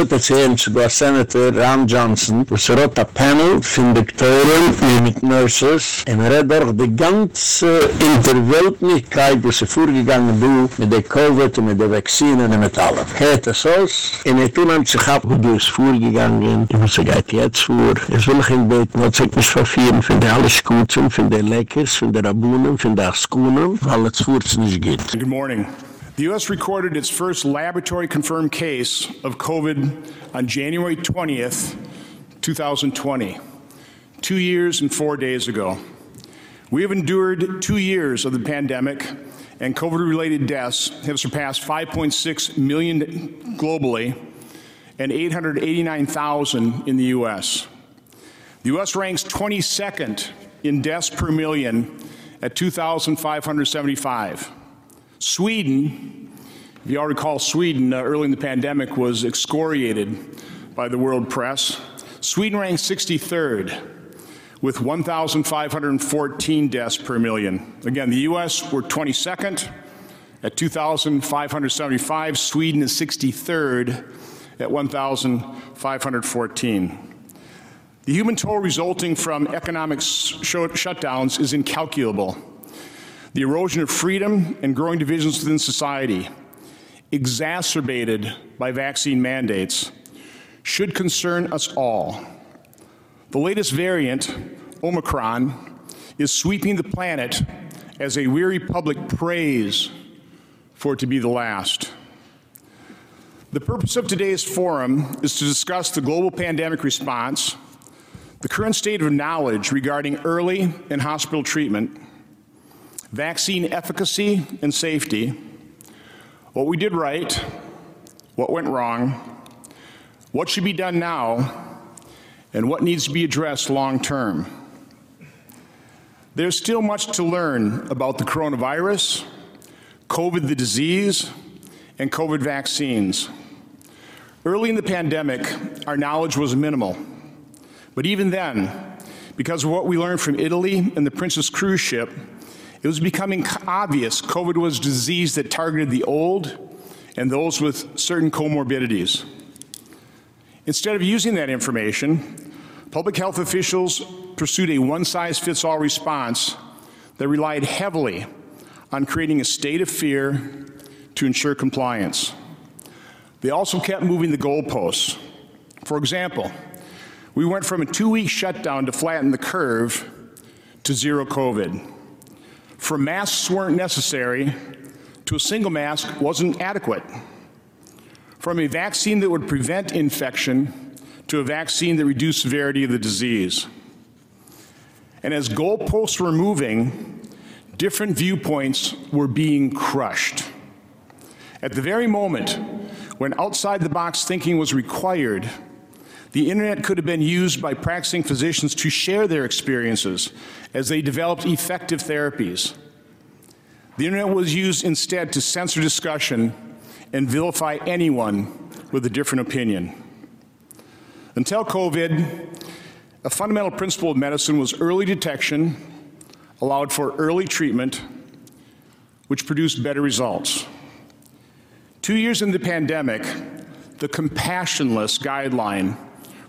gut erzählen zu der Senator Ram Johnson, wo sie rot a Panel von Doktoren mit Nurses und er hat auch die ganze Interweltlichkeit, wo sie vorgegangen du mit der Covid und mit der Vaccine und mit allem. Geht es aus? In der Tunam sich ab, wo du es vorgegangen, ich muss sagen, jetzt vor, es will ich in beten, was ich mich verfehlen, finde alles gut, finde Leckers, finde Rabunen, finde Askunen, weil es vor es nicht geht. Good morning. The U.S. recorded its first laboratory confirmed case of COVID on January 20th, 2020, two years and four days ago. We have endured two years of the pandemic, and COVID related deaths have surpassed 5.6 million globally and 889,000 in the U.S. The U.S. ranks 22nd in deaths per million at 2,575. Sweden, if you all recall, Sweden uh, early in the pandemic was excoriated by the world press. Sweden ranked 63rd with 1,514 deaths per million. Again, the US were 22nd at 2,575. Sweden is 63rd at 1,514. The human toll resulting from economic sh shutdowns is incalculable the erosion of freedom and growing divisions within society, exacerbated by vaccine mandates, should concern us all. The latest variant, Omicron, is sweeping the planet as a weary public prays for it to be the last. The purpose of today's forum is to discuss the global pandemic response, the current state of knowledge regarding early and hospital treatment, vaccine efficacy and safety, what we did right, what went wrong, what should be done now, and what needs to be addressed long term. There's still much to learn about the coronavirus, COVID the disease, and COVID vaccines. Early in the pandemic, our knowledge was minimal. But even then, because of what we learned from Italy and the Princess cruise ship, it was becoming obvious COVID was a disease that targeted the old and those with certain comorbidities. Instead of using that information, public health officials pursued a one size fits all response that relied heavily on creating a state of fear to ensure compliance. They also kept moving the goalposts. For example, we went from a two week shutdown to flatten the curve to zero COVID from masks weren't necessary to a single mask wasn't adequate. From a vaccine that would prevent infection to a vaccine that reduced severity of the disease. And as goalposts were moving, different viewpoints were being crushed. At the very moment when outside the box thinking was required, the internet could have been used by practicing physicians to share their experiences as they developed effective therapies. The internet was used instead to censor discussion and vilify anyone with a different opinion. Until COVID, a fundamental principle of medicine was early detection, allowed for early treatment, which produced better results. Two years into the pandemic, the compassionless guideline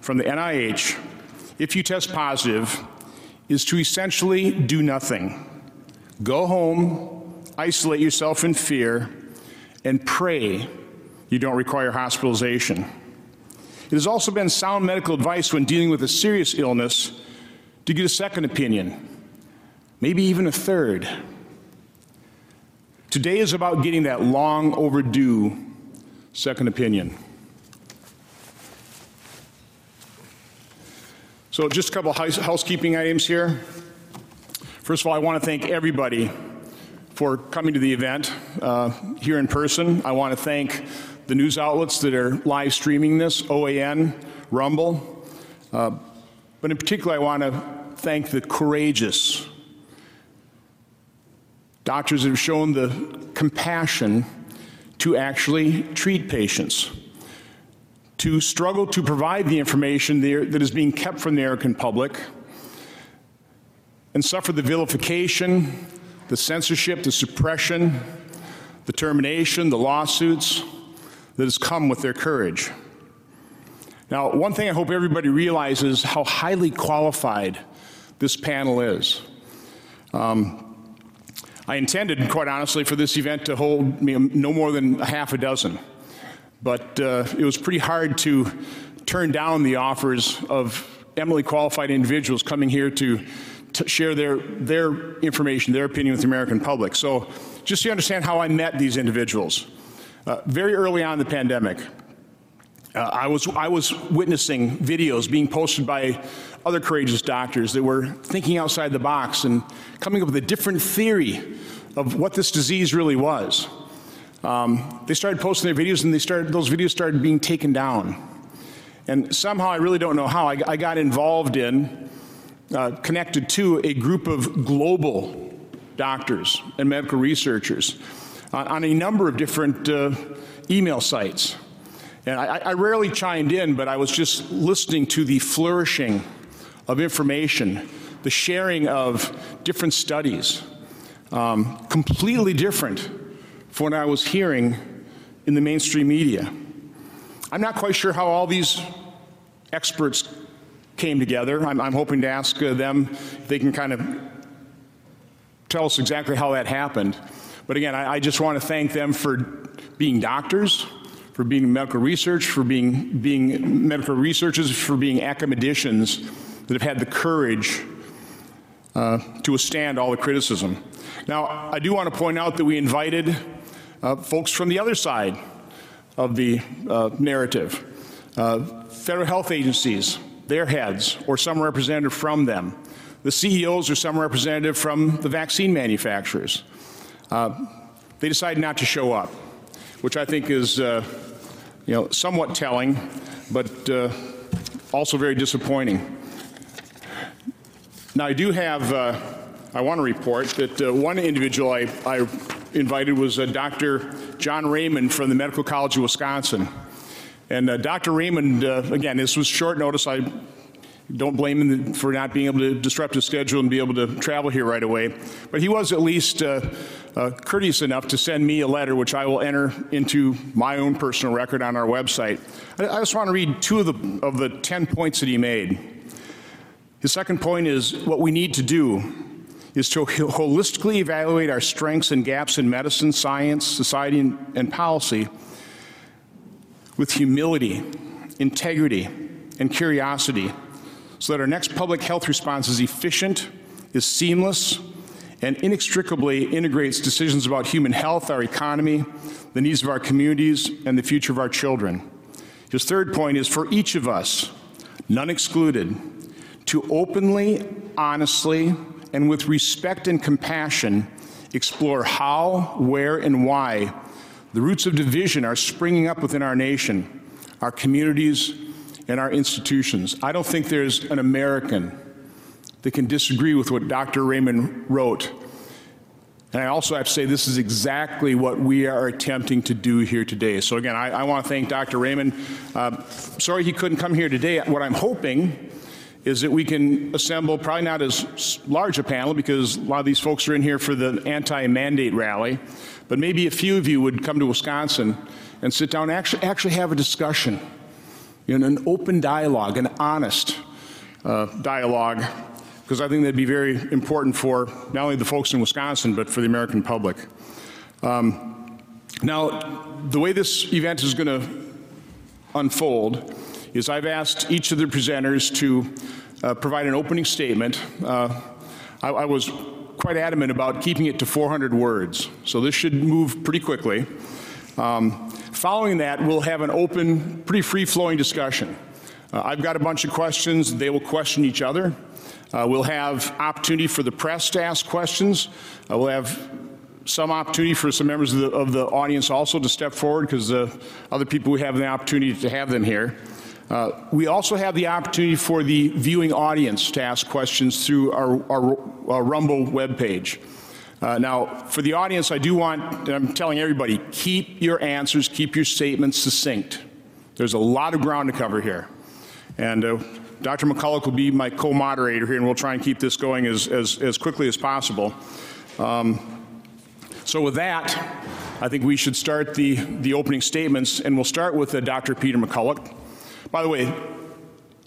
from the NIH, if you test positive, is to essentially do nothing. Go home, isolate yourself in fear, and pray you don't require hospitalization. It has also been sound medical advice when dealing with a serious illness to get a second opinion, maybe even a third. Today is about getting that long overdue second opinion. So just a couple housekeeping items here. First of all, I want to thank everybody for coming to the event uh, here in person. I want to thank the news outlets that are live streaming this, OAN, Rumble. Uh, but in particular, I want to thank the courageous doctors that have shown the compassion to actually treat patients to struggle to provide the information that is being kept from the American public and suffer the vilification, the censorship, the suppression, the termination, the lawsuits that has come with their courage. Now, one thing I hope everybody realizes how highly qualified this panel is. Um, I intended, quite honestly, for this event to hold no more than a half a dozen, but uh, it was pretty hard to turn down the offers of eminently qualified individuals coming here to, to share their, their information, their opinion with the American public. So, just so you understand how I met these individuals, uh, very early on in the pandemic, uh, I, was, I was witnessing videos being posted by other courageous doctors that were thinking outside the box and coming up with a different theory of what this disease really was. Um, they started posting their videos and they started, those videos started being taken down. And somehow, I really don't know how, I, I got involved in, uh, connected to a group of global doctors and medical researchers on, on a number of different uh, email sites. And I, I rarely chimed in, but I was just listening to the flourishing of information, the sharing of different studies, um, completely different from what I was hearing in the mainstream media. I'm not quite sure how all these experts came together. I'm, I'm hoping to ask uh, them if they can kind of tell us exactly how that happened. But again, I, I just want to thank them for being doctors, for being medical research, for being, being medical researchers, for being academicians that have had the courage uh, to withstand all the criticism. Now, I do want to point out that we invited uh, folks from the other side of the uh, narrative. Uh, federal health agencies, their heads, or some representative from them. The CEOs or some representative from the vaccine manufacturers. Uh, they decided not to show up which I think is, uh, you know, somewhat telling, but also very disappointing. Now, I do have, uh, I want to report that uh, one individual I, I invited was uh, Dr. John Raymond from the Medical College of Wisconsin. And uh, Dr. Raymond, again, this was short notice. I don't blame him for not being able to disrupt his schedule and be able to travel here right away. But he was at least uh, uh, courteous enough to send me a letter, which I will enter into my own personal record on our website. I, I just want to read two of the, of the 10 points that he made. His second point is what we need to do is to holistically evaluate our strengths and gaps in medicine, science, society, and, and policy with humility, integrity, and curiosity so that our next public health response is efficient, is seamless, and inextricably integrates decisions about human health, our economy, the needs of our communities, and the future of our children. His third point is for each of us, none excluded, to openly, honestly, and with respect and compassion explore how, where, and why the roots of division are springing up within our nation, our communities, and our institutions. I don't think there's an American that can disagree with what Dr. Raymond wrote. And I also have to say this is exactly what we are attempting to do here today. So again, I, I want to thank Dr. Raymond. Uh, sorry he couldn't come here today. What I'm hoping is that we can assemble probably not as large a panel because a lot of these folks are in here for the anti-mandate rally, but maybe a few of you would come to Wisconsin and sit down and actually, actually have a discussion in an open dialogue, an honest uh, dialogue, because I think that'd be very important for not only the folks in Wisconsin, but for the American public. Um, now, the way this event is going to unfold is I've asked each of the presenters to uh, provide an opening statement. Uh, I, I, was quite adamant about keeping it to 400 words, so this should move pretty quickly. Um, Following that, we'll have an open, pretty free flowing discussion. Uh, I've got a bunch of questions. They will question each other. Uh, we'll have opportunity for the press to ask questions. Uh, we'll have some opportunity for some members of the, of the audience also to step forward because uh, other people we have the opportunity to have them here. Uh, we also have the opportunity for the viewing audience to ask questions through our, our, our Rumble webpage. Uh, now, for the audience, I do want, I'm telling everybody, keep your answers, keep your statements succinct. There's a lot of ground to cover here. And uh, Dr. McCullough will be my co-moderator here, and we'll try and keep this going as, as, as quickly as possible. Um, so with that, I think we should start the, the opening statements, and we'll start with uh, Dr. Peter McCullough. By the way,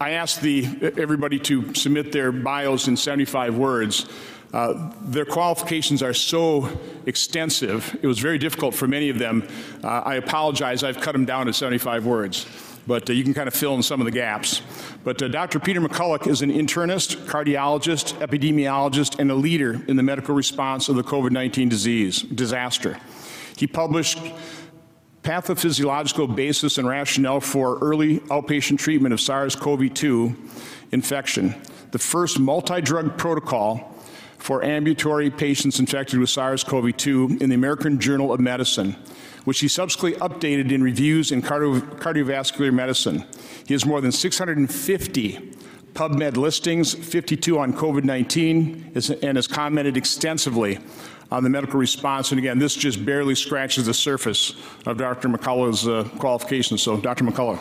I asked the, everybody to submit their bios in 75 words. Uh, their qualifications are so extensive, it was very difficult for many of them. Uh, I apologize, I've cut them down to 75 words, but uh, you can kind of fill in some of the gaps. But uh, Dr. Peter McCullough is an internist, cardiologist, epidemiologist, and a leader in the medical response of the COVID 19 disease, disaster. He published pathophysiological basis and rationale for early outpatient treatment of SARS-CoV-2 infection, the first multi-drug protocol for ambulatory patients infected with SARS-CoV-2 in the American Journal of Medicine, which he subsequently updated in reviews in cardio cardiovascular medicine. He has more than 650 PubMed listings, 52 on COVID-19, and has commented extensively on the medical response. And again, this just barely scratches the surface of Dr. McCullough's uh, qualifications. So, Dr. McCullough.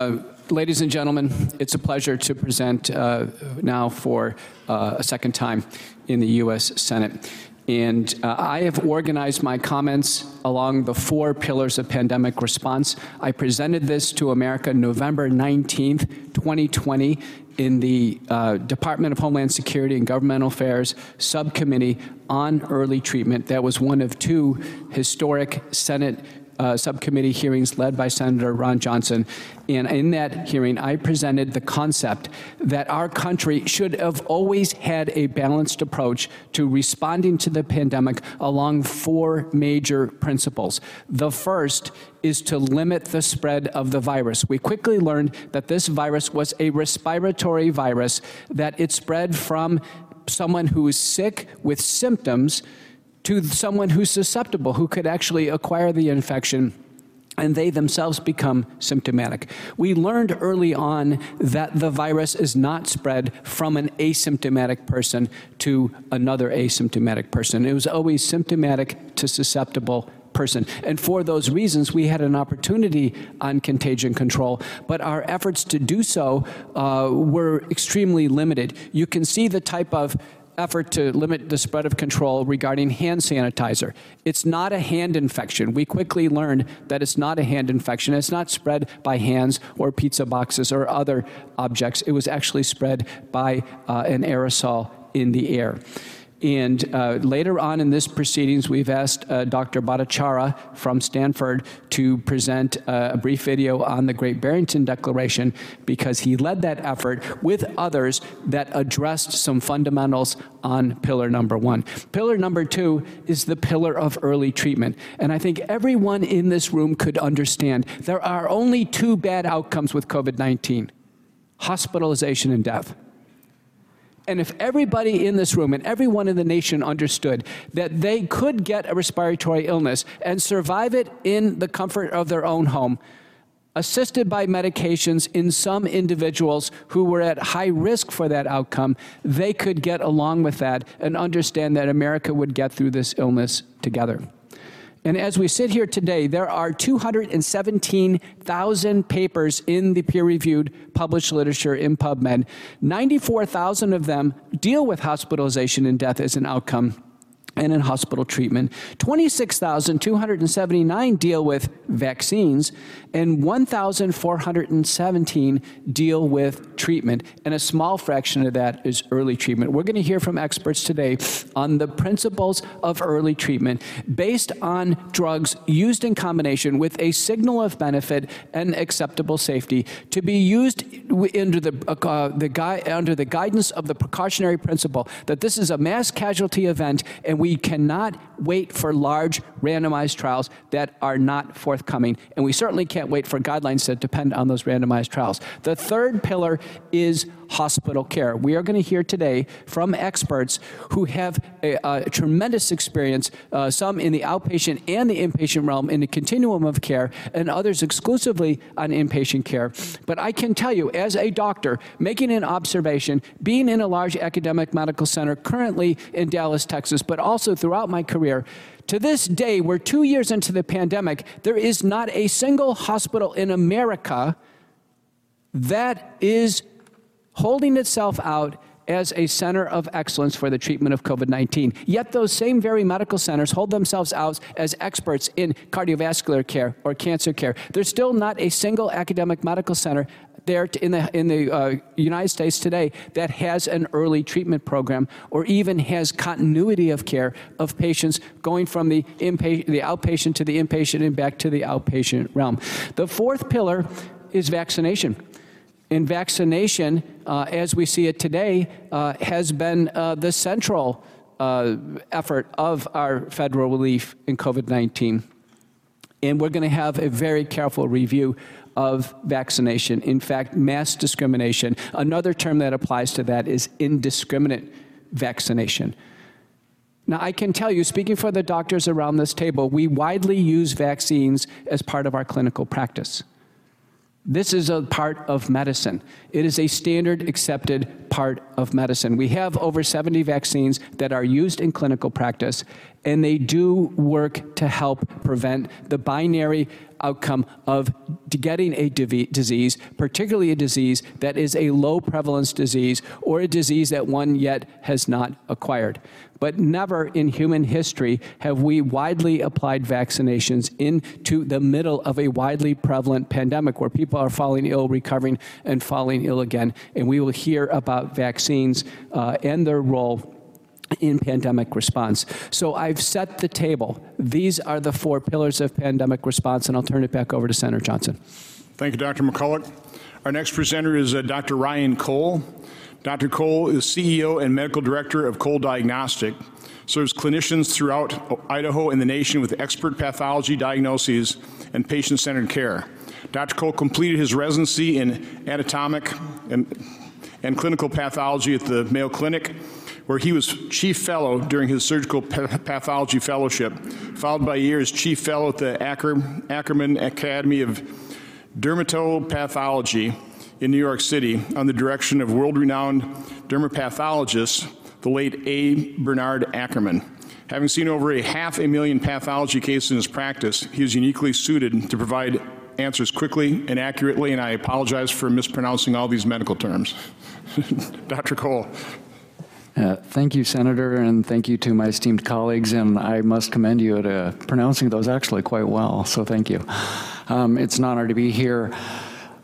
Uh, ladies and gentlemen, it's a pleasure to present uh, now for uh, a second time in the U.S. Senate. And uh, I have organized my comments along the four pillars of pandemic response. I presented this to America November 19th, 2020 in the uh, Department of Homeland Security and Governmental Affairs Subcommittee on Early Treatment. That was one of two historic Senate uh, subcommittee hearings led by Senator Ron Johnson. And in that hearing, I presented the concept that our country should have always had a balanced approach to responding to the pandemic along four major principles. The first is to limit the spread of the virus. We quickly learned that this virus was a respiratory virus, that it spread from someone who is sick with symptoms to someone who's susceptible, who could actually acquire the infection and they themselves become symptomatic. We learned early on that the virus is not spread from an asymptomatic person to another asymptomatic person. It was always symptomatic to susceptible person. And for those reasons, we had an opportunity on contagion control, but our efforts to do so uh, were extremely limited. You can see the type of effort to limit the spread of control regarding hand sanitizer. It's not a hand infection. We quickly learned that it's not a hand infection. It's not spread by hands or pizza boxes or other objects. It was actually spread by uh, an aerosol in the air. And uh, later on in this proceedings, we've asked uh, Dr. Bhattacharya from Stanford to present uh, a brief video on the Great Barrington Declaration because he led that effort with others that addressed some fundamentals on pillar number one. Pillar number two is the pillar of early treatment. And I think everyone in this room could understand there are only two bad outcomes with COVID-19, hospitalization and death. And if everybody in this room and everyone in the nation understood that they could get a respiratory illness and survive it in the comfort of their own home, assisted by medications in some individuals who were at high risk for that outcome, they could get along with that and understand that America would get through this illness together. And as we sit here today, there are 217,000 papers in the peer-reviewed published literature in PubMed. 94,000 of them deal with hospitalization and death as an outcome and in hospital treatment. 26,279 deal with vaccines, and 1,417 deal with treatment, and a small fraction of that is early treatment. We're going to hear from experts today on the principles of early treatment based on drugs used in combination with a signal of benefit and acceptable safety to be used under the, uh, the under the guidance of the precautionary principle that this is a mass casualty event and we we cannot wait for large randomized trials that are not forthcoming. And we certainly can't wait for guidelines that depend on those randomized trials. The third pillar is hospital care. We are going to hear today from experts who have a, a tremendous experience, uh, some in the outpatient and the inpatient realm in the continuum of care, and others exclusively on inpatient care. But I can tell you, as a doctor, making an observation, being in a large academic medical center currently in Dallas, Texas, but also throughout my career, to this day, we're two years into the pandemic, there is not a single hospital in America that is holding itself out as a center of excellence for the treatment of COVID 19. Yet those same very medical centers hold themselves out as experts in cardiovascular care or cancer care. There's still not a single academic medical center there in the, in the uh, United States today that has an early treatment program or even has continuity of care of patients going from the, inpatient, the outpatient to the inpatient and back to the outpatient realm. The fourth pillar is vaccination. And vaccination, uh, as we see it today, uh, has been uh, the central uh, effort of our federal relief in COVID 19. And we're going to have a very careful review of vaccination. In fact, mass discrimination. Another term that applies to that is indiscriminate vaccination. Now, I can tell you, speaking for the doctors around this table, we widely use vaccines as part of our clinical practice. This is a part of medicine. It is a standard accepted part of medicine. We have over 70 vaccines that are used in clinical practice, and they do work to help prevent the binary outcome of getting a disease, particularly a disease that is a low prevalence disease or a disease that one yet has not acquired. But never in human history have we widely applied vaccinations into the middle of a widely prevalent pandemic where people are falling ill, recovering, and falling ill again. And we will hear about vaccines uh, and their role in pandemic response. So I've set the table. These are the four pillars of pandemic response, and I'll turn it back over to Senator Johnson. Thank you, Dr. McCullough. Our next presenter is uh, Dr. Ryan Cole. Dr. Cole is CEO and Medical Director of Cole Diagnostic, serves clinicians throughout Idaho and the nation with expert pathology diagnoses and patient-centered care. Dr. Cole completed his residency in anatomic and, and clinical pathology at the Mayo Clinic where he was chief fellow during his surgical pathology fellowship, followed by a year as chief fellow at the Acker, Ackerman Academy of Dermatopathology in New York City on the direction of world-renowned dermapathologist, the late A. Bernard Ackerman. Having seen over a half a million pathology cases in his practice, he is uniquely suited to provide answers quickly and accurately, and I apologize for mispronouncing all these medical terms. Dr. Cole. Uh, thank you, Senator, and thank you to my esteemed colleagues. And I must commend you at uh, pronouncing those actually quite well. So thank you. Um, it's an honor to be here.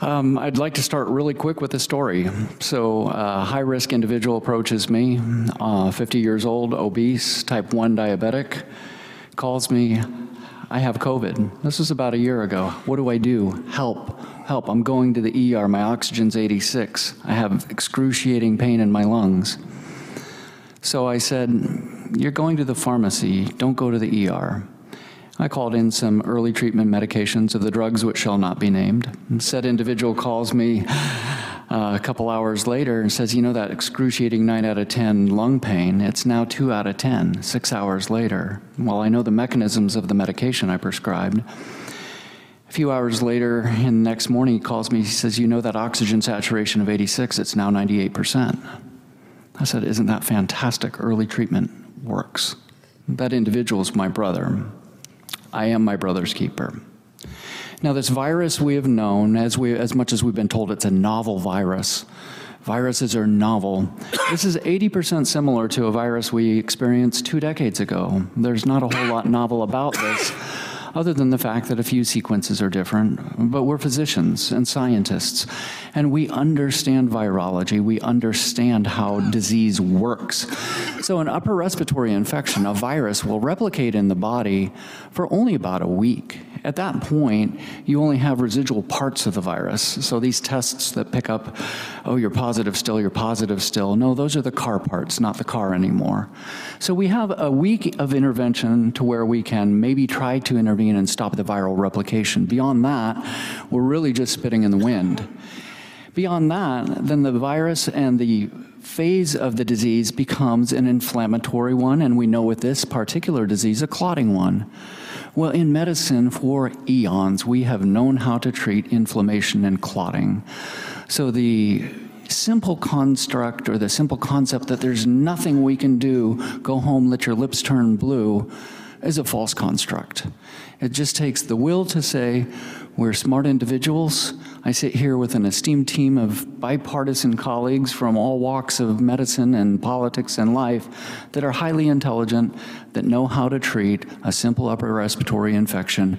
Um, I'd like to start really quick with a story. So, uh, high risk individual approaches me, uh, 50 years old, obese, type 1 diabetic, calls me. I have COVID. This was about a year ago. What do I do? Help. Help. I'm going to the ER. My oxygen's 86. I have excruciating pain in my lungs. So I said, You're going to the pharmacy, don't go to the ER. I called in some early treatment medications of the drugs which shall not be named. And said individual calls me uh, a couple hours later and says, You know, that excruciating 9 out of 10 lung pain, it's now 2 out of 10, six hours later. Well, I know the mechanisms of the medication I prescribed. A few hours later, and the next morning, he calls me, he says, You know, that oxygen saturation of 86, it's now 98%. I said, Isn't that fantastic? Early treatment works. That individual is my brother. I am my brother's keeper. Now, this virus we have known, as, we, as much as we've been told it's a novel virus, viruses are novel. This is 80% similar to a virus we experienced two decades ago. There's not a whole lot novel about this other than the fact that a few sequences are different. But we're physicians and scientists, and we understand virology. We understand how disease works. So, an upper respiratory infection, a virus, will replicate in the body for only about a week. At that point, you only have residual parts of the virus. So, these tests that pick up, oh, you're positive still, you're positive still, no, those are the car parts, not the car anymore. So, we have a week of intervention to where we can maybe try to intervene and stop the viral replication. Beyond that, we're really just spitting in the wind. Beyond that, then the virus and the phase of the disease becomes an inflammatory one, and we know with this particular disease, a clotting one. Well, in medicine for eons, we have known how to treat inflammation and clotting. So the simple construct or the simple concept that there's nothing we can do, go home, let your lips turn blue, is a false construct. It just takes the will to say, We're smart individuals. I sit here with an esteemed team of bipartisan colleagues from all walks of medicine and politics and life that are highly intelligent, that know how to treat a simple upper respiratory infection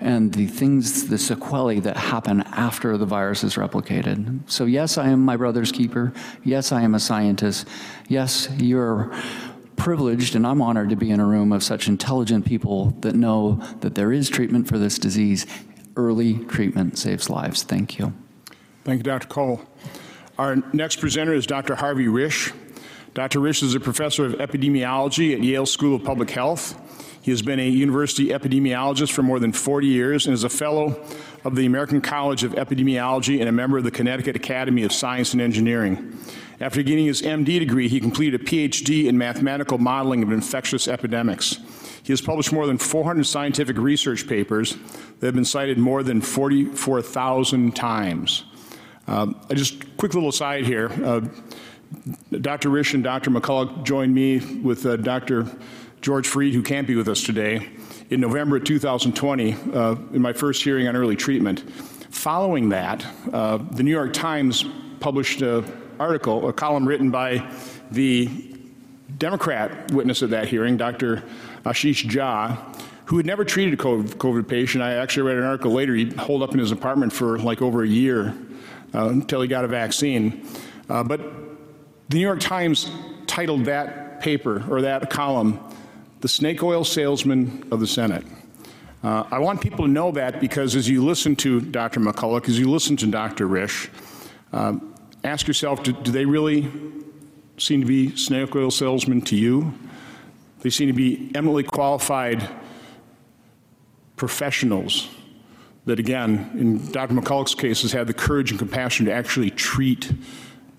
and the things, the sequelae that happen after the virus is replicated. So, yes, I am my brother's keeper. Yes, I am a scientist. Yes, you're privileged and I'm honored to be in a room of such intelligent people that know that there is treatment for this disease early treatment saves lives. Thank you. Thank you, Dr. Cole. Our next presenter is Dr. Harvey Risch. Dr. Risch is a professor of epidemiology at Yale School of Public Health. He has been a university epidemiologist for more than 40 years and is a fellow of the American College of Epidemiology and a member of the Connecticut Academy of Science and Engineering. After getting his MD degree, he completed a PhD in mathematical modeling of infectious epidemics. He has published more than 400 scientific research papers that have been cited more than 44,000 times. Um, just quick little aside here. Uh, Dr. Risch and Dr. McCullough joined me with uh, Dr. George Fareed, who can't be with us today, in November of 2020 uh, in my first hearing on early treatment. Following that, uh, the New York Times published an article, a column written by the Democrat witness at that hearing, Dr. Ashish Jha, who had never treated a COVID patient. I actually read an article later, he holed up in his apartment for like over a year uh, until he got a vaccine. Uh, but the New York Times titled that paper or that column, The Snake Oil Salesman of the Senate. Uh, I want people to know that because as you listen to Dr. McCullough, as you listen to Dr. Risch, uh, ask yourself do, do they really seem to be snake oil salesmen to you? They seem to be eminently qualified professionals that, again, in Dr. McCullough's case, has had the courage and compassion to actually treat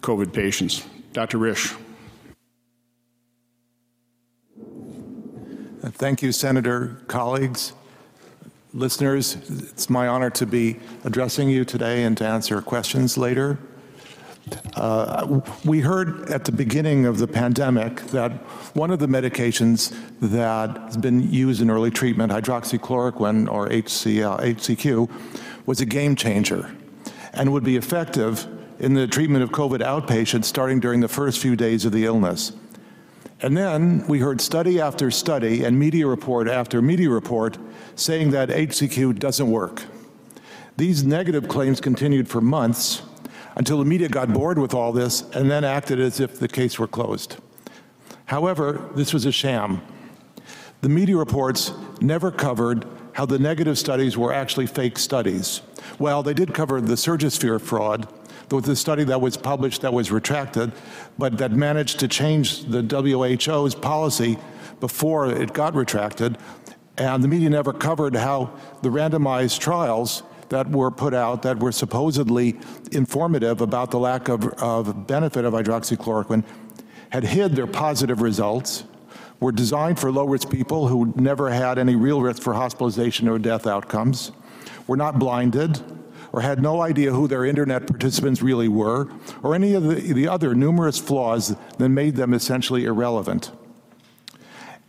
COVID patients. Dr. Risch. Uh, thank you, Senator, colleagues, listeners. It's my honor to be addressing you today and to answer questions later. Uh, we heard at the beginning of the pandemic that one of the medications that has been used in early treatment, hydroxychloroquine or HCl, HCQ, was a game changer and would be effective in the treatment of COVID outpatients starting during the first few days of the illness. And then we heard study after study and media report after media report saying that HCQ doesn't work. These negative claims continued for months until the media got bored with all this and then acted as if the case were closed. However, this was a sham. The media reports never covered how the negative studies were actually fake studies. Well, they did cover the Surgisphere fraud, the study that was published that was retracted, but that managed to change the WHO's policy before it got retracted. And the media never covered how the randomized trials that were put out that were supposedly informative about the lack of, of benefit of hydroxychloroquine had hid their positive results, were designed for low-risk people who never had any real risk for hospitalization or death outcomes, were not blinded, or had no idea who their internet participants really were, or any of the, the other numerous flaws that made them essentially irrelevant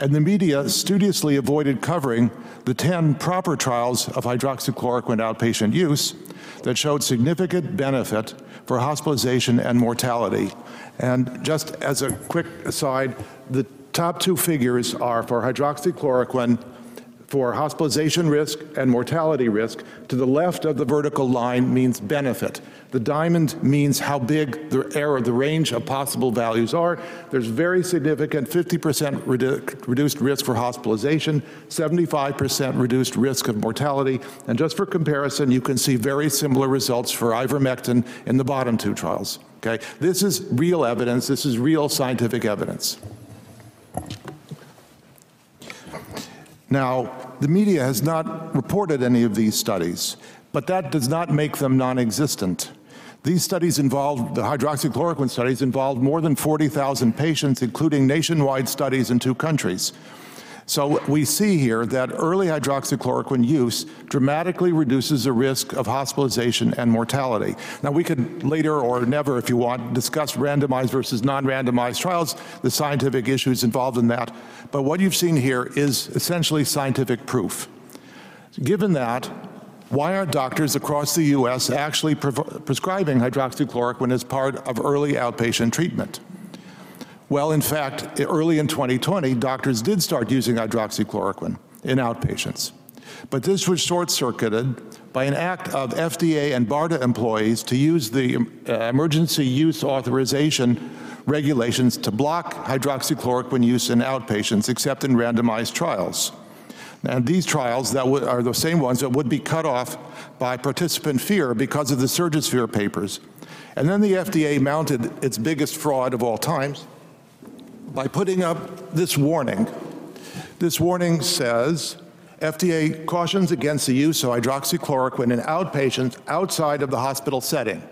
and the media studiously avoided covering the 10 proper trials of hydroxychloroquine outpatient use that showed significant benefit for hospitalization and mortality. And just as a quick aside, the top two figures are for hydroxychloroquine for hospitalization risk and mortality risk. To the left of the vertical line means benefit. The diamond means how big the error, the range of possible values are. There's very significant 50% redu reduced risk for hospitalization, 75% reduced risk of mortality. And just for comparison, you can see very similar results for ivermectin in the bottom two trials. Okay, this is real evidence. This is real scientific evidence. Now, the media has not reported any of these studies, but that does not make them non-existent. These studies involved, the hydroxychloroquine studies involved more than 40,000 patients, including nationwide studies in two countries. So we see here that early hydroxychloroquine use dramatically reduces the risk of hospitalization and mortality. Now we could later or never, if you want, discuss randomized versus non-randomized trials, the scientific issues involved in that. But what you've seen here is essentially scientific proof. Given that, Why aren't doctors across the U.S. actually pre prescribing hydroxychloroquine as part of early outpatient treatment? Well, in fact, early in 2020, doctors did start using hydroxychloroquine in outpatients. But this was short-circuited by an act of FDA and BARDA employees to use the uh, emergency use authorization regulations to block hydroxychloroquine use in outpatients except in randomized trials. And these trials that are the same ones that would be cut off by participant fear because of the Surgisphere papers. And then the FDA mounted its biggest fraud of all times by putting up this warning. This warning says FDA cautions against the use of hydroxychloroquine in outpatients outside of the hospital setting.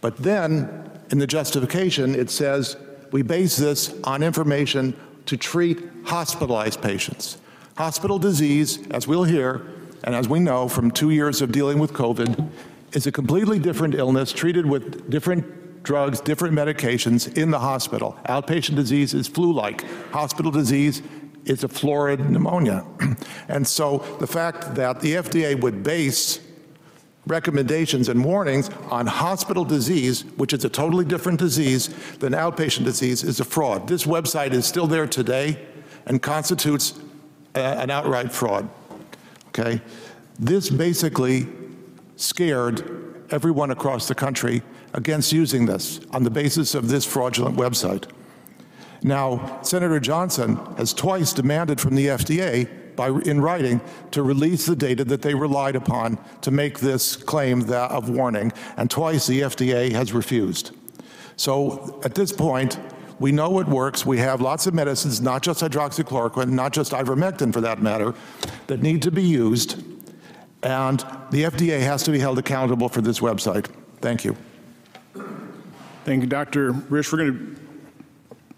But then in the justification, it says we base this on information to treat hospitalized patients. Hospital disease, as we'll hear, and as we know from two years of dealing with COVID, is a completely different illness treated with different drugs, different medications in the hospital. Outpatient disease is flu-like. Hospital disease is a florid pneumonia. and so the fact that the FDA would base recommendations and warnings on hospital disease, which is a totally different disease than outpatient disease, is a fraud. This website is still there today and constitutes an outright fraud. Okay? This basically scared everyone across the country against using this on the basis of this fraudulent website. Now, Senator Johnson has twice demanded from the FDA by, in writing to release the data that they relied upon to make this claim that, of warning, and twice the FDA has refused. So at this point, we know it works. We have lots of medicines, not just hydroxychloroquine, not just ivermectin for that matter, that need to be used. And the FDA has to be held accountable for this website. Thank you. Thank you, Dr. Risch. We're going to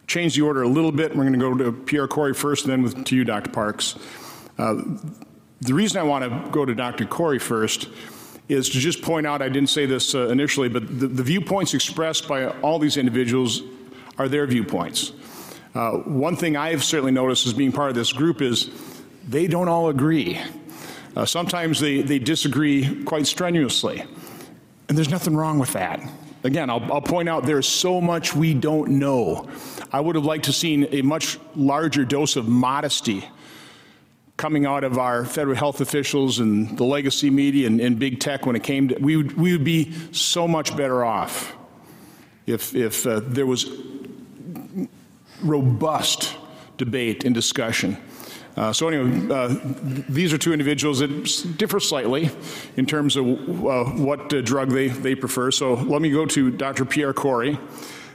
change the order a little bit. We're going to go to Pierre Kory first, then with, to you, Dr. Parks. Uh, the reason I want to go to Dr. Kory first is to just point out, I didn't say this uh, initially, but the, the, viewpoints expressed by all these individuals are their viewpoints. Uh, one thing I have certainly noticed as being part of this group is they don't all agree. Uh, sometimes they, they disagree quite strenuously, and there's nothing wrong with that. Again, I'll, I'll point out there's so much we don't know. I would have liked to seen a much larger dose of modesty coming out of our federal health officials and the legacy media and, and big tech when it came to, we would, we would be so much better off if, if uh, there was robust debate and discussion. Uh, so anyway, uh, these are two individuals that differ slightly in terms of uh, what uh, drug they, they prefer. So let me go to Dr. Pierre Kory.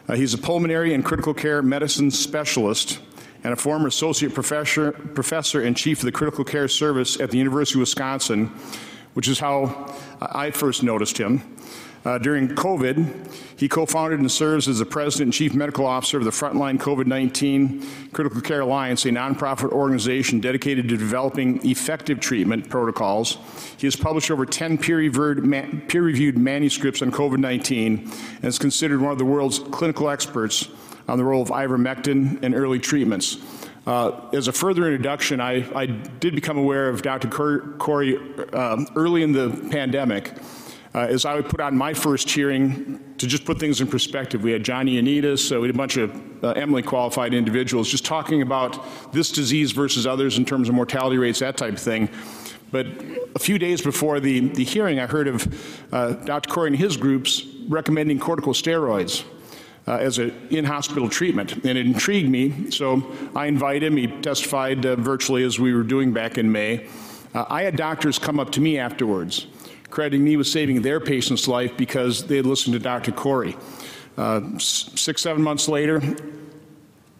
Uh, he's a pulmonary and critical care medicine specialist and a former associate professor, professor and chief of the critical care service at the University of Wisconsin, which is how I first noticed him. Uh, during COVID, he co-founded and serves as the president and chief medical officer of the Frontline COVID-19 Critical Care Alliance, a nonprofit organization dedicated to developing effective treatment protocols. He has published over 10 peer-reviewed, manuscripts on COVID-19 and is considered one of the world's clinical experts on the role of ivermectin and early treatments. Uh, as a further introduction, I, I, did become aware of Dr. Kory uh, early in the pandemic. Uh, as I would put on my first hearing, to just put things in perspective, we had John Ioannidis, so we had a bunch of uh, Emily qualified individuals just talking about this disease versus others in terms of mortality rates, that type of thing. But a few days before the, the hearing, I heard of uh, Dr. Kory and his groups recommending corticosteroids uh, as an in-hospital treatment, and it intrigued me. So I invited him. He testified uh, virtually as we were doing back in May. Uh, I had doctors come up to me afterwards, crediting me with saving their patient's life because they had listened to Dr. Kory. Uh, six, seven months later,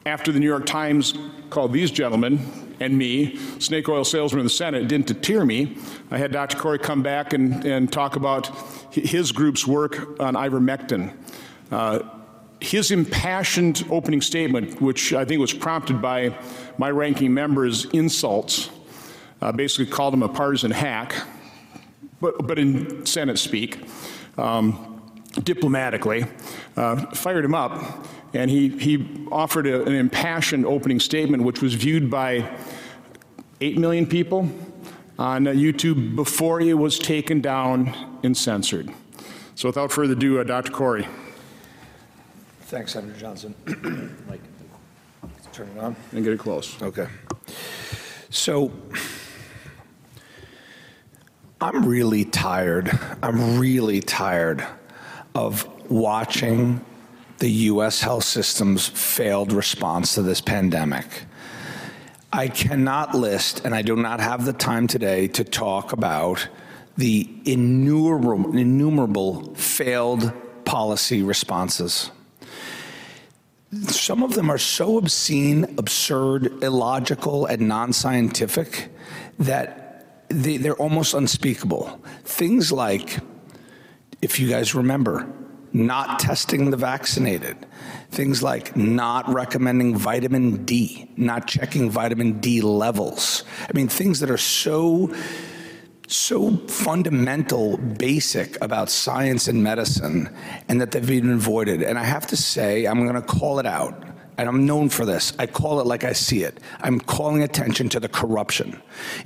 after the New York Times called these gentlemen and me, snake oil salesman in the Senate, didn't deter me. I had Dr. Kory come back and, and talk about his group's work on ivermectin. Uh, his impassioned opening statement, which I think was prompted by my ranking member's insults, uh, basically called him a partisan hack, but, but in Senate speak, um, diplomatically, uh, fired him up, and he, he offered a, an impassioned opening statement, which was viewed by 8 million people, on uh, YouTube before it was taken down and censored. So without further ado, uh, Dr. Kory. Thanks, Senator Johnson. Mike, turn it on. And get it close. Okay. So I'm really tired. I'm really tired of watching the U.S. health system's failed response to this pandemic. I cannot list, and I do not have the time today to talk about the innumerable, innumerable failed policy responses. Some of them are so obscene, absurd, illogical, and non scientific that they, they're almost unspeakable. Things like, if you guys remember, not testing the vaccinated, things like not recommending vitamin D, not checking vitamin D levels. I mean, things that are so so fundamental, basic about science and medicine, and that they've been avoided. And I have to say, I'm going to call it out. And I'm known for this. I call it like I see it. I'm calling attention to the corruption.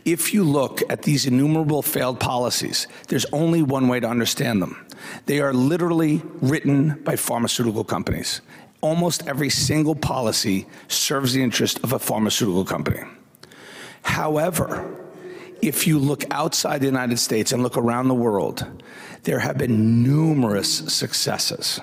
If you look at these innumerable failed policies, there's only one way to understand them. They are literally written by pharmaceutical companies. Almost every single policy serves the interest of a pharmaceutical company. However, if you look outside the United States and look around the world, there have been numerous successes.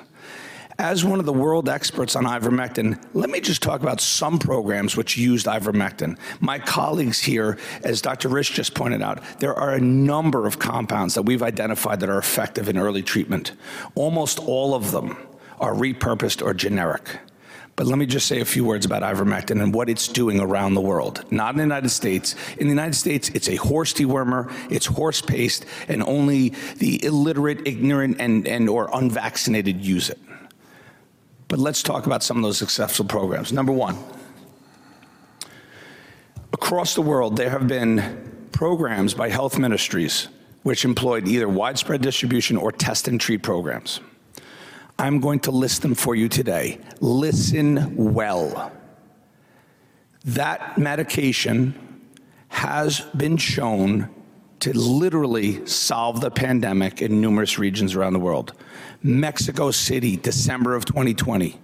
As one of the world experts on ivermectin, let me just talk about some programs which used ivermectin. My colleagues here, as Dr. Risch just pointed out, there are a number of compounds that we've identified that are effective in early treatment. Almost all of them are repurposed or generic. But let me just say a few words about ivermectin and what it's doing around the world. Not in the United States. In the United States, it's a horse dewormer, it's horse paste, and only the illiterate, ignorant, and, and or unvaccinated use it. But let's talk about some of those successful programs. Number one, across the world, there have been programs by health ministries which employed either widespread distribution or test and treat programs. I'm going to list them for you today. Listen well. That medication has been shown to literally solve the pandemic in numerous regions around the world. Mexico City, December of 2020.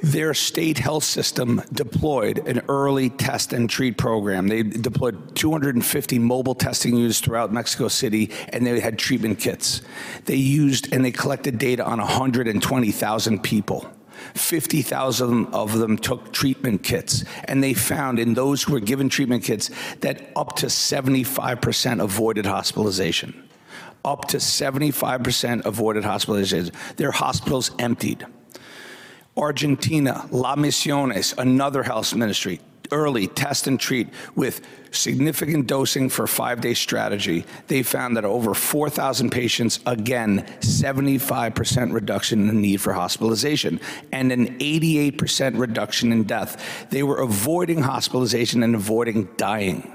Their state health system deployed an early test and treat program. They deployed 250 mobile testing units throughout Mexico City, and they had treatment kits. They used and they collected data on 120,000 people. 50,000 of them took treatment kits, and they found in those who were given treatment kits that up to 75% avoided hospitalization. Up to 75% avoided hospitalization. Their hospitals emptied. Argentina, La Misiones, another health ministry, early test and treat with significant dosing for five-day strategy, they found that over 4,000 patients, again, 75% reduction in the need for hospitalization and an 88% reduction in death. They were avoiding hospitalization and avoiding dying.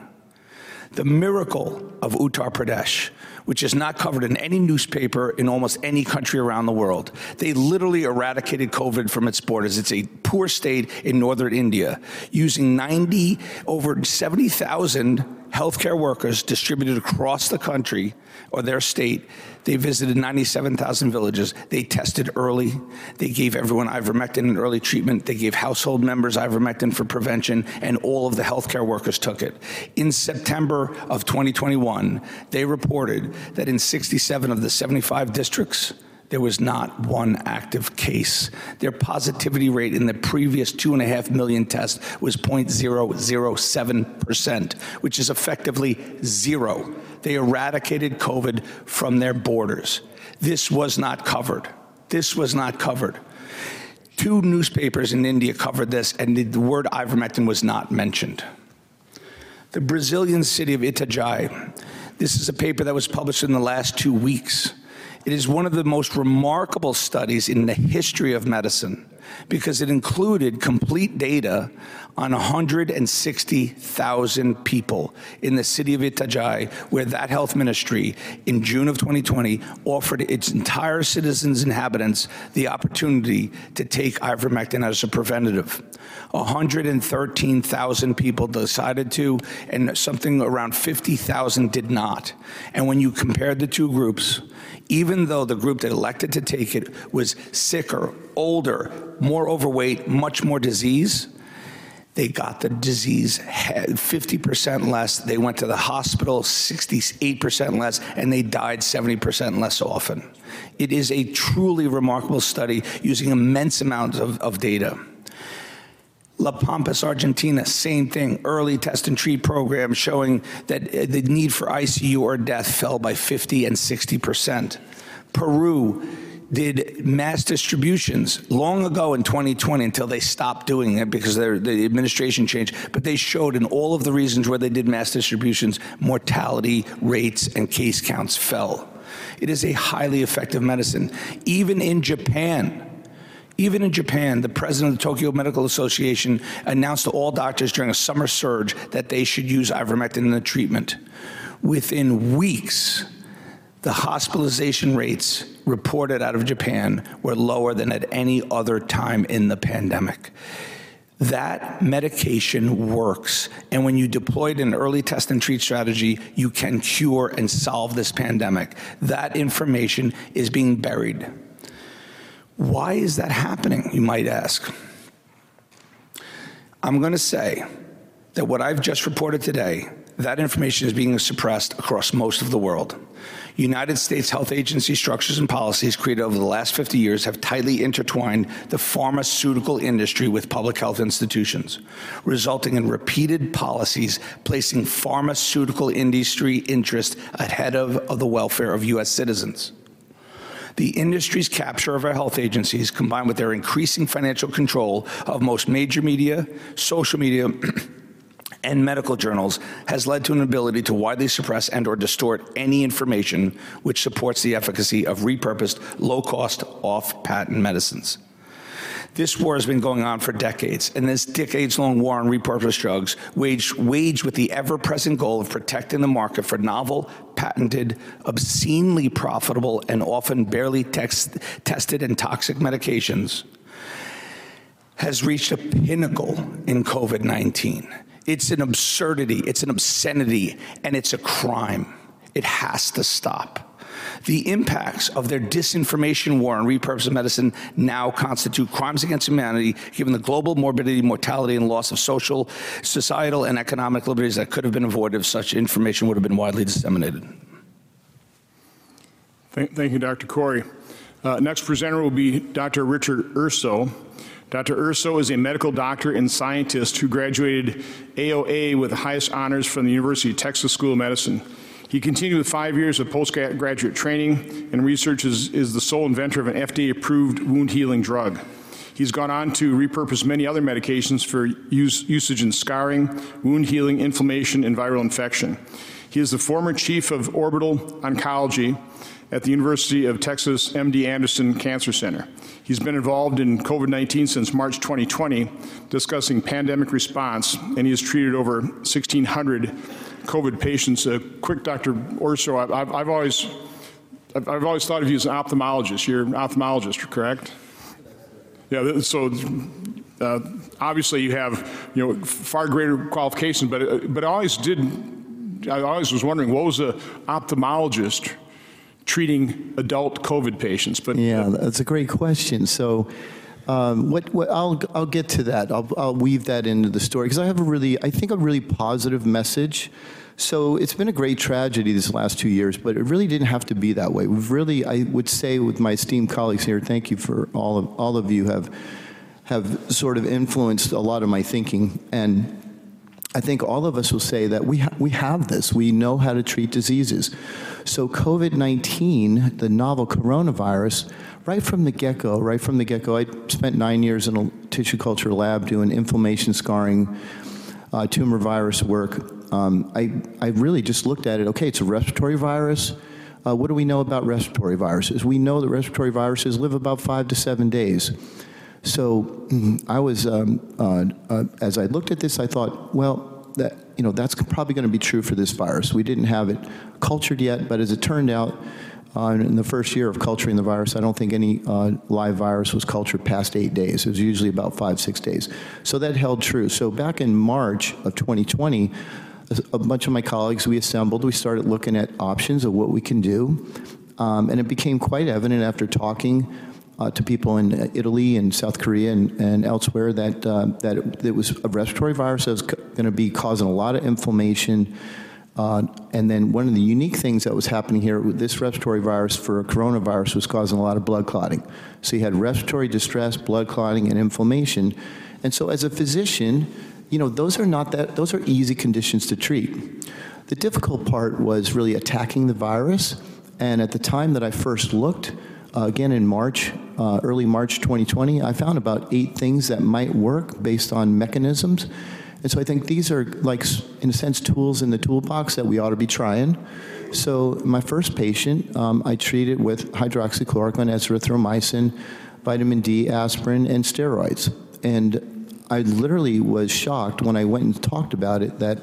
The miracle of Uttar Pradesh, which is not covered in any newspaper in almost any country around the world. They literally eradicated COVID from its borders. It's a poor state in northern India, using 90, over 70,000 healthcare workers distributed across the country or their state. They visited 97,000 villages. They tested early. They gave everyone ivermectin in early treatment. They gave household members ivermectin for prevention, and all of the healthcare workers took it. In September of 2021, they reported that in 67 of the 75 districts, there was not one active case. Their positivity rate in the previous two and a half million tests was 0.007%, which is effectively zero. They eradicated COVID from their borders. This was not covered. This was not covered. Two newspapers in India covered this, and the word ivermectin was not mentioned. The Brazilian city of Itajai, this is a paper that was published in the last two weeks It is one of the most remarkable studies in the history of medicine because it included complete data on 160,000 people in the city of Itajai, where that health ministry in June of 2020 offered its entire citizens inhabitants the opportunity to take ivermectin as a preventative. 113,000 people decided to, and something around 50,000 did not. And when you compared the two groups, even though the group that elected to take it was sicker, older, more overweight, much more disease, they got the disease 50% less. They went to the hospital 68% less, and they died 70% less often. It is a truly remarkable study using immense amounts of, of data. La Pampas, Argentina, same thing. Early test and treat program showing that uh, the need for ICU or death fell by 50 and 60%. Peru did mass distributions long ago in 2020 until they stopped doing it because the administration changed. But they showed in all of the reasons where they did mass distributions, mortality rates and case counts fell. It is a highly effective medicine. Even in Japan, even in Japan, the president of the Tokyo Medical Association announced to all doctors during a summer surge that they should use ivermectin in the treatment. Within weeks, the hospitalization rates reported out of Japan were lower than at any other time in the pandemic. That medication works. And when you deploy in early test and treat strategy, you can cure and solve this pandemic. That information is being buried. Why is that happening, you might ask? I'm going to say that what I've just reported today, that information is being suppressed across most of the world. United States health agency structures and policies created over the last 50 years have tightly intertwined the pharmaceutical industry with public health institutions, resulting in repeated policies placing pharmaceutical industry interest ahead of, of the welfare of U.S. citizens. The industry's capture of our health agencies, combined with their increasing financial control of most major media, social media, and medical journals has led to an ability to widely suppress and or distort any information which supports the efficacy of repurposed low-cost off-patent medicines. This war has been going on for decades, and this decades-long war on repurposed drugs waged, waged with the ever-present goal of protecting the market for novel, patented, obscenely profitable, and often barely text, tested and toxic medications has reached a pinnacle in COVID-19. It's an absurdity, it's an obscenity, and it's a crime. It has to stop. The impacts of their disinformation war on repurposed medicine now constitute crimes against humanity, given the global morbidity, mortality, and loss of social, societal, and economic liberties that could have been avoided if such information would have been widely disseminated. Thank, thank you, Dr. Kory. Uh, next presenter will be Dr. Richard Urso. Dr. Urso is a medical doctor and scientist who graduated AOA with the highest honors from the University of Texas School of Medicine. He continued with five years of postgraduate training and research is, is the sole inventor of an FDA-approved wound healing drug. He's gone on to repurpose many other medications for use, usage in scarring, wound healing, inflammation, and viral infection. He is the former chief of orbital oncology at the University of Texas MD Anderson Cancer Center. He's been involved in COVID-19 since March 2020, discussing pandemic response, and he has treated over 1,600 COVID patients. A quick, Dr. Urso, I've, I've always I've, I've always thought of you as an ophthalmologist. You're an ophthalmologist, correct? Yeah, so uh, obviously you have you know far greater qualifications, but uh, but I always did. I always was wondering what was an ophthalmologist treating adult COVID patients. But yeah, that's a great question. So. Um, what, what, I'll, I'll get to that. I'll, I'll weave that into the story because I have a really, I think a really positive message. So it's been a great tragedy these last two years, but it really didn't have to be that way. We've really, I would say with my esteemed colleagues here, thank you for all of, all of you have, have sort of influenced a lot of my thinking. And I think all of us will say that we, ha we have this. We know how to treat diseases. So COVID-19, the novel coronavirus, right from the get-go, right from the get-go, I spent nine years in a tissue culture lab doing inflammation scarring, uh, tumor virus work. Um, I, I really just looked at it, okay, it's a respiratory virus. Uh, what do we know about respiratory viruses? We know that respiratory viruses live about five to seven days. So mm, I was, um, uh, uh, as I looked at this, I thought, well, that you know that's probably going to be true for this virus. We didn't have it cultured yet, but as it turned out, uh, in the first year of culturing the virus, I don't think any uh, live virus was cultured past eight days. It was usually about five, six days. So that held true. So back in March of 2020, a bunch of my colleagues, we assembled, we started looking at options of what we can do. Um, and it became quite evident after talking uh, to people in Italy and South Korea and, and elsewhere that, uh, that it, it, was a respiratory virus that was going to be causing a lot of inflammation, uh, and then one of the unique things that was happening here with this respiratory virus for a coronavirus was causing a lot of blood clotting. So you had respiratory distress, blood clotting, and inflammation. And so as a physician, you know, those are not that, those are easy conditions to treat. The difficult part was really attacking the virus. And at the time that I first looked, uh, again in March, uh, early March 2020, I found about eight things that might work based on mechanisms. And so I think these are like, in a sense, tools in the toolbox that we ought to be trying. So my first patient, um, I treated with hydroxychloroquine, azithromycin, vitamin D, aspirin, and steroids. And I literally was shocked when I went and talked about it that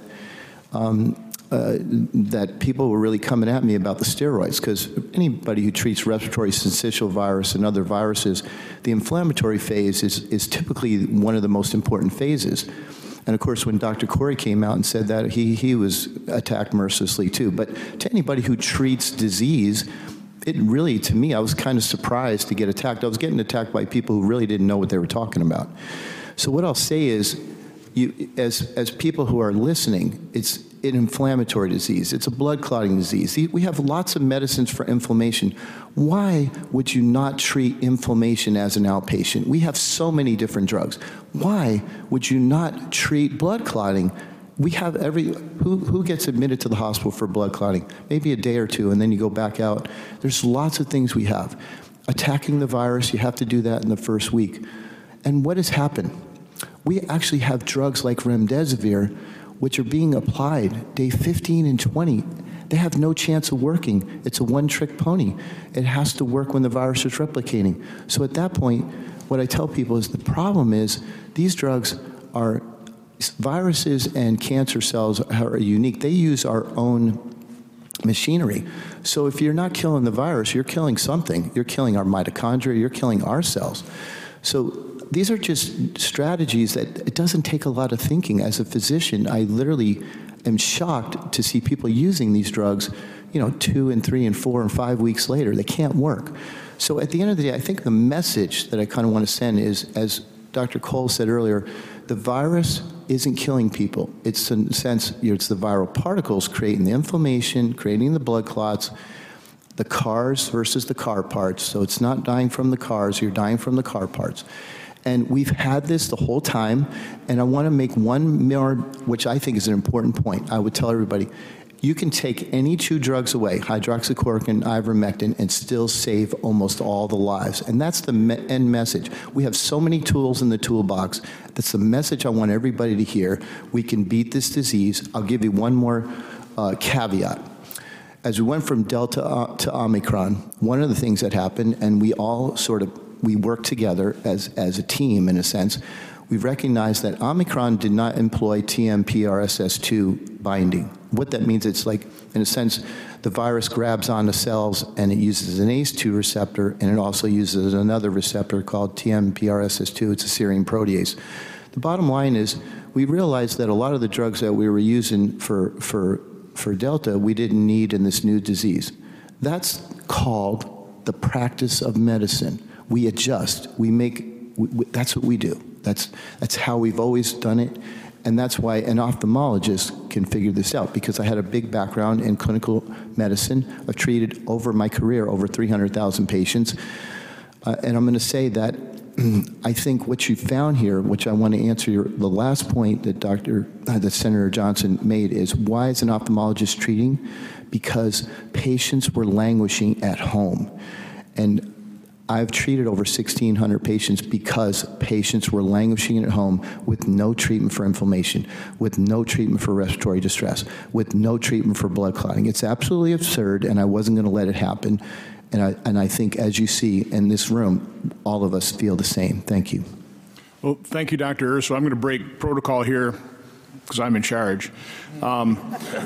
um, uh, that people were really coming at me about the steroids because anybody who treats respiratory syncytial virus and other viruses, the inflammatory phase is, is typically one of the most important phases. And of course, when Dr. Kory came out and said that, he, he was attacked mercilessly too. But to anybody who treats disease, it really, to me, I was kind of surprised to get attacked. I was getting attacked by people who really didn't know what they were talking about. So what I'll say is, you, as, as people who are listening, it's an inflammatory disease. It's a blood clotting disease. We have lots of medicines for inflammation. Why would you not treat inflammation as an outpatient? We have so many different drugs. Why would you not treat blood clotting? We have every, who, who gets admitted to the hospital for blood clotting? Maybe a day or two, and then you go back out. There's lots of things we have. Attacking the virus, you have to do that in the first week. And what has happened? We actually have drugs like remdesivir which are being applied day 15 and 20, they have no chance of working. It's a one-trick pony. It has to work when the virus is replicating. So at that point, what I tell people is the problem is these drugs are viruses and cancer cells are unique. They use our own machinery. So if you're not killing the virus, you're killing something. You're killing our mitochondria, you're killing our cells. So these are just strategies that it doesn't take a lot of thinking. As a physician, I literally am shocked to see people using these drugs, you know, two and three and four and five weeks later. They can't work. So at the end of the day, I think the message that I kind of want to send is, as Dr. Cole said earlier, the virus isn't killing people. It's in a sense, it's the viral particles creating the inflammation, creating the blood clots, the cars versus the car parts. So it's not dying from the cars, you're dying from the car parts. And we've had this the whole time. And I want to make one more, which I think is an important point. I would tell everybody, you can take any two drugs away, hydroxychloroquine, ivermectin, and still save almost all the lives. And that's the me end message. We have so many tools in the toolbox. That's the message I want everybody to hear. We can beat this disease. I'll give you one more uh, caveat. As we went from Delta uh, to Omicron, one of the things that happened, and we all sort of we work together as, as a team in a sense. We've recognized that Omicron did not employ TMPRSS2 binding. What that means, it's like, in a sense, the virus grabs onto cells and it uses an ACE2 receptor and it also uses another receptor called TMPRSS2. It's a serine protease. The bottom line is we realized that a lot of the drugs that we were using for, for, for Delta, we didn't need in this new disease. That's called the practice of medicine we adjust. We make, we, we, that's what we do. That's, that's how we've always done it. And that's why an ophthalmologist can figure this out because I had a big background in clinical medicine. I've treated over my career over 300,000 patients. Uh, and I'm going to say that I think what you found here, which I want to answer your, the last point that Dr. Uh, that Senator Johnson made is why is an ophthalmologist treating? Because patients were languishing at home. And I've treated over 1,600 patients because patients were languishing at home with no treatment for inflammation, with no treatment for respiratory distress, with no treatment for blood clotting. It's absolutely absurd, and I wasn't going to let it happen. And I, and I think, as you see in this room, all of us feel the same. Thank you. Well, thank you, Dr. Urso. I'm going to break protocol here because I'm in charge. Um,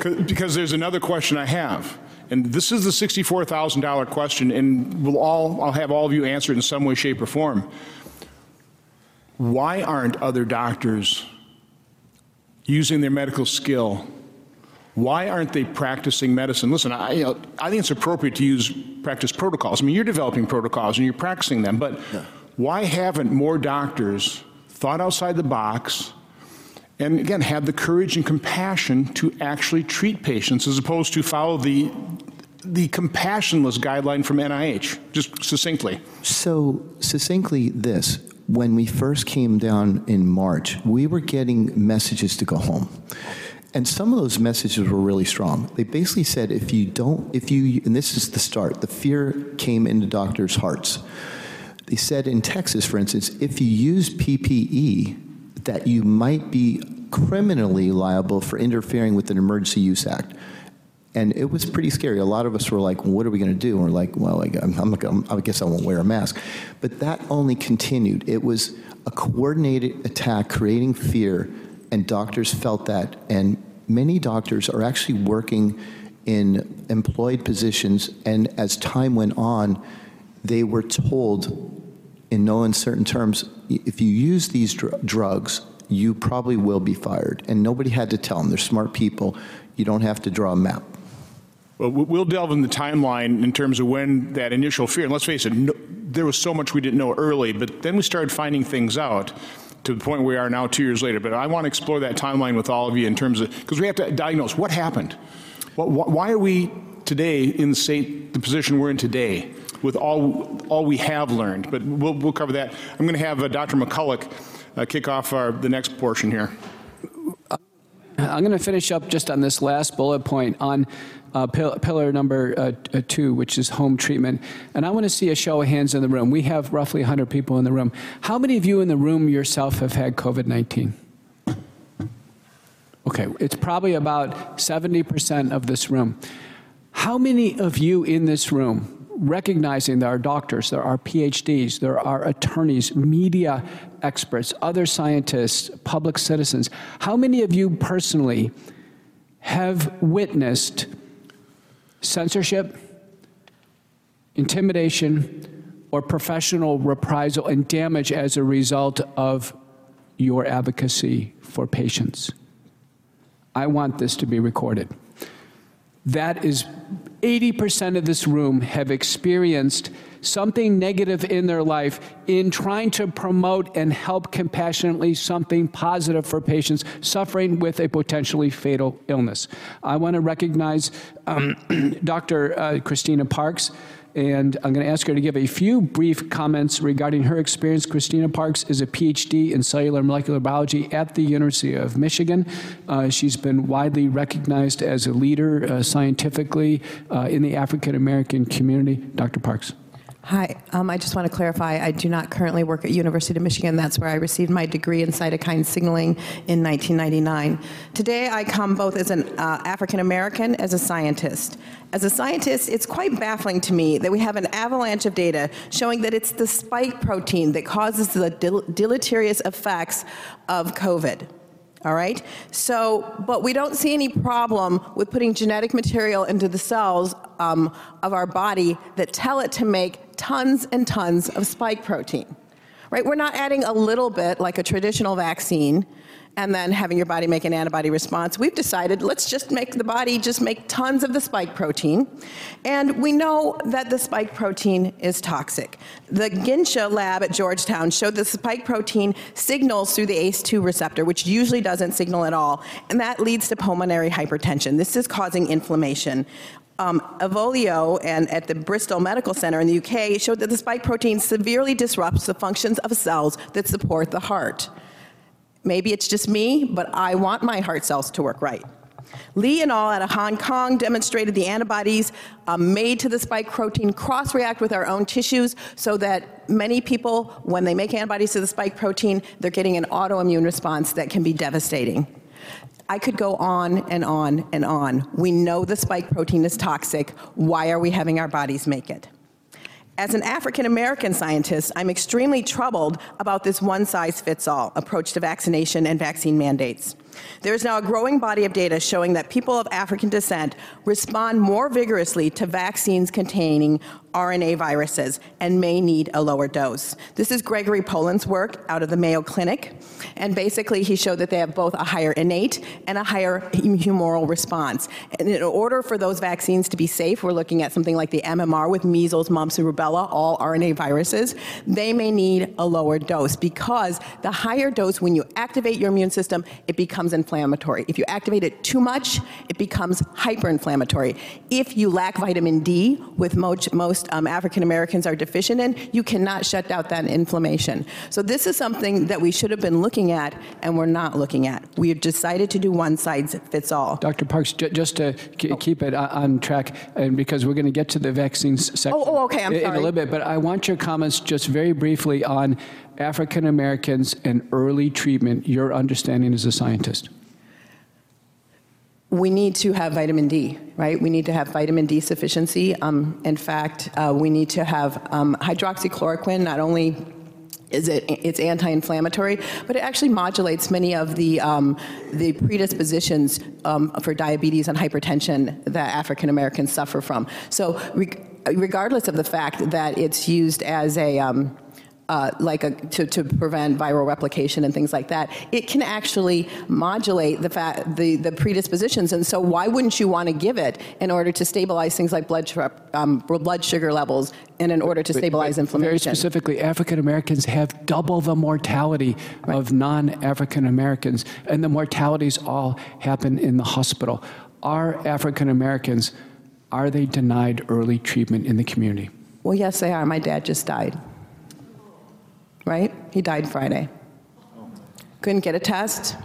'cause- because there's another question I have. And this is the $64,000 question, and we'll all, I'll have all of you answer it in some way, shape, or form. Why aren't other doctors using their medical skill? Why aren't they practicing medicine? Listen, I, you know, I think it's appropriate to use practice protocols. I mean, you're developing protocols and you're practicing them, but why haven't more doctors thought outside the box and again had the courage and compassion to actually treat patients as opposed to follow the the compassionless guideline from NIH? Just succinctly. So, succinctly, this when we first came down in March, we were getting messages to go home. And some of those messages were really strong. They basically said if you don't, if you, and this is the start, the fear came into doctors' hearts. They said in Texas, for instance, if you use PPE, that you might be criminally liable for interfering with an emergency use act. And it was pretty scary. A lot of us were like, what are we going to do? And we're like, well, I, I'm, I'm, I guess I won't wear a mask. But that only continued. It was a coordinated attack creating fear, and doctors felt that. And many doctors are actually working in employed positions, and as time went on, they were told in no uncertain terms, if you use these dr- drugs, you probably will be fired. And nobody had to tell them. They're smart people. You don't have to draw a map. Well, we- we'll delve in the timeline in terms of when that initial fear, and let's face it, no, there was so much we didn't know early, but then we started finding things out to the point where we are now two years later. But I want to explore that timeline with all of you in terms of, because we have to diagnose what happened. What, wh- why are we today in the state, the position we're in today with all, all we have learned? But we'll, we'll cover that. I'm going to have uh, Dr. McCullough uh, kick off our, the next portion here. I'm going to finish up just on this last bullet point on uh, pill- pillar number uh, uh, two, which is home treatment. And I want to see a show of hands in the room. We have roughly 100 people in the room. How many of you in the room yourself have had COVID 19? Okay, it's probably about 70% of this room. How many of you in this room, recognizing there are doctors, there are PhDs, there are attorneys, media experts, other scientists, public citizens, how many of you personally have witnessed censorship, intimidation, or professional reprisal and damage as a result of your advocacy for patients? I want this to be recorded. That is 80% of this room have experienced something negative in their life in trying to promote and help compassionately something positive for patients suffering with a potentially fatal illness. I want to recognize um, Dr. Uh, Christina Parks. And I'm going to ask her to give a few brief comments regarding her experience. Christina Parks is a PhD in cellular molecular biology at the University of Michigan. Uh, she's been widely recognized as a leader uh, scientifically uh, in the African American community. Dr. Parks. Hi, um, I just want to clarify, I do not currently work at University of Michigan. That's where I received my degree in cytokine signaling in 1999. Today, I come both as an uh, African American, as a scientist. As a scientist, it's quite baffling to me that we have an avalanche of data showing that it's the spike protein that causes the del- deleterious effects of COVID. All right? So, but we don't see any problem with putting genetic material into the cells um, of our body that tell it to make tons and tons of spike protein. Right? We're not adding a little bit like a traditional vaccine and then having your body make an antibody response. We've decided let's just make the body just make tons of the spike protein. And we know that the spike protein is toxic. The Ginsha lab at Georgetown showed the spike protein signals through the ACE2 receptor, which usually doesn't signal at all, and that leads to pulmonary hypertension. This is causing inflammation. Um, Avolio and at the Bristol Medical Center in the UK showed that the spike protein severely disrupts the functions of cells that support the heart. Maybe it's just me, but I want my heart cells to work right. Lee and all out of Hong Kong demonstrated the antibodies um, made to the spike protein cross-react with our own tissues so that many people, when they make antibodies to the spike protein, they're getting an autoimmune response that can be devastating. I could go on and on and on. We know the spike protein is toxic. Why are we having our bodies make it? As an African American scientist, I'm extremely troubled about this one size fits all approach to vaccination and vaccine mandates. There is now a growing body of data showing that people of African descent respond more vigorously to vaccines containing RNA viruses and may need a lower dose. This is Gregory Poland's work out of the Mayo Clinic, and basically he showed that they have both a higher innate and a higher humoral response. And in order for those vaccines to be safe, we're looking at something like the MMR with measles, mumps, and rubella, all RNA viruses, they may need a lower dose because the higher dose, when you activate your immune system, it becomes inflammatory. If you activate it too much, it becomes hyperinflammatory. If you lack vitamin D, with most, most um, African Americans are deficient in, you cannot shut down that inflammation. So this is something that we should have been looking at and we're not looking at. We have decided to do one size fits all. Dr. Parks, ju- just to k- keep it o- on track, and because we're going to get to the vaccines section Oh, oh, okay, in a little bit, but I want your comments just very briefly on African Americans and early treatment, your understanding as a scientist. We need to have vitamin D, right? We need to have vitamin D sufficiency. Um, in fact, uh, we need to have um, hydroxychloroquine. Not only is it it's anti-inflammatory, but it actually modulates many of the um, the predispositions um, for diabetes and hypertension that African Americans suffer from. So, re- regardless of the fact that it's used as a um, uh, like a, to, to prevent viral replication and things like that, it can actually modulate the, fa- the, the predispositions. And so, why wouldn't you want to give it in order to stabilize things like blood, um, blood sugar levels and in order to stabilize Very inflammation? specifically, African Americans have double the mortality of non African Americans, and the mortalities all happen in the hospital. Are African Americans, are they denied early treatment in the community? Well, yes, they are. My dad just died. Right? He died Friday. Couldn't get a test,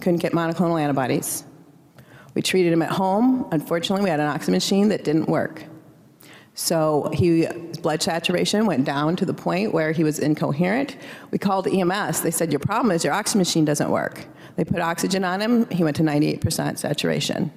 couldn't get monoclonal antibodies. We treated him at home. Unfortunately, we had an oxygen machine that didn't work. So he, his blood saturation went down to the point where he was incoherent. We called EMS. They said, Your problem is your oxygen machine doesn't work. They put oxygen on him. He went to 98% saturation.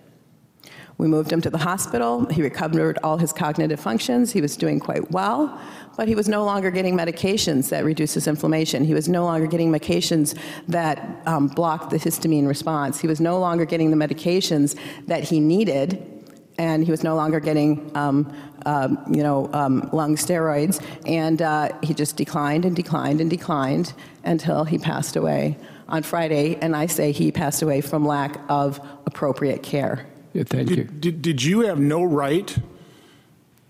We moved him to the hospital. He recovered all his cognitive functions. He was doing quite well, but he was no longer getting medications that reduce his inflammation. He was no longer getting medications that um, blocked the histamine response. He was no longer getting the medications that he needed, and he was no longer getting, um, um, you know, um, lung steroids. And uh, he just declined and declined and declined until he passed away on Friday. And I say he passed away from lack of appropriate care. Yeah, thank you. Did, did, did you have no right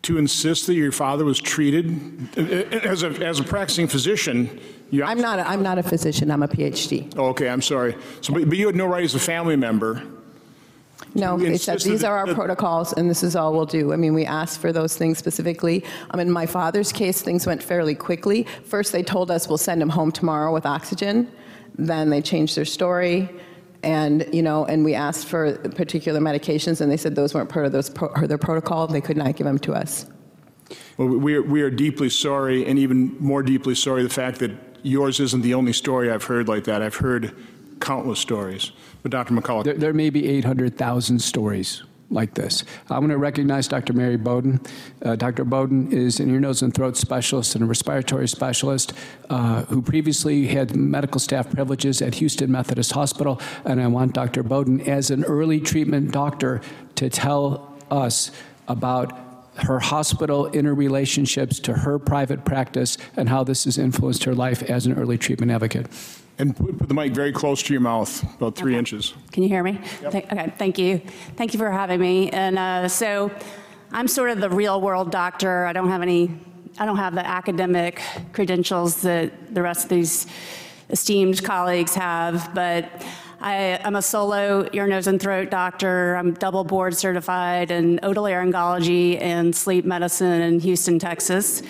to insist that your father was treated as a, as a practicing physician? You, I'm not, a, I'm not a physician, I'm a PhD. Oh, okay, I'm sorry. So, but, but you had no right as a family member. No, they said these are our that- protocols and this is all we'll do. I mean, we asked for those things specifically. Um, in my father's case, things went fairly quickly. First, they told us we'll send him home tomorrow with oxygen. Then they changed their story. And, you know, and we asked for particular medications and they said those weren't part of those pro- their protocol. They could not give them to us. Well, we are, we are deeply sorry, and even more deeply sorry the fact that yours isn't the only story I've heard like that. I've heard countless stories. But Dr. McCullough, There, there may be 800,000 stories like this. I want to recognize Dr. Mary Bowden. Uh, Dr. Bowden is an ear, nose, and throat specialist and a respiratory specialist uh, who previously had medical staff privileges at Houston Methodist Hospital. And I want Dr. Bowden, as an early treatment doctor, to tell us about her hospital interrelationships to her private practice and how this has influenced her life as an early treatment advocate. And put, put the mic very close to your mouth, about three inches. Can you hear me? Thank- Okay, thank you. Thank you for having me. And uh, so I'm sort of the real world doctor. I don't have any, I don't have the academic credentials that the rest of these esteemed colleagues have, but I, I'm a solo ear, nose, and throat doctor. I'm double board certified in otolaryngology and sleep medicine in Houston, Texas.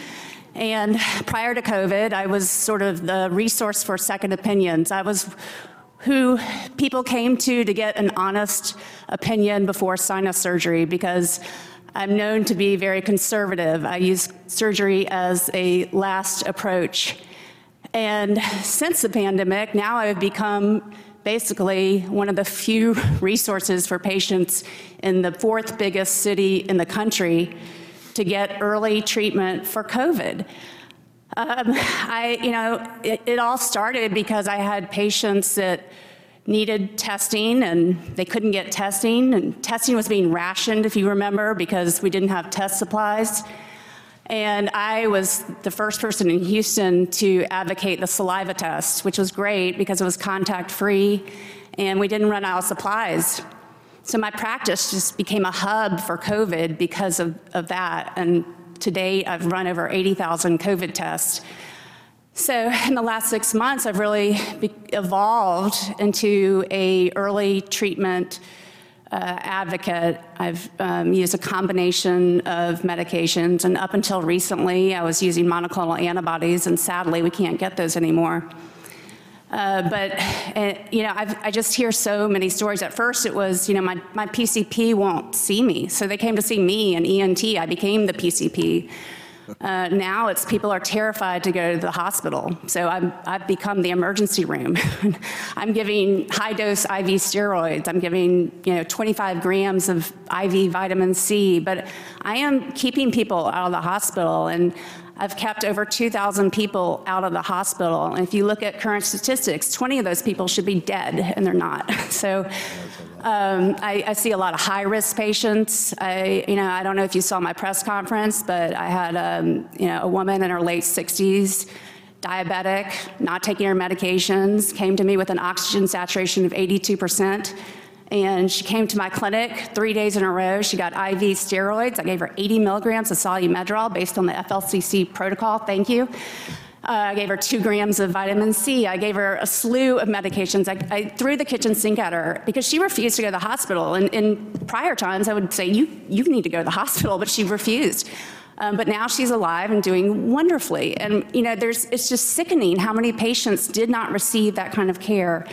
And prior to COVID, I was sort of the resource for second opinions. I was who people came to to get an honest opinion before sinus surgery because I'm known to be very conservative. I use surgery as a last approach. And since the pandemic, now I've become basically one of the few resources for patients in the fourth biggest city in the country to get early treatment for COVID. Um, I, you know, it, it all started because I had patients that needed testing and they couldn't get testing. And testing was being rationed if you remember because we didn't have test supplies. And I was the first person in Houston to advocate the saliva test which was great because it was contact free and we didn't run out of supplies so my practice just became a hub for COVID because of, of that and to date I've run over 80,000 COVID tests so in the last six months, I've really evolved into a early treatment uh, advocate. I've um, used a combination of medications, and up until recently, I was using monoclonal antibodies, and sadly, we can't get those anymore. Uh, but uh, you know, I've, i just hear so many stories. At first, it was you know my my PCP won't see me, so they came to see me, and ENT. I became the PCP. Uh, now it's people are terrified to go to the hospital. So I'm, I've become the emergency room. I'm giving high dose IV steroids. I'm giving, you know, 25 grams of IV vitamin C, but I am keeping people out of the hospital and I've kept over 2,000 people out of the hospital. And if you look at current statistics, 20 of those people should be dead and they're not. So um, I, I, see a lot of high risk patients. I, you know, I don't know if you saw my press conference, but I had, um, you know, a woman in her late 60s, diabetic, not taking her medications, came to me with an oxygen saturation of 82 percent. And she came to my clinic three days in a row. She got IV steroids. I gave her 80 milligrams of Solu-Medrol based on the FLCC protocol. Thank you. Uh, I gave her two grams of vitamin C. I gave her a slew of medications. I, I, threw the kitchen sink at her because she refused to go to the hospital. And in prior times, I would say, you, you need to go to the hospital, but she refused. Um, but now she's alive and doing wonderfully. And you know, there's, it's just sickening how many patients did not receive that kind of care.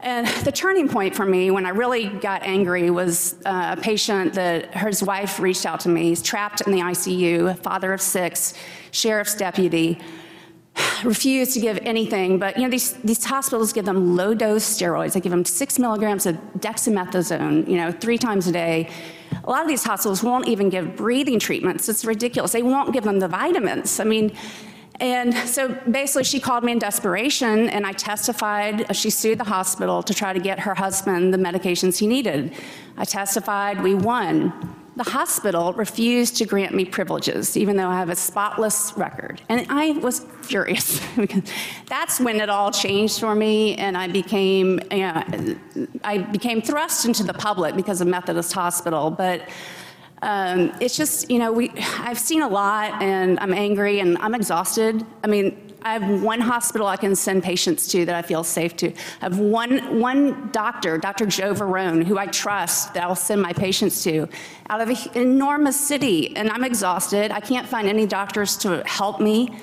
And the turning point for me when I really got angry was uh, a patient that his wife reached out to me. He's trapped in the ICU, father of six, sheriff's deputy refused to give anything, but you know, these, these hospitals give them low dose steroids. They give them six milligrams of dexamethasone, you know, three times a day. A lot of these hospitals won't even give breathing treatments. It's ridiculous. They won't give them the vitamins. I mean, and so basically she called me in desperation and I testified, she sued the hospital to try to get her husband the medications he needed. I testified, we won the hospital refused to grant me privileges, even though I have a spotless record. And I was furious because that's when it all changed for me, and I became, you know, I became thrust into the public because of Methodist Hospital. But um, it's just, you know, we, I've seen a lot, and I'm angry, and I'm exhausted. I mean, I have one hospital I can send patients to that I feel safe to. I have one, one doctor, Dr. Joe Varon, who I trust that I'll send my patients to out of an enormous city. And I'm exhausted. I can't find any doctors to help me.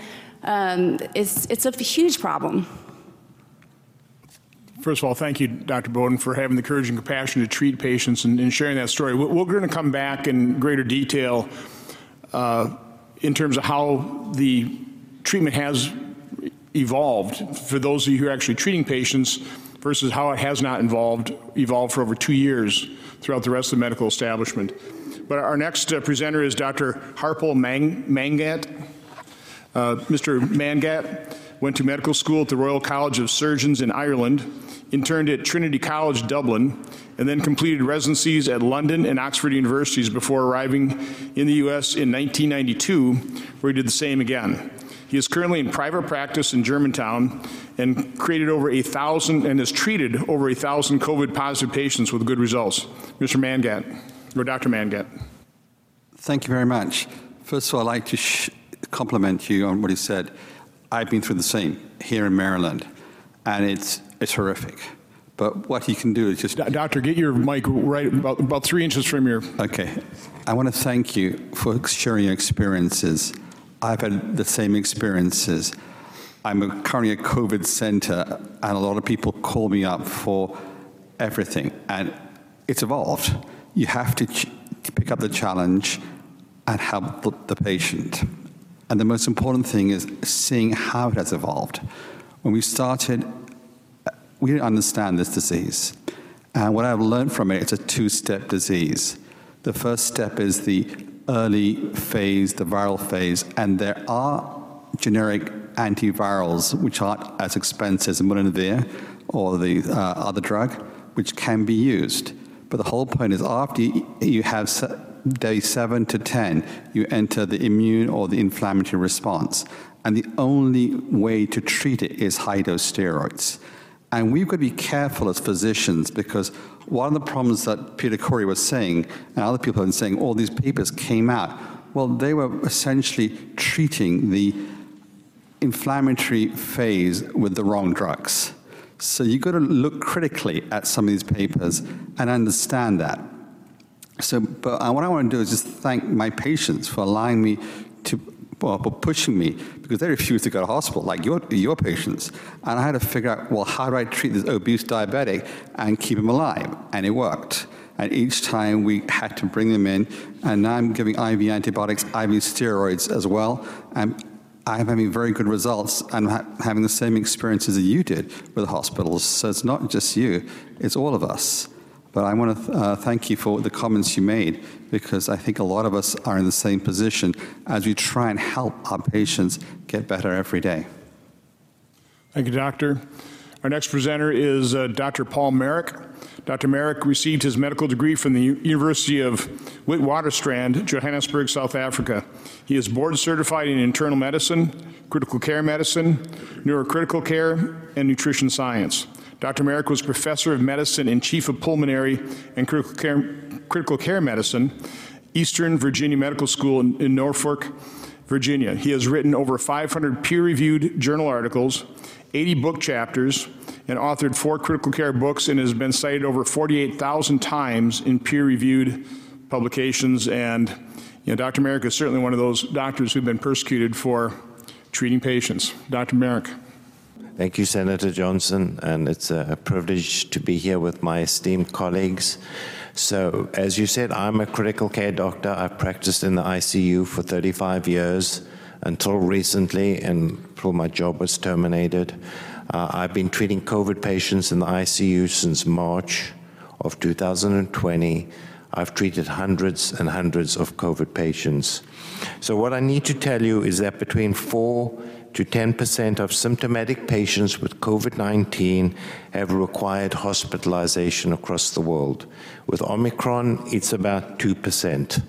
Um, it's, it's a huge problem. First of all, thank you, Dr. Bowden, for having the courage and compassion to treat patients and, and sharing that story. We're going to come back in greater detail uh, in terms of how the treatment has evolved for those of you who are actually treating patients versus how it has not involved, evolved for over two years throughout the rest of the medical establishment. But our next uh, presenter is Dr. Harpal Mang Mangat. Uh, Mr. Mangat went to medical school at the Royal College of Surgeons in Ireland, interned at Trinity College, Dublin, and then completed residencies at London and Oxford universities before arriving in the U.S. in 1992, where he did the same again. He is currently in private practice in Germantown and created over a thousand and has treated over a thousand COVID positive patients with good results. Mr. Mangat, or Dr. Mangat. Thank you very much. First of all, I'd like to compliment you on what you said. I've been through the same here in Maryland, and it's, it's horrific. But what you can do is just... Doctor, get your mic right about, about three inches from your... Okay. I want to thank you for sharing your experiences. I've had the same experiences. I'm currently a COVID center, and a lot of people call me up for everything, and it's evolved. You have to, ch- to pick up the challenge and help the, the patient. And the most important thing is seeing how it has evolved. When we started, we didn't understand this disease. And what I've learned from it, it's a two step disease. The first step is the early phase, the viral phase, and there are generic antivirals which aren't as expensive as Molnupiravir or the uh, other drug, which can be used. But the whole point is after you have day 7 to 10, you enter the immune or the inflammatory response. And the only way to treat it is high dose steroids. And we've got to be careful as physicians because one of the problems that Peter Kory was saying, and other people have been saying, all these papers came out. Well, they were essentially treating the inflammatory phase with the wrong drugs. So you've got to look critically at some of these papers and understand that. So, but uh, what I want to do is just thank my patients for allowing me to, well, for pushing me, because they refused to go to hospital, like your, your patients. And I had to figure out, well, how do I treat this obese diabetic and keep him alive? And it worked. And each time we had to bring them in, and now I'm giving IV antibiotics, IV steroids as well. And I'm having very good results and ha having the same experiences that you did with the hospitals. So it's not just you, it's all of us. But I want to th uh, thank you for the comments you made because I think a lot of us are in the same position as we try and help our patients get better every day. Thank you, Doctor. Our next presenter is uh, Dr. Paul Marik. Dr. Marik received his medical degree from the U University of Witwatersrand, Johannesburg, South Africa. He is board certified in internal medicine, critical care medicine, neurocritical care, and nutrition science. Dr. Marik was professor of medicine and chief of pulmonary and critical care, critical care medicine, Eastern Virginia Medical School in, in Norfolk, Virginia. He has written over 500 peer-reviewed journal articles, 80 book chapters, and authored four critical care books and has been cited over 48,000 times in peer-reviewed publications. And you know, Dr. Marik is certainly one of those doctors who've been persecuted for treating patients. Dr. Marik. Thank you, Senator Johnson, and it's a privilege to be here with my esteemed colleagues. So, as you said, I'm a critical care doctor. I've practiced in the ICU for 35 years until recently, until my job was terminated. Uh, I've been treating COVID patients in the ICU since March of 2020. I've treated hundreds and hundreds of COVID patients. So what I need to tell you is that between 4 to 10% of symptomatic patients with COVID-19 have required hospitalization across the world. With Omicron, it's about 2%.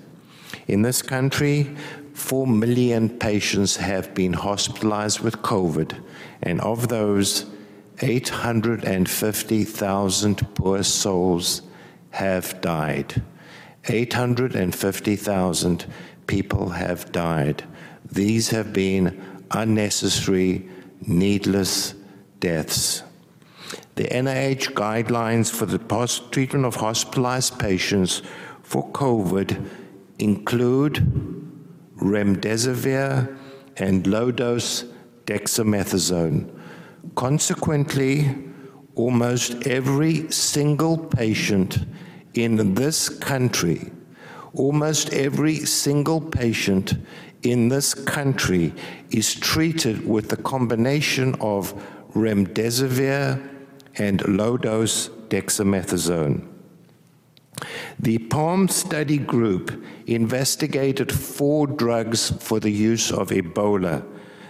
In this country, 4 million patients have been hospitalized with COVID, and of those, 850,000 poor souls have died. 850,000 people have died. These have been unnecessary, needless deaths. The NIH guidelines for the treatment of hospitalized patients for COVID include remdesivir, and low-dose dexamethasone. Consequently, almost every single patient in this country, almost every single patient in this country is treated with the combination of remdesivir and low-dose dexamethasone. The PALM study group investigated four drugs for the use of Ebola.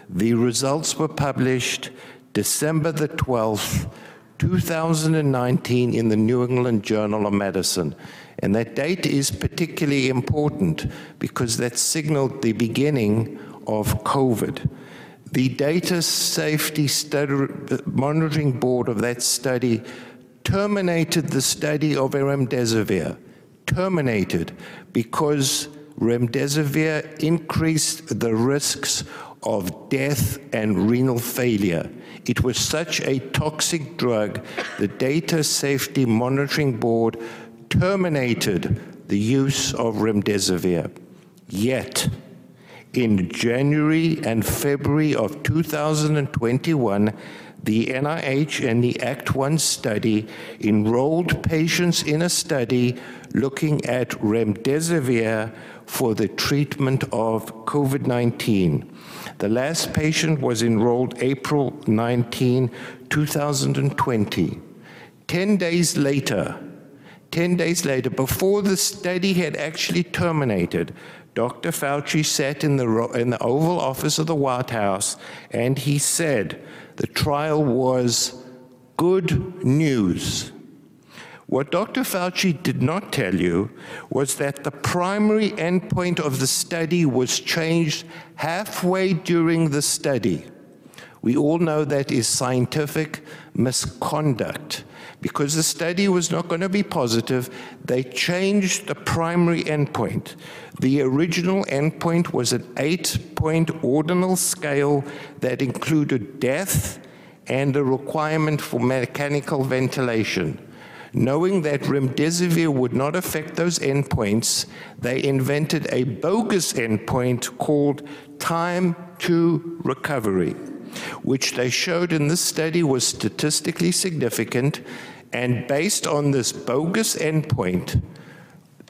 The results were published December the 12th, 2019 in the New England Journal of Medicine. And that date is particularly important because that signaled the beginning of COVID. The Data Safety study, Monitoring Board of that study terminated the study of remdesivir, terminated because remdesivir increased the risks of death and renal failure. It was such a toxic drug, the Data Safety Monitoring Board terminated the use of remdesivir. Yet, In January and February of 2021, the NIH and the ACTT-1 study enrolled patients in a study looking at remdesivir for the treatment of COVID 19. The last patient was enrolled April 19, 2020. 10 days later, 10 days later, before the study had actually terminated, Dr. Fauci sat in the, in the Oval Office of the White House and he said the trial was good news. What Dr. Fauci did not tell you was that the primary endpoint of the study was changed halfway during the study. We all know that is scientific misconduct. Because the study was not going to be positive, they changed the primary endpoint. The original endpoint was an eight point ordinal scale that included death and a requirement for mechanical ventilation. Knowing that remdesivir would not affect those endpoints, they invented a bogus endpoint called time to recovery, which they showed in this study was statistically significant. And based on this bogus endpoint,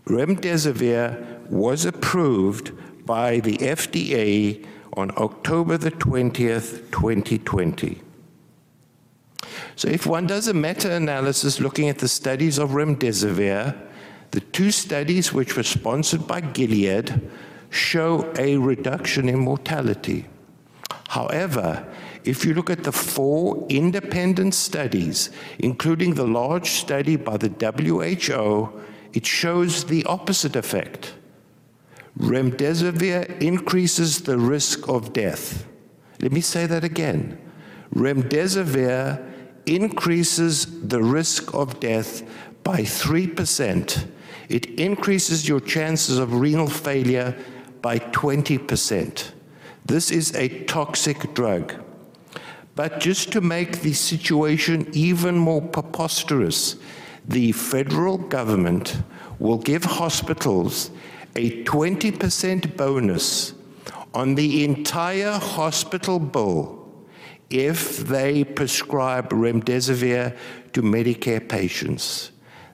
remdesivir was approved by the FDA on October the 20th, 2020. So if one does a meta-analysis looking at the studies of remdesivir, the two studies which were sponsored by Gilead show a reduction in mortality. However, if you look at the four independent studies, including the large study by the WHO, it shows the opposite effect. Remdesivir increases the risk of death. Let me say that again. Remdesivir increases the risk of death by 3%. It increases your chances of renal failure by 20%. This is a toxic drug. But just to make the situation even more preposterous, the federal government will give hospitals a 20% bonus on the entire hospital bill if they prescribe remdesivir to Medicare patients.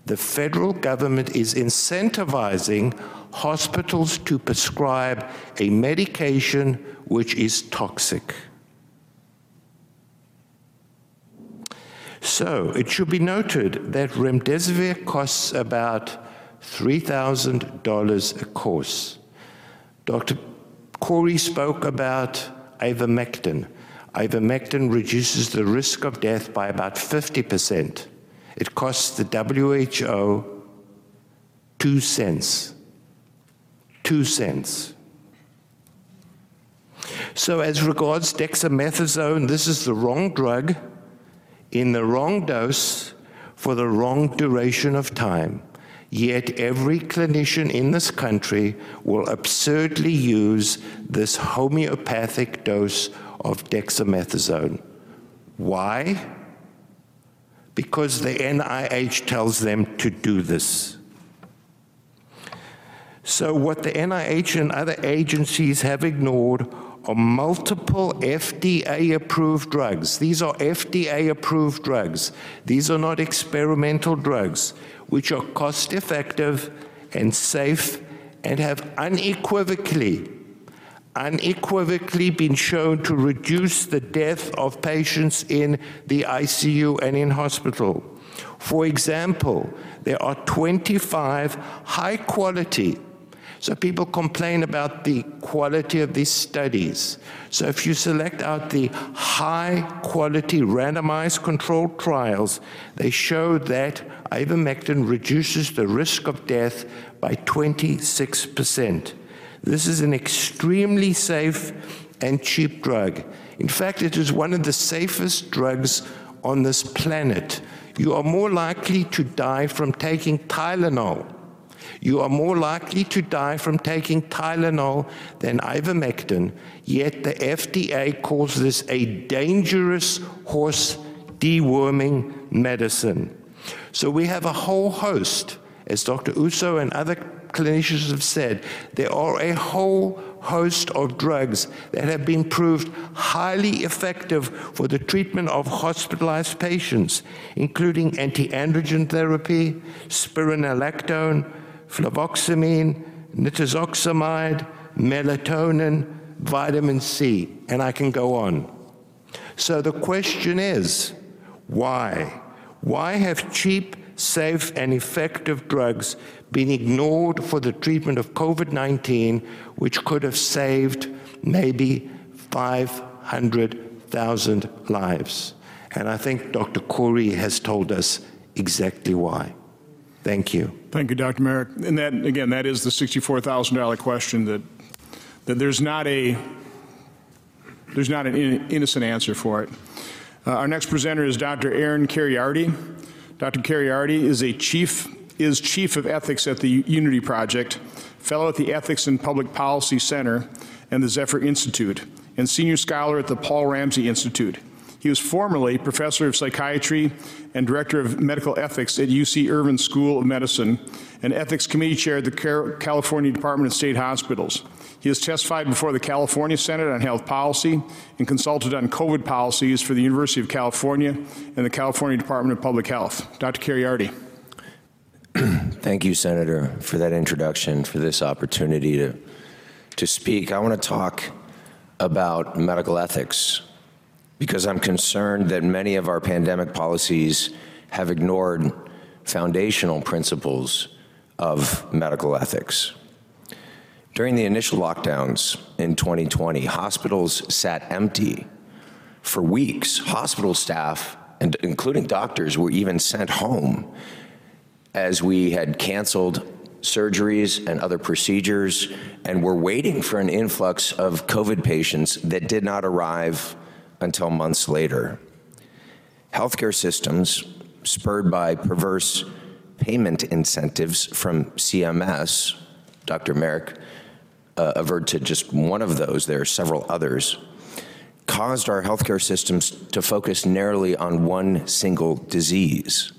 The federal government is incentivizing hospitals to prescribe a medication which is toxic. So it should be noted that remdesivir costs about $3,000 a course. Dr. Kory spoke about ivermectin. Ivermectin reduces the risk of death by about 50%. It costs the WHO two cents. Two cents. So, as regards dexamethasone, this is the wrong drug in the wrong dose for the wrong duration of time. Yet every clinician in this country will absurdly use this homeopathic dose of dexamethasone. Why? Because the NIH tells them to do this. So, what the NIH and other agencies have ignored are multiple FDA approved drugs. These are FDA approved drugs. These are not experimental drugs, which are cost effective and safe and have unequivocally unequivocally been shown to reduce the death of patients in the ICU and in hospital. For example, there are 25 high quality so people complain about the quality of these studies. So if you select out the high quality randomized controlled trials, they show that ivermectin reduces the risk of death by 26%. This is an extremely safe and cheap drug. In fact, it is one of the safest drugs on this planet. You are more likely to die from taking Tylenol. You are more likely to die from taking Tylenol than ivermectin, yet the FDA calls this a dangerous horse deworming medicine. So we have a whole host, as Dr. Urso and other clinicians have said, there are a whole host of drugs that have been proved highly effective for the treatment of hospitalized patients, including anti-androgen therapy, spironolactone, fluvoxamine, nitazoxanide, melatonin, vitamin C, and I can go on. So the question is, why? Why have cheap, safe, and effective drugs been ignored for the treatment of COVID 19, which could have saved maybe 500,000 lives? And I think Dr. Kory has told us exactly why. Thank you. Thank you, Dr. Marik. And that, again, that is the $64,000 question that, that there's not a, there's not an innocent answer for it. Uh, our next presenter is Dr. Aaron Kheriaty. Dr. Kheriaty is a chief is chief of ethics at the Unity Project, fellow at the Ethics and Public Policy Center and the Zephyr Institute, and senior scholar at the Paul Ramsey Institute. He was formerly professor of psychiatry and director of medical ethics at UC Irvine School of Medicine and ethics committee chair at the California Department of State Hospitals. He has testified before the California Senate on health policy and consulted on COVID policies for the University of California and the California Department of Public Health. Dr. Kheriaty. Thank you, Senator, for that introduction, for this opportunity to, to speak. I want to talk about medical ethics because I'm concerned that many of our pandemic policies have ignored foundational principles of medical ethics. During the initial lockdowns in 2020, hospitals sat empty for weeks. Hospital staff, and including doctors, were even sent home as we had canceled surgeries and other procedures and were waiting for an influx of COVID patients that did not arrive until months later. Healthcare systems, spurred by perverse payment incentives from CMS, Dr. Marik uh, averred to just one of those, there are several others, caused our healthcare systems to focus narrowly on one single disease.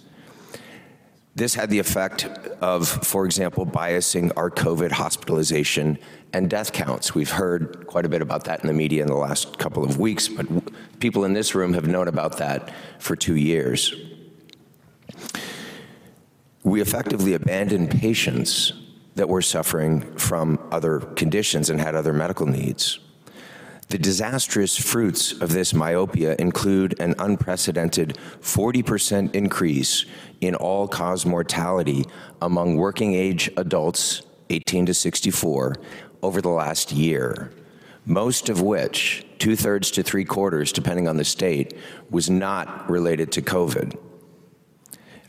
This had the effect of, for example, biasing our COVID hospitalization and death counts. We've heard quite a bit about that in the media in the last couple of weeks, but people in this room have known about that for two years. We effectively abandoned patients that were suffering from other conditions and had other medical needs. The disastrous fruits of this myopia include an unprecedented 40% increase in all cause mortality among working age adults 18 to 64 over the last year, most of which, two thirds to three quarters, depending on the state, was not related to COVID.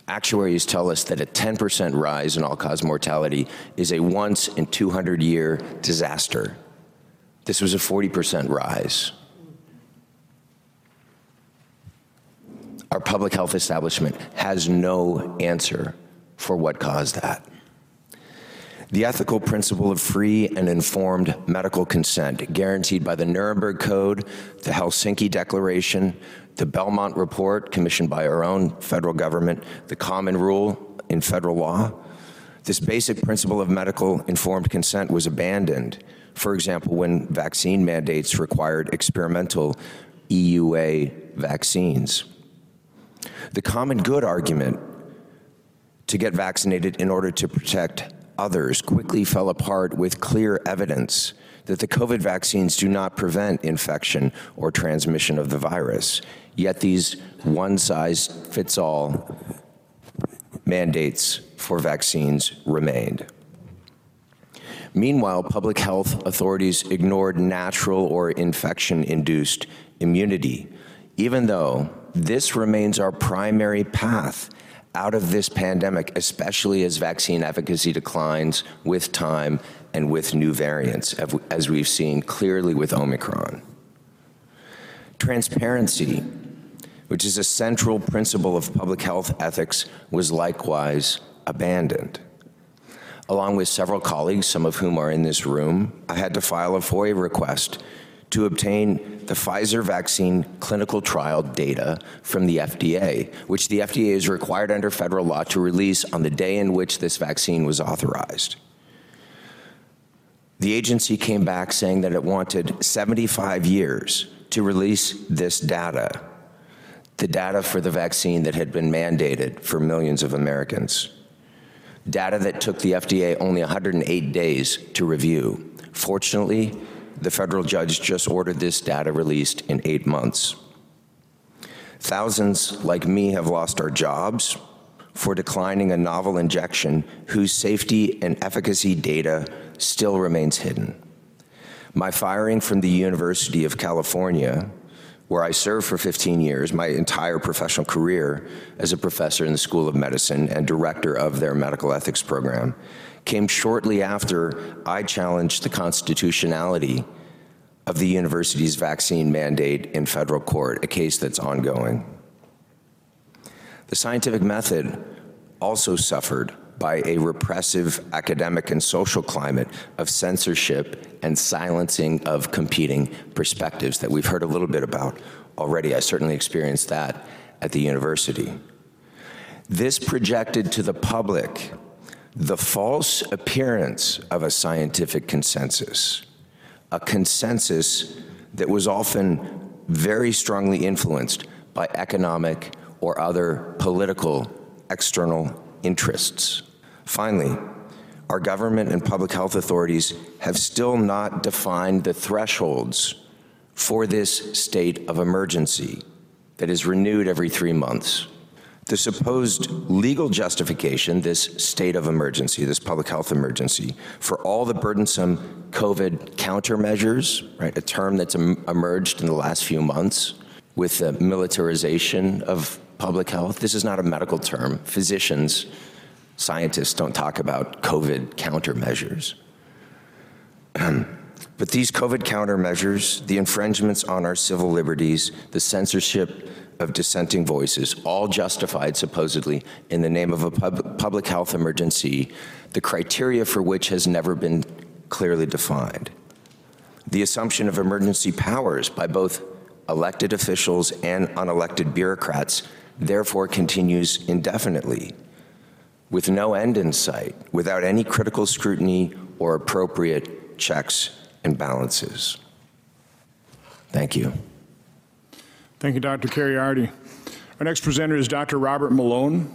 Actuaries tell us that a 10% rise in all cause mortality is a once in 200 year disaster. This was a 40% rise. Our public health establishment has no answer for what caused that. The ethical principle of free and informed medical consent, guaranteed by the Nuremberg Code, the Helsinki Declaration, the Belmont Report, commissioned by our own federal government, the Common Rule in federal law. This basic principle of medical informed consent was abandoned, for example, when vaccine mandates required experimental EUA vaccines. The common good argument to get vaccinated in order to protect others quickly fell apart with clear evidence that the COVID vaccines do not prevent infection or transmission of the virus. Yet these one size fits all mandates for vaccines remained. Meanwhile, public health authorities ignored natural or infection induced immunity, even though this remains our primary path out of this pandemic, especially as vaccine efficacy declines with time and with new variants, as we've seen clearly with Omicron. Transparency, which is a central principle of public health ethics, was likewise abandoned. Along with several colleagues, some of whom are in this room, I had to file a FOIA request to obtain the Pfizer vaccine clinical trial data from the FDA, which the FDA is required under federal law to release on the day in which this vaccine was authorized. The agency came back saying that it wanted 75 years to release this data, the data for the vaccine that had been mandated for millions of Americans. Data that took the FDA only 108 days to review. Fortunately, the federal judge just ordered this data released in eight months. Thousands like me have lost our jobs for declining a novel injection whose safety and efficacy data still remains hidden. My firing from the University of California, where I served for 15 years, my entire professional career as a professor in the School of Medicine and director of their medical ethics program, came shortly after I challenged the constitutionality of the university's vaccine mandate in federal court, a case that's ongoing. The scientific method also suffered by a repressive academic and social climate of censorship and silencing of competing perspectives that we've heard a little bit about already. I certainly experienced that at the university. This projected to the public the false appearance of a scientific consensus, a consensus that was often very strongly influenced by economic or other political external interests. Finally, our government and public health authorities have still not defined the thresholds for this state of emergency that is renewed every three months. The supposed legal justification, this state of emergency, this public health emergency, for all the burdensome COVID countermeasures, right, a term that's em emerged in the last few months with the militarization of public health. This is not a medical term. Physicians, scientists don't talk about COVID countermeasures. but these COVID countermeasures, the infringements on our civil liberties, the censorship of dissenting voices, all justified supposedly in the name of a pub public health emergency, the criteria for which has never been clearly defined. The assumption of emergency powers by both elected officials and unelected bureaucrats therefore continues indefinitely, with no end in sight, without any critical scrutiny or appropriate checks and balances. Thank you. Thank you, Dr. Kheriaty. Our next presenter is Dr. Robert Malone.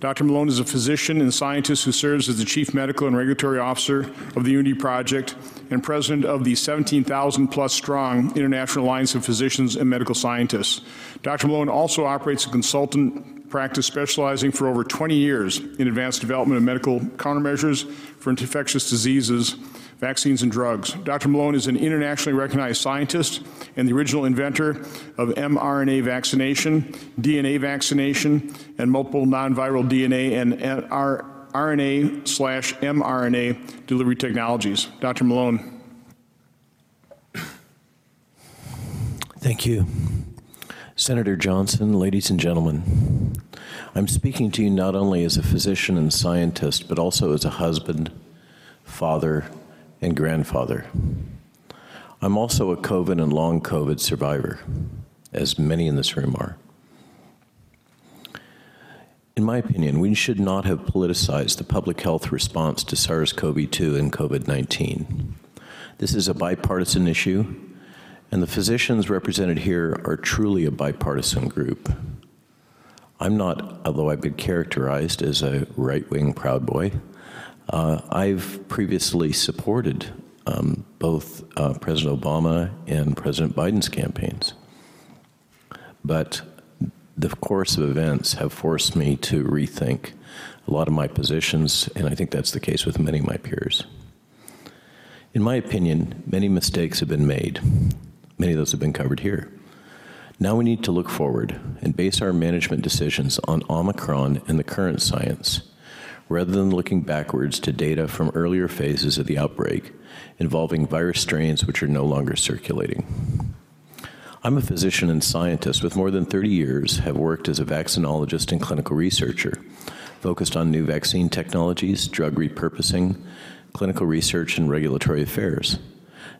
Dr. Malone is a physician and scientist who serves as the Chief Medical and Regulatory Officer of the Unity Project and President of the 17,000 plus strong International Alliance of Physicians and Medical Scientists. Dr. Malone also operates a consultant practice specializing for over 20 years in advanced development of medical countermeasures for infectious diseases vaccines and drugs. Dr. Malone is an internationally recognized scientist and the original inventor of mRNA vaccination, DNA vaccination, and multiple non-viral DNA and RNA slash mRNA delivery technologies. Dr. Malone. Thank you. Senator Johnson, ladies and gentlemen, I'm speaking to you not only as a physician and scientist, but also as a husband, father, and grandfather. I'm also a COVID and long COVID survivor, as many in this room are. In my opinion, we should not have politicized the public health response to SARS CoV 2 and COVID 19. This is a bipartisan issue, and the physicians represented here are truly a bipartisan group. I'm not, although I've been characterized as a right wing Proud Boy, uh, I've previously supported um, both uh, President Obama and President Biden's campaigns. But the course of events have forced me to rethink a lot of my positions, and I think that's the case with many of my peers. In my opinion, many mistakes have been made. Many of those have been covered here. Now we need to look forward and base our management decisions on Omicron and the current science rather than looking backwards to data from earlier phases of the outbreak involving virus strains which are no longer circulating. I'm a physician and scientist with more than 30 years, have worked as a vaccinologist and clinical researcher, focused on new vaccine technologies, drug repurposing, clinical research, and regulatory affairs.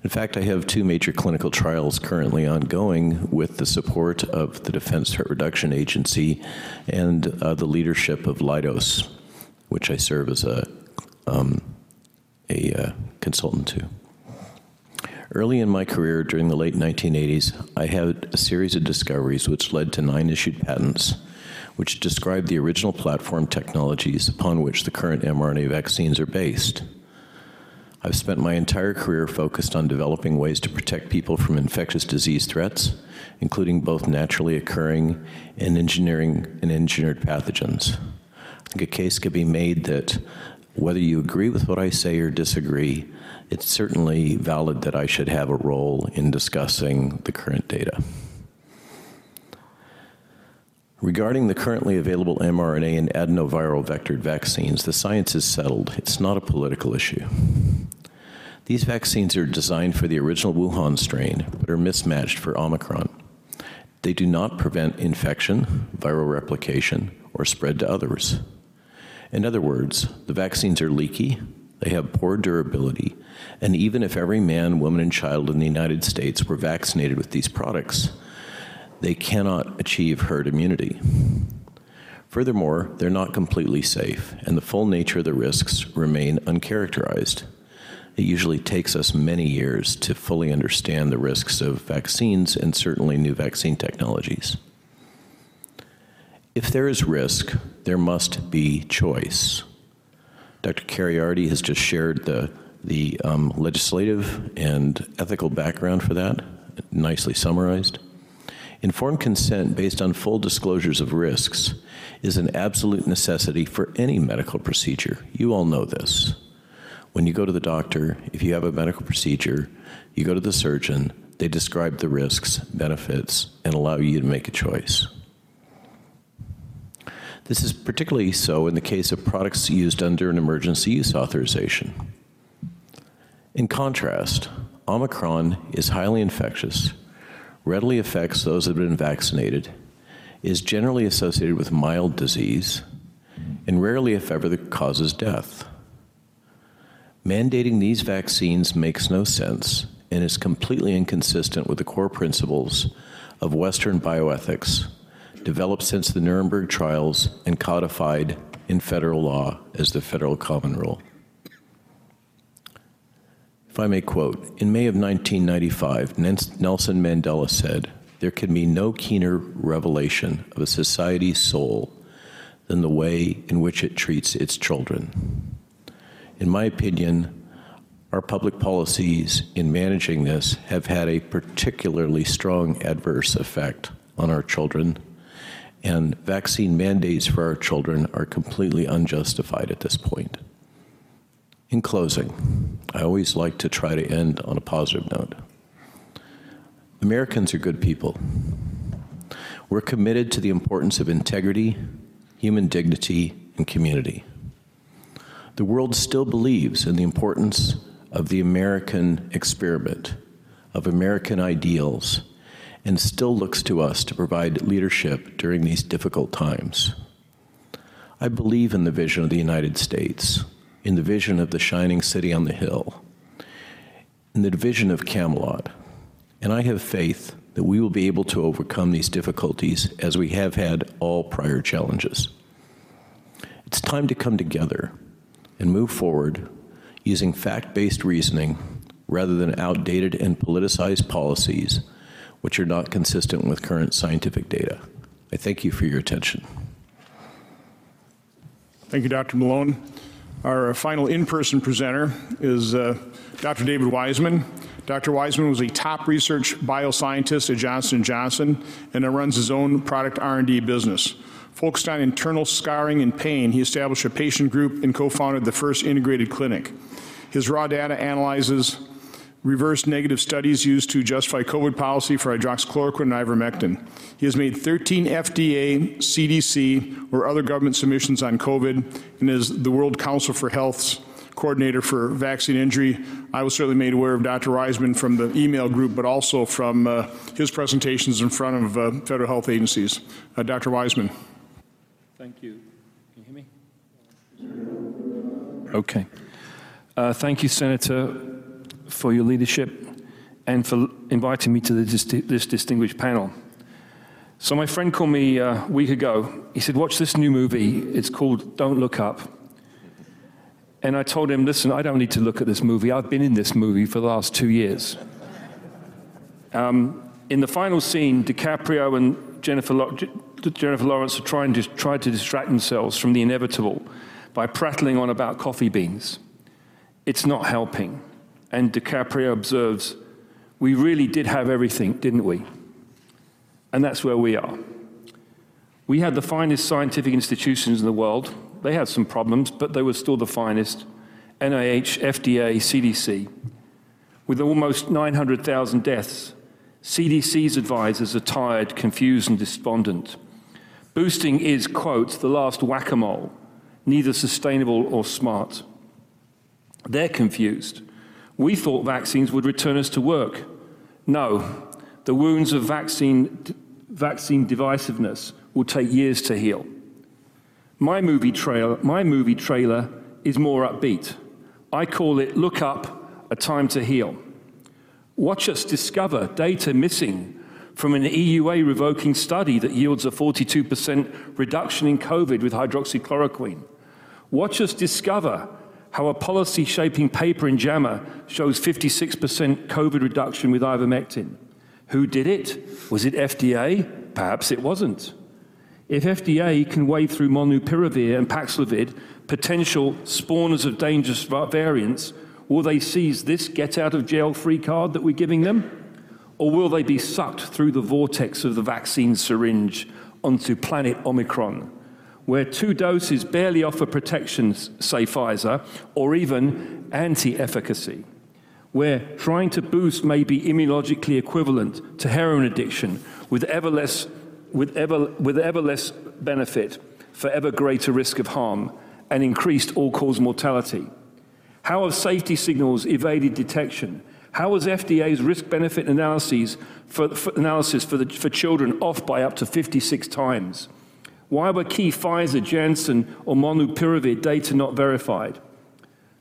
In fact, I have two major clinical trials currently ongoing with the support of the Defense Threat Reduction Agency and uh, the leadership of Leidos, which I serve as a, um, a uh, consultant to. Early in my career during the late 1980s, I had a series of discoveries which led to nine issued patents, which describe the original platform technologies upon which the current mRNA vaccines are based. I've spent my entire career focused on developing ways to protect people from infectious disease threats, including both naturally occurring and engineering and engineered pathogens. A case could be made that whether you agree with what I say or disagree, it's certainly valid that I should have a role in discussing the current data. Regarding the currently available mRNA and adenoviral vectored vaccines, the science is settled. It's not a political issue. These vaccines are designed for the original Wuhan strain, but are mismatched for Omicron. They do not prevent infection, viral replication, or spread to others. In other words, the vaccines are leaky, they have poor durability, and even if every man, woman, and child in the United States were vaccinated with these products, they cannot achieve herd immunity. Furthermore, they're not completely safe, and the full nature of the risks remain uncharacterized. It usually takes us many years to fully understand the risks of vaccines and certainly new vaccine technologies. If there is risk, there must be choice. Dr. Kheriaty has just shared the, the um, legislative and ethical background for that, nicely summarized. Informed consent based on full disclosures of risks is an absolute necessity for any medical procedure. You all know this. When you go to the doctor, if you have a medical procedure, you go to the surgeon, they describe the risks, benefits, and allow you to make a choice. This is particularly so in the case of products used under an emergency use authorization. In contrast, Omicron is highly infectious, readily affects those that have been vaccinated, is generally associated with mild disease, and rarely, if ever, causes death. Mandating these vaccines makes no sense and is completely inconsistent with the core principles of Western bioethics developed since the Nuremberg trials and codified in federal law as the federal common rule. If I may quote, in May of 1995, Nelson Mandela said, There can be no keener revelation of a society's soul than the way in which it treats its children. In my opinion, our public policies in managing this have had a particularly strong adverse effect on our children, and vaccine mandates for our children are completely unjustified at this point. In closing, I always like to try to end on a positive note. Americans are good people. We're committed to the importance of integrity, human dignity, and community. The world still believes in the importance of the American experiment, of American ideals, and still looks to us to provide leadership during these difficult times. I believe in the vision of the United States, in the vision of the shining city on the hill, in the vision of Camelot, and I have faith that we will be able to overcome these difficulties as we have had all prior challenges. It's time to come together and move forward using fact based reasoning rather than outdated and politicized policies which are not consistent with current scientific data. I thank you for your attention. Thank you, Dr. Malone. Our final in-person presenter is uh, Dr. David Wiseman. Dr. Wiseman was a top research bioscientist at Johnson & Johnson and runs his own product R&D business. Focused on internal scarring and pain, he established a patient group and co-founded the first integrated clinic. His raw data analyzes reverse negative studies used to justify COVID policy for hydroxychloroquine and ivermectin. He has made 13 FDA, CDC, or other government submissions on COVID and is the World Council for Health's coordinator for vaccine injury. I was certainly made aware of Dr. Wiseman from the email group, but also from uh, his presentations in front of uh, federal health agencies. Uh, Dr. Wiseman. Thank you. Can you hear me? Okay. Uh, thank you, Senator, for your leadership and for inviting me to this, this distinguished panel. So my friend called me a week ago. He said, watch this new movie. It's called Don't Look Up. And I told him, listen, I don't need to look at this movie. I've been in this movie for the last two years. Um, in the final scene, DiCaprio and Jennifer, Lo- Jennifer Lawrence are trying to try to distract themselves from the inevitable by prattling on about coffee beans. It's not helping. And DiCaprio observes, "We really did have everything, didn't we?" And that's where we are. We had the finest scientific institutions in the world. They had some problems, but they were still the finest. NIH, FDA, CDC. With almost 900,000 deaths, CDC's advisors are tired, confused, and despondent. Boosting is, quote, the last whack a mole, neither sustainable or smart. They're confused. We thought vaccines would return us to work. No, the wounds of vaccine, vaccine divisiveness will take years to heal. My movie, my movie trailer is more upbeat. I call it Look Up, A Time to Heal. Watch us discover data missing from an EUA revoking study that yields a 42% reduction in COVID with hydroxychloroquine. Watch us discover how a policy shaping paper in JAMA shows 56% COVID reduction with ivermectin. Who did it? Was it FDA? Perhaps it wasn't. If FDA can wade through molnupiravir and Paxlovid, potential spawners of dangerous variants, will they seize this get out of jail free card that we're giving them? Or will they be sucked through the vortex of the vaccine syringe onto planet Omicron, where two doses barely offer protection, say Pfizer, or even anti efficacy? Where trying to boost may be immunologically equivalent to heroin addiction with ever less with ever, with ever less benefit for ever greater risk of harm and increased all-cause mortality? How have safety signals evaded detection? How was FDA's risk-benefit analyses for, for, analysis for, the, for children off by up to 56 times? Why were key Pfizer, Janssen, or Molnupiravir data not verified?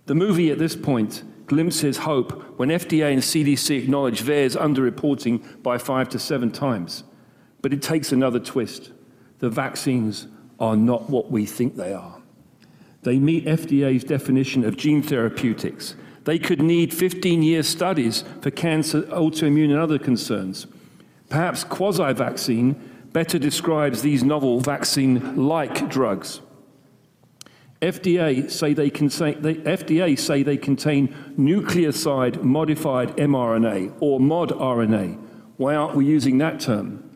The movie at this point glimpses hope when FDA and CDC acknowledge VAERS underreporting by five to seven times. But it takes another twist. The vaccines are not what we think they are. They meet FDA's definition of gene therapeutics. They could need 15 year studies for cancer, autoimmune, and other concerns. Perhaps quasi vaccine better describes these novel vaccine like drugs. FDA say they, say, they, FDA say they contain nucleoside modified mRNA or mod RNA. Why aren't we using that term?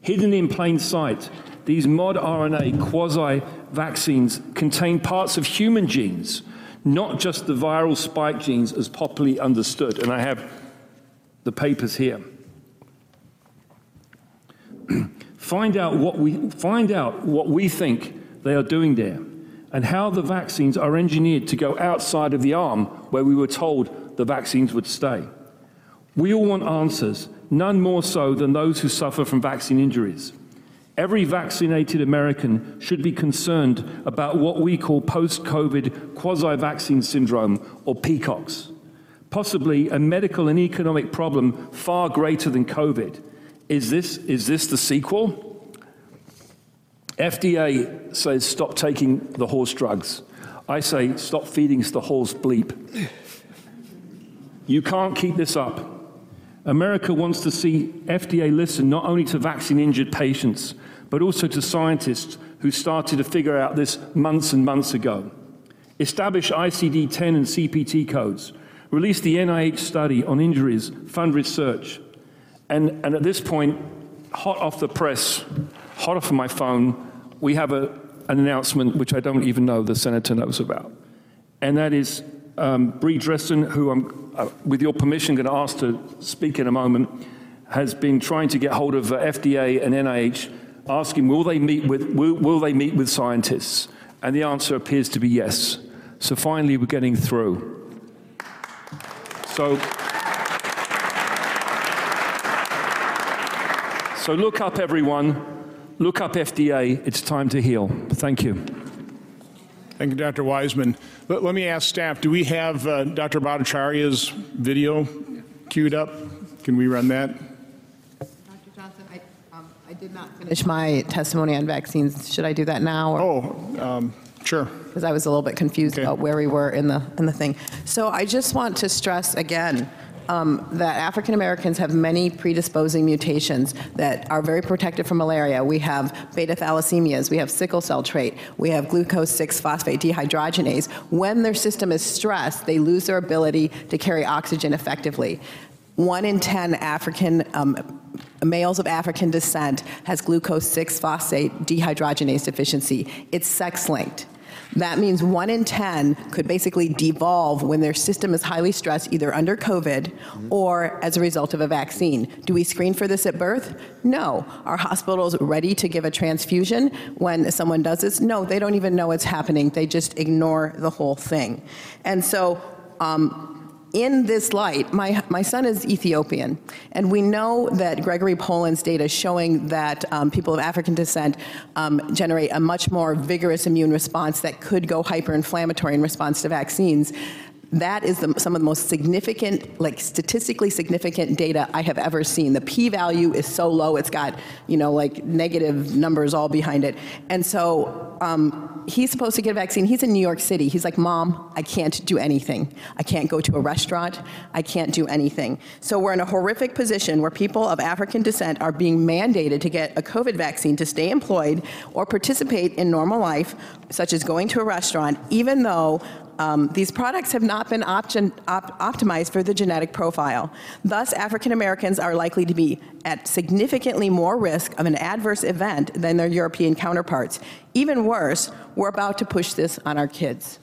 Hidden in plain sight, these mod RNA quasi vaccines contain parts of human genes, not just the viral spike genes as popularly understood. And I have the papers here. Find out what we find out what we think they are doing there and how the vaccines are engineered to go outside of the arm where we were told the vaccines would stay. We all want answers, none more so than those who suffer from vaccine injuries. Every vaccinated American should be concerned about what we call post COVID quasi vaccine syndrome, or PCOX, possibly a medical and economic problem far greater than COVID. Is this, is this the sequel? FDA says stop taking the horse drugs. I say stop feeding the horse bleep. You can't keep this up. America wants to see FDA listen not only to vaccine injured patients, but also to scientists who started to figure out this months and months ago. Establish ICD 10 and CPT codes. Release the NIH study on injuries, fund research. And, and at this point, hot off the press, hot off of my phone, we have a, an announcement which I don't even know the senator knows about. And that is um, Bree Dressen, who I'm, uh, with your permission, going to ask to speak in a moment, has been trying to get hold of uh, FDA and NIH, asking will they meet with will, will they meet with scientists, and the answer appears to be yes. So finally, we're getting through. So. So look up, everyone. Look up FDA. It's time to heal. Thank you. Thank you, Dr. Wiseman. Let, let me ask staff, do we have uh, Dr. Bhattacharya's video queued up? Can we run that? Dr. Johnson, I, um, did not finish my testimony on vaccines. Should I do that now? Oh, um, sure. Because I was a little bit confused Okay. about where we were in the, in the thing. So I just want to stress again um, that African Americans have many predisposing mutations that are very protective from malaria. We have beta thalassemias, we have sickle cell trait, we have glucose 6 phosphate dehydrogenase. When their system is stressed, they lose their ability to carry oxygen effectively. One in 10 African um, males of African descent has glucose 6 phosphate dehydrogenase deficiency. It's sex linked. That means one in 10 could basically devolve when their system is highly stressed, either under COVID or as a result of a vaccine. Do we screen for this at birth? No. Are hospitals ready to give a transfusion when someone does this? No, they don't even know it's happening. They just ignore the whole thing. And so, um, in this light, my, my son is Ethiopian, and we know that Gregory Poland's data showing that um, people of African descent um, generate a much more vigorous immune response that could go hyperinflammatory in response to vaccines that is the, some of the most significant, like statistically significant data I have ever seen. The p-value is so low, it's got, you know, like negative numbers all behind it. And so um, he's supposed to get a vaccine. He's in New York City. He's like, Mom, I can't do anything. I can't go to a restaurant. I can't do anything. So we're in a horrific position where people of African descent are being mandated to get a COVID vaccine to stay employed or participate in normal life, such as going to a restaurant, even though um, these products have not been option, op optimized for the genetic profile. Thus, African Americans are likely to be at significantly more risk of an adverse event than their European counterparts. Even worse, we're about to push this on our kids.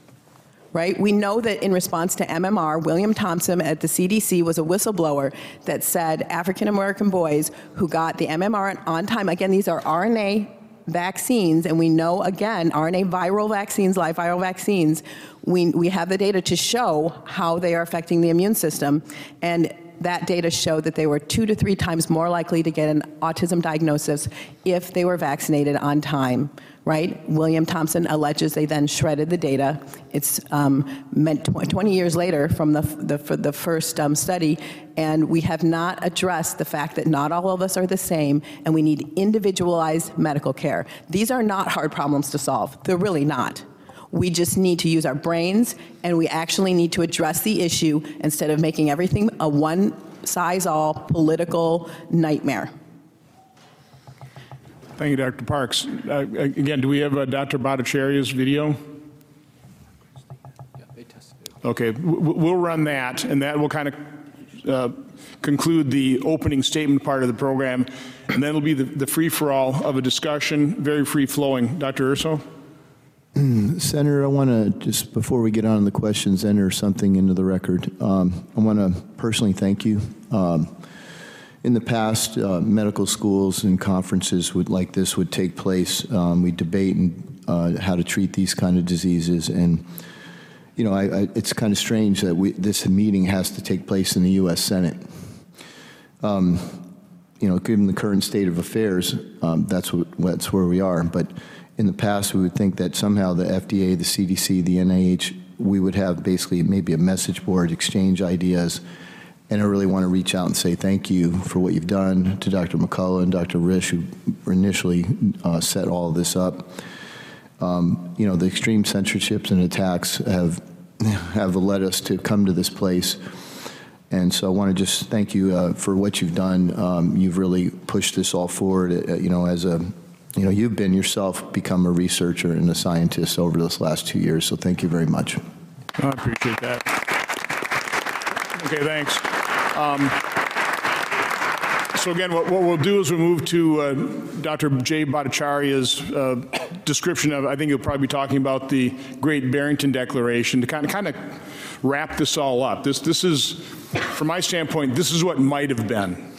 Right? We know that in response to MMR, William Thompson at the CDC was a whistleblower that said African American boys who got the MMR on time, again, these are RNA vaccines, and we know again, RNA viral vaccines, live viral vaccines, we, we have the data to show how they are affecting the immune system. And that data showed that they were two to three times more likely to get an autism diagnosis if they were vaccinated on time, right? William Thompson alleges they then shredded the data. It's um, meant 20 years later from the, the, the first um, study, and we have not addressed the fact that not all of us are the same, and we need individualized medical care. These are not hard problems to solve. They're really not. We just need to use our brains and we actually need to address the issue instead of making everything a one size all political nightmare. Thank you, Dr. Parks. Uh, again, do we have uh, Dr. Bhattacharya's video? Okay, we'll run that, and that will kind of uh, conclude the opening statement part of the program, and then it'll be the, the free-for-all of a discussion, very free-flowing. Dr. Urso? Senator, I want to just before we get on to the questions, enter something into the record. Um, I want to personally thank you. Um, in the past, uh, medical schools and conferences would, like this would take place. Um, we debate and, uh, how to treat these kind of diseases, and you know, I, I, it's kind of strange that we, this meeting has to take place in the U.S. Senate. Um, you know, given the current state of affairs, um, that's what that's where we are, but in the past, we would think that somehow the FDA, the CDC, the NIH, we would have basically maybe a message board, exchange ideas. And I really want to reach out and say thank you for what you've done to Dr. McCullough and Dr. Risch, who initially uh, set all of this up. Um, you know, the extreme censorships and attacks have have led us to come to this place. And so I want to just thank you uh, for what you've done. Um, you've really pushed this all forward, uh, you know, as a you know, you've been yourself become a researcher and a scientist over this last two years, so thank you very much. I appreciate that. Okay, thanks. Um, so again, what, what, we'll do is we'll move to uh, Dr. Jay Bhattacharya's uh, description of, I think he'll probably be talking about the Great Barrington Declaration to kind of, kind of wrap this all up. This, this is, from my standpoint, this is what might have been.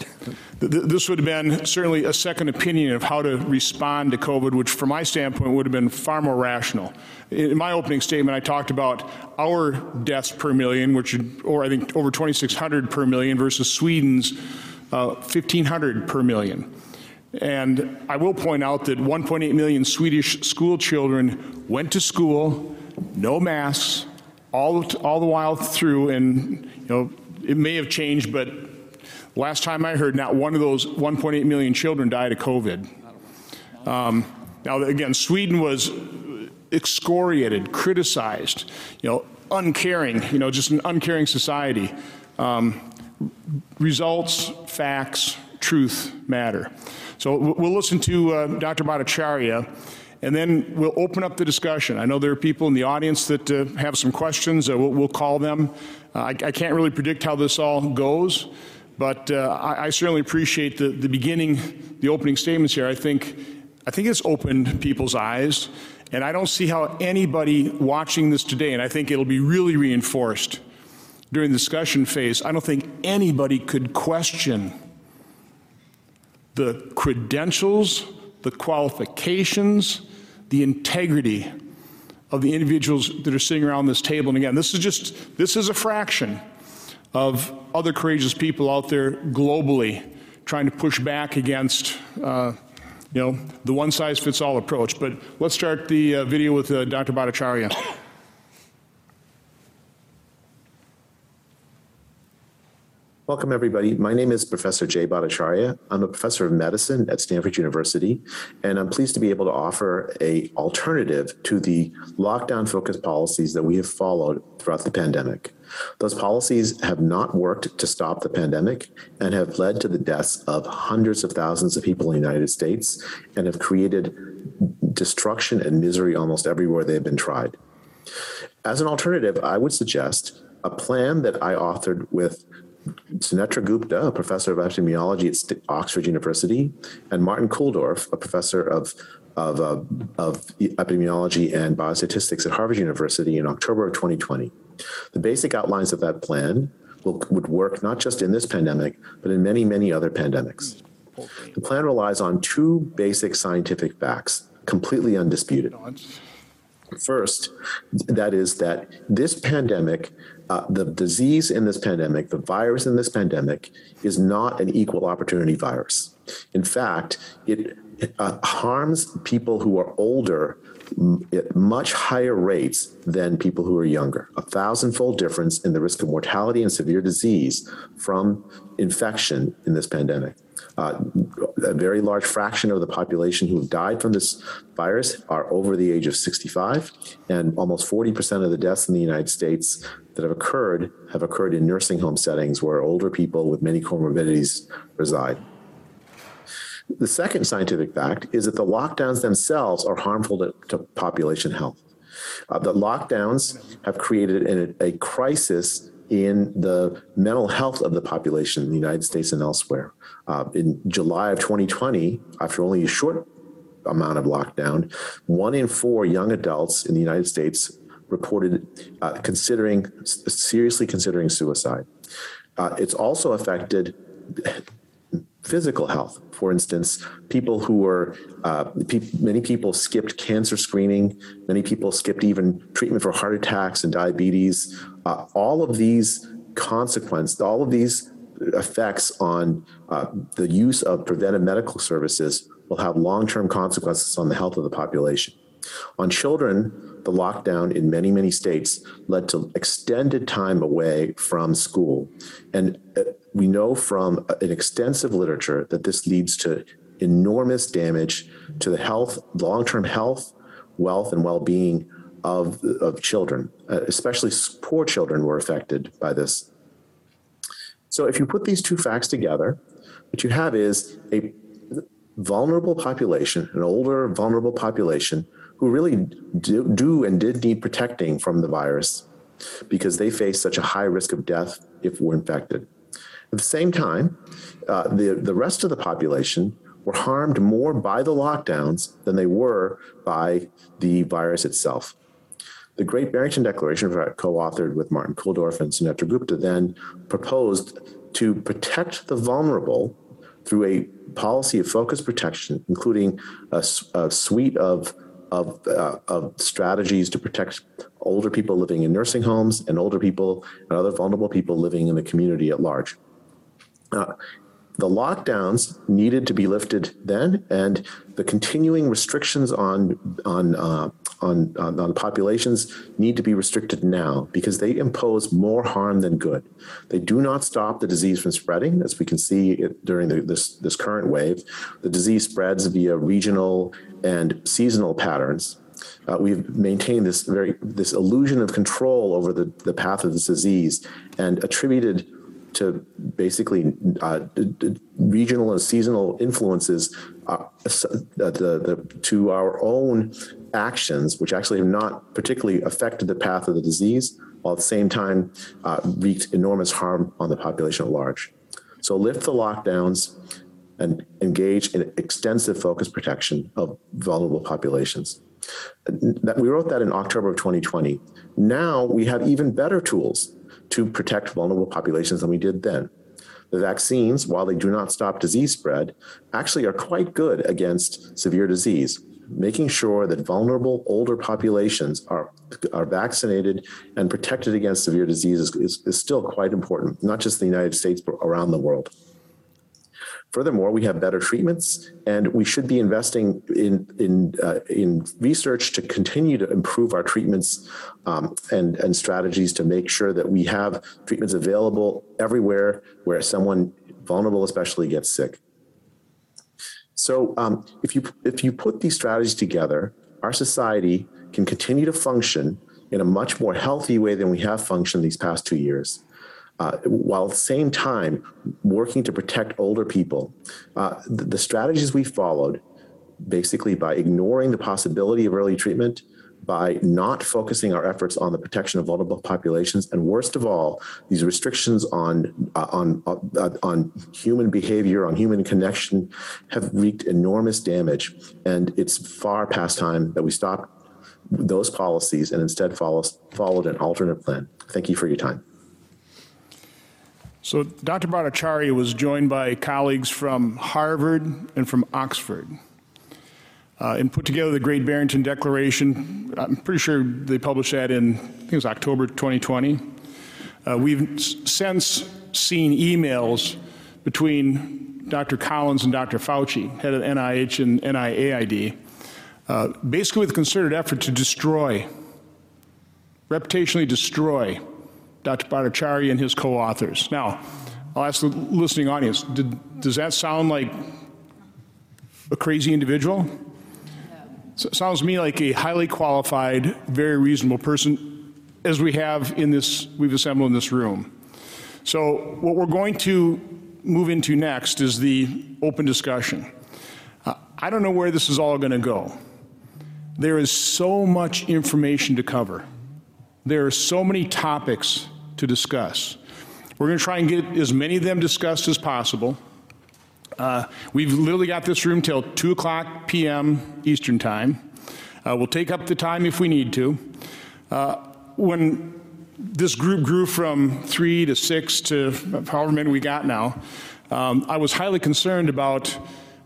This would have been certainly a second opinion of how to respond to COVID, which from my standpoint would have been far more rational. In my opening statement, I talked about our deaths per million, which, or I think over 2,600 per million versus Sweden's uh, 1,500 per million. And I will point out that 1.8 million Swedish school children went to school, no masks, all, all the while through, and you know, it may have changed, but Last time I heard, not one of those 1.8 million children died of COVID. Um, now, again, Sweden was excoriated, criticized, you know, uncaring, you know, just an uncaring society. Um, results, facts, truth matter. So we'll listen to uh, Dr. Bhattacharya, and then we'll open up the discussion. I know there are people in the audience that uh, have some questions. Uh, we'll, we'll call them. Uh, I, I can't really predict how this all goes, but uh, I, I certainly appreciate the, the beginning, the opening statements here. I think, I think it's opened people's eyes, and I don't see how anybody watching this today, and I think it'll be really reinforced during the discussion phase, I don't think anybody could question the credentials, the qualifications, the integrity of the individuals that are sitting around this table. And again, this is just, this is a fraction of other courageous people out there globally trying to push back against, uh, you know, the one-size-fits-all approach. But let's start the uh, video with uh, Dr. Bhattacharya. Welcome, everybody. My name is Professor Jay Bhattacharya. I'm a professor of medicine at Stanford University, and I'm pleased to be able to offer a alternative to the lockdown-focused policies that we have followed throughout the pandemic. Those policies have not worked to stop the pandemic and have led to the deaths of hundreds of thousands of people in the United States and have created destruction and misery almost everywhere they've been tried. As an alternative, I would suggest a plan that I authored with Sunetra Gupta, a professor of epidemiology at Oxford University, and Martin Kulldorff, a professor of of, uh, of epidemiology and biostatistics at Harvard University in October of 2020. The basic outlines of that plan will, would work not just in this pandemic, but in many, many other pandemics. The plan relies on two basic scientific facts, completely undisputed. First, that is that this pandemic, uh, the disease in this pandemic, the virus in this pandemic, is not an equal opportunity virus. In fact, it uh, harms people who are older at much higher rates than people who are younger. A thousandfold difference in the risk of mortality and severe disease from infection in this pandemic. Uh, a very large fraction of the population who have died from this virus are over the age of 65, and almost 40% of the deaths in the United States that have occurred have occurred in nursing home settings where older people with many comorbidities reside. The second scientific fact is that the lockdowns themselves are harmful to, to population health. Uh, the lockdowns have created an, a crisis in the mental health of the population in the United States and elsewhere. Uh, in July of 2020, after only a short amount of lockdown, one in four young adults in the United States reported uh, considering seriously considering suicide. Uh, it's also affected physical health. For instance, people who were, uh, pe many people skipped cancer screening, many people skipped even treatment for heart attacks and diabetes. Uh, all of these consequences, all of these effects on uh, the use of preventive medical services will have long-term consequences on the health of the population. On children, the lockdown in many, many states led to extended time away from school. And uh, we know from an extensive literature that this leads to enormous damage to the health, long-term health, wealth, and well-being of, of children, uh, especially poor children were affected by this. So if you put these two facts together, what you have is a vulnerable population, an older vulnerable population who really do, do and did need protecting from the virus because they face such a high risk of death if we're infected. At the same time, uh, the, the rest of the population were harmed more by the lockdowns than they were by the virus itself. The Great Barrington Declaration, co-authored with Martin Kulldorff and Sunetra Gupta, then proposed to protect the vulnerable through a policy of focused protection, including a, a suite of of, uh, of strategies to protect older people living in nursing homes and older people and other vulnerable people living in the community at large. Uh, the lockdowns needed to be lifted then, and the continuing restrictions on on uh, on, on, on populations need to be restricted now because they impose more harm than good. They do not stop the disease from spreading, as we can see during the, this this current wave. The disease spreads via regional and seasonal patterns. Uh, we've maintained this very this illusion of control over the, the path of this disease and attributed to basically uh, regional and seasonal influences uh, the, the, to our own actions, which actually have not particularly affected the path of the disease, while at the same time uh, wreaked enormous harm on the population at large. So lift the lockdowns and engage in extensive focus protection of vulnerable populations. That we wrote that in October of 2020. Now we have even better tools to protect vulnerable populations than we did then. The vaccines, while they do not stop disease spread, actually are quite good against severe disease, making sure that vulnerable older populations are, are vaccinated and protected against severe diseases is, is still quite important, not just in the United States, but around the world. Furthermore, we have better treatments, and we should be investing in in uh, in research to continue to improve our treatments um, and and strategies to make sure that we have treatments available everywhere where someone vulnerable, especially, gets sick. So, um, if you if you put these strategies together, our society can continue to function in a much more healthy way than we have functioned these past two years uh, while at the same time working to protect older people. Uh, the, the strategies we followed, basically by ignoring the possibility of early treatment, by not focusing our efforts on the protection of vulnerable populations, and worst of all, these restrictions on uh, on uh, on human behavior, on human connection, have wreaked enormous damage. And it's far past time that we stop those policies and instead follow, followed an alternate plan. Thank you for your time. So Dr. Bhattacharya was joined by colleagues from Harvard and from Oxford uh, and put together the Great Barrington Declaration. I'm pretty sure they published that in, I think it was October 2020. Uh, we've since seen emails between Dr. Collins and Dr. Fauci, head of NIH and NIAID, uh, basically with a concerted effort to destroy, reputationally destroy Dr. Bhattacharya and his co-authors. Now, I'll ask the listening audience, did, does that sound like a crazy individual? So sounds to me like a highly qualified, very reasonable person, as we have in this, we've assembled in this room. So what we're going to move into next is the open discussion. Uh, I don't know where this is all going to go. There is so much information to cover. There are so many topics to discuss. We're going to try and get as many of them discussed as possible. Uh, we've literally got this room till 2 o'clock p.m. Eastern Time. Uh, we'll take up the time if we need to. Uh, when this group grew from three to six to however many we got now, um, I was highly concerned about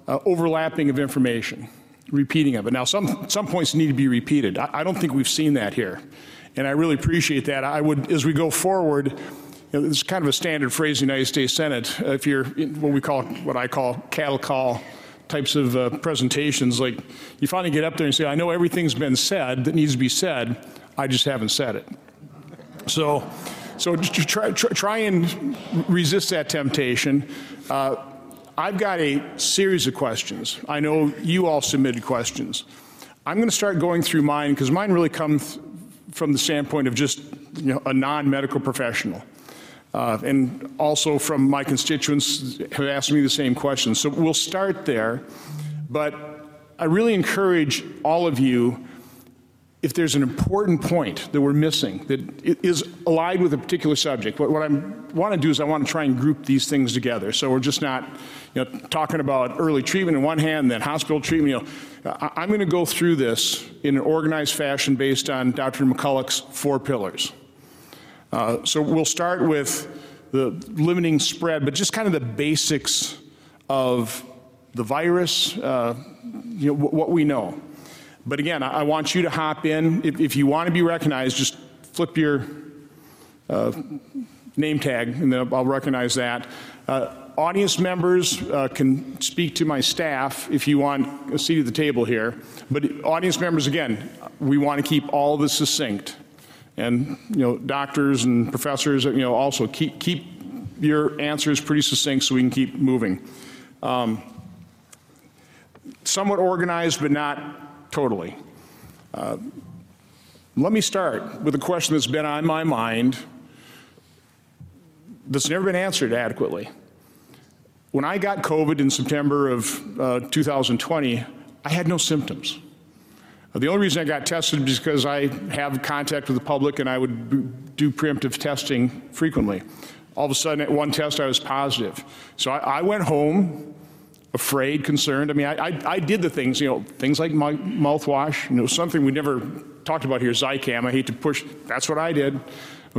uh, overlapping of information, repeating of it. Now, some, some points need to be repeated. I, I don't think we've seen that here and I really appreciate that. I would, as we go forward, you know, it's kind of a standard phrase in the United States Senate. Uh, if you're in what we call, what I call cattle call types of uh, presentations, like you finally get up there and say, I know everything's been said that needs to be said, I just haven't said it. So, so try, try, try and resist that temptation. Uh, I've got a series of questions. I know you all submitted questions. I'm going to start going through mine because mine really come from the standpoint of just you know, a non-medical professional. Uh, and also from my constituents who asked me the same questions. So we'll start there, but I really encourage all of you, if there's an important point that we're missing that is allied with a particular subject, what, what I want to do is I want to try and group these things together. So we're just not you know, talking about early treatment in one hand and then hospital treatment. You know, I'm going to go through this in an organized fashion based on Dr. McCullough's four pillars. Uh, so we'll start with the limiting spread, but just kind of the basics of the virus, uh, you know, what we know. But again, I, I, want you to hop in. If, if, you want to be recognized, just flip your uh, name tag, and then I'll recognize that. Uh, audience members uh, can speak to my staff if you want a seat at the table here. But audience members, again, we want to keep all this succinct. And, you know, doctors and professors, you know, also keep, keep your answers pretty succinct so we can keep moving. Um, somewhat organized, but not totally. Uh, let me start with a question that's been on my mind that's never been answered adequately. When I got COVID in September of uh, 2020, I had no symptoms. Uh, The only reason I got tested is because I have contact with the public and I would do preemptive testing frequently. All of a sudden, at one test, I was positive. So I, I went home afraid, concerned. I mean, I, I, I did the things, you know, things like my mouthwash, you know, something we never talked about here, Zicam. I hate to push, that's what I did.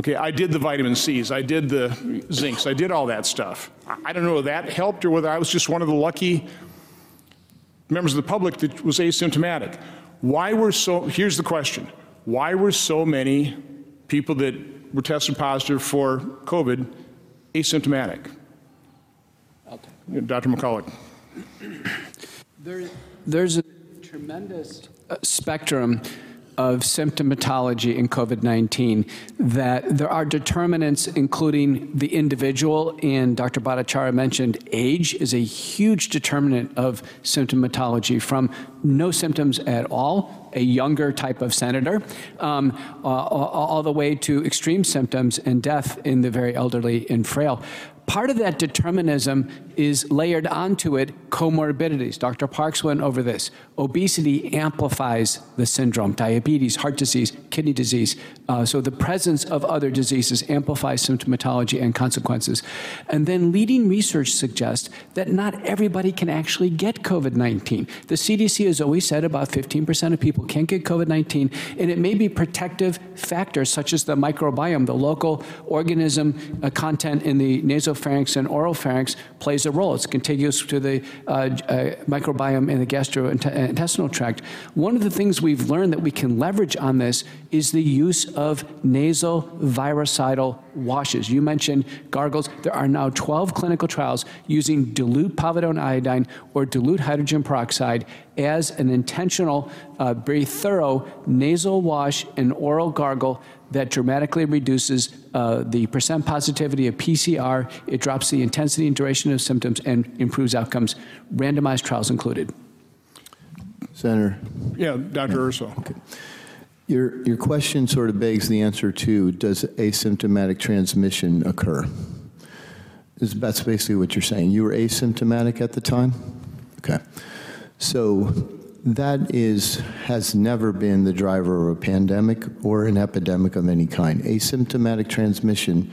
Okay, I did the vitamin C's, I did the zincs, I did all that stuff. I, don't know if that helped or whether I was just one of the lucky members of the public that was asymptomatic. Why were so, here's the question why were so many people that were tested positive for COVID asymptomatic? Dr. McCullough. There, there's a tremendous spectrum of symptomatology in COVID 19 that there are determinants, including the individual, and Dr. Bhattacharya mentioned age is a huge determinant of symptomatology from no symptoms at all, a younger type of senator, um, uh, all, all the way to extreme symptoms and death in the very elderly and frail. Part of that determinism is layered onto it comorbidities. Dr. Parks went over this. Obesity amplifies the syndrome, diabetes, heart disease, kidney disease. Uh, so the presence of other diseases amplifies symptomatology and consequences. And then leading research suggests that not everybody can actually get COVID 19. The CDC has always said about 15% of people can't get COVID 19, and it may be protective factors such as the microbiome, the local organism uh, content in the nasopharynx and oropharynx plays a role. It's contiguous to the uh, uh, microbiome in the gastrointestinal tract. One of the things we've learned that we can leverage on this is the use of nasal virucidal washes. You mentioned gargles. There are now 12 clinical trials using dilute povidone iodine or dilute hydrogen peroxide as an intentional, uh, very thorough nasal wash and oral gargle that dramatically reduces uh, the percent positivity of PCR. It drops the intensity and duration of symptoms and improves outcomes, randomized trials included. Senator. Yeah, Dr. Urso. Your, your question sort of begs the answer to does asymptomatic transmission occur? Is, that's basically what you're saying. You were asymptomatic at the time? Okay. So that is has never been the driver of a pandemic or an epidemic of any kind. Asymptomatic transmission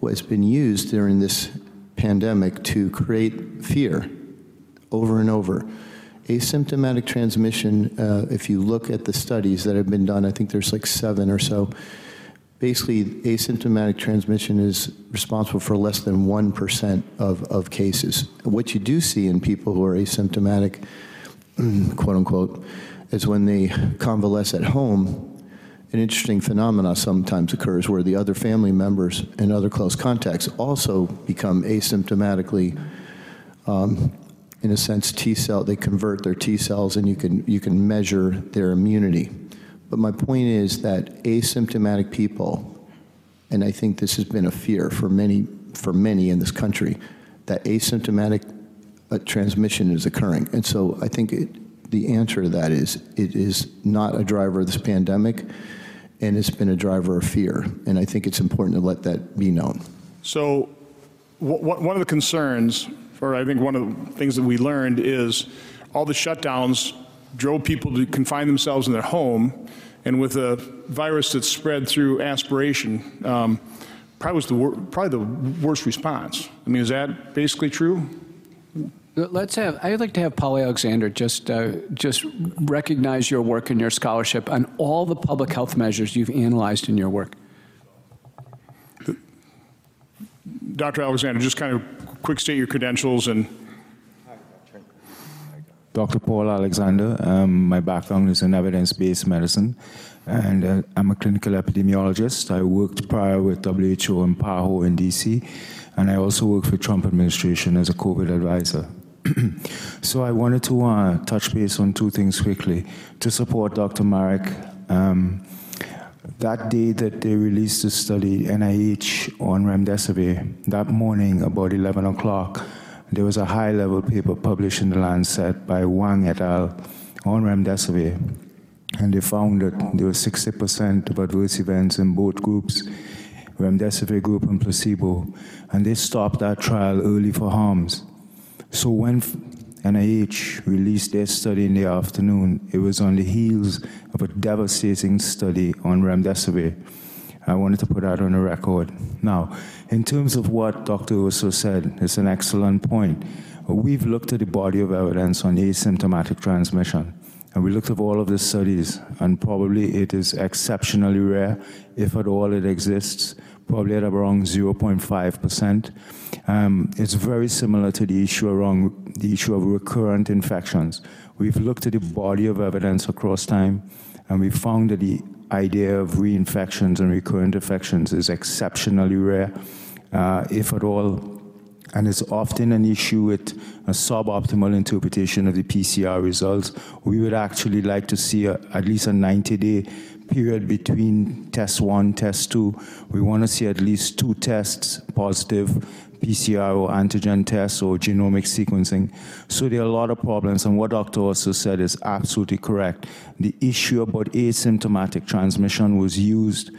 has been used during this pandemic to create fear over and over. Asymptomatic transmission, uh, if you look at the studies that have been done, I think there's like seven or so. Basically, asymptomatic transmission is responsible for less than 1% of, of cases. What you do see in people who are asymptomatic, quote unquote, is when they convalesce at home, an interesting phenomena sometimes occurs where the other family members and other close contacts also become asymptomatically um, in a sense, T cell, they convert their T cells and you can, you can measure their immunity. But my point is that asymptomatic people, and I think this has been a fear for many, for many in this country, that asymptomatic uh, transmission is occurring. And so I think it, the answer to that is it is not a driver of this pandemic, and it's been a driver of fear. And I think it's important to let that be known. So, one of the concerns, or I think one of the things that we learned, is all the shutdowns drove people to confine themselves in their home, and with a virus that's spread through aspiration, um, probably was the probably the worst response. I mean, is that basically true? Let's have. I'd like to have Paul Alexander just uh, just recognize your work and your scholarship on all the public health measures you've analyzed in your work. Dr. Alexander, just kind of quick state your credentials and. Dr. Paul Alexander. Um, my background is in evidence based medicine, and uh, I'm a clinical epidemiologist. I worked prior with WHO and PAHO in DC, and I also worked for Trump administration as a COVID advisor. so I wanted to uh, touch base on two things quickly to support Dr. Marik. Um, that day that they released the study, NIH on remdesivir, that morning about 11 o'clock, there was a high-level paper published in the Lancet by Wang et al. on remdesivir, and they found that there was 60% of adverse events in both groups remdesivir group and placebo, and they stopped that trial early for harms. So when NIH released their study in the afternoon, it was on the heels of a devastating study on remdesivir. I wanted to put that on the record. Now, in terms of what Dr. Urso said, it's an excellent point. We've looked at the body of evidence on asymptomatic transmission. And we looked at all of the studies, and probably it is exceptionally rare, if at all it exists, probably at around 0.5%. Um, it's very similar to the issue around the issue of recurrent infections. We've looked at the body of evidence across time, and we found that the idea of reinfections and recurrent infections is exceptionally rare, uh, if at all and it's often an issue with a suboptimal interpretation of the PCR results. We would actually like to see a, at least a 90-day period between test one, test two. We want to see at least two tests positive, PCR or antigen tests or genomic sequencing. So there are a lot of problems, and what Dr. Urso said is absolutely correct. The issue about asymptomatic transmission was used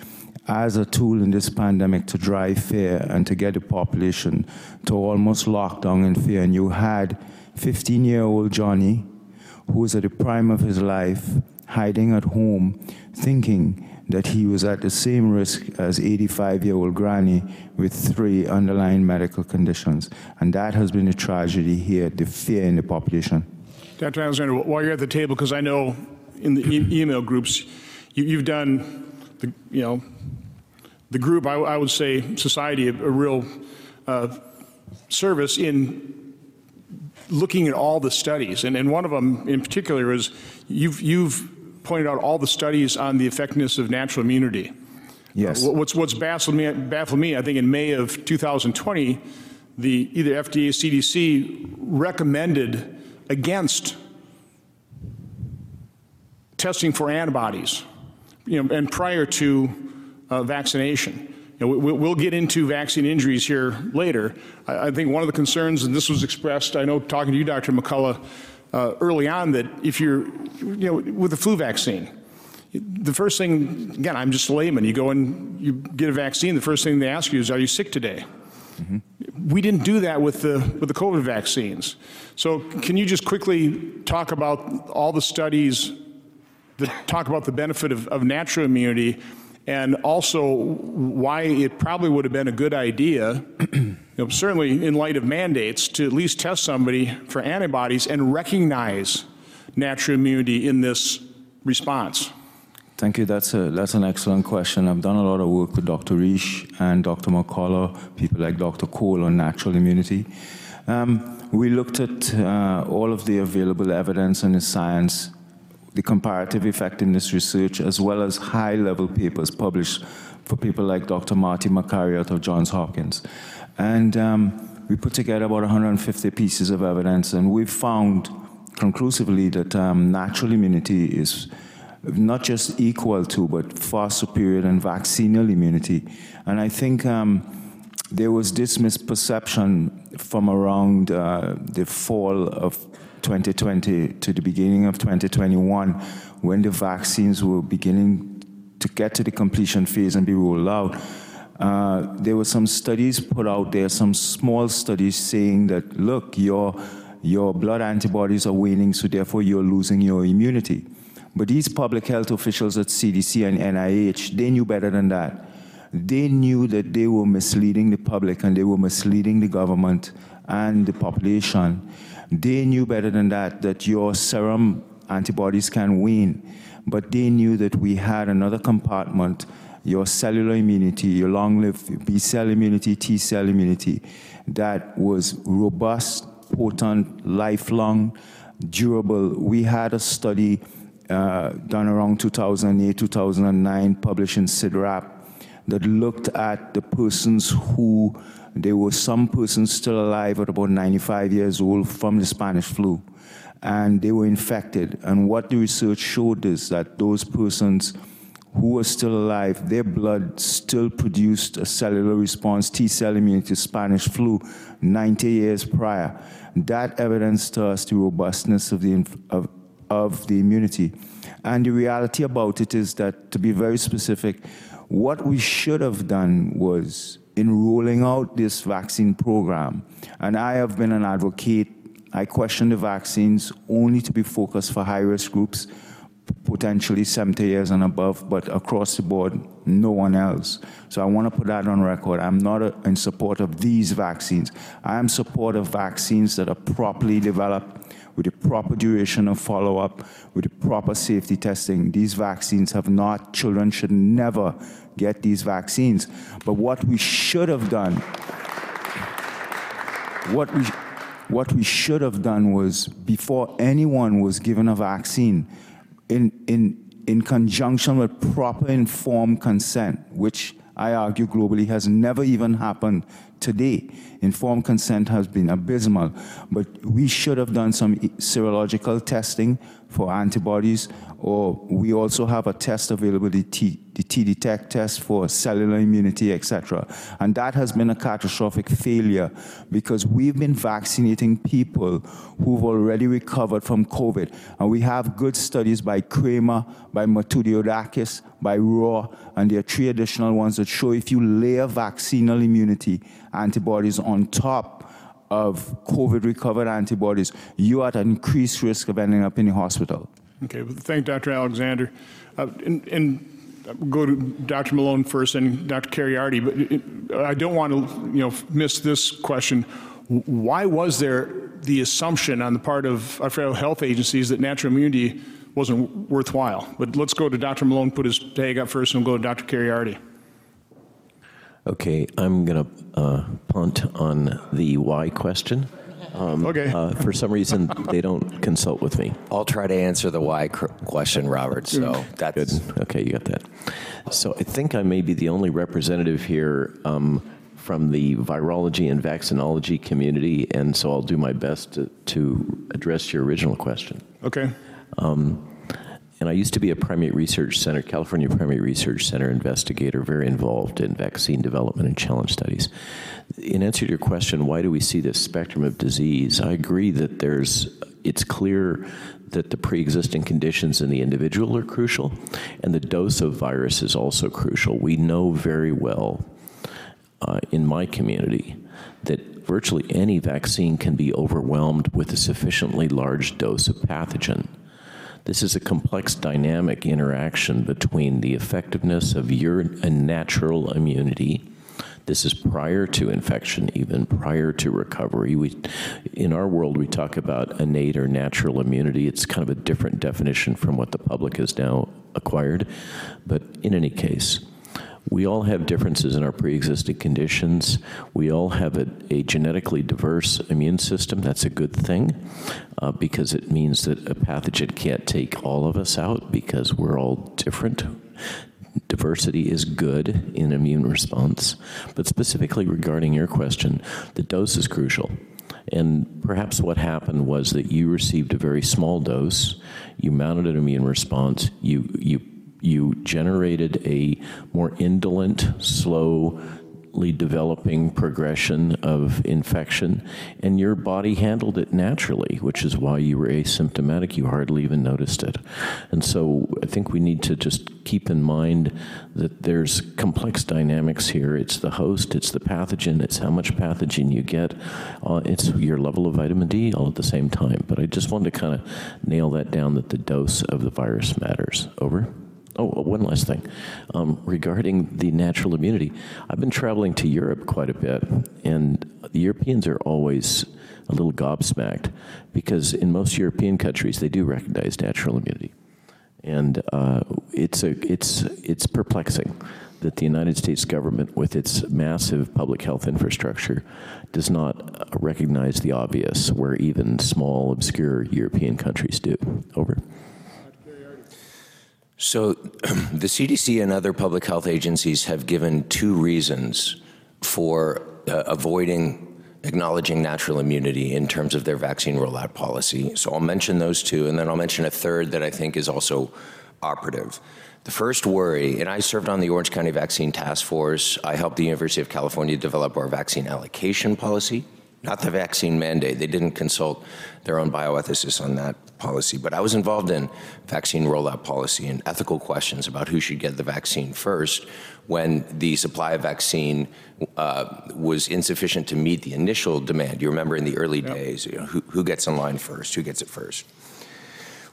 as a tool in this pandemic to drive fear and to get the population to almost lock down in fear. And you had 15 year old Johnny, who was at the prime of his life, hiding at home, thinking that he was at the same risk as 85 year old granny with three underlying medical conditions. And that has been a tragedy here, the fear in the population. Dr. Alexander, while you're at the table, because I know in the e email groups, you, have done the, you know, the group, I, I would say, society, a, a real uh, service in looking at all the studies. And, and one of them in particular is you've, you've pointed out all the studies on the effectiveness of natural immunity. Yes. Uh, what's, what's baffled me, baffled me, I think in May of 2020, the either FDA or CDC recommended against testing for antibodies you know, and prior to uh, vaccination. You know, we, we'll get into vaccine injuries here later. I, I, think one of the concerns, and this was expressed, I know talking to you, Dr. McCullough, uh, early on, that if you're, you know, with the flu vaccine, the first thing, again, I'm just a layman. You go and you get a vaccine, the first thing they ask you is, are you sick today? Mm -hmm. We didn't do that with the, with the COVID vaccines. So can you just quickly talk about all the studies that talk about the benefit of, of natural immunity and also why it probably would have been a good idea, you know, certainly in light of mandates, to at least test somebody for antibodies and recognize natural immunity in this response. Thank you. That's, a, that's an excellent question. I've done a lot of work with Dr. Risch and Dr. McCullough, people like Dr. Cole on natural immunity. Um, we looked at uh, all of the available evidence and the science the comparative effectiveness research, as well as high-level papers published for people like Dr. Marty Makary out of Johns Hopkins. And um, we put together about 150 pieces of evidence, and we found conclusively that um, natural immunity is not just equal to, but far superior than vaccinal immunity. And I think um, there was this misperception from around uh, the fall of 2020 to the beginning of 2021, when the vaccines were beginning to get to the completion phase and be rolled out, uh, there were some studies put out there, some small studies saying that, look, your, your blood antibodies are waning, so therefore you're losing your immunity. But these public health officials at CDC and NIH, they knew better than that. They knew that they were misleading the public and they were misleading the government and the population. They knew better than that, that your serum antibodies can wane, but they knew that we had another compartment, your cellular immunity, your long-lived B-cell immunity, T-cell immunity, that was robust, potent, lifelong, durable. We had a study uh, done around 2008, 2009, published in CIDRAP, that looked at the persons who there were some persons still alive at about 95 years old from the Spanish flu, and they were infected. And what the research showed is that those persons who were still alive, their blood still produced a cellular response, T-cell immunity to Spanish flu 90 years prior. That evidence to us the robustness of the, of, of the immunity. And the reality about it is that, to be very specific, what we should have done was in rolling out this vaccine program, and I have been an advocate, I question the vaccines only to be focused for high risk groups, potentially 70 years and above, but across the board, no one else. So I want to put that on record. I'm not a, in support of these vaccines. I am support of vaccines that are properly developed with the proper duration of follow-up, with the proper safety testing. These vaccines have not, children should never get these vaccines. But what we should have done, what we, what we should have done was before anyone was given a vaccine, in, in, in conjunction with proper informed consent, which I argue globally has never even happened today. Informed consent has been abysmal, but we should have done some serological testing for antibodies, or we also have a test available, the T, the T-Detect test for cellular immunity, etc. And that has been a catastrophic failure because we've been vaccinating people who've already recovered from COVID. And we have good studies by Krammer, by Mathioudakis, by Raw, and there are three additional ones that show if you layer vaccinal immunity antibodies on top of COVID recovered antibodies, you are at an increased risk of ending up in the hospital. Okay, well, thank Dr. Alexander. Uh, and, and go to Dr. Malone first and Dr. Kheriaty, but I don't want to you know, miss this question. Why was there the assumption on the part of our federal health agencies that natural immunity wasn't worthwhile? But let's go to Dr. Malone, put his tag up first, and we'll go to Dr. Kheriaty. Okay, I'm going to uh, punt on the why question. Um, okay. Uh, for some reason, they don't consult with me. I'll try to answer the why question, Robert. So that's good. Okay, you got that. So I think I may be the only representative here um, from the virology and vaccinology community, and so I'll do my best to, to address your original question. Okay. Um, and I used to be a primate research center, California Primate Research Center investigator, very involved in vaccine development and challenge studies. In answer to your question, why do we see this spectrum of disease? I agree that there's, it's clear that the pre-existing conditions in the individual are crucial, and the dose of virus is also crucial. We know very well uh, in my community that virtually any vaccine can be overwhelmed with a sufficiently large dose of pathogen. This is a complex dynamic interaction between the effectiveness of your natural immunity. This is prior to infection, even prior to recovery. We, in our world, we talk about innate or natural immunity. It's kind of a different definition from what the public has now acquired. But in any case, we all have differences in our pre-existing conditions. We all have a, a, genetically diverse immune system. That's a good thing uh, because it means that a pathogen can't take all of us out because we're all different. Diversity is good in immune response. But specifically regarding your question, the dose is crucial. And perhaps what happened was that you received a very small dose, you mounted an immune response, you, you you generated a more indolent, slowly developing progression of infection, and your body handled it naturally, which is why you were asymptomatic. You hardly even noticed it. And so I think we need to just keep in mind that there's complex dynamics here. It's the host, it's the pathogen, it's how much pathogen you get, uh, it's your level of vitamin D all at the same time. But I just wanted to kind of nail that down that the dose of the virus matters. Over. Oh, one last thing. Um, regarding the natural immunity, I've been traveling to Europe quite a bit, and the Europeans are always a little gobsmacked because in most European countries they do recognize natural immunity. And uh, it's, a, it's, it's perplexing that the United States government, with its massive public health infrastructure, does not recognize the obvious, where even small, obscure European countries do. Over. So, the CDC and other public health agencies have given two reasons for uh, avoiding acknowledging natural immunity in terms of their vaccine rollout policy. So, I'll mention those two, and then I'll mention a third that I think is also operative. The first worry, and I served on the Orange County Vaccine Task Force. I helped the University of California develop our vaccine allocation policy. Not the vaccine mandate. They didn't consult their own bioethicists on that policy. But I was involved in vaccine rollout policy and ethical questions about who should get the vaccine first when the supply of vaccine uh, was insufficient to meet the initial demand. You remember in the early yep. days, you know, who, who gets in line first, who gets it first.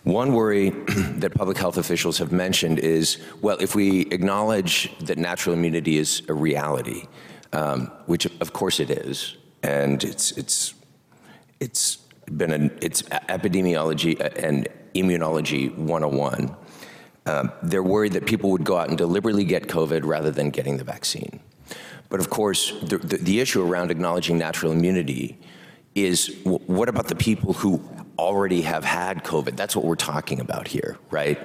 One worry that public health officials have mentioned is, well, if we acknowledge that natural immunity is a reality, um, which of course it is, and it's it's it's been an it's epidemiology and immunology 101. Um, they're worried that people would go out and deliberately get COVID rather than getting the vaccine. But of course, the, the, the issue around acknowledging natural immunity is what about the people who already have had COVID? That's what we're talking about here, right?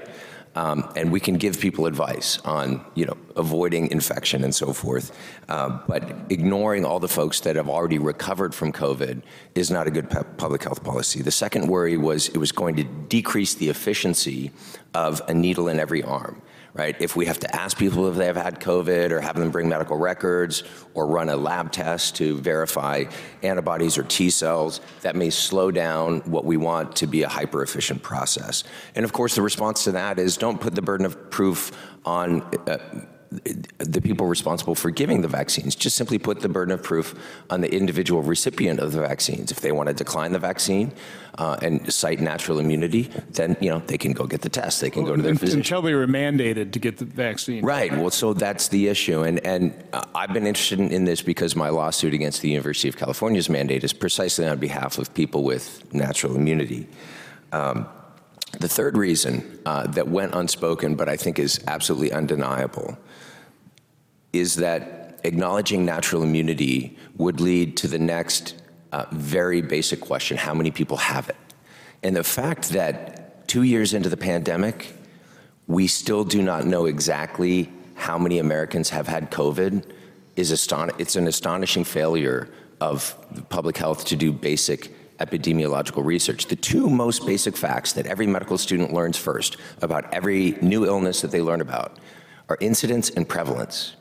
Um, and we can give people advice on, you know, avoiding infection and so forth. Uh, but ignoring all the folks that have already recovered from COVID is not a good public health policy. The second worry was it was going to decrease the efficiency of a needle in every arm right? If we have to ask people if they have had COVID or have them bring medical records or run a lab test to verify antibodies or T cells, that may slow down what we want to be a hyper efficient process. And of course, the response to that is don't put the burden of proof on uh, the people responsible for giving the vaccines. Just simply put the burden of proof on the individual recipient of the vaccines. If they want to decline the vaccine uh, and cite natural immunity, then you know they can go get the test. They can well, go to their physician. Until they were mandated to get the vaccine. Right. Well, so that's the issue, and and uh, I've been interested in, in this because my lawsuit against the University of California's mandate is precisely on behalf of people with natural immunity. Um, the third reason uh, that went unspoken, but I think is absolutely undeniable, is that acknowledging natural immunity would lead to the next uh, very basic question how many people have it? And the fact that two years into the pandemic, we still do not know exactly how many Americans have had COVID is aston- it's an astonishing failure of public health to do basic epidemiological research. The two most basic facts that every medical student learns first about every new illness that they learn about are incidence and prevalence.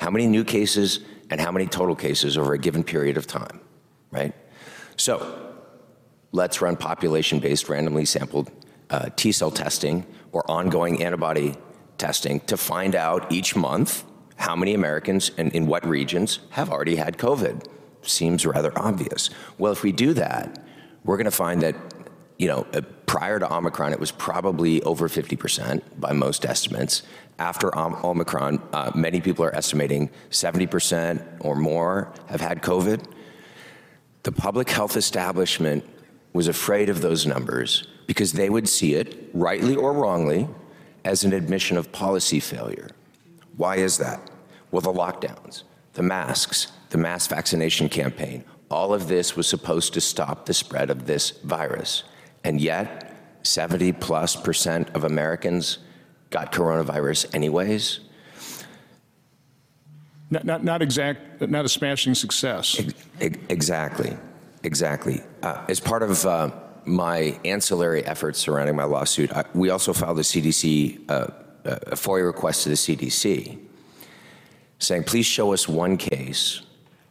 How many new cases and how many total cases over a given period of time, right? So let's run population-based randomly sampled uh, T cell testing or ongoing antibody testing to find out each month how many Americans and in what regions have already had COVID seems rather obvious. Well, if we do that, we're going to find that, you know, uh, prior to Omicron, it was probably over 50% by most estimates. After Omicron, uh, many people are estimating 70% or more have had COVID. The public health establishment was afraid of those numbers because they would see it, rightly or wrongly, as an admission of policy failure. Why is that? Well, the lockdowns, the masks, the mass vaccination campaign. All of this was supposed to stop the spread of this virus. And yet, 70 plus percent of Americans got coronavirus anyways. Not, not, not exact, not a smashing success. Exactly, exactly. Uh, as part of uh, my ancillary efforts surrounding my lawsuit, I, we also filed a CDC, uh, a FOIA request to the CDC, saying, please show us one case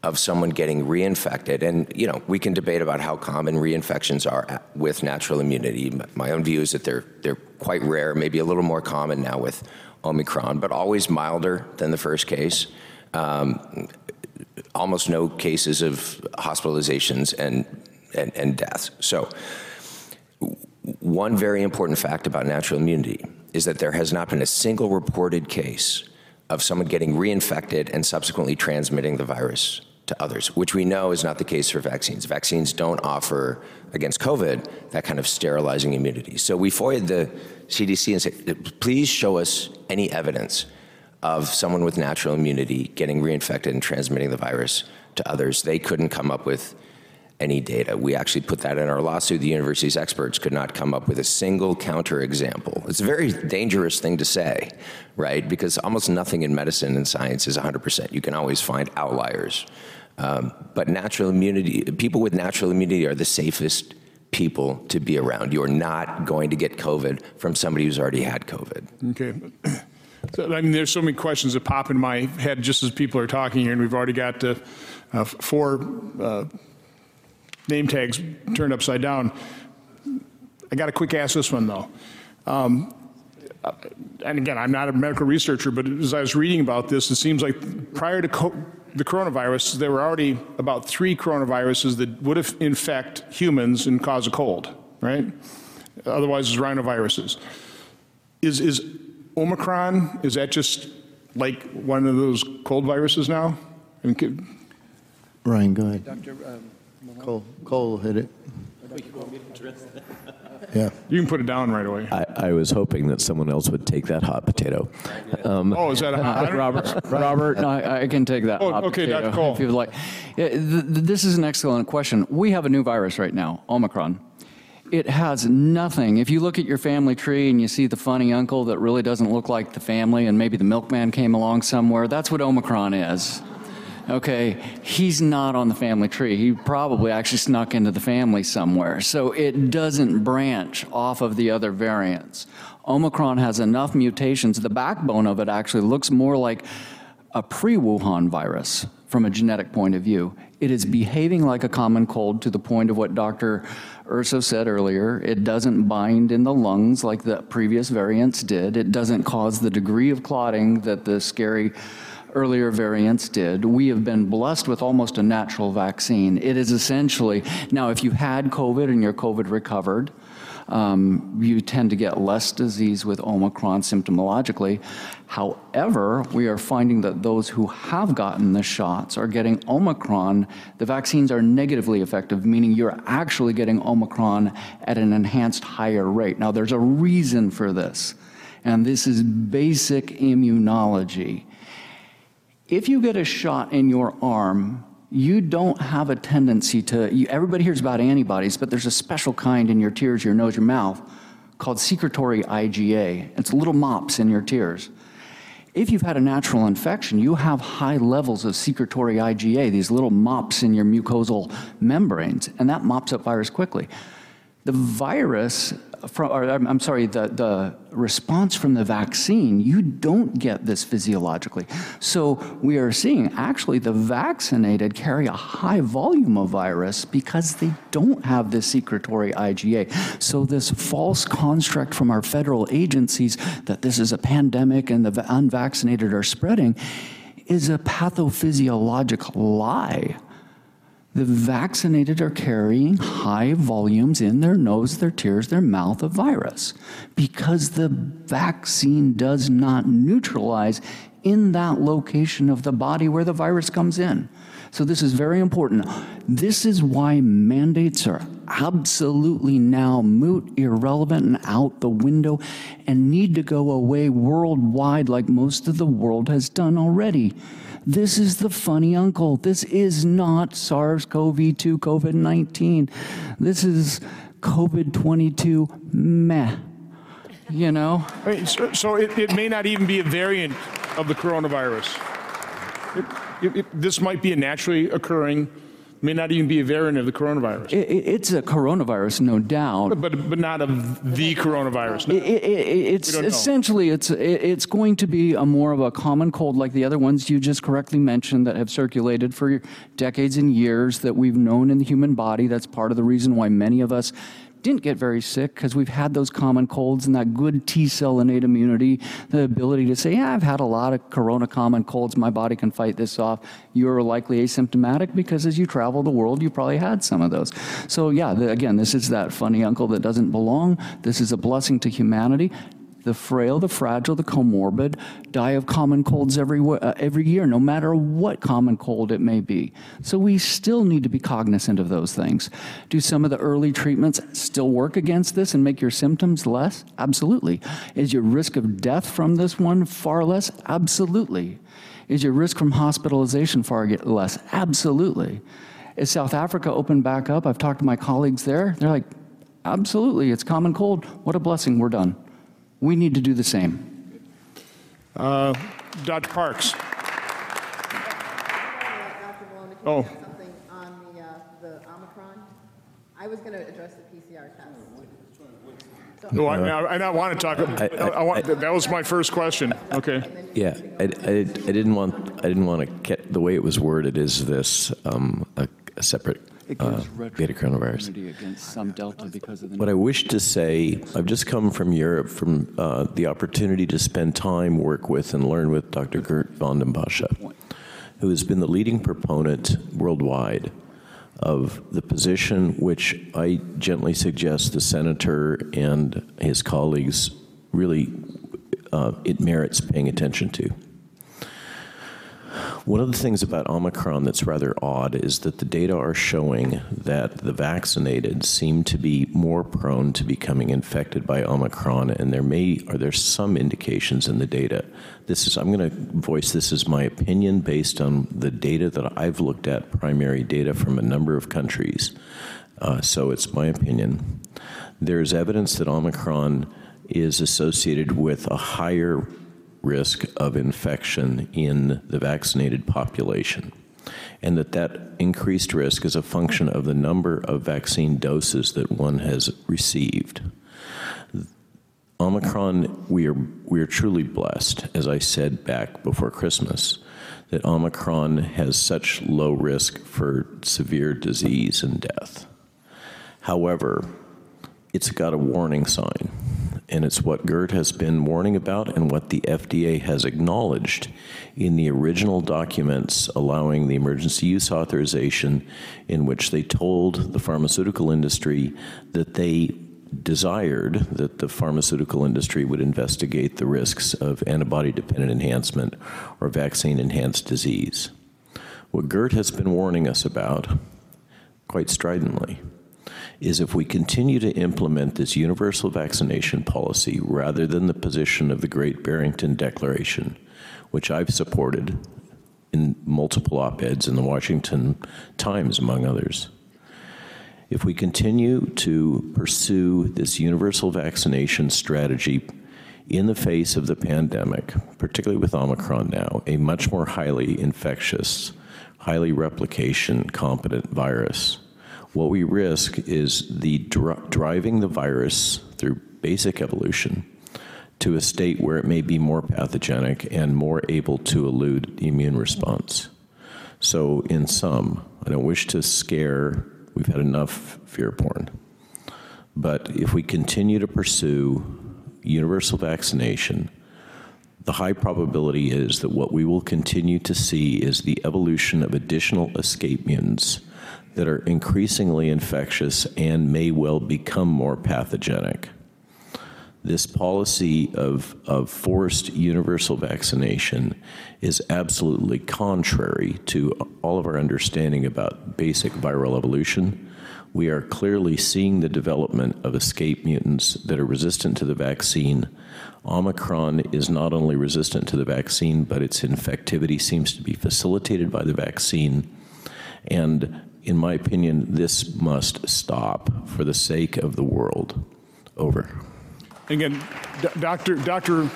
of someone getting reinfected. And, you know, we can debate about how common reinfections are with natural immunity. My own view is that they're, they're quite rare, maybe a little more common now with Omicron, but always milder than the first case. Um, almost no cases of hospitalizations and, and, and deaths. So, one very important fact about natural immunity is that there has not been a single reported case of someone getting reinfected and subsequently transmitting the virus to others, which we know is not the case for vaccines. Vaccines don't offer against COVID that kind of sterilizing immunity. So we FOIA'd the CDC and said, please show us any evidence of someone with natural immunity getting reinfected and transmitting the virus to others. They couldn't come up with any data. We actually put that in our lawsuit. The university's experts could not come up with a single counterexample. It's a very dangerous thing to say, right? Because almost nothing in medicine and science is 100%. You can always find outliers. Um, but natural immunity, people with natural immunity are the safest people to be around. You're not going to get COVID from somebody who's already had COVID. Okay. So, I mean, there's so many questions that pop in my head just as people are talking here, and we've already got uh, uh, four uh, name tags turned upside down. I got to quick ask this one though. Um, uh, and again, I'm not a medical researcher, but as I was reading about this, it seems like prior to co- the coronavirus, there were already about three coronaviruses that would have infect humans and cause a cold, right? Otherwise, it's rhinoviruses. Is is Omicron? Is that just like one of those cold viruses now? And could- Ryan, go ahead. Dr. Cole, Cole hit it. Yeah. You can put it down right away. I, I was hoping that someone else would take that hot potato. Um, Oh, is that a Uh, Robert, Robert, no, I, I can take that. Oh, hot okay, potato Dr. Cole. If you would like. Yeah, th- th- this is an excellent question. We have a new virus right now, Omicron. It has nothing. If you look at your family tree and you see the funny uncle that really doesn't look like the family, and maybe the milkman came along somewhere, that's what Omicron is. Okay, he's not on the family tree. He probably actually snuck into the family somewhere. So it doesn't branch off of the other variants. Omicron has enough mutations. The backbone of it actually looks more like a pre Wuhan virus from a genetic point of view. It is behaving like a common cold to the point of what Dr. Urso said earlier. It doesn't bind in the lungs like the previous variants did. It doesn't cause the degree of clotting that the scary earlier variants did. We have been blessed with almost a natural vaccine. It is essentially, now, if you had COVID and your COVID recovered, um, you tend to get less disease with Omicron symptomologically. However, we are finding that those who have gotten the shots are getting Omicron. The vaccines are negatively effective, meaning you're actually getting Omicron at an enhanced higher rate. Now, there's a reason for this, and this is basic immunology. If you get a shot in your arm, you don't have a tendency to, you, everybody hears about antibodies, but there's a special kind in your tears, your nose, your mouth called secretory IgA. It's little mops in your tears. If you've had a natural infection, you have high levels of secretory IgA, these little mops in your mucosal membranes, and that mops up virus quickly. The virus, from, or I'm sorry, the, the response from the vaccine, you don't get this physiologically. So we are seeing actually the vaccinated carry a high volume of virus because they don't have this secretory IgA. So this false construct from our federal agencies that this is a pandemic and the unvaccinated are spreading is a pathophysiological lie. The vaccinated are carrying high volumes in their nose, their tears, their mouth of virus because the vaccine does not neutralize in that location of the body where the virus comes in. So, this is very important. This is why mandates are absolutely now moot, irrelevant, and out the window and need to go away worldwide like most of the world has done already. This is the funny uncle. This is not SARS CoV 2 COVID 19. This is COVID 22 meh. You know? So so it, it may not even be a variant of the coronavirus. It, it, this might be a naturally occurring, may not even be a variant of the coronavirus. It, it- it's a coronavirus, no doubt. But, but, not of the coronavirus. It- it- it- it's don't know. essentially it's it- it's going to be a more of a common cold like the other ones you just correctly mentioned that have circulated for decades and years that we've known in the human body. That's part of the reason why many of us didn't get very sick because we've had those common colds and that good T cell innate immunity, the ability to say, yeah, I've had a lot of corona common colds, my body can fight this off. You're likely asymptomatic because as you travel the world, you probably had some of those. So, yeah, the, again, this is that funny uncle that doesn't belong. This is a blessing to humanity. The frail, the fragile, the comorbid die of common colds every, uh, every year, no matter what common cold it may be. So we still need to be cognizant of those things. Do some of the early treatments still work against this and make your symptoms less? Absolutely. Is your risk of death from this one far less? Absolutely. Is your risk from hospitalization far less? Absolutely. Is South Africa open back up? I've talked to my colleagues there. They're like, absolutely, it's common cold. What a blessing, we're done. We need to do the same. Uh, Dr. Parks. Oh, on the, uh, the Omicron. I was going to address the PCR test. no, I, I, I want to talk, I, I want, that was my first question. Okay. Yeah, I, I, I didn't want I didn't want to get the way it was worded. Is this um, a, a separate uh, beta coronavirus. against some Delta because of the. What I wish to say, I've just come from Europe from uh, the opportunity to spend time, work with, and learn with Dr. Geert Vanden Bossche, who has been the leading proponent worldwide of the position which I gently suggest the senator and his colleagues really uh, it merits paying attention to. One of the things about Omicron that's rather odd is that the data are showing that the vaccinated seem to be more prone to becoming infected by Omicron, and there may are there some indications in the data. This is I'm going to voice this as my opinion based on the data that I've looked at, primary data from a number of countries. Uh, so it's my opinion. There's evidence that Omicron is associated with a higher risk of infection in the vaccinated population and that that increased risk is a function of the number of vaccine doses that one has received. Omicron, we are, we are truly blessed, as I said back before Christmas, that Omicron has such low risk for severe disease and death. However, it's got a warning sign and it's what Geert has been warning about and what the FDA has acknowledged in the original documents allowing the emergency use authorization, in which they told the pharmaceutical industry that they desired that the pharmaceutical industry would investigate the risks of antibody dependent enhancement or vaccine enhanced disease. What Geert has been warning us about, quite stridently, is if we continue to implement this universal vaccination policy rather than the position of the Great Barrington Declaration, which I've supported in multiple op eds in the Washington Times, among others. If we continue to pursue this universal vaccination strategy in the face of the pandemic, particularly with Omicron now, a much more highly infectious, highly replication competent virus, what we risk is the dr driving the virus through basic evolution to a state where it may be more pathogenic and more able to elude immune response. So, in sum, I don't wish to scare, we've had enough fear porn. But if we continue to pursue universal vaccination, the high probability is that what we will continue to see is the evolution of additional escape mutants that are increasingly infectious and may well become more pathogenic. This policy of, of forced universal vaccination is absolutely contrary to all of our understanding about basic viral evolution. We are clearly seeing the development of escape mutants that are resistant to the vaccine. Omicron is not only resistant to the vaccine, but its infectivity seems to be facilitated by the vaccine. And in my opinion, this must stop for the sake of the world. Over. Again, Dr. Dr.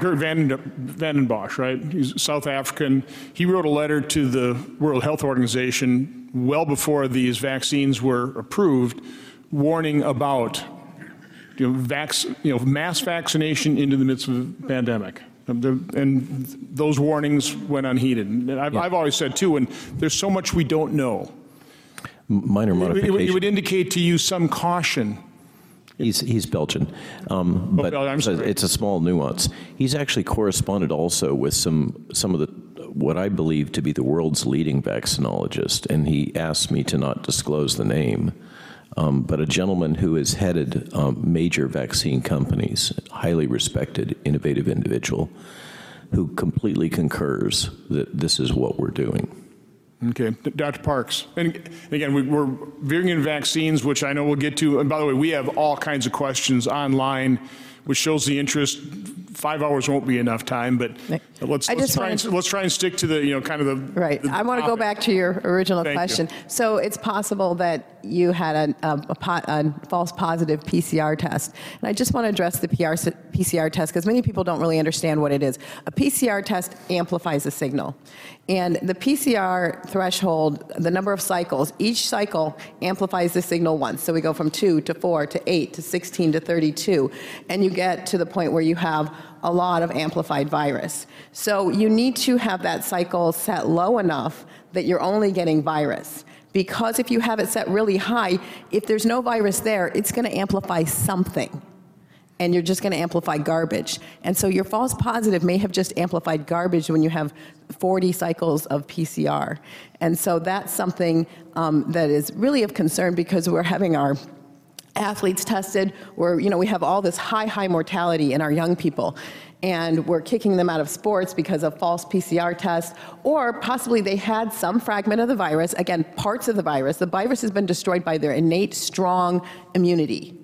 Geert van, Vanden Bossche, right? He's South African. He wrote a letter to the World Health Organization well before these vaccines were approved, warning about you know, vac- you know, mass vaccination into the midst of a pandemic. And those warnings went unheeded. And I've, yeah. I've always said too, and there's so much we don't know. Minor modification. It, it would indicate to you some caution. He's, he's Belgian, um, oh, but it's a small nuance. He's actually corresponded also with some some of the what I believe to be the world's leading vaccinologist, and he asked me to not disclose the name um, but a gentleman who has headed um, major vaccine companies, highly respected, innovative individual, who completely concurs that this is what we're doing. Okay, Dr. Parks. And again, we, are veering in vaccines, which I know we'll get to. And by the way, we have all kinds of questions online, which shows the interest five hours won't be enough time, but let's, let's try, and, let's try and stick to the, you know, kind of the. Right. The I want to go back to your original Thank question. You. So it's possible that you had um, a, a, a, a, false positive PCR test. And I just want to address the PR, PCR test because many people don't really understand what it is. A PCR test amplifies a signal. And the PCR threshold, the number of cycles, each cycle amplifies the signal once. So we go from 2 to 4 to 8 to 16 to 32. And you get to the point where you have a lot of amplified virus. So you need to have that cycle set low enough that you're only getting virus. Because if you have it set really high, if there's no virus there, it's going to amplify something. And you're just going to amplify garbage. And so your false positive may have just amplified garbage when you have 40 cycles of PCR. And so that's something um, that is really of concern because we're having our athletes tested where you know we have all this high high mortality in our young people and we're kicking them out of sports because of false PCR tests or possibly they had some fragment of the virus again parts of the virus the virus has been destroyed by their innate strong immunity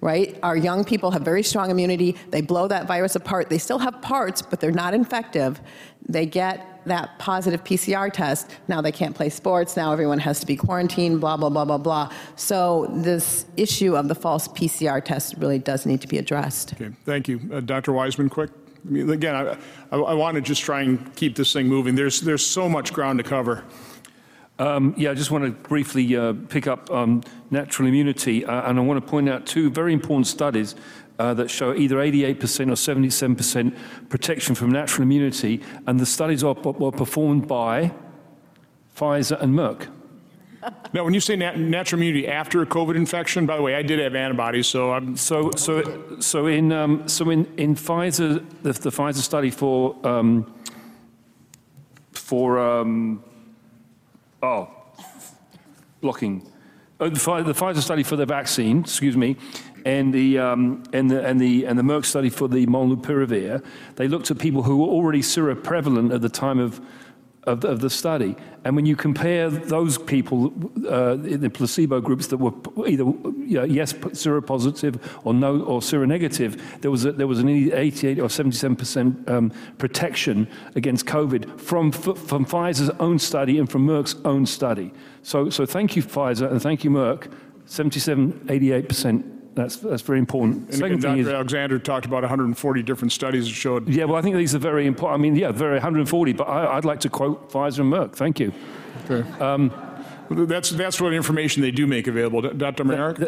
right our young people have very strong immunity they blow that virus apart they still have parts but they're not infective they get that positive PCR test, now they can't play sports, now everyone has to be quarantined, blah, blah, blah, blah, blah. So this issue of the false PCR test really does need to be addressed. Okay, thank you. Uh, Dr. Wiseman, quick. I mean, again, I, I, I want to just try and keep this thing moving. There's, there's so much ground to cover. Um, yeah, I just want to briefly uh, pick up um, natural immunity, uh, and I want to point out two very important studies uh, that show either 88% or 77% protection from natural immunity, and the studies are, were performed by Pfizer and Merck. Now, when you say nat natural immunity after a COVID infection, by the way, I did have antibodies, so I'm so so so in um, so in in Pfizer the, the Pfizer study for um, for um, oh. Blocking. Uh, the, the Pfizer study for the vaccine, excuse me, and the, um, and, the, and, the, and the Merck study for the molnupiravir, they looked at people who were already seroprevalent at the time of, of, of the study. And when you compare those people uh, in the placebo groups that were either you know, yes seropositive or no or seronegative, there was a, there was an 88 or 77 percent um, protection against COVID from from Pfizer's own study and from Merck's own study. So so thank you Pfizer and thank you Merck. 77, 88 percent that's, that's very important. And, Second and Dr. Is, Alexander talked about 140 different studies that showed. Yeah, well, I think these are very important. I mean, yeah, very 140, but I, would like to quote Pfizer and Merck. Thank you. Okay. Um, that's, that's what information they do make available. Dr. Marik?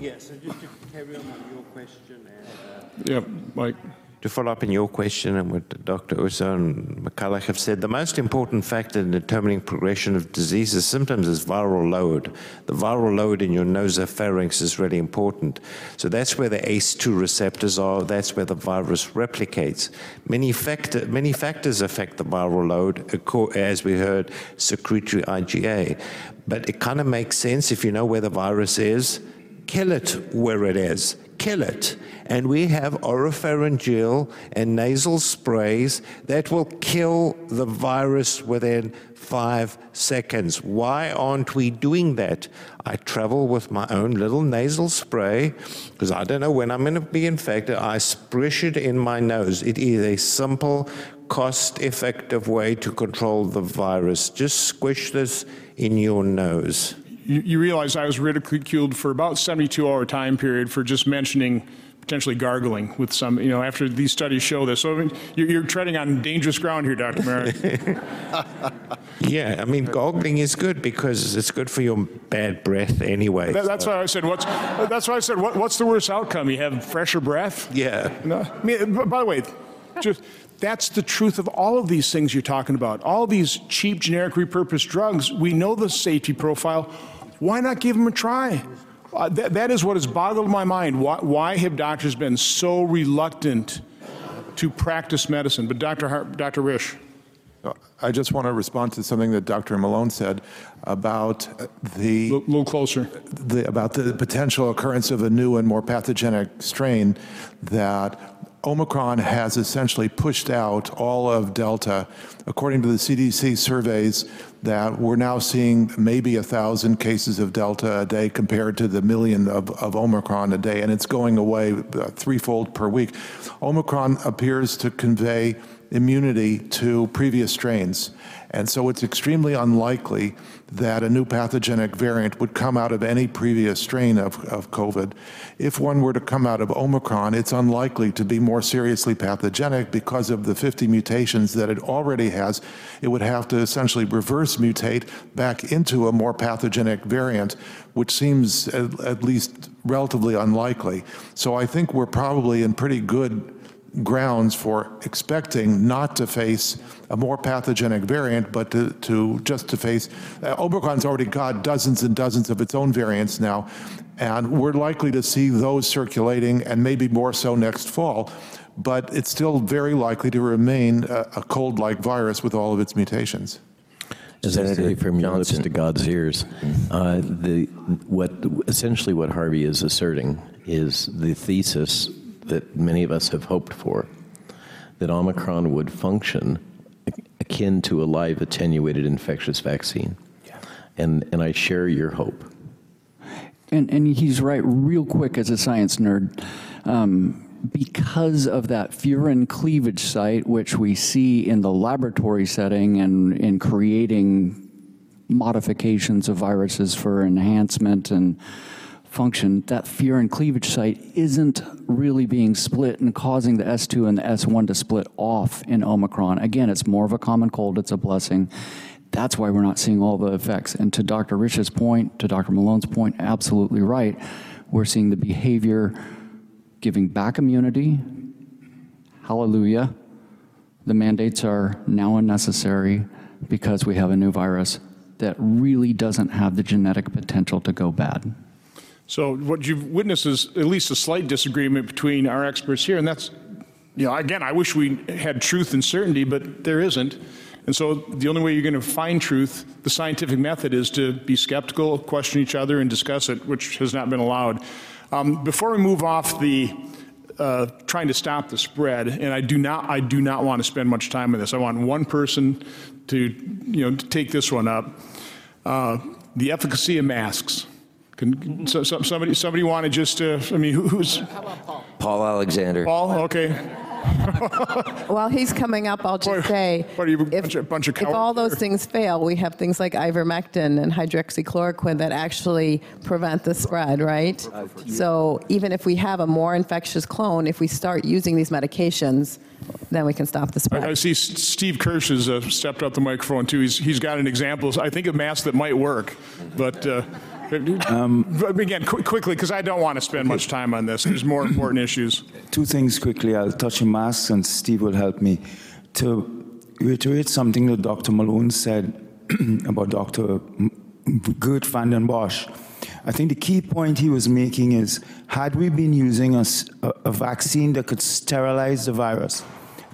yes, so just to carry on on your question. And, uh, yeah, Mike to follow up on your question and what Dr. Urso and McCullough have said, the most important factor in determining progression of disease is symptoms is viral load. The viral load in your nasopharynx is really important. So that's where the ACE2 receptors are. That's where the virus replicates. Many, factor, many factors affect the viral load, as we heard, secretory IgA. But it kind of makes sense if you know where the virus is, kill it where it is kill it. And we have oropharyngeal and nasal sprays that will kill the virus within five seconds. Why aren't we doing that? I travel with my own little nasal spray because I don't know when I'm going to be infected. I sprish it in my nose. It is a simple, cost effective way to control the virus. Just squish this in your nose you, you realize I was ridiculed for about 72 hour time period for just mentioning potentially gargling with some, you know, after these studies show this. So you're, you're treading on dangerous ground here, Dr. Marik. yeah, I mean, gargling is good because it's good for your bad breath anyway. That, that's so. why I said, what's, that's why I said, what, what's the worst outcome? You have fresher breath? Yeah. No, I mean, by the way, just that's the truth of all of these things you're talking about. All these cheap, generic, repurposed drugs, we know the safety profile why not give them a try? Uh, that, that is what has boggled my mind. Why, why, have doctors been so reluctant to practice medicine? But Dr. Har Dr. Risch. I just want to respond to something that Dr. Malone said about the a little closer the, about the potential occurrence of a new and more pathogenic strain that Omicron has essentially pushed out all of Delta. According to the CDC surveys, that we're now seeing maybe a thousand cases of Delta a day compared to the million of, of Omicron a day, and it's going away uh, threefold per week. Omicron appears to convey immunity to previous strains. And so it's extremely unlikely that a new pathogenic variant would come out of any previous strain of, of COVID. If one were to come out of Omicron, it's unlikely to be more seriously pathogenic because of the 50 mutations that it already has. It would have to essentially reverse mutate back into a more pathogenic variant, which seems at, at least relatively unlikely. So I think we're probably in pretty good grounds for expecting not to face a more pathogenic variant, but to, to just to face, uh, Omicron's already got dozens and dozens of its own variants now, and we're likely to see those circulating and maybe more so next fall. But it's still very likely to remain a, a cold-like virus with all of its mutations. As I say from your lips to God's ears, uh, the what essentially what Harvey is asserting is the thesis that many of us have hoped for, that Omicron would function akin to a live attenuated infectious vaccine, and and I share your hope. And, and he's right, real quick as a science nerd. Um, because of that furin cleavage site, which we see in the laboratory setting and in creating modifications of viruses for enhancement and function, that furin cleavage site isn't really being split and causing the S2 and the S1 to split off in Omicron. Again, it's more of a common cold, it's a blessing. That's why we're not seeing all the effects. And to Dr. Risch's point, to Dr. Malone's point, absolutely right. We're seeing the behavior giving back immunity. Hallelujah. The mandates are now unnecessary because we have a new virus that really doesn't have the genetic potential to go bad. So what you've witnessed is at least a slight disagreement between our experts here, and that's, you know, again, I wish we had truth and certainty, but there isn't. And so the only way you're going to find truth, the scientific method, is to be skeptical, question each other, and discuss it, which has not been allowed. Um, before we move off the uh, trying to stop the spread, and I do not, I do not want to spend much time on this. I want one person to, you know, to take this one up. Uh, the efficacy of masks. Can so, so, somebody, somebody want to just, uh, I mean, who, who's? Paul Alexander. Paul, okay. While he's coming up, I'll just say, What are you, a bunch of, bunch of if all those things fail, we have things like ivermectin and hydroxychloroquine that actually prevent the spread, right? So even if we have a more infectious clone, if we start using these medications, then we can stop the spread. I, I see Steve Kirsch has uh, stepped up the microphone too. He's, he's got an example, I think, of mask that might work. But uh, but again, qu- quickly, because I don't want to spend much time on this. There's more important issues. Two things quickly. I'll touch on masks and Steve will help me. To reiterate something that Dr. Malone said about Dr. Geert Vanden Bossche, I think the key point he was making is had we been using a vaccine that could sterilize the virus,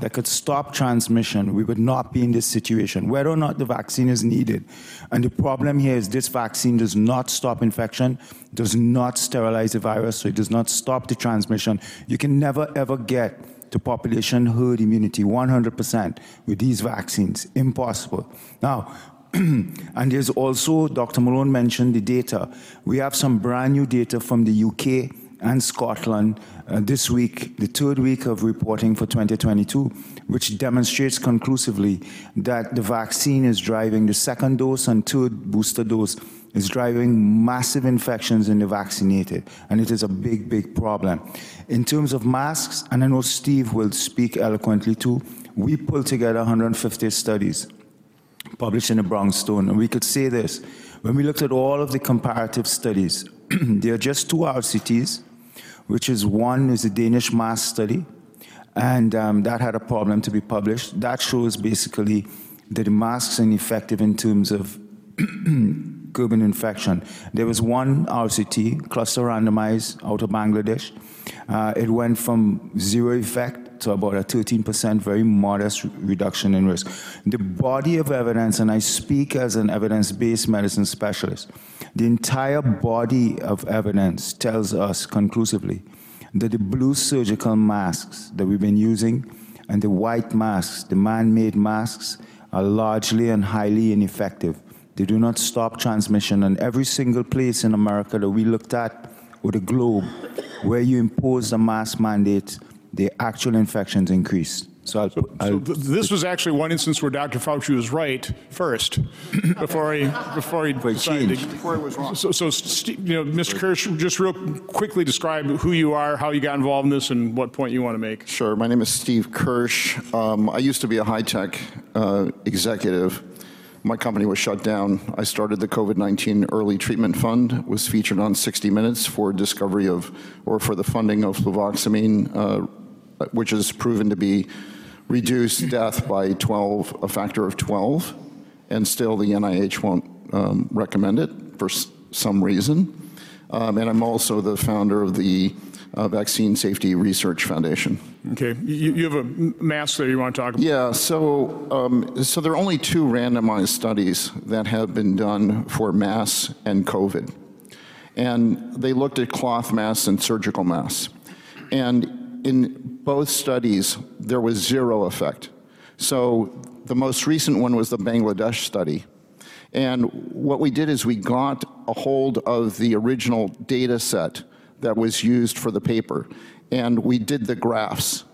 that could stop transmission, we would not be in this situation, whether or not the vaccine is needed. And the problem here is this vaccine does not stop infection, does not sterilize the virus, so it does not stop the transmission. You can never ever get to population herd immunity 100% with these vaccines. Impossible. Now, and there's also, Dr. Malone mentioned the data. We have some brand new data from the UK and Scotland Uh, this week, the third week of reporting for 2022, which demonstrates conclusively that the vaccine is driving the second dose and third booster dose is driving massive infections in the vaccinated, and it is a big, big problem. In terms of masks, and I know Steve will speak eloquently too, we pulled together 150 studies published in the Brownstone. And we could say this when we looked at all of the comparative studies, there are just two RCTs, which is one is a Danish mass study, and um, that had a problem to be published. That shows basically that the masks are ineffective in terms of curbing infection. There was one RCT, cluster randomized, out of Bangladesh. Uh, it went from zero effect to about a 13%, very modest reduction in risk. The body of evidence, and I speak as an evidence based medicine specialist, the entire body of evidence tells us conclusively that the blue surgical masks that we've been using and the white masks, the man made masks, are largely and highly ineffective. They do not stop transmission. And every single place in America that we looked at, or the globe, where you impose a mask mandate, the actual infections increase. So I'll, So I'll th- this was actually one instance where Dr. Fauci was right first, before he before he decided. to- Before he was wrong. So, so Ste- you know, Mr. Kirsch, just real quickly describe who you are, how you got involved in this, and what point you want to make. Sure. My name is Steve Kirsch. Um, I used to be a high tech uh, executive. My company was shut down. I started the COVID 19 Early Treatment Fund, was featured on 60 Minutes for discovery of, or for the funding of fluvoxamine uh, which has proven to be reduced death by 12, a factor of 12, and still the NIH won't um, recommend it for some reason. Um, and I'm also the founder of the uh, Vaccine Safety Research Foundation. Okay, you, you have a mask there you want to talk about? Yeah, so, um, so there are only two randomized studies that have been done for masks and COVID. And they looked at cloth masks and surgical masks. And in both studies, there was zero effect. So the most recent one was the Bangladesh study. And what we did is we got a hold of the original data set that was used for the paper, and we did the graphs.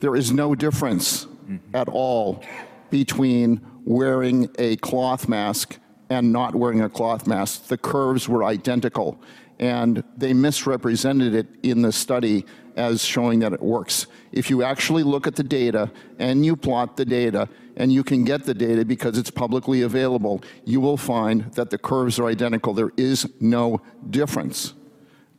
There is no difference mm-hmm. at all between wearing a cloth mask and not wearing a cloth mask. The curves were identical, and they misrepresented it in the study as showing that it works. If you actually look at the data and you plot the data, and you can get the data because it's publicly available, you will find that the curves are identical. There is no difference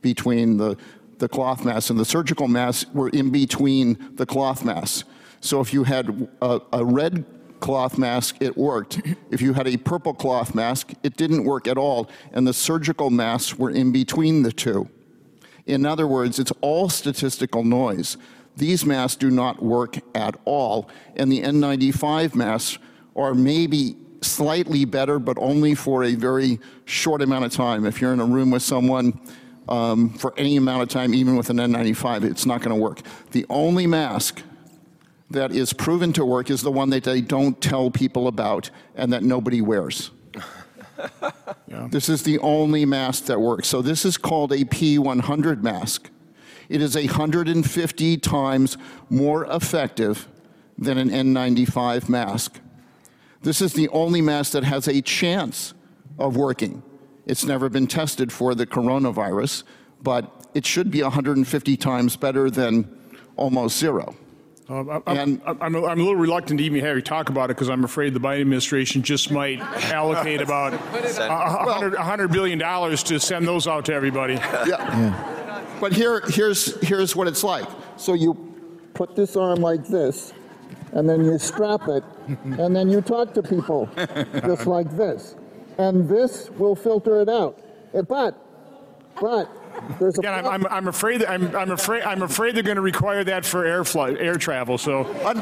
between the, the cloth mask and the surgical masks were in between the cloth masks. So if you had a, a red cloth mask, it worked. If you had a purple cloth mask, it didn't work at all. And the surgical masks were in between the two. In other words, it's all statistical noise. These masks do not work at all. And the N95 masks are maybe slightly better, but only for a very short amount of time. If you're in a room with someone um, for any amount of time, even with an N95, it's not going to work. The only mask that is proven to work is the one that they don't tell people about and that nobody wears. This is the only mask that works. So this is called a P100 mask. It is 150 times more effective than an N95 mask. This is the only mask that has a chance of working. It's never been tested for the coronavirus, but it should be 150 times better than almost zero. Um, I- I'm, I'm, I'm a little reluctant to even have you talk about it because I'm afraid the Biden administration just might allocate about a- a hundred- a hundred billion dollars to send those out to everybody. Yeah. But here, here's, here's what it's like. So you put this arm like this, and then you strap it, and then you talk to people just like this. And this will filter it out. Eh, But, but, there's a. Again, I'm, I'm, I'm afraid that I'm, I'm afraid I'm afraid they're going to require that for air flight, air travel. So, But,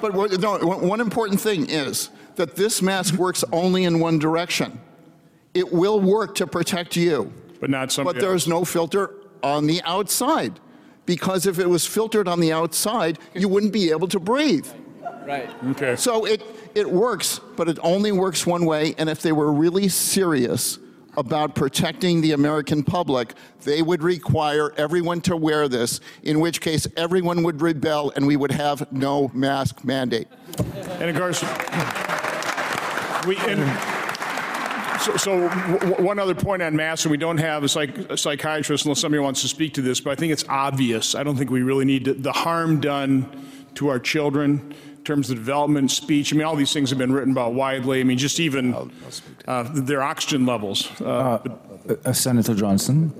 but what- no, one one important thing is that this mask works only in one direction. It will work to protect you. But not somebody But there's no filter on the outside. Because if it was filtered on the outside, you wouldn't be able to breathe. Right. Okay. So it, it works, but it only works one way. And if they were really serious about protecting the American public, they would require everyone to wear this, in which case everyone would rebel and we would have no mask mandate. and of course, we and so, so one other point on masks, and we don't have a, psych, a psychiatrist unless somebody wants to speak to this, but I think it's obvious. I don't think we really need to, the harm done to our children terms of development, speech. I mean, all these things have been written about widely. I mean, just even uh, their oxygen levels. Uh, Uh, Senator Johnson,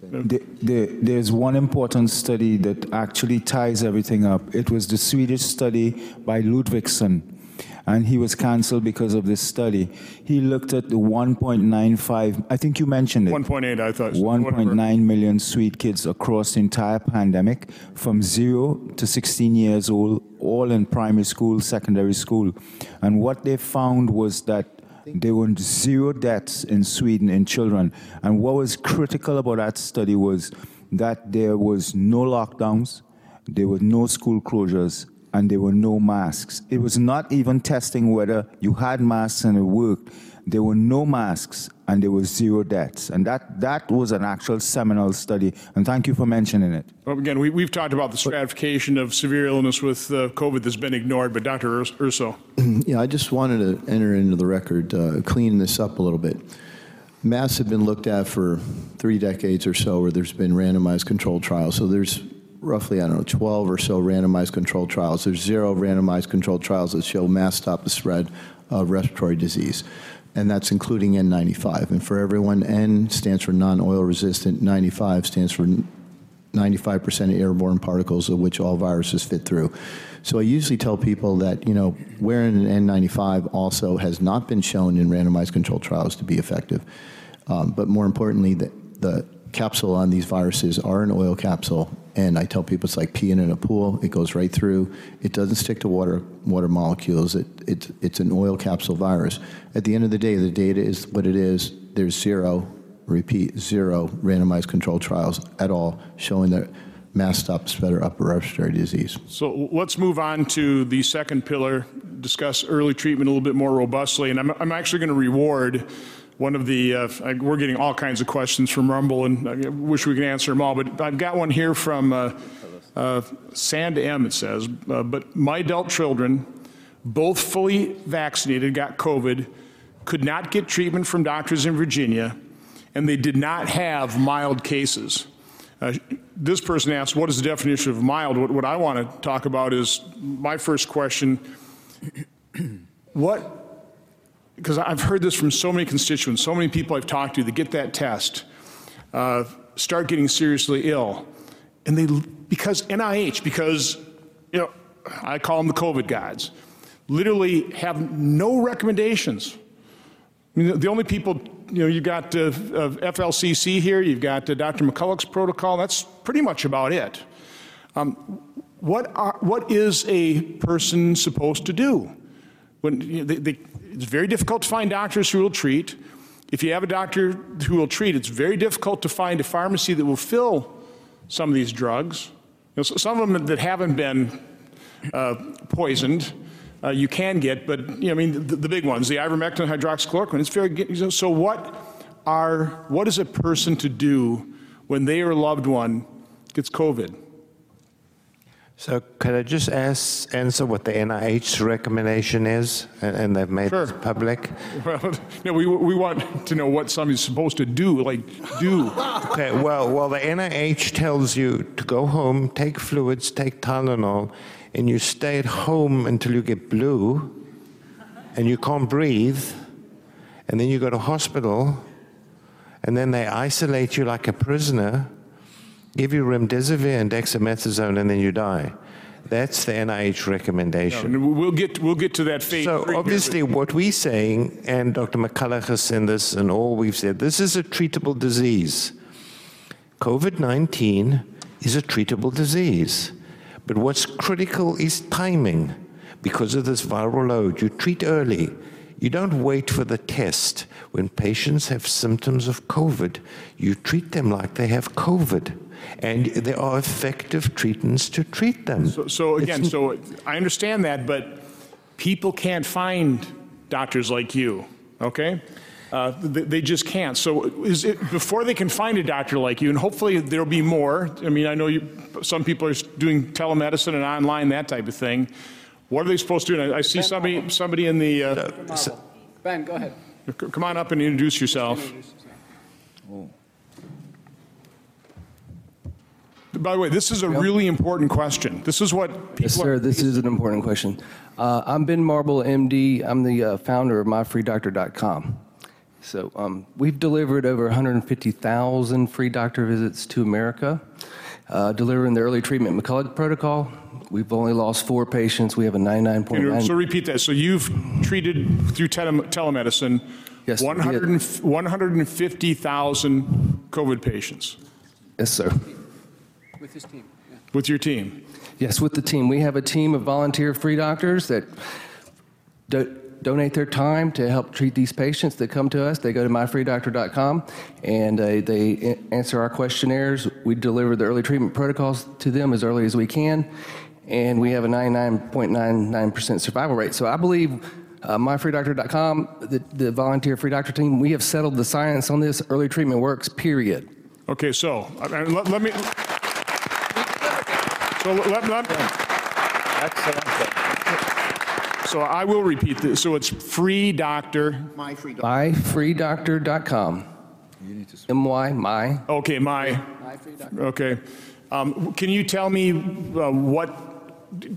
the, the, there's one important study that actually ties everything up. It was the Swedish study by Ludvigsson, and he was canceled because of this study. He looked at the 1.95, I think you mentioned it. 1.8, I thought. 1.9 million Swede kids across the entire pandemic, from zero to 16 years old, all in primary school, secondary school. And what they found was that there were zero deaths in Sweden in children. And what was critical about that study was that there was no lockdowns, there were no school closures, and there were no masks. It was not even testing whether you had masks and it worked. There were no masks and there was zero deaths. And that, that was an actual seminal study. And thank you for mentioning it. Well, again, we, we've talked about the stratification of severe illness with uh, COVID that's been ignored, but Dr. Urs- Urso. Yeah, I just wanted to enter into the record, uh, clean this up a little bit. Masks have been looked at for three decades or so, where there's been randomized controlled trials. So there's roughly, I don't know, 12 or so randomized controlled trials. There's zero randomized controlled trials that show masks stop the spread of respiratory disease. And that's including N95. And for everyone, N stands for non-oil resistant, 95 stands for 95% of airborne particles, of which all viruses fit through. So I usually tell people that, you know, wearing an N95 also has not been shown in randomized controlled trials to be effective. Um, but more importantly, the, the capsule on these viruses are an oil capsule, and I tell people it's like peeing in a pool. It goes right through. It doesn't stick to water water molecules. It, it, it's an oil capsule virus. At the end of the day, the data is what it is. There's zero, repeat, zero randomized controlled trials at all showing that mass stops better upper respiratory disease. So let's move on to the second pillar, discuss early treatment a little bit more robustly. And I'm, I'm actually going to reward one of the, uh, we're getting all kinds of questions from Rumble, and I wish we could answer them all, but I've got one here from uh, uh, Sand M, it says, uh, but my adult children, both fully vaccinated, got COVID, could not get treatment from doctors in Virginia, and they did not have mild cases. Uh, this person asked, what is the definition of mild? What, what I want to talk about is my first question, what because I've heard this from so many constituents, so many people I've talked to that get that test, uh, start getting seriously ill. And they, because NIH, because, you know, I call them the COVID gods, literally have no recommendations. I mean, the only people, you know, you've got uh, FLCC here, you've got uh, Dr. McCullough's protocol, that's pretty much about it. Um, what, are, what is a person supposed to do? When they, they, it's very difficult to find doctors who will treat. If you have a doctor who will treat, it's very difficult to find a pharmacy that will fill some of these drugs. You know, some of them that haven't been uh, poisoned, uh, you can get, but you know, I mean, the, the big ones, the ivermectin, hydroxychloroquine, it's very. good. So, what are what is a person to do when they or a loved one gets COVID? So could I just ask, answer what the NIH recommendation is, and, and they've made sure. it public? Well, no, we, we want to know what somebody's supposed to do, like do. okay, well, well, the NIH tells you to go home, take fluids, take Tylenol, and you stay at home until you get blue, and you can't breathe, and then you go to hospital, and then they isolate you like a prisoner, give you remdesivir and dexamethasone, and then you die. That's the NIH recommendation. No, we'll get we'll get to that phase. So obviously, here. what we're saying, and Dr. McCullough has said this, and all we've said, this is a treatable disease. COVID-19 is a treatable disease, but what's critical is timing. Because of this viral load, you treat early. You don't wait for the test. When patients have symptoms of COVID, you treat them like they have COVID and there are effective treatments to treat them. So, so again, it's, so I understand that, but people can't find doctors like you, okay? Uh, they, they, just can't. So is it, before they can find a doctor like you, and hopefully there'll be more. I mean, I know you, some people are doing telemedicine and online, that type of thing. What are they supposed to do? I, I see somebody, somebody in the. Uh, ben, go ahead. Come on up and introduce yourself. Introduce yourself. Oh. By the way, this is a really important question. This is what people Yes, sir. Are, this is an important question. Uh, I'm Ben Marble, MD. I'm the uh, founder of MyFreeDoctor.com. So um, we've delivered over 150,000 free doctor visits to America, uh, delivering the early treatment McCullough protocol. We've only lost four patients. We have a 99.9. So repeat that. So you've treated through tele telemedicine yes, 150,000 COVID patients. Yes, sir. With his team. Yeah. With your team? Yes, with the team. We have a team of volunteer free doctors that do, donate their time to help treat these patients that come to us. They go to myfreedoctor.com and uh, they answer our questionnaires. We deliver the early treatment protocols to them as early as we can, and we have a 99.99% survival rate. So I believe uh, myfreedoctor.com, the, the volunteer free doctor team, we have settled the science on this. Early treatment works, period. Okay, so uh, let, let me. So let, let, Excellent. So I will repeat this. So it's free doctor. My free doctor. myfreedoctor.com. M-Y, my. Okay, my. Okay. Um, can you tell me uh, what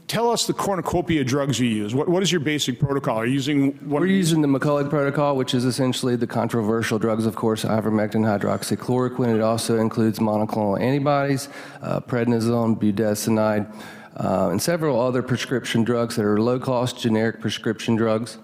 tell us the cornucopia drugs you use. What, what is your basic protocol? Are you using what? We're using the McCullough protocol, which is essentially the controversial drugs, of course, ivermectin, hydroxychloroquine. It also includes monoclonal antibodies, uh, prednisone, budesonide, uh, and several other prescription drugs that are low-cost generic prescription drugs.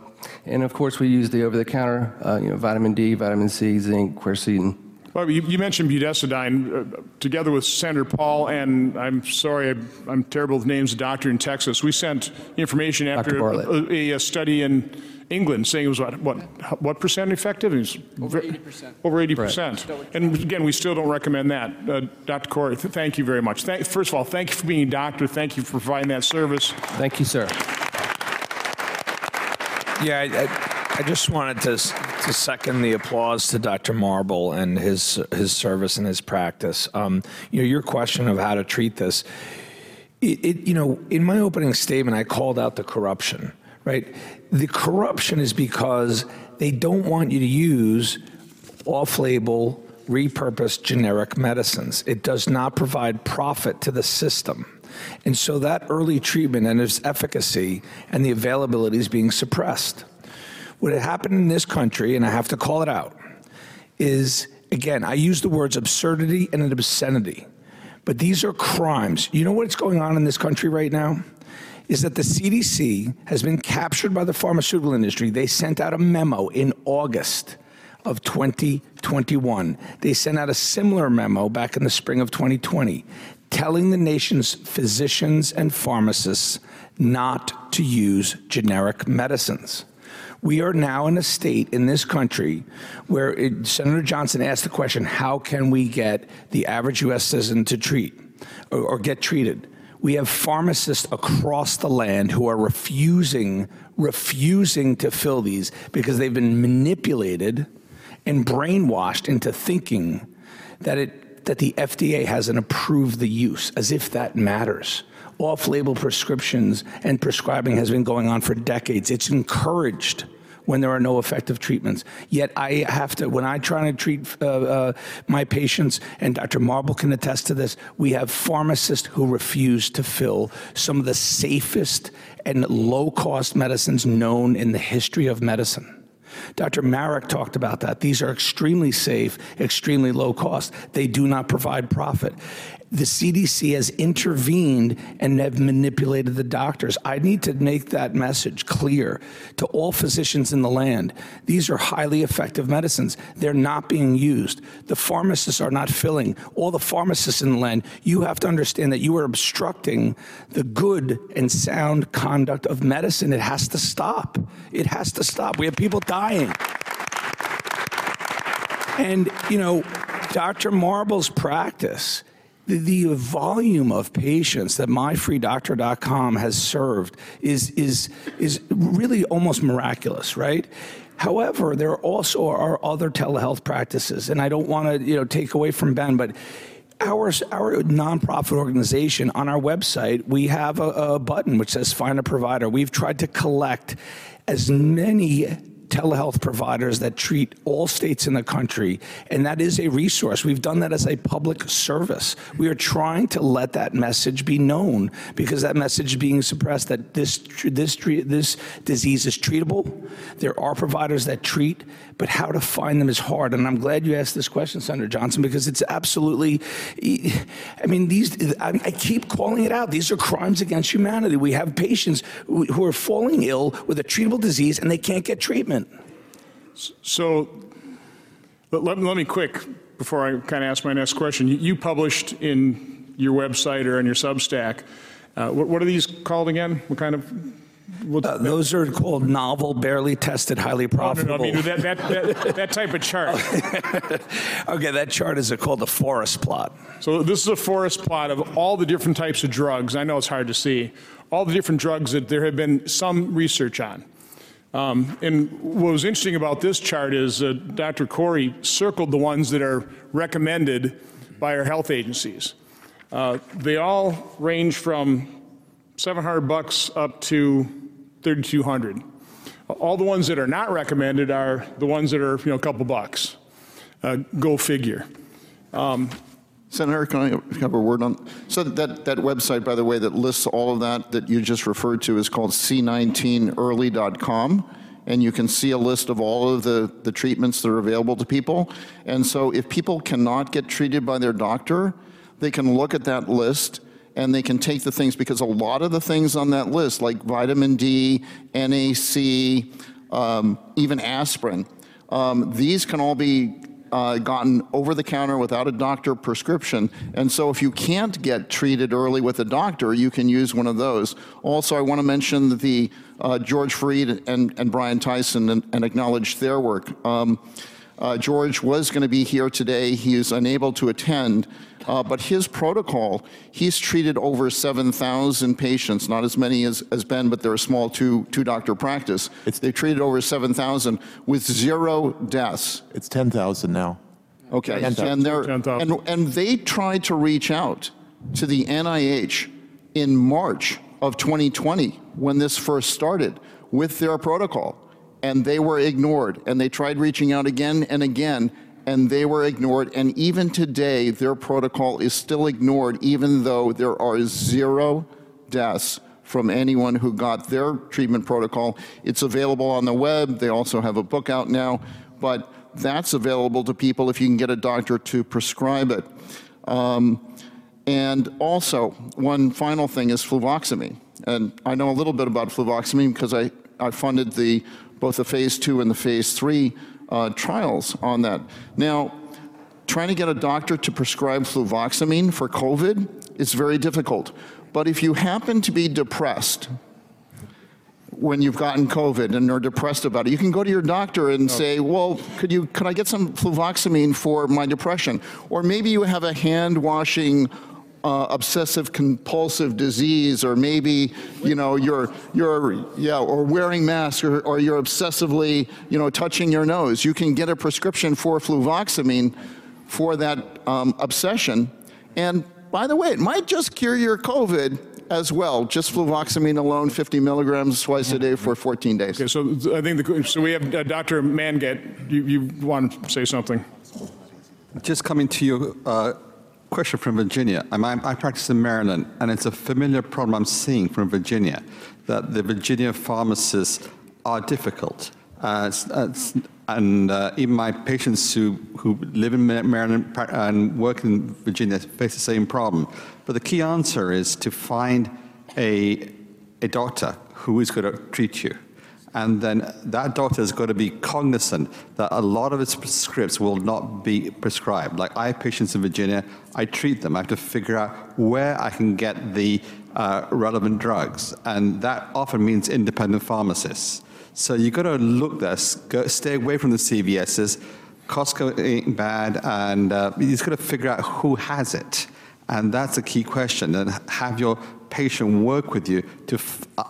And of course, we use the over-the-counter, uh, you know, vitamin D, vitamin C, zinc, quercetin. Well, you, you mentioned budesonide uh, together with Senator Paul, and I'm sorry, I, am terrible with names, a doctor in Texas. We sent information after a, a, a, study in England saying it was what, what, what percent effective? It was over 80%. Over 80%. Right. And again, we still don't recommend that. Uh, Dr. Kory, th thank you very much. Thank, first of all, thank you for being a doctor. Thank you for providing that service. Thank you, sir. Yeah, I, I, I just wanted to to second the applause to Dr. Marble and his his service and his practice. Um, you know, your question of how to treat this. It, it, you know, in my opening statement, I called out the corruption. Right, the corruption is because they don't want you to use off-label, repurposed generic medicines. It does not provide profit to the system. And so that early treatment and its efficacy and the availability is being suppressed. What had happened in this country, and I have to call it out, is again, I use the words absurdity and an obscenity, but these are crimes. You know what's going on in this country right now? Is that the CDC has been captured by the pharmaceutical industry. They sent out a memo in August of 2021. They sent out a similar memo back in the spring of 2020 telling the nation's physicians and pharmacists not to use generic medicines. We are now in a state in this country where it, Senator Johnson asked the question how can we get the average U.S. citizen to treat or, or get treated? We have pharmacists across the land who are refusing, refusing to fill these because they've been manipulated and brainwashed into thinking that it that the FDA hasn't approved the use, as if that matters. Off label prescriptions and prescribing has been going on for decades. It's encouraged when there are no effective treatments. Yet I have to, when I try to treat uh, uh, my patients, and Dr. Marble can attest to this, we have pharmacists who refuse to fill some of the safest and low cost medicines known in the history of medicine. Dr. Marik talked about that. These are extremely safe, extremely low cost. They do not provide profit the CDC has intervened and have manipulated the doctors. I need to make that message clear to all physicians in the land. These are highly effective medicines. They're not being used. The pharmacists are not filling. All the pharmacists in the land, you have to understand that you are obstructing the good and sound conduct of medicine. It has to stop. It has to stop. We have people dying. And, you know, Dr. Marble's practice the, volume of patients that myfreedoctor.com has served is, is, is really almost miraculous, right? However, there also are other telehealth practices, and I don't want to you know take away from Ben, but our our nonprofit organization on our website we have a, a button which says find a provider. We've tried to collect as many telehealth providers that treat all states in the country, and that is a resource. We've done that as a public service. We are trying to let that message be known because that message is being suppressed that this this this disease is treatable. There are providers that treat, but how to find them is hard. And I'm glad you asked this question, Senator Johnson, because it's absolutely. I mean, these. I, I keep calling it out. These are crimes against humanity. We have patients who are falling ill with a treatable disease and they can't get treatment. So let, let, me quick, before I kind of ask my next question, you, you, published in your website or on your Substack, uh, what, what, are these called again? What kind of? Uh, those are called novel, barely tested, highly profitable. No, no, I mean, that, that, that, that, type of chart. okay, that chart is called a forest plot. So this is a forest plot of all the different types of drugs. I know it's hard to see. All the different drugs that there have been some research on. Um, and what was interesting about this chart is uh, Dr. Kory circled the ones that are recommended by our health agencies. Uh, they all range from 700 bucks up to 3,200. All the ones that are not recommended are the ones that are, you know, a couple bucks. Uh, go figure. Um, Senator, can I have a word on? So that, that website, by the way, that lists all of that that you just referred to is called c19early.com. And you can see a list of all of the, the treatments that are available to people. And so if people cannot get treated by their doctor, they can look at that list and they can take the things because a lot of the things on that list, like vitamin D, NAC, um, even aspirin, um, these can all be uh, gotten over the counter without a doctor prescription. And so if you can't get treated early with a doctor, you can use one of those. Also, I want to mention the uh, George Fareed and, and Brian Tyson and, and acknowledge their work. Um, uh, George was going to be here today. He is unable to attend. Uh, but his protocol, he's treated over 7,000 patients, not as many as, as Ben, but they're a small two, two doctor practice. They've treated over 7,000 with zero deaths. It's 10,000 now. Okay, 10,000. and, they're, and, and they tried to reach out to the NIH in March of 2020 when this first started with their protocol, and they were ignored. And they tried reaching out again and again, and they were ignored. And even today, their protocol is still ignored, even though there are zero deaths from anyone who got their treatment protocol. It's available on the web. They also have a book out now, but that's available to people if you can get a doctor to prescribe it. Um, and also, one final thing is fluvoxamine. And I know a little bit about fluvoxamine because I, I funded the, both the phase two and the phase three uh, trials on that. Now, trying to get a doctor to prescribe fluvoxamine for COVID is very difficult. But if you happen to be depressed when you've gotten COVID and are depressed about it, you can go to your doctor and say, well, could you, could I get some fluvoxamine for my depression? Or maybe you have a hand washing uh, obsessive compulsive disease, or maybe you know you're you're yeah, or wearing masks, or, or you're obsessively you know touching your nose. You can get a prescription for fluvoxamine for that um, obsession, and by the way, it might just cure your COVID as well. Just fluvoxamine alone, 50 milligrams twice a day for 14 days. Okay, so I think the, so. We have uh, Dr. Mangat. You, you want to say something? Just coming to you. uh, question from Virginia. I'm, I'm, I practice in Maryland, and it's a familiar problem I'm seeing from Virginia that the Virginia pharmacists are difficult. Uh, it's- it's- and uh, even my patients who, who live in Maryland and work in Virginia face the same problem. But the key answer is to find a, a doctor who is going to treat you. And then that doctor has got to be cognizant that a lot of its scripts will not be prescribed. Like I have patients in Virginia, I treat them. I have to figure out where I can get the uh, relevant drugs. And that often means independent pharmacists. So you've got to look this, go, stay away from the CVSs. Costco ain't bad, and uh, you just got to figure out who has it. And that's a key question. And have your patient work with you to uh,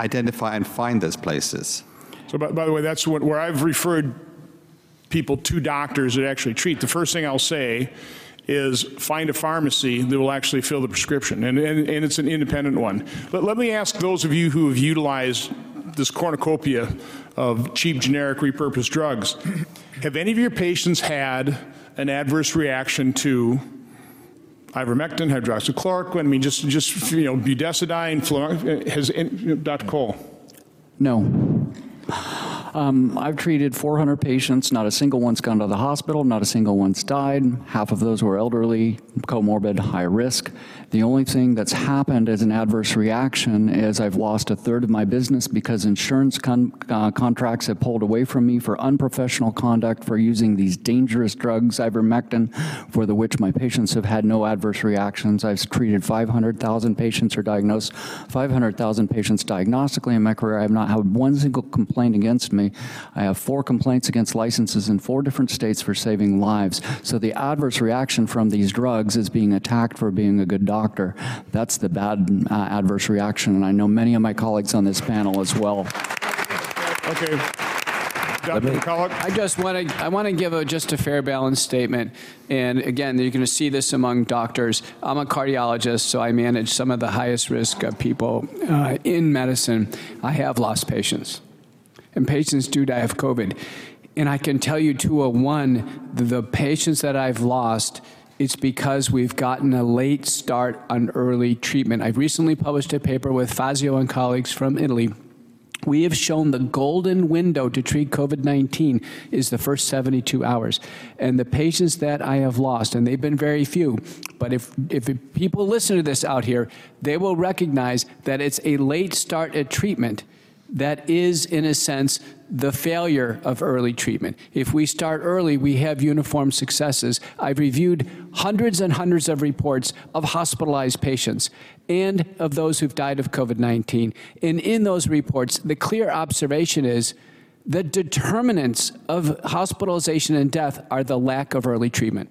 identify and find those places. So, by, by the way, that's what, where I've referred people to doctors that actually treat. The first thing I'll say is find a pharmacy that will actually fill the prescription, and, and, and it's an independent one. But let me ask those of you who have utilized this cornucopia of cheap, generic, repurposed drugs have any of your patients had an adverse reaction to ivermectin, hydroxychloroquine, I mean, just, just you know, budesonide, fluor- uh, has, any- Dr. Cole? No. Um, I've treated 400 patients. Not a single one's gone to the hospital. Not a single one's died. Half of those were elderly, comorbid, high risk. The only thing that's happened as an adverse reaction is I've lost a third of my business because insurance con- uh, contracts have pulled away from me for unprofessional conduct for using these dangerous drugs, ivermectin, for the which my patients have had no adverse reactions. I've treated 500,000 patients or diagnosed 500,000 patients diagnostically in my career. I have not had one single complaint against me. I have four complaints against licenses in four different states for saving lives. So the adverse reaction from these drugs is being attacked for being a good doctor. That's the bad uh, adverse reaction, and I know many of my colleagues on this panel as well. Okay. Dr. McCullough? I just want to I want to give a just a fair balance statement. And again, you're going to see this among doctors. I'm a cardiologist, so I manage some of the highest risk of people uh, in medicine. I have lost patients, and patients do die of COVID. And I can tell you 201, the, the patients that I've lost it's because we've gotten a late start on early treatment. I've recently published a paper with Fazio and colleagues from Italy we have shown the golden window to treat COVID 19 is the first 72 hours. And the patients that I have lost, and they've been very few, but if, if people listen to this out here, they will recognize that it's a late start at treatment that is, in a sense, the failure of early treatment. If we start early, we have uniform successes. I've reviewed hundreds and hundreds of reports of hospitalized patients and of those who've died of COVID 19. And in those reports, the clear observation is the determinants of hospitalization and death are the lack of early treatment.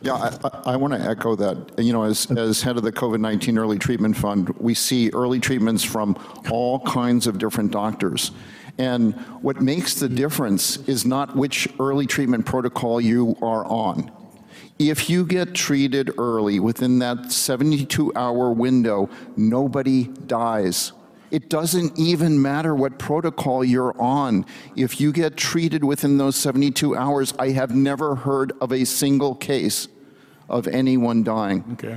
Yeah, I, I, want to echo that. You know, as, as head of the COVID-19 Early Treatment Fund, we see early treatments from all kinds of different doctors. And what makes the difference is not which early treatment protocol you are on. If you get treated early within that 72-hour window, nobody dies. It doesn't even matter what protocol you're on. If you get treated within those 72 hours, I have never heard of a single case of anyone dying. Okay.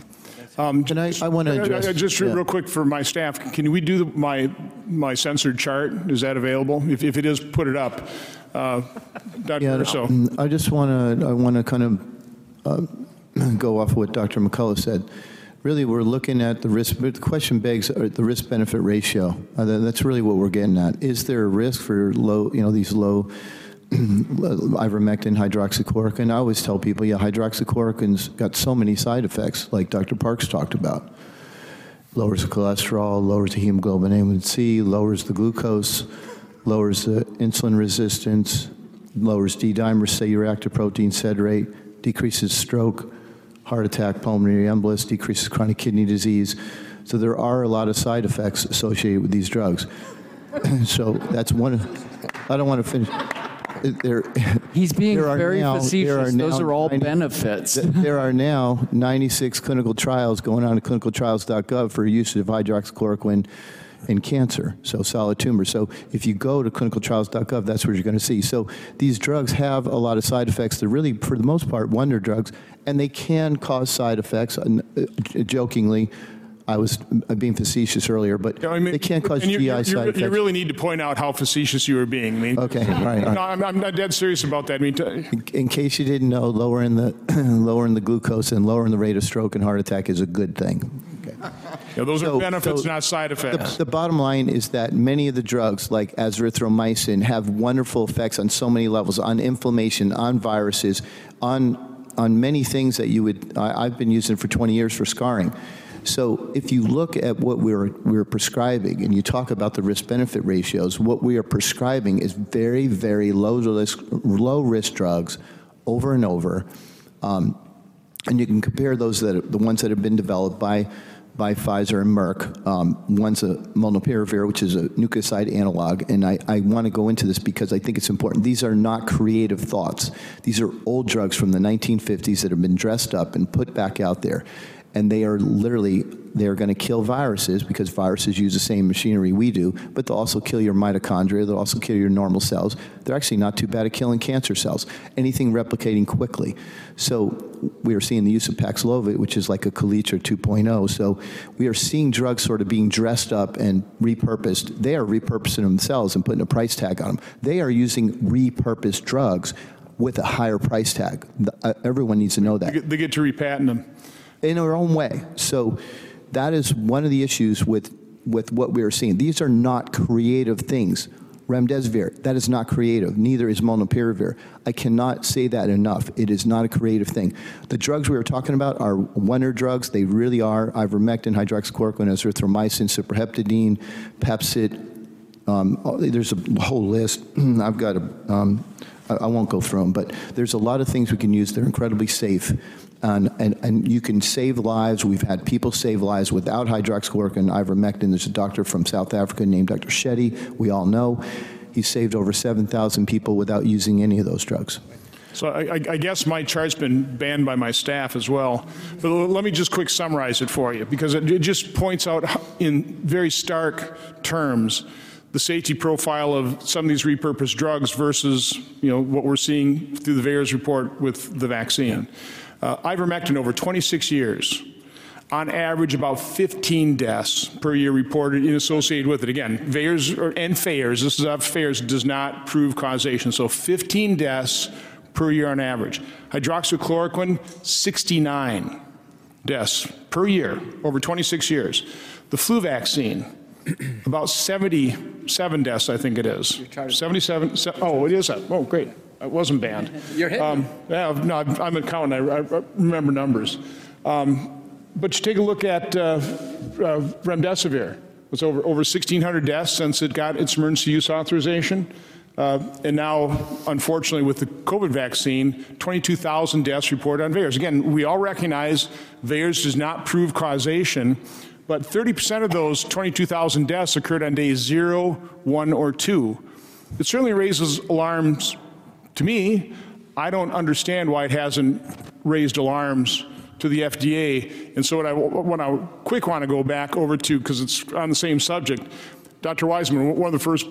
Um, Can I, I want to address. Uh, Just yeah. real quick for my staff, can we do the- my, my censored chart? Is that available? If, if it is, put it up. Uh, Dr. Yeah, Urso. mm, I just want to, I want to kind of uh, go off what Dr. McCullough said. Really, we're looking at the risk, but the question begs, uh, the risk-benefit ratio. Uh, That's really what we're getting at. Is there a risk for low, you know, these low ivermectin, hydroxychloroquine? I always tell people, yeah, hydroxychloroquine's got so many side effects, like Dr. Parks talked about. Lowers cholesterol, lowers the hemoglobin A1C, lowers the glucose, lowers the insulin resistance, lowers D-dimer, C-reactive protein, sed rate, decreases stroke, heart attack, pulmonary embolus, decreases chronic kidney disease. So there are a lot of side effects associated with these drugs. so that's one. I don't want to finish. There, He's being very now- facetious. Those are all 90 benefits. There are now 96 clinical trials going on at clinicaltrials.gov for use of hydroxychloroquine in cancer, so solid tumor. So if you go to clinicaltrials.gov, that's where you're going to see. So these drugs have a lot of side effects. They're really, for the most part, wonder drugs, and they can cause side effects. And, uh, jokingly, I was uh, being facetious earlier, but they can cause GI side effects. You really need to point out how facetious you were being. I mean, Okay, right, right. No, I'm, I'm not dead serious about that. I mean, t- In case you didn't know, lowering the lowering the glucose and lowering the rate of stroke and heart attack is a good thing. yeah, those So- are benefits, so not side effects. The, the bottom line is that many of the drugs, like azithromycin, have wonderful effects on so many levels: on inflammation, on viruses, on on many things that you would. I, I've been using for 20 years for scarring. So if you look at what we're we're prescribing, and you talk about the risk-benefit ratios, what we are prescribing is very, very low risk low risk drugs, over and over. Um, and you can compare those that the ones that have been developed by by Pfizer and Merck. Um, one's a molnupiravir, which is a nucleoside analog, and I, I want to go into this because I think it's important. These are not creative thoughts. These are old drugs from the 1950s that have been dressed up and put back out there, and they are literally they are going to kill viruses because viruses use the same machinery we do, but they'll also kill your mitochondria. They'll also kill your normal cells. They're actually not too bad at killing cancer cells. Anything replicating quickly. So we are seeing the use of Paxlovid, which is like a Kaletra 2.0. So we are seeing drugs sort of being dressed up and repurposed. They are repurposing themselves and putting a price tag on them. They are using repurposed drugs with a higher price tag. The- uh, Everyone needs to know that They get, they get to repatent them. in our own way. So that is one of the issues with, with what we are seeing. These are not creative things. Remdesivir, that is not creative. Neither is molnupiravir. I cannot say that enough. It is not a creative thing. The drugs we are talking about are wonder drugs. They really are ivermectin, hydroxychloroquine, azithromycin, cyproheptadine, Pepsid. Um, oh, there's a whole list. I've got a, um, I won't go through them, but there's a lot of things we can use. They're incredibly safe. And, and, and you can save lives. We've had people save lives without hydroxychloroquine, ivermectin. There's a doctor from South Africa named Dr. Chetty, we all know. He saved over 7,000 people without using any of those drugs. So I, I I guess my chart's been banned by my staff as well. But let me just quick summarize it for you, because it it just points out in very stark terms the safety profile of some of these repurposed drugs versus, you know, what we're seeing through the VAERS report with the vaccine. Uh, ivermectin over 26 years, on average about 15 deaths per year reported and associated with it. Again, VAERS or, and FAERS, this is of FAERS, does not prove causation. So 15 deaths per year on average. Hydroxychloroquine, 69 deaths per year over 26 years. The flu vaccine, about 77 deaths, I think it is. 77, se- oh, it is, that. oh, great. It wasn't banned. You're hitting Um, yeah, no, I'm I'm an accountant, I, I remember numbers. Um, but you take a look at uh, uh, remdesivir. It's over, over 1,600 deaths since it got its emergency use authorization. Uh, and now, unfortunately, with the COVID vaccine, 22,000 deaths reported on VAERS. Again, we all recognize VAERS does not prove causation, but 30% of those 22,000 deaths occurred on days zero, one, or two. It certainly raises alarms to me. I don't understand why it hasn't raised alarms to the FDA. And so what I, when I quick want to go back over to, because it's on the same subject, Dr. Wiseman, one of the first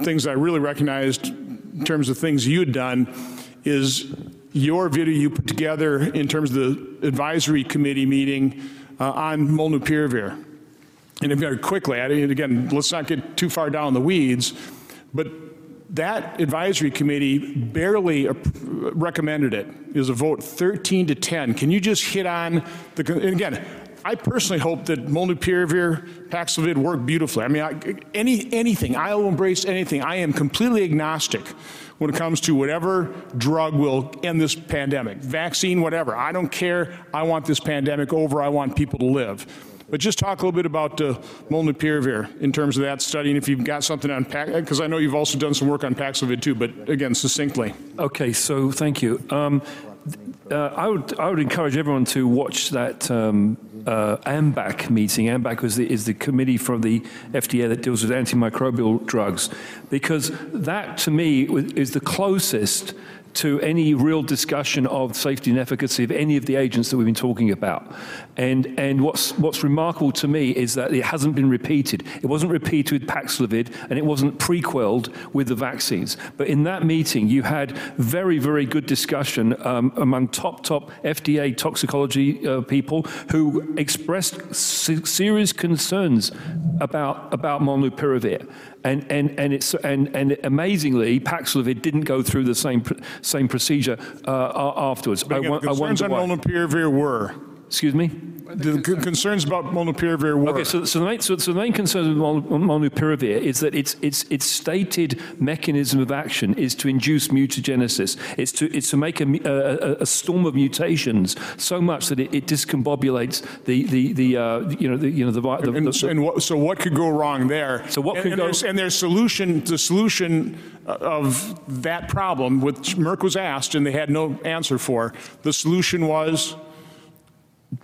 things I really recognized in terms of things you had done is your video you put together in terms of the advisory committee meeting uh, on molnupiravir. And very quickly, I again, let's not get too far down the weeds, but that advisory committee barely recommended it. It was a vote 13 to 10. Can you just hit on the, and again, I personally hope that molnupiravir, Paxlovid work beautifully. I mean, I, any, anything, I will embrace anything. I am completely agnostic when it comes to whatever drug will end this pandemic, vaccine, whatever. I don't care. I want this pandemic over. I want people to live. But just talk a little bit about uh, molnupiravir in terms of that study, and if you've got something on Pax, because I know you've also done some work on Paxlovid too. But again, succinctly. Okay, so thank you. Um, uh, I would I would encourage everyone to watch that um, uh, AMDAC meeting. AMDAC was the, is the committee from the FDA that deals with antimicrobial drugs, because that to me is the closest to any real discussion of safety and efficacy of any of the agents that we've been talking about. And, and what's, what's remarkable to me is that it hasn't been repeated. It wasn't repeated with Paxlovid and it wasn't prequelled with the vaccines. But in that meeting, you had very, very good discussion um, among top, top FDA toxicology uh, people who expressed serious concerns about, about molnupiravir. And, and, and, it's, and, and amazingly, Paxlovid didn't go through the same, same procedure uh, afterwards. But again, wo- concerns on why. molnupiravir were. Excuse me? The c- concerns about molnupiravir were. Okay, so, so, the main, so, so the main concern with mol- molnupiravir is that its, its, its stated mechanism of action is to induce mutagenesis. It's to, it's to make a, a, a- a storm of mutations so much that it, it discombobulates the, the, the, uh, you know, the, you know, the, the, And, the, and what, so what could go wrong there? So what and, could and go- There's, and there's solution, the solution uh, of that problem, which Merck was asked and they had no answer for. The solution was.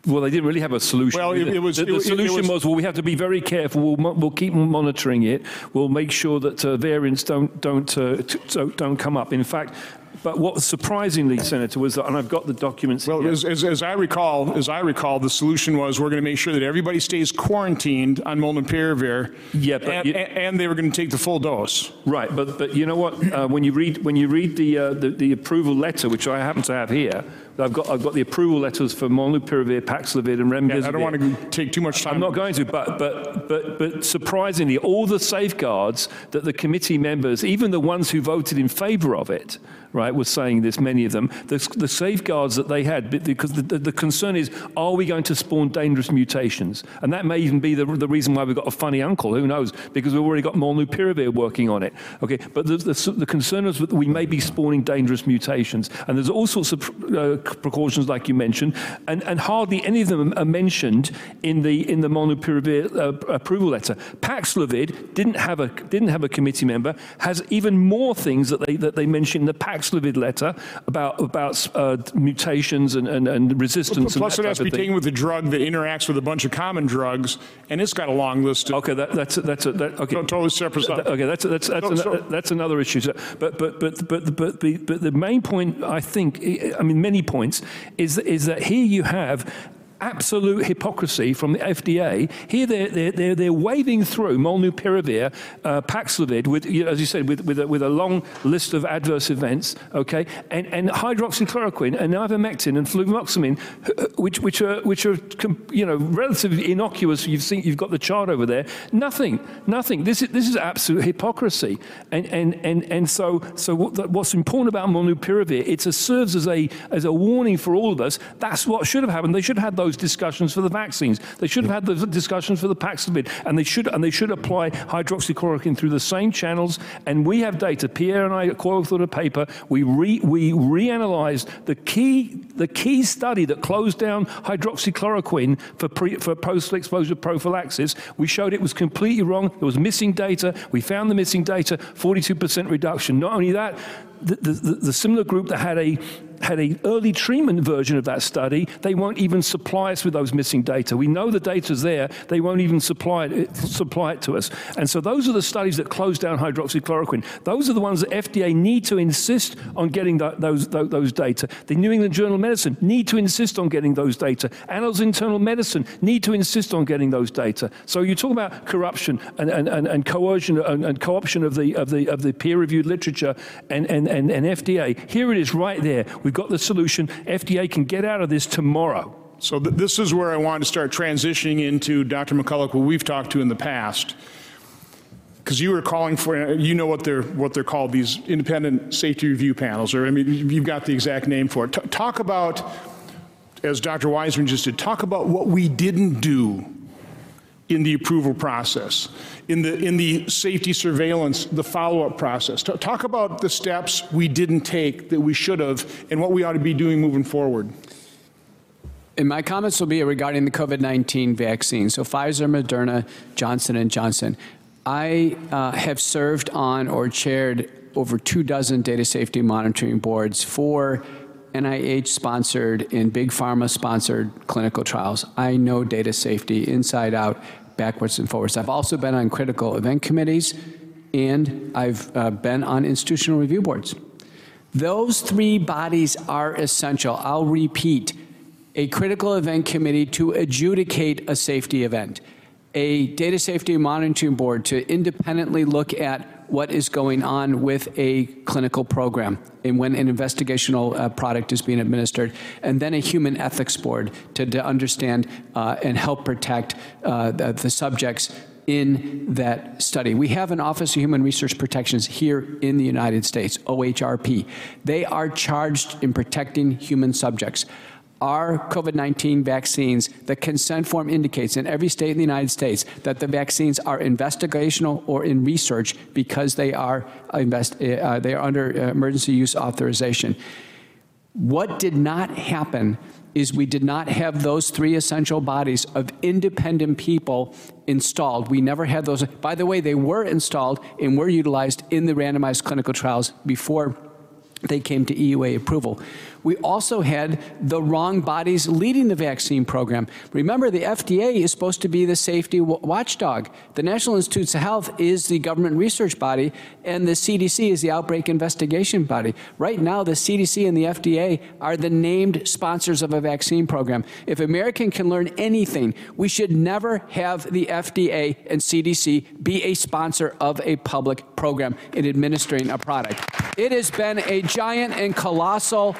Well, they didn't really have a solution. Well, it- it was- the, the it- solution was- was, well, we have to be very careful. We'll, mo- we'll keep monitoring it. We'll make sure that uh, variants don't don't uh, t- don't- don't come up. In fact, but what was surprisingly, Senator, was that, and I've got the documents. Well, here. as, as, as I recall, as I recall, the solution was we're going to make sure that everybody stays quarantined on molnupiravir. Yeah, and, you- and- and they were going to take the full dose. Right, but but you know what? Uh, when you read when you read the, uh, the the approval letter, which I happen to have here, I've got I've got the approval letters for molnupiravir, Paxlovid, and remdesivir. I don't want to take too much time. I'm not going to, but but but but surprisingly, all the safeguards that the committee members, even the ones who voted in favour of it, right, were saying this. Many of them, the, the safeguards that they had, because the, the, the concern is, are we going to spawn dangerous mutations? And that may even be the, the reason why we've got a funny uncle. Who knows? Because we've already got molnupiravir working on it. Okay, but the, the, the concern is that we may be spawning dangerous mutations, and there's all sorts of uh, precautions, like you mentioned, and, and hardly any of them are mentioned in the in the molnupiravir uh, approval letter. Paxlovid didn't have a didn't have a committee member. Has even more things that they that they mention in the Paxlovid letter about about uh, mutations and, and, and resistance. Plus, and it has to be taken with a drug that interacts with a bunch of common drugs, and it's got a long list. Of, Okay, that, that's that's a, that, okay. Totally separate stuff. Okay, that's that's that's, So- an- so- that's another issue. So, but but but but but the, but the main point, I think, I mean, many points, is is that here you have absolute hypocrisy from the FDA. Here they're, they're, they're, they're waving through molnupiravir, uh, Paxlovid, with, as you said, with, with, a, with a long list of adverse events, okay, and, and hydroxychloroquine and ivermectin and fluvoxamine, which, which are, which are you know, relatively innocuous. You've seen, you've got the chart over there. Nothing, nothing. This is, this is absolute hypocrisy. And, and, and, and so, so what, what's important about molnupiravir, it serves as a, as a warning for all of us. That's what should have happened. They should have had those discussions for the vaccines. They should have had those discussions for the Paxlovid, and they should and they should apply hydroxychloroquine through the same channels. And we have data. Pierre and I co-authored a paper. We re, we reanalyzed the key the key study that closed down hydroxychloroquine for pre, for post-exposure prophylaxis. We showed it was completely wrong. There was missing data. We found the missing data. 42% reduction. Not only that, the, the, the similar group that had a had a early treatment version of that study, they won't even supply us with those missing data. We know the data's there, they won't even supply it, supply it to us. And so those are the studies that close down hydroxychloroquine. Those are the ones that FDA need to insist on getting those, those, those data. The New England Journal of Medicine need to insist on getting those data. Annals Internal Medicine need to insist on getting those data. So you talk about corruption and, and, and, and coercion and, and co-option of the, of, the, of the peer-reviewed literature and, and, and, and FDA. Here it is right there. We've got the solution. FDA can get out of this tomorrow. So th this is where I want to start transitioning into Dr. McCullough, who we've talked to in the past. Because you were calling for, you know what they're, what they're called, these independent safety review panels, or I mean, you've got the exact name for it. T talk about, as Dr. Wiseman just did, talk about what we didn't do in the approval process, in the, in the safety surveillance, the follow-up process. Talk about the steps we didn't take that we should have and what we ought to be doing moving forward. And my comments will be regarding the COVID-19 vaccine. So Pfizer, Moderna, Johnson & Johnson. I uh, have served on or chaired over two dozen data safety monitoring boards for NIH-sponsored and big pharma-sponsored clinical trials. I know data safety inside out, backwards and forwards. I've also been on critical event committees, and I've uh, been on institutional review boards. Those three bodies are essential. I'll repeat, a critical event committee to adjudicate a safety event, a data safety monitoring board to independently look at what is going on with a clinical program and when an investigational uh, product is being administered, and then a human ethics board to, to understand uh, and help protect uh, the, the subjects in that study. We have an Office of Human Research Protections here in the United States, OHRP. They are charged in protecting human subjects our COVID-19 vaccines, the consent form indicates in every state in the United States that the vaccines are investigational or in research because they are, invest, uh, they are under emergency use authorization. What did not happen is we did not have those three essential bodies of independent people installed. We never had those. By the way, they were installed and were utilized in the randomized clinical trials before they came to EUA approval we also had the wrong bodies leading the vaccine program. Remember, the FDA is supposed to be the safety watchdog. The National Institutes of Health is the government research body, and the CDC is the outbreak investigation body. Right now, the CDC and the FDA are the named sponsors of a vaccine program. If American can learn anything, we should never have the FDA and CDC be a sponsor of a public program in administering a product. It has been a giant and colossal.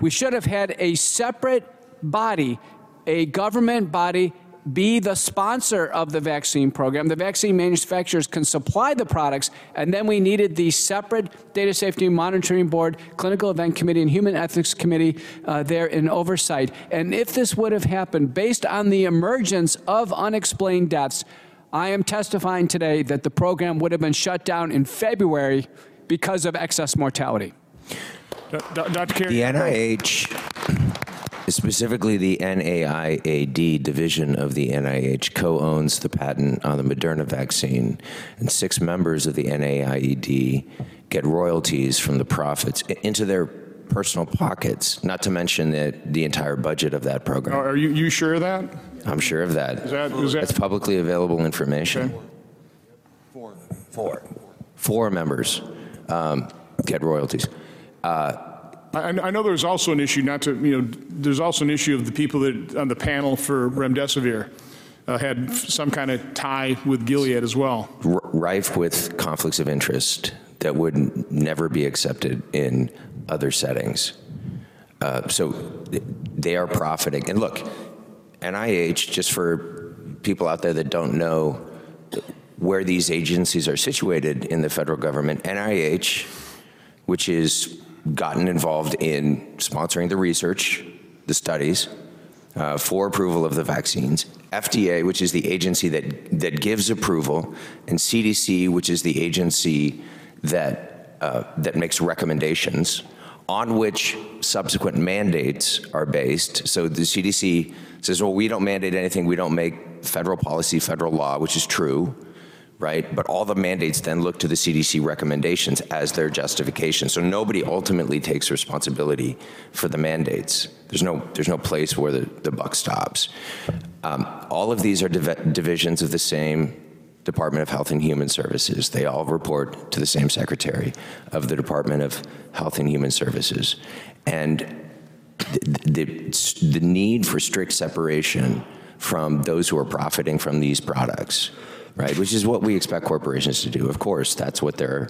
We should have had a separate body, a government body, be the sponsor of the vaccine program. The vaccine manufacturers can supply the products, and then we needed the separate Data Safety Monitoring Board, Clinical Event Committee, and Human Ethics Committee uh, there in oversight. And if this would have happened based on the emergence of unexplained deaths, I am testifying today that the program would have been shut down in February because of excess mortality. Dr. Carey. The NIH, specifically the NIAID division of the NIH, co-owns the patent on the Moderna vaccine, and six members of the NIAID get royalties from the profits into their personal pockets, not to mention the, the entire budget of that program. Are you, you sure of that? I'm sure of that. Is that, is that It's publicly available information. Okay. Four. Four members um, get royalties. I, I know there's also an issue, not to, you know, there's also an issue of the people that, on the panel for remdesivir uh, had some kind of tie with Gilead as well. R- rife with conflicts of interest that would never be accepted in other settings. Uh, so they are profiting. And look, NIH, just for people out there that don't know where these agencies are situated in the federal government, NIH, which is gotten involved in sponsoring the research, the studies, uh, for approval of the vaccines, FDA, which is the agency that, that gives approval, and CDC, which is the agency that, uh, that makes recommendations on which subsequent mandates are based. So the CDC says, well, we don't mandate anything, we don't make federal policy, federal law, which is true right? But all the mandates then look to the CDC recommendations as their justification. So nobody ultimately takes responsibility for the mandates. There's no, there's no place where the, the buck stops. Um, all of these are div divisions of the same Department of Health and Human Services. They all report to the same secretary of the Department of Health and Human Services. And the, the, the need for strict separation from those who are profiting from these products right? Which is what we expect corporations to do. Of course, that's what they're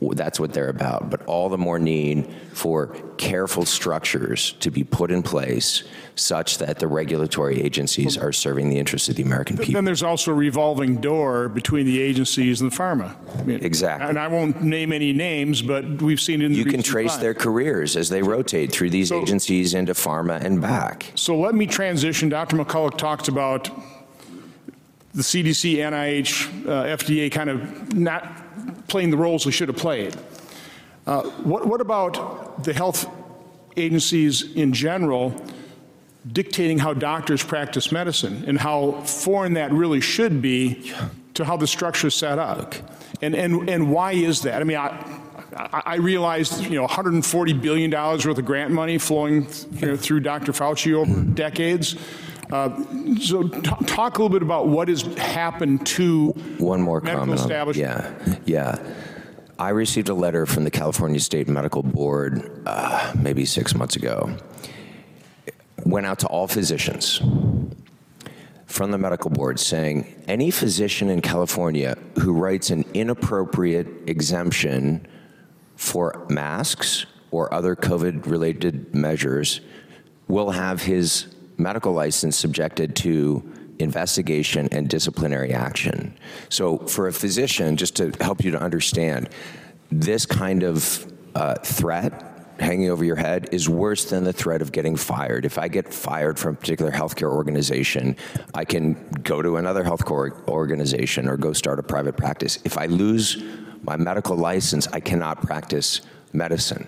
that's what they're about. But all the more need for careful structures to be put in place such that the regulatory agencies are serving the interests of the American people. Then there's also a revolving door between the agencies and the pharma. I mean, exactly. And I won't name any names, but we've seen it in You can trace time. their careers as they rotate through these So- agencies into pharma and back. So let me transition. Dr. McCullough talked about the CDC, NIH, uh, FDA kind of not playing the roles they should have played. Uh, what, what about the health agencies in general dictating how doctors practice medicine and how foreign that really should be to how the structure is set up? And, and, and why is that? I mean, I, I realized, you know, 140 billion dollars worth of grant money flowing you know, through Dr. Fauci over decades. Uh, so talk a little bit about what has happened to One more comment. on- Yeah, yeah. I received a letter from the California State Medical Board uh, maybe six months ago. Went out to all physicians from the medical board saying any physician in California who writes an inappropriate exemption for masks or other COVID related measures will have his medical license subjected to investigation and disciplinary action. So, for a physician, just to help you to understand, this kind of uh, threat hanging over your head is worse than the threat of getting fired. If I get fired from a particular healthcare organization, I can go to another healthcare organization or go start a private practice. If I lose my medical license, I cannot practice medicine.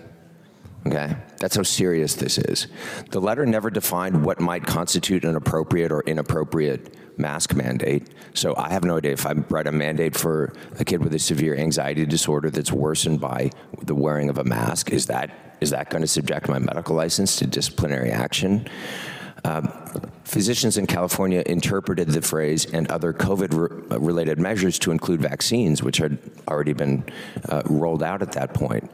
Okay? That's how serious this is. The letter never defined what might constitute an appropriate or inappropriate mask mandate. So I have no idea if I write a mandate for a kid with a severe anxiety disorder that's worsened by the wearing of a mask, is that is that going to subject my medical license to disciplinary action? Um, physicians in California interpreted the phrase and other COVID re- related measures to include vaccines, which had already been uh, rolled out at that point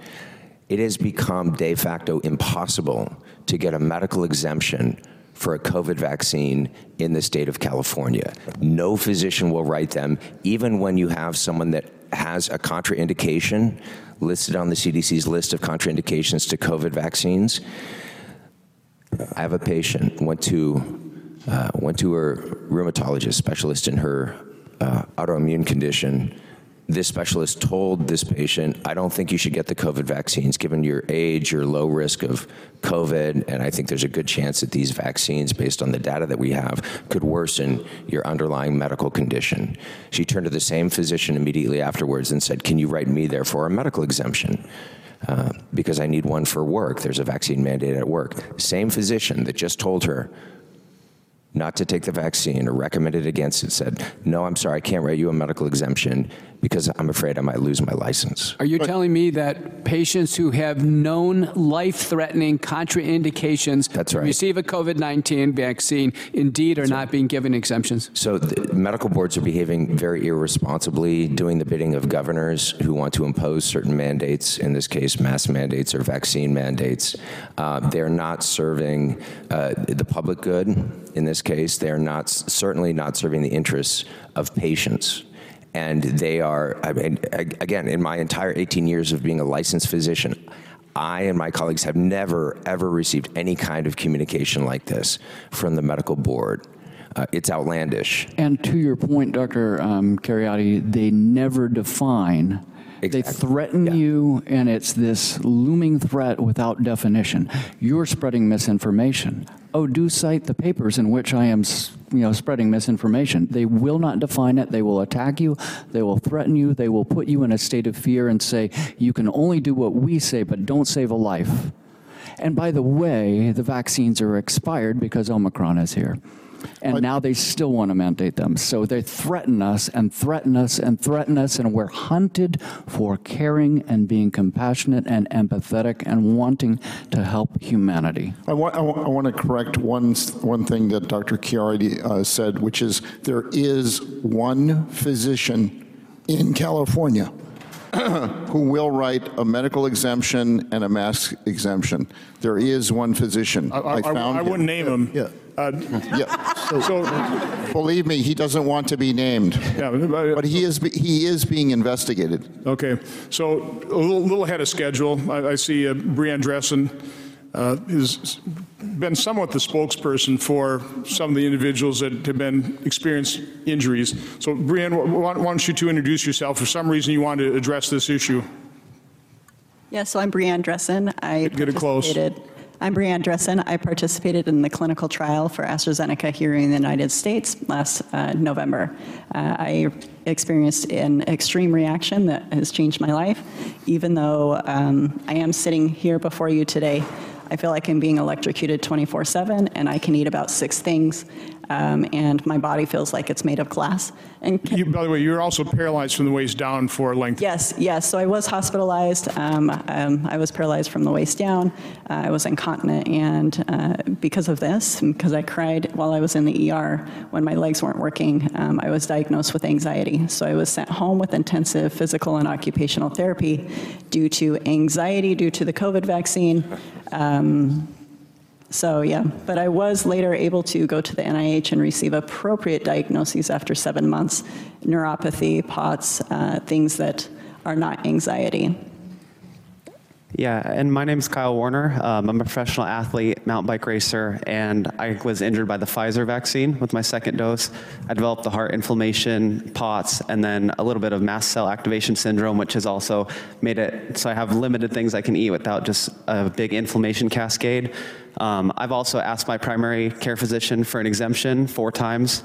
it has become de facto impossible to get a medical exemption for a COVID vaccine in the state of California. No physician will write them, even when you have someone that has a contraindication listed on the CDC's list of contraindications to COVID vaccines. I have a patient went to uh, went to her rheumatologist specialist in her uh, autoimmune condition. This specialist told this patient, "I don't think you should get the COVID vaccines, given your age, your low risk of COVID, and I think there's a good chance that these vaccines, based on the data that we have, could worsen your underlying medical condition." She turned to the same physician immediately afterwards and said, "Can you write me therefore a medical exemption?" uh, because I need one for work. There's a vaccine mandate at work. Same physician that just told her not to take the vaccine or recommended against it said, no, I'm sorry, I can't write you a medical exemption because I'm afraid I might lose my license. Are you telling me that patients who have known life-threatening contraindications That's to right. receive a COVID-19 vaccine indeed are not being given exemptions? So the medical boards are behaving very irresponsibly, doing the bidding of governors who want to impose certain mandates, in this case, mask mandates or vaccine mandates. Uh, they're not serving uh, the public good, in this case. They're not, certainly not serving the interests of patients. And they are, I mean, again, in my entire 18 years of being a licensed physician, I and my colleagues have never, ever received any kind of communication like this from the medical board. Uh, it's outlandish. And to your point, Dr. Um, Kheriaty, they never define. Exactly. They threaten you, and it's this looming threat without definition. You're spreading misinformation. Oh, do cite the papers in which I am, you know, spreading misinformation. They will not define it. They will attack you. They will threaten you. They will put you in a state of fear and say, you can only do what we say, but don't save a life. And by the way, the vaccines are expired because Omicron is here. And now they still want to mandate them. So they threaten us and threaten us and threaten us, and we're hunted for caring and being compassionate and empathetic and wanting to help humanity. I want, I want, I want to correct one, one thing that Dr. Kheriaty uh, said, which is there is one physician in California who will write a medical exemption and a mask exemption. There is one physician. I, I, found I him. wouldn't name him. Yeah. Uh, Yeah, so, believe me, he doesn't want to be named. Yeah, But he is, be- he is being investigated. Okay, so a little, little ahead of schedule, I, I see uh, Brianne Dressen uh, has been somewhat the spokesperson for some of the individuals that have been experienced injuries. So Brianne, why, why don't you two introduce yourself? For some reason, you want to address this issue. Yeah, so I'm Brianne Dressen. I Get it close. participated- I'm Brianne Dressen. I participated in the clinical trial for AstraZeneca here in the United States last uh, November. Uh, I experienced an extreme reaction that has changed my life. Even though um, I am sitting here before you today, I feel like I'm being electrocuted 24 7, and I can eat about six things, um, and my body feels like it's made of glass. And You, by the way, you're also paralyzed from the waist down for a length. Yes, yes. So I was hospitalized. Um, um, I was paralyzed from the waist down. Uh, I was incontinent, and uh, because of this, because I cried while I was in the ER when my legs weren't working, um, I was diagnosed with anxiety. So I was sent home with intensive physical and occupational therapy due to anxiety due to the COVID vaccine. Um, so, yeah, but I was later able to go to the NIH and receive appropriate diagnoses after seven months neuropathy, POTS, uh, things that are not anxiety. Yeah, and my name is Kyle Warner. Um, I'm a professional athlete, mountain bike racer, and I was injured by the Pfizer vaccine with my second dose. I developed the heart inflammation, POTS, and then a little bit of mast cell activation syndrome, which has also made it so I have limited things I can eat without just a big inflammation cascade. Um, I've also asked my primary care physician for an exemption four times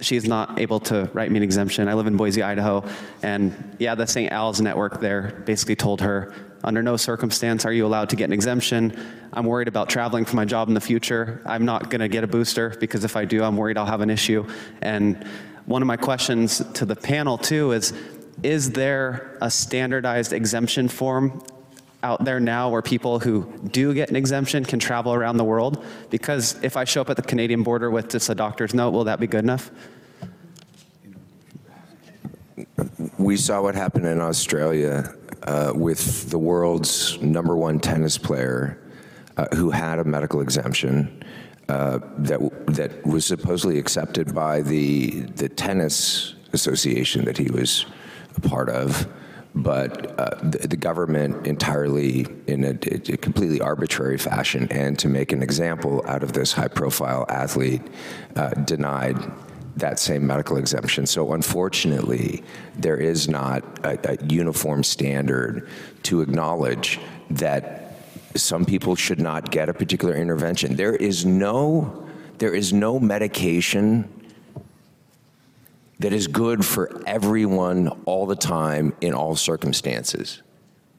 she's not able to write me an exemption. I live in Boise, Idaho, and yeah, the St. Al's network there basically told her, under no circumstance are you allowed to get an exemption. I'm worried about traveling for my job in the future. I'm not going to get a booster because if I do, I'm worried I'll have an issue. And one of my questions to the panel too is, is there a standardized exemption form out there now where people who do get an exemption can travel around the world? Because if I show up at the Canadian border with just a doctor's note, will that be good enough? We saw what happened in Australia uh, with the world's number one tennis player uh, who had a medical exemption uh, that that was supposedly accepted by the the tennis association that he was a part of, but uh, the, the government entirely in a, a completely arbitrary fashion and to make an example out of this high-profile athlete uh, denied that same medical exemption. So unfortunately, there is not a, a uniform standard to acknowledge that some people should not get a particular intervention. There is no, there is no medication that is good for everyone all the time in all circumstances.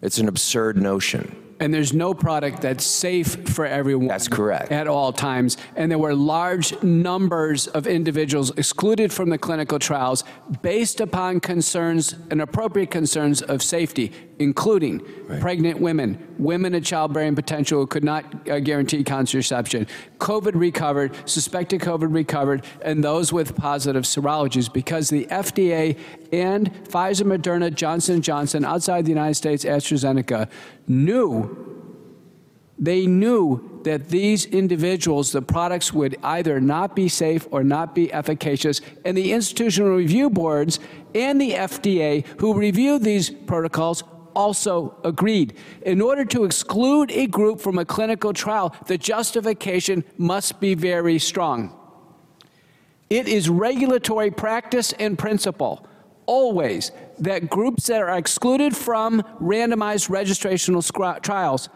It's an absurd notion. And there's no product that's safe for everyone. That's correct. At all times. And there were large numbers of individuals excluded from the clinical trials based upon concerns and appropriate concerns of safety, including pregnant women, women of childbearing potential who could not uh, guarantee contraception, COVID recovered, suspected COVID recovered, and those with positive serologies because the FDA and Pfizer, Moderna, Johnson Johnson, outside the United States, AstraZeneca, knew they knew that these individuals, the products would either not be safe or not be efficacious. And the institutional review boards and the FDA, who reviewed these protocols, also agreed. In order to exclude a group from a clinical trial, the justification must be very strong. It is regulatory practice and principle always that groups that are excluded from randomized registrational trials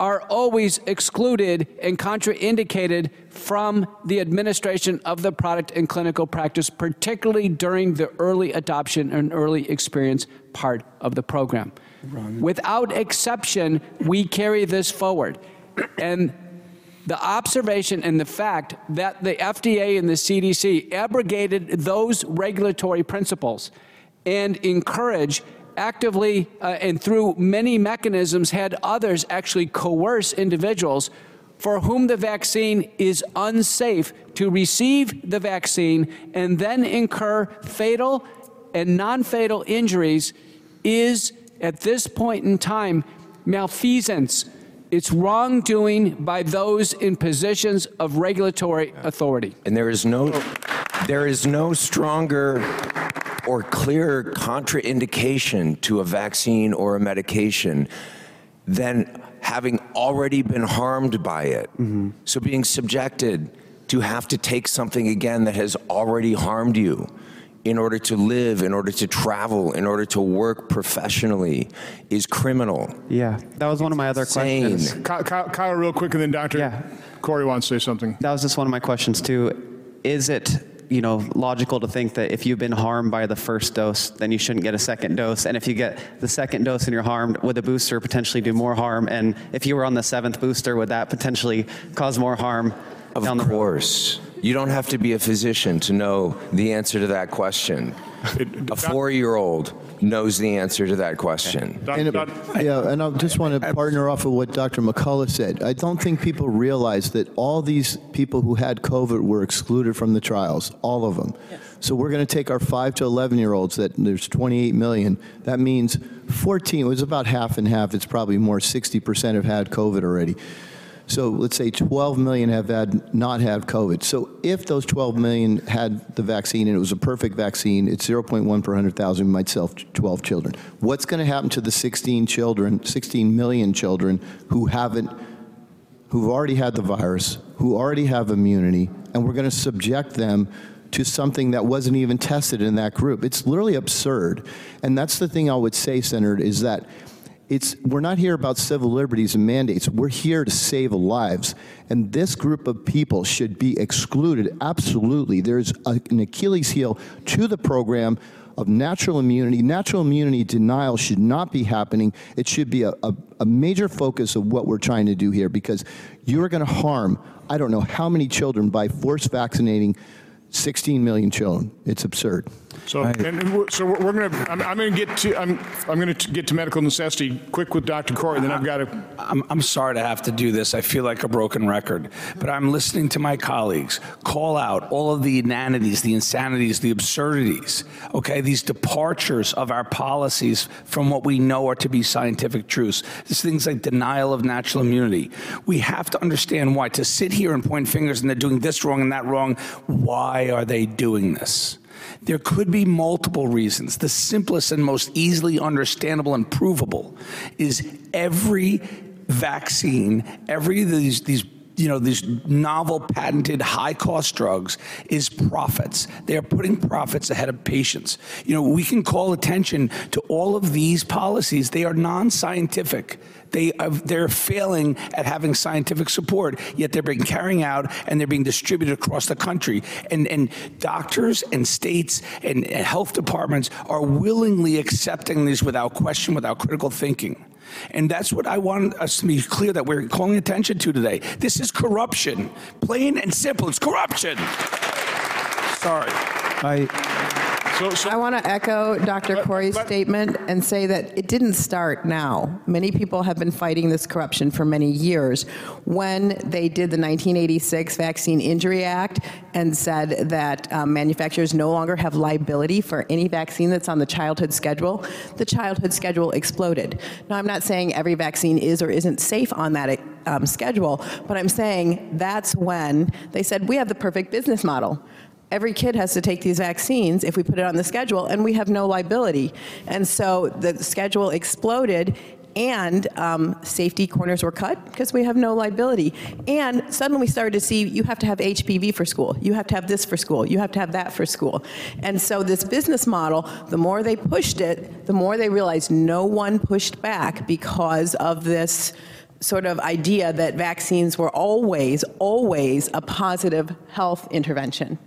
are always excluded and contraindicated from the administration of the product in clinical practice, particularly during the early adoption and early experience part of the program. Wrong. Without exception, we carry this forward. And the observation and the fact that the FDA and the CDC abrogated those regulatory principles and encourage actively uh, and through many mechanisms had others actually coerce individuals for whom the vaccine is unsafe to receive the vaccine and then incur fatal and non-fatal injuries is at this point in time malfeasance. It's wrongdoing by those in positions of regulatory authority. And there is no there is no stronger or clear contraindication to a vaccine or a medication than having already been harmed by it. Mm-hmm. So being subjected to have to take something again that has already harmed you in order to live, in order to travel, in order to work professionally is criminal. Yeah, that was one of my other Insane. questions. Kyle, Kyle, Kyle, real quick, and then Dr. Yeah. Kory wants to say something. That was just one of my questions too. Is it you know, logical to think that if you've been harmed by the first dose, then you shouldn't get a second dose. And if you get the second dose and you're harmed, would the booster potentially do more harm? And if you were on the seventh booster, would that potentially cause more harm of down the course. You don't have to be a physician to know the answer to that question. a four-year-old knows the answer to that question. And, yeah, and I just want to partner off of what Dr. McCullough said. I don't think people realize that all these people who had COVID were excluded from the trials, all of them. So we're going to take our 5 to 11 year olds, that there's 28 million. That means 14, it was about half and half. It's probably more, 60% have had COVID already. So let's say 12 million have had not had COVID. So if those 12 million had the vaccine and it was a perfect vaccine, it's 0.1 per 100,000, we might sell 12 children. What's going to happen to the 16 children, 16 million children who haven't, who've already had the virus, who already have immunity, and we're going to subject them to something that wasn't even tested in that group. It's literally absurd. And that's the thing I would say, Senator, is that it's, we're not here about civil liberties and mandates. We're here to save lives. And this group of people should be excluded, absolutely. There's a, an Achilles heel to the program of natural immunity. Natural immunity denial should not be happening. It should be a, a, a major focus of what we're trying to do here because you're going to harm, I don't know how many children by force vaccinating 16 million children. It's absurd. So, and, and so we're, we're going to. I'm, I'm going to get to. I'm. I'm going to get to medical necessity quick with Dr. Kory. Then I've got to. I'm, I'm sorry to have to do this. I feel like a broken record, but I'm listening to my colleagues call out all of the inanities, the insanities, the absurdities. Okay, these departures of our policies from what we know are to be scientific truths. These things like denial of natural immunity. We have to understand why. To sit here and point fingers and they're doing this wrong and that wrong. Why are they doing this? There could be multiple reasons. The simplest and most easily understandable and provable is every vaccine, every these, these you know, these novel patented high cost drugs is profits. They are putting profits ahead of patients. You know, we can call attention to all of these policies. They are non scientific. They are, they're failing at having scientific support, yet they're being carrying out and they're being distributed across the country. And, and doctors and states and, and health departments are willingly accepting these without question, without critical thinking. And that's what I want us to be clear that we're calling attention to today. This is corruption. Plain and simple, it's corruption. Sorry. I I want to echo Dr. Kory's statement and say that it didn't start now. Many people have been fighting this corruption for many years. When they did the 1986 Vaccine Injury Act and said that um, manufacturers no longer have liability for any vaccine that's on the childhood schedule, the childhood schedule exploded. Now, I'm not saying every vaccine is or isn't safe on that um, schedule, but I'm saying that's when they said we have the perfect business model every kid has to take these vaccines if we put it on the schedule, and we have no liability. And so the schedule exploded and um, safety corners were cut because we have no liability. And suddenly we started to see you have to have HPV for school, you have to have this for school, you have to have that for school. And so this business model, the more they pushed it, the more they realized no one pushed back because of this sort of idea that vaccines were always, always a positive health intervention.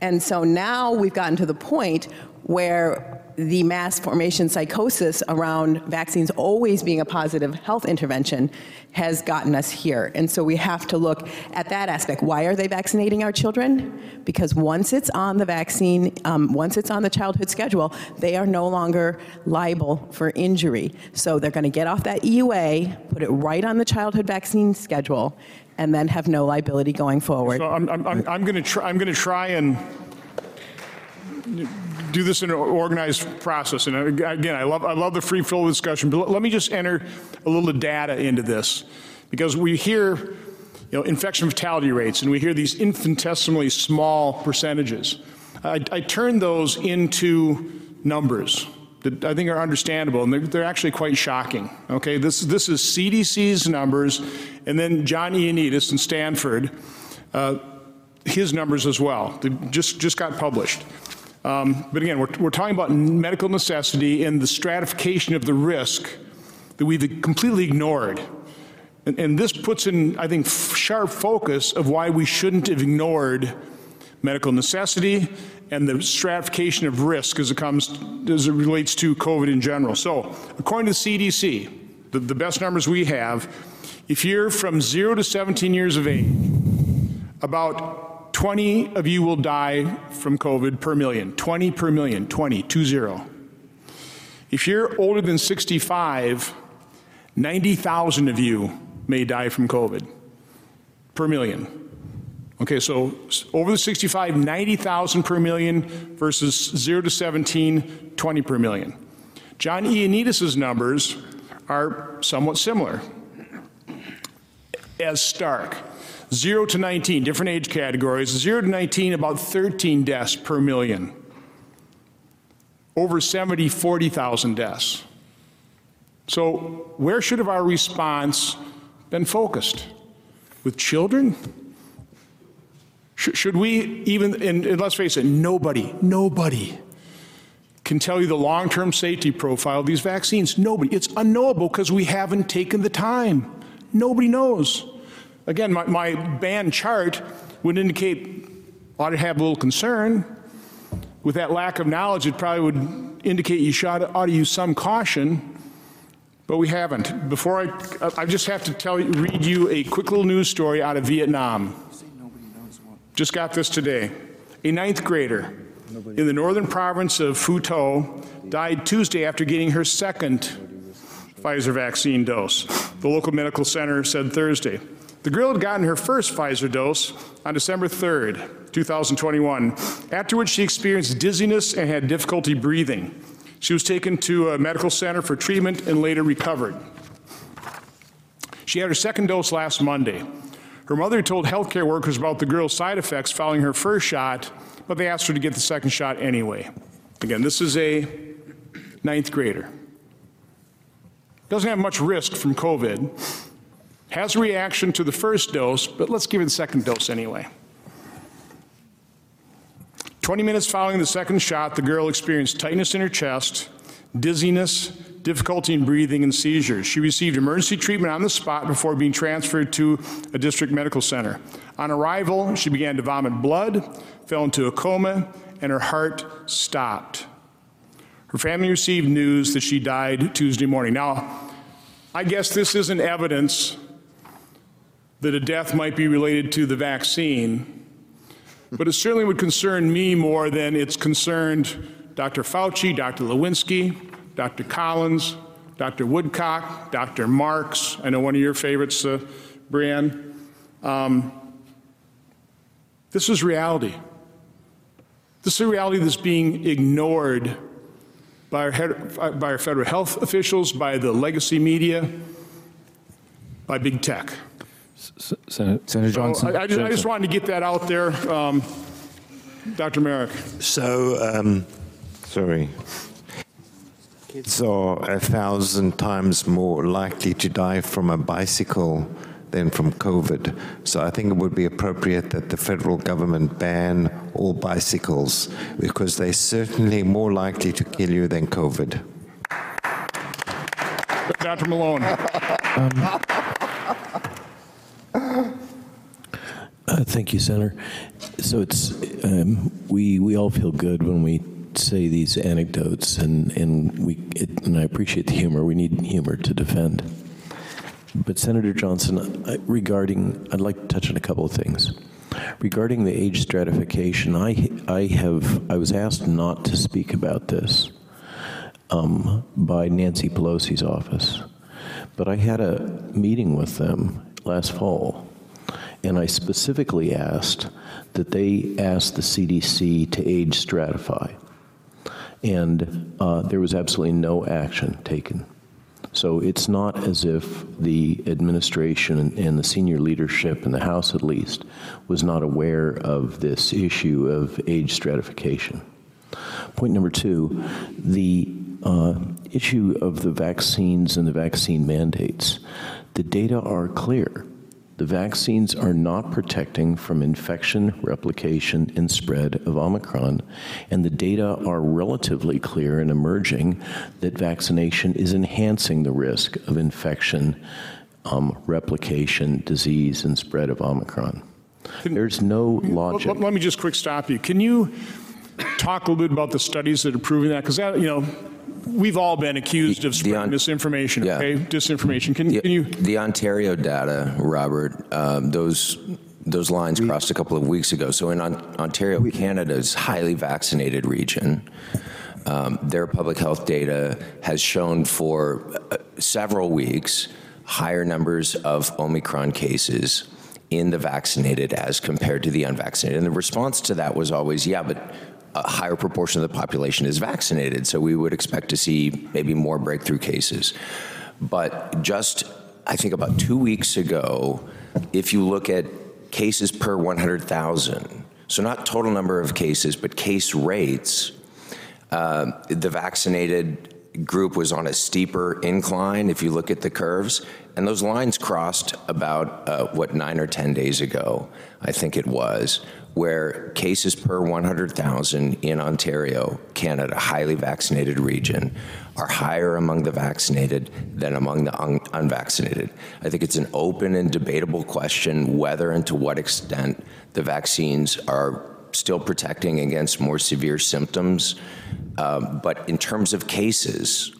And so now we've gotten to the point where the mass formation psychosis around vaccines always being a positive health intervention has gotten us here. And so we have to look at that aspect. Why are they vaccinating our children? Because once it's on the vaccine, um, once it's on the childhood schedule, they are no longer liable for injury. So they're going to get off that EUA, put it right on the childhood vaccine schedule, and then have no liability going forward. So I'm, I'm, I'm, going to I'm going to try and do this in an organized process. And again, I love, I love the free flow discussion, but let me just enter a little data into this because we hear, you know, infection fatality rates and we hear these infinitesimally small percentages. I, I turn those into numbers that I think are understandable, and they're, they're, actually quite shocking. Okay, this this is CDC's numbers, and then John Ioannidis in Stanford, uh, his numbers as well. They just just got published. Um, but again, we're, we're talking about medical necessity and the stratification of the risk that we've completely ignored. And, and this puts in, I think, sharp focus of why we shouldn't have ignored medical necessity and the stratification of risk as it comes as it relates to COVID in general. So, according to the CDC, the, the best numbers we have, if you're from 0 to 17 years of age, about 20 of you will die from COVID per million. 20 per million, 20, 2 0. If you're older than 65, 90,000 of you may die from COVID per million. Okay, so over the 65, 90,000 per million versus 0 to 17, 20 per million. John Ioannidis' numbers are somewhat similar, as stark. 0 to 19, different age categories. 0 to 19, about 13 deaths per million. Over 70, 40,000 deaths. So, where should have our response been focused? With children? Should we even, and, let's face it, nobody, nobody can tell you the long term safety profile of these vaccines. Nobody. It's unknowable because we haven't taken the time. Nobody knows. Again, my, my band chart would indicate ought to have a little concern. With that lack of knowledge, it probably would indicate you should, ought to use some caution, but we haven't. Before I, I just have to tell you, read you a quick little news story out of Vietnam. Just got this today. A ninth grader in the northern province of Phu Tho died Tuesday after getting her second Pfizer vaccine dose. The local medical center said Thursday. The girl had gotten her first Pfizer dose on December 3rd, 2021, after which she experienced dizziness and had difficulty breathing. She was taken to a medical center for treatment and later recovered. She had her second dose last Monday. Her mother told healthcare workers about the girl's side effects following her first shot, but they asked her to get the second shot anyway. Again, this is a ninth grader. Doesn't have much risk from COVID has a reaction to the first dose, but let's give it the second dose anyway. 20 minutes following the second shot, the girl experienced tightness in her chest, dizziness, difficulty in breathing, and seizures. She received emergency treatment on the spot before being transferred to a district medical center. On arrival, she began to vomit blood, fell into a coma, and her heart stopped. Her family received news that she died Tuesday morning. Now, I guess this isn't evidence that a death might be related to the vaccine, but it certainly would concern me more than it's concerned Dr. Fauci, Dr. Walensky, Dr. Collins, Dr. Woodcock, Dr. Marks. I know one of your favorites, uh, Brian. Um, this is reality. This is a reality that's being ignored by our, head, by our federal health officials, by the legacy media, by big tech. Senator, Senator Johnson. So I, I, just, I just wanted to get that out there. Um, Dr. Marik. So, um, sorry. Kids are a thousand times more likely to die from a bicycle than from COVID. So I think it would be appropriate that the federal government ban all bicycles because they're certainly more likely to kill you than COVID. Dr. Malone. Um, uh, thank you, Senator. So it's um, we we all feel good when we say these anecdotes, and and we it, and I appreciate the humor. We need humor to defend. But Senator Johnson, regarding, I'd like to touch on a couple of things. Regarding the age stratification, I, I have, I was asked not to speak about this um, by Nancy Pelosi's office, but I had a meeting with them last fall, and I specifically asked that they ask the CDC to age stratify, and uh, there was absolutely no action taken. So it's not as if the administration and the senior leadership in the House, at least, was not aware of this issue of age stratification. Point number two the uh, issue of the vaccines and the vaccine mandates. The data are clear. The vaccines are not protecting from infection, replication, and spread of Omicron, and the data are relatively clear and emerging that vaccination is enhancing the risk of infection, um, replication, disease, and spread of Omicron. There's no logic. Let, let me just quick stop you. Can you talk a little bit about the studies that are proving that? Because that, you know, we've all been accused of spreading misinformation, yeah. okay? Disinformation. Can, the, can you? The Ontario data, Robert, um, those those lines we, crossed a couple of weeks ago. So in Ontario, we, Canada's highly vaccinated region, um, their public health data has shown for uh, several weeks higher numbers of Omicron cases in the vaccinated as compared to the unvaccinated. And the response to that was always, yeah, but a higher proportion of the population is vaccinated, so we would expect to see maybe more breakthrough cases. But just, I think about two weeks ago, if you look at cases per 100,000, so not total number of cases, but case rates, uh, the vaccinated group was on a steeper incline if you look at the curves. And those lines crossed about, uh, what, nine or 10 days ago, I think it was, where cases per 100,000 in Ontario, Canada, highly vaccinated region, are higher among the vaccinated than among the un unvaccinated. I think it's an open and debatable question whether and to what extent the vaccines are still protecting against more severe symptoms. Um, but in terms of cases,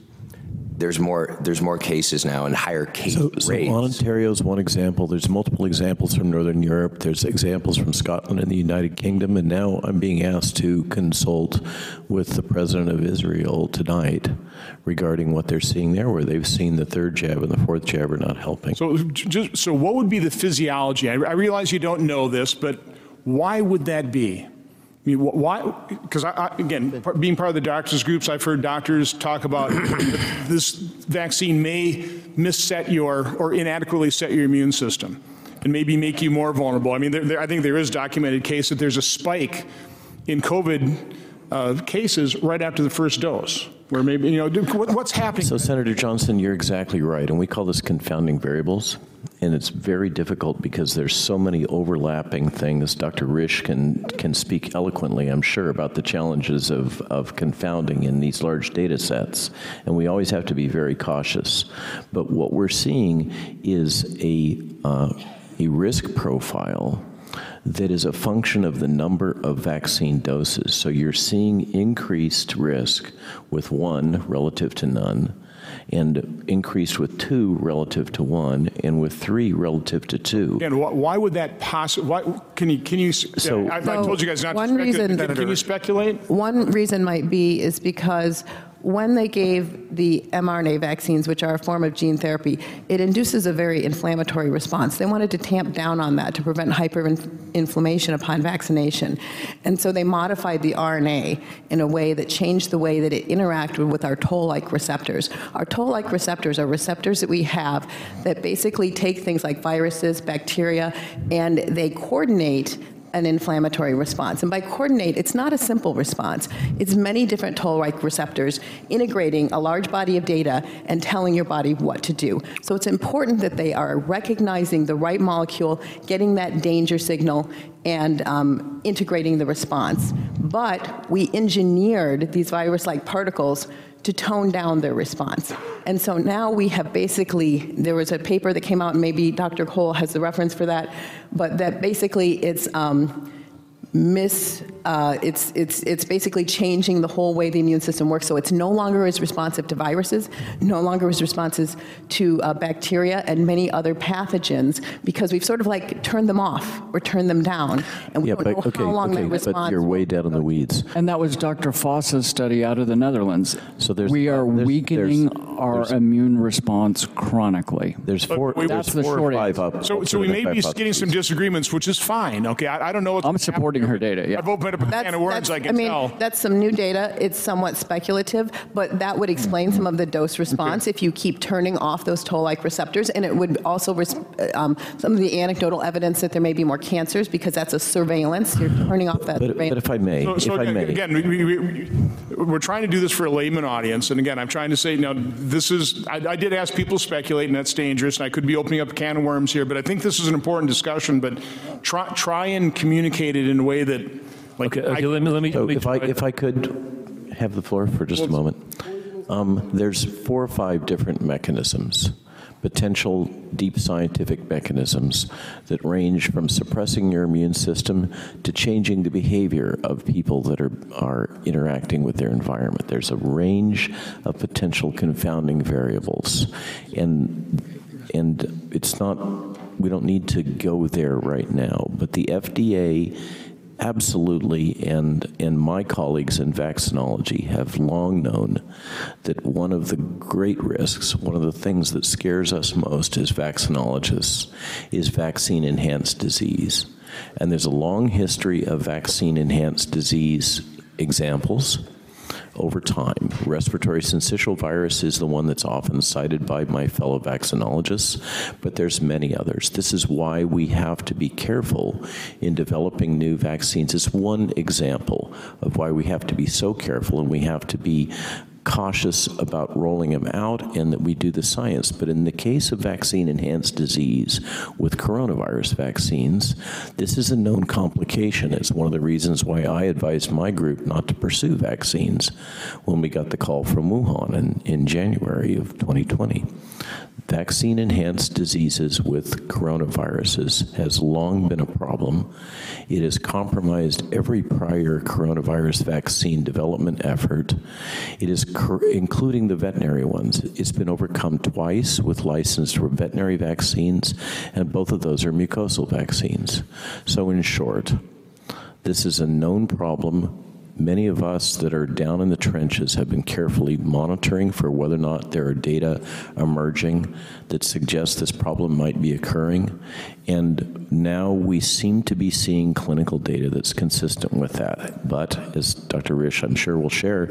there's more there's more cases now and higher case so, rates. So Ontario is one example. There's multiple examples from Northern Europe. There's examples from Scotland and the United Kingdom. And now I'm being asked to consult with the president of Israel tonight regarding what they're seeing there, where they've seen the third jab and the fourth jab are not helping. So, just, so what would be the physiology? I, I realize you don't know this, but why would that be? I mean, why? Because I, I, again, being part of the doctors groups, I've heard doctors talk about this vaccine may misset your or inadequately set your immune system, and maybe make you more vulnerable. I mean, there, there, I think there is documented case that there's a spike in COVID uh, cases right after the first dose where maybe, you know, what's happening? So, Senator Johnson, you're exactly right. And we call this confounding variables. And it's very difficult because there's so many overlapping things. Dr. Risch can, can speak eloquently, I'm sure, about the challenges of, of confounding in these large data sets. And we always have to be very cautious. But what we're seeing is a, uh, a risk profile that is a function of the number of vaccine doses. So you're seeing increased risk with one relative to none, and increased with two relative to one and with three relative to two. And wh- why would that possibly, why, can you, can you, s- So- I I told you guys not to One speculate. reason- Can- Can you speculate? One reason might be is because when they gave the mRNA vaccines, which are a form of gene therapy, it induces a very inflammatory response. They wanted to tamp down on that to prevent hyperinflammation upon vaccination. And so they modified the RNA in a way that changed the way that it interacted with our toll-like receptors. Our toll-like receptors are receptors that we have that basically take things like viruses, bacteria, and they coordinate an inflammatory response. And by coordinate, it's not a simple response. It's many different toll-like receptors integrating a large body of data and telling your body what to do. So it's important that they are recognizing the right molecule, getting that danger signal, and um, integrating the response. But we engineered these virus-like particles to tone down their response. And so now we have basically, there was a paper that came out, and maybe Dr. Cole has the reference for that, but that basically it's um, mis, uh, it's, it's, it's basically changing the whole way the immune system works. So it's no longer as responsive to viruses, no longer as responsive to uh, bacteria and many other pathogens because we've sort of like turned them off or turned them down. And we Yeah, don't but, know okay, how long okay, that but response you're way down in the weeds. And that was Dr. Foss's study out of the Netherlands. So there's we are there's- weakening there's- our there's- immune response chronically. There's four, we- That's there's the four short or five up. So, so we may be getting some disagreements, which is fine, okay? I, I don't know what. I'm supporting her data, yeah. I've opened up a can of worms, I can mean, tell. that's some new data. It's somewhat speculative, but that would explain some of the dose response if you keep turning off those toll-like receptors, and it would also res- um, some of the anecdotal evidence that there may be more cancers because that's a surveillance. You're turning off that. But, but if I may, So, if so I again, may. again, we, we, we, we're trying to do this for a layman audience, and again, I'm trying to say, now, this is, I, I did ask people to speculate, and that's dangerous, and I could be opening up a can of worms here, but I think this is an important discussion, but try, try and communicate it in a way that, like, Okay, okay, let me, let me. So let me if I, try- if I could have the floor for just a moment. Um, There's four or five different mechanisms, potential deep scientific mechanisms that range from suppressing your immune system to changing the behavior of people that are, are interacting with their environment. There's a range of potential confounding variables. And, and it's not, we don't need to go there right now, but the FDA Absolutely, and, and my colleagues in vaccinology have long known that one of the great risks, one of the things that scares us most as vaccinologists, is vaccine enhanced disease. And there's a long history of vaccine enhanced disease examples over time. Respiratory syncytial virus is the one that's often cited by my fellow vaccinologists, but there's many others. This is why we have to be careful in developing new vaccines. It's one example of why we have to be so careful and we have to be cautious about rolling them out and that we do the science. But in the case of vaccine enhanced disease with coronavirus vaccines, this is a known complication. It's one of the reasons why I advised my group not to pursue vaccines when we got the call from Wuhan in, in January of 2020. Vaccine enhanced diseases with coronaviruses has long been a problem. It has compromised every prior coronavirus vaccine development effort. It is including the veterinary ones. It's been overcome twice with licensed veterinary vaccines, and both of those are mucosal vaccines. So, in short, this is a known problem. Many of us that are down in the trenches have been carefully monitoring for whether or not there are data emerging that suggest this problem might be occurring. And now we seem to be seeing clinical data that's consistent with that. But as Dr. Risch, I'm sure will share,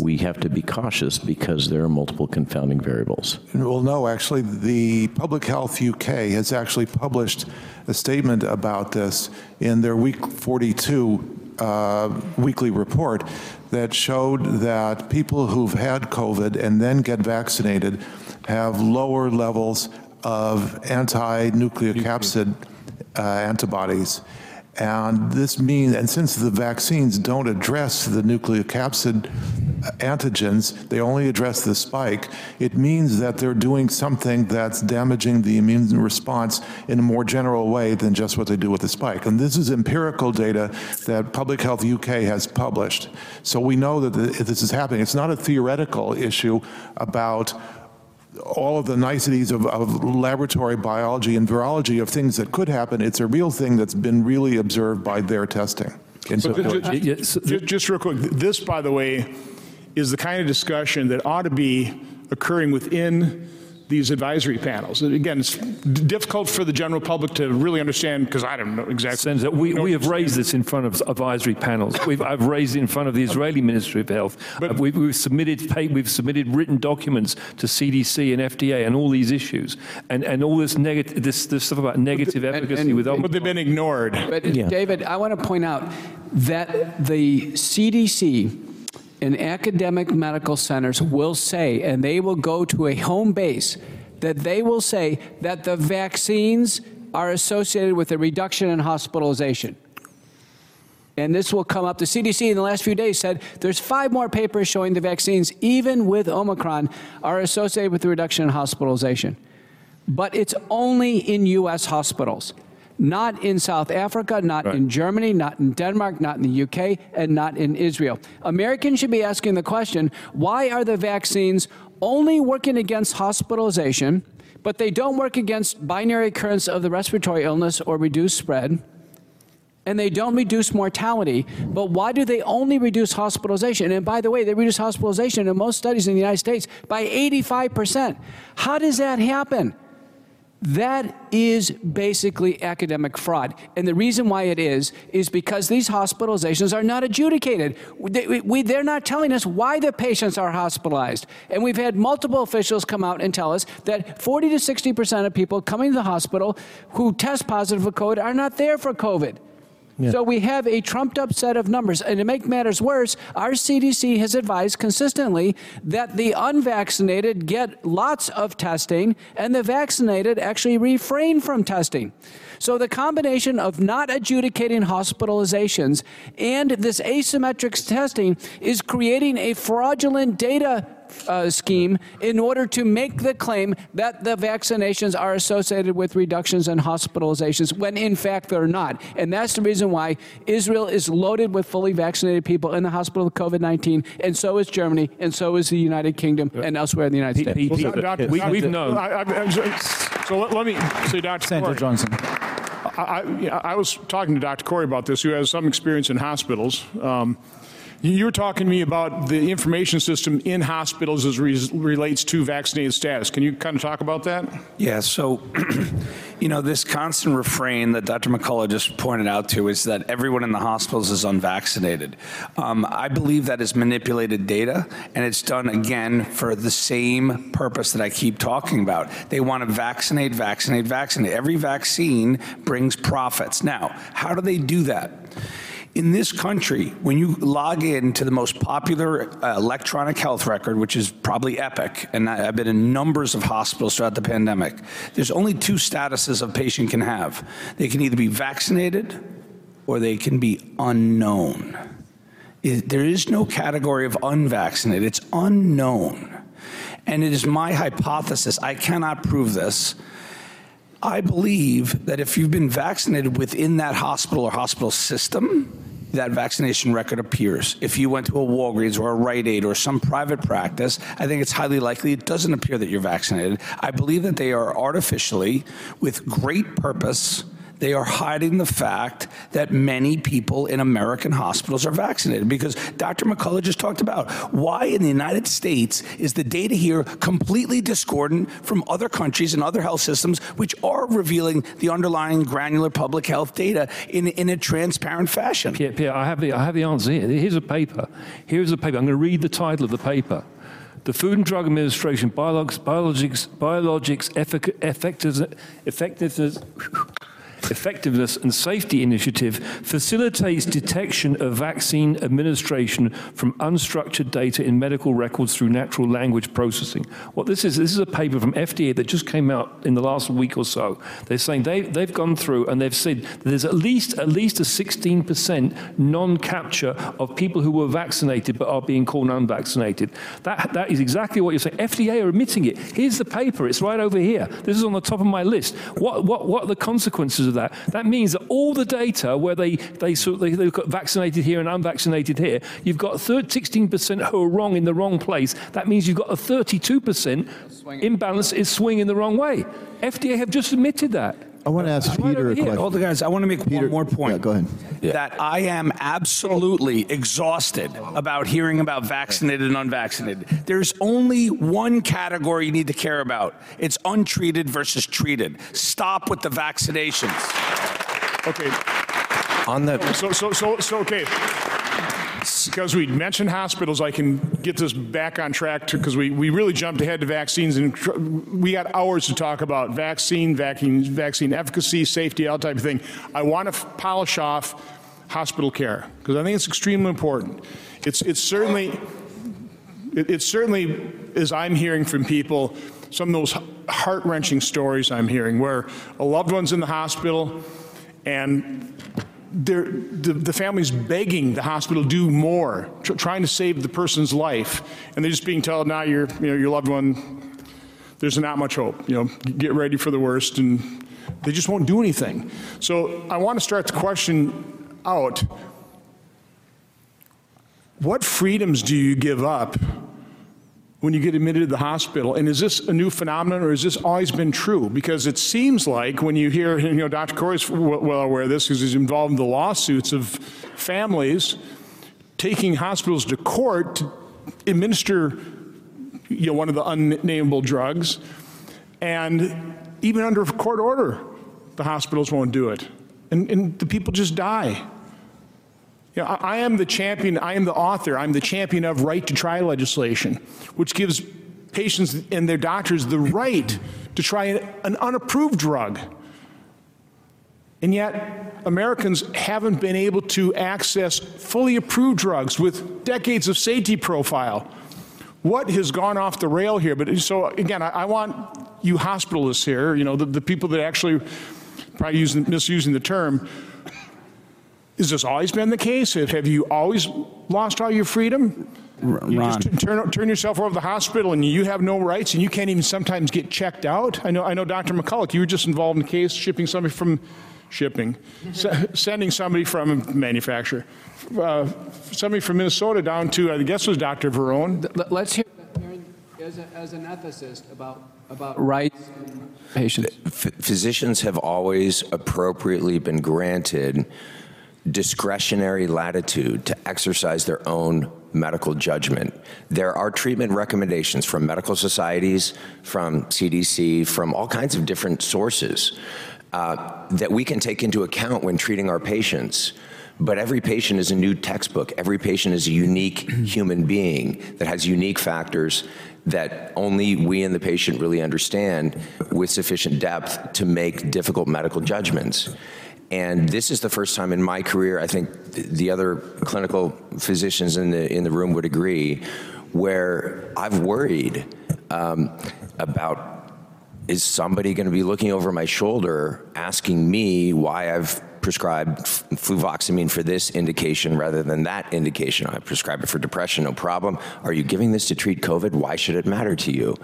we have to be cautious because there are multiple confounding variables. Well, no, actually, the Public Health UK has actually published a statement about this in their week 42 uh, weekly report that showed that people who've had COVID and then get vaccinated have lower levels of anti-nucleocapsid uh, antibodies. And this means, and since the vaccines don't address the nucleocapsid antigens, they only address the spike, it means that they're doing something that's damaging the immune response in a more general way than just what they do with the spike. And this is empirical data that Public Health UK has published. So we know that this is happening. It's not a theoretical issue about all of the niceties of, of laboratory biology and virology of things that could happen. It's a real thing that's been really observed by their testing. And so, But ju- ju- ju- Just real quick, this, by the way, is the kind of discussion that ought to be occurring within these advisory panels. Again, it's difficult for the general public to really understand, because I don't know exactly. Senator, we, we have raised this in front of advisory panels. We've, I've raised it in front of the Israeli Ministry of Health. Uh, we, we've submitted we've submitted written documents to CDC and FDA and all these issues and, and all this negative this, this stuff about negative efficacy with But they've been ignored. But David, I want to point out that the CDC and academic medical centers will say, and they will go to a home base, that they will say that the vaccines are associated with a reduction in hospitalization. And this will come up. The CDC in the last few days said there's five more papers showing the vaccines, even with Omicron, are associated with the reduction in hospitalization. But it's only in U.S. hospitals, not in South Africa, not in Germany, not in Denmark, not in the UK, and not in Israel. Americans should be asking the question why are the vaccines only working against hospitalization, but they don't work against binary occurrence of the respiratory illness or reduced spread? and they don't reduce mortality. But why do they only reduce hospitalization? And by the way, they reduce hospitalization in most studies in the United States by 85%. How does that happen? That is basically academic fraud. And the reason why it is, is because these hospitalizations are not adjudicated. They, we, they're not telling us why the patients are hospitalized. And we've had multiple officials come out and tell us that 40 to 60% of people coming to the hospital who test positive for COVID are not there for COVID. So we have a trumped up set of numbers. And to make matters worse, our CDC has advised consistently that the unvaccinated get lots of testing and the vaccinated actually refrain from testing. So the combination of not adjudicating hospitalizations and this asymmetric testing is creating a fraudulent data uh, scheme in order to make the claim that the vaccinations are associated with reductions in hospitalizations when in fact they're not. And that's the reason why Israel is loaded with fully vaccinated people in the hospital with COVID 19, and so is Germany, and so is the United Kingdom, and elsewhere in the United States. Well, Doctor- we- Doctor- we've known. I- I- I- So let let me say, Dr. Senator Johnson. I, I, I was talking to Dr. Kory about this, who has some experience in hospitals. Um, you were talking to me about the information system in hospitals as re- relates to vaccinated status. Can you kind of talk about that? Yeah, so, you know, this constant refrain that Dr. McCullough just pointed out to is that everyone in the hospitals is unvaccinated. Um, I believe that is manipulated data, and it's done again for the same purpose that I keep talking about. They want to vaccinate, vaccinate, vaccinate. Every vaccine brings profits. Now, how do they do that? In this country, when you log in to the most popular uh, electronic health record, which is probably Epic, and I- I've been in numbers of hospitals throughout the pandemic, there's only two statuses a patient can have. They can either be vaccinated or they can be unknown. I- There is no category of unvaccinated, it's unknown. And it is my hypothesis, I cannot prove this, I believe that if you've been vaccinated within that hospital or hospital system, that vaccination record appears. If you went to a Walgreens or a Rite Aid or some private practice, I think it's highly likely it doesn't appear that you're vaccinated. I believe that they are artificially, with great purpose, they are hiding the fact that many people in American hospitals are vaccinated because Dr. McCullough just talked about why in the United States is the data here completely discordant from other countries and other health systems which are revealing the underlying granular public health data in, in a transparent fashion. Pierre, Pierre, I have the I have the answer here. Here's a paper. Here's a paper. I'm going to read the title of the paper. The Food and Drug Administration biologics biologics biologics effectiveness effectiveness Effectiveness and Safety Initiative facilitates detection of vaccine administration from unstructured data in medical records through natural language processing. What this is, this is a paper from FDA that just came out in the last week or so. They're saying they, they've gone through and they've said there's at least at least a 16% non-capture of people who were vaccinated but are being called unvaccinated. That, that is exactly what you're saying. FDA are admitting it. Here's the paper. It's right over here. This is on the top of my list. What, what, what are the consequences of that. That means that all the data where they, they, sort they, they've got vaccinated here and unvaccinated here, you've got 16% who are wrong in the wrong place. That means you've got a 32% imbalance is swinging the wrong way. FDA have just admitted that. I want to ask Peter a here. question. All the guys. I want to make one more point. Yeah, go ahead. That I am absolutely exhausted about hearing about vaccinated and unvaccinated. There's only one category you need to care about. It's untreated versus treated. Stop with the vaccinations. Okay. On the So, so, so, so, okay. Because we mentioned hospitals, I can get this back on track because we, we really jumped ahead to vaccines and we got hours to talk about vaccine, vaccine, vaccine efficacy, safety, all type of thing. I want to polish off hospital care because I think it's extremely important. It's, it's certainly, it, it certainly, as I'm hearing from people, some of those heart wrenching stories I'm hearing where a loved one's in the hospital and the, the family's begging the hospital to do more, tr- trying to save the person's life, and they're just being told, "Now your, you know, your loved one, there's not much hope. You know, get ready for the worst," and they just won't do anything. So I want to start the question out: What freedoms do you give up when you get admitted to the hospital? And is this a new phenomenon or has this always been true? Because it seems like when you hear, you know, Dr. Kory's well aware of this because he's involved in the lawsuits of families taking hospitals to court to administer, you know, one of the unnameable drugs. And even under court order, the hospitals won't do it. And, and the people just die. You know, I am the champion, I am the author, I'm the champion of right to try legislation, which gives patients and their doctors the right to try an unapproved drug. And yet, Americans haven't been able to access fully approved drugs with decades of safety profile. What has gone off the rail here? But so again, I, I want you hospitalists here, you know, the, the people that actually probably using, misusing the term, has this always been the case? Have have you always lost all your freedom? You just turn, turn yourself over to the hospital and you have no rights and you can't even sometimes get checked out. I know, I know Dr. McCullough, you were just involved in a case shipping somebody from, shipping, se- sending somebody from a manufacturer, uh, somebody from Minnesota down to, I guess it was Dr. Varon. Let- Let's hear as, a, as an ethicist about, about rights patients. Physicians have always appropriately been granted discretionary latitude to exercise their own medical judgment. There are treatment recommendations from medical societies, from CDC, from all kinds of different sources uh, that we can take into account when treating our patients. But every patient is a new textbook. Every patient is a unique human being that has unique factors that only we and the patient really understand with sufficient depth to make difficult medical judgments. And this is the first time in my career, I think the other clinical physicians in the, in the room would agree, where I've worried um, about is somebody going to be looking over my shoulder asking me why I've prescribed fluvoxamine for this indication rather than that indication? I prescribe it for depression, no problem. Are you giving this to treat COVID? Why should it matter to you?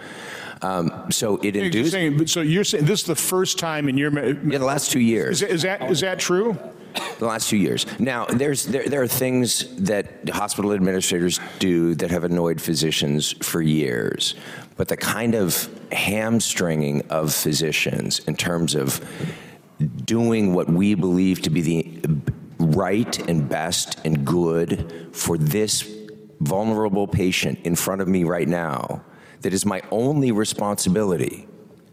Um, so it You're induced. saying- but So you're saying this is the first time in your. Yeah, the last two years. Is, that- is that, is that true? The last two years. Now, there's there, there are things that hospital administrators do that have annoyed physicians for years, but the kind of hamstringing of physicians in terms of doing what we believe to be the right and best and good for this vulnerable patient in front of me right now, that is my only responsibility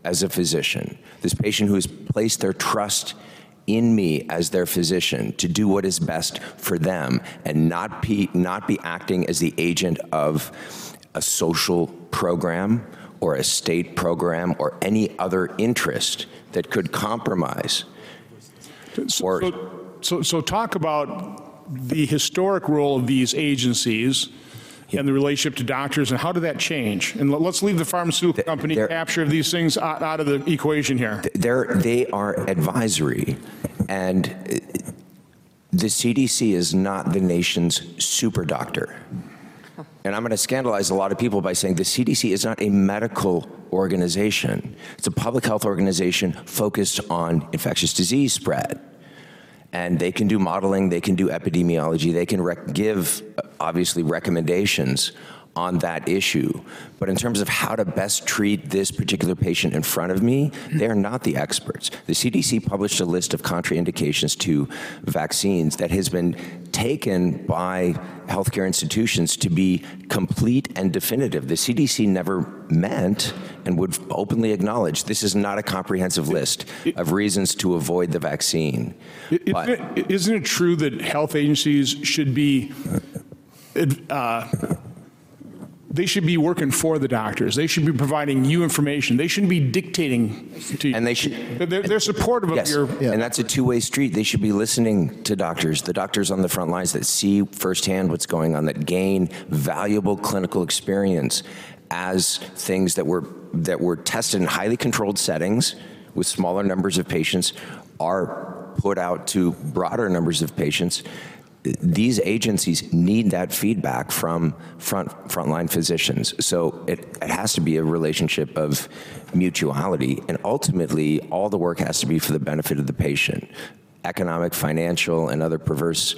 as a physician. This patient who has placed their trust in me as their physician to do what is best for them and not be, not be acting as the agent of a social program or a state program or any other interest that could compromise. So, so- so, so talk about the historic role of these agencies and the relationship to doctors, and how did that change? And let- let's leave the pharmaceutical company capture of these things out, out of the equation here. They're, they are advisory, and uh, the CDC is not the nation's super doctor. and I'm going to scandalize a lot of people by saying the CDC is not a medical organization. It's a public health organization focused on infectious disease spread. And they can do modeling, they can do epidemiology, they can give, obviously, recommendations on that issue. But in terms of how to best treat this particular patient in front of me, they are not the experts. The CDC published a list of contraindications to vaccines that has been taken by healthcare institutions to be complete and definitive. The CDC never meant and would openly acknowledge this is not a comprehensive list of reasons to avoid the vaccine. but Isn't it, isn't it true that health agencies should be, uh, they should be working for the doctors. They should be providing you information. They shouldn't be dictating to you. And they should. They're, they're supportive of Yes, your. and that's a two-way street. They should be listening to doctors, the doctors on the front lines that see firsthand what's going on, that gain valuable clinical experience as things that were that were tested in highly controlled settings with smaller numbers of patients are put out to broader numbers of patients. These agencies need that feedback from front frontline physicians. So it, it has to be a relationship of mutuality, and ultimately, all the work has to be for the benefit of the patient. Economic, financial, and other perverse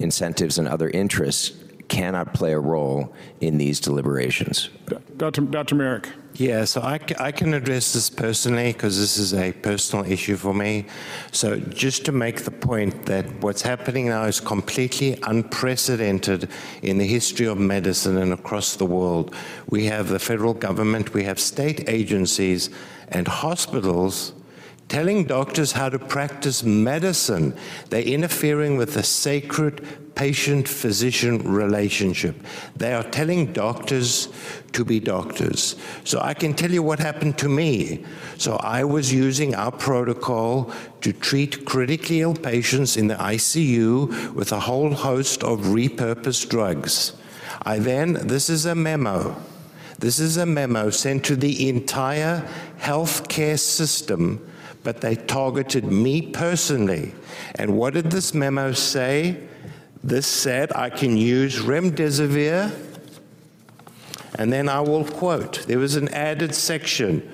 incentives and other interests cannot play a role in these deliberations. Dr. Dr. Marik. Yeah, so I, I can address this personally because this is a personal issue for me. So, just to make the point that what's happening now is completely unprecedented in the history of medicine and across the world. We have the federal government, we have state agencies, and hospitals telling doctors how to practice medicine. They're interfering with the sacred patient physician relationship. They are telling doctors to be doctors. So I can tell you what happened to me. So I was using our protocol to treat critically ill patients in the ICU with a whole host of repurposed drugs. I then, this is a memo. This is a memo sent to the entire healthcare system but they targeted me personally. And what did this memo say? This said, I can use remdesivir, and then I will quote. There was an added section.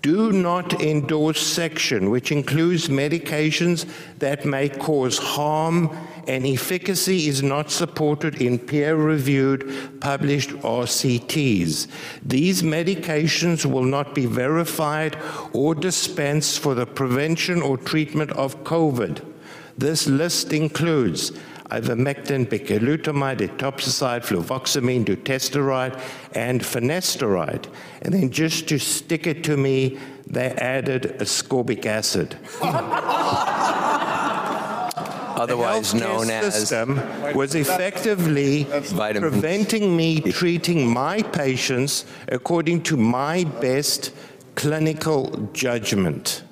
Do not endorse section, which includes medications that may cause harm and efficacy is not supported in peer-reviewed published RCTs. These medications will not be verified or dispensed for the prevention or treatment of COVID. This list includes ivermectin, bicalutamide, etoposide, fluvoxamine, dutasteride, and finasteride. And then just to stick it to me, they added ascorbic acid. Otherwise known as system was effectively preventing me treating my patients according to my best clinical judgment.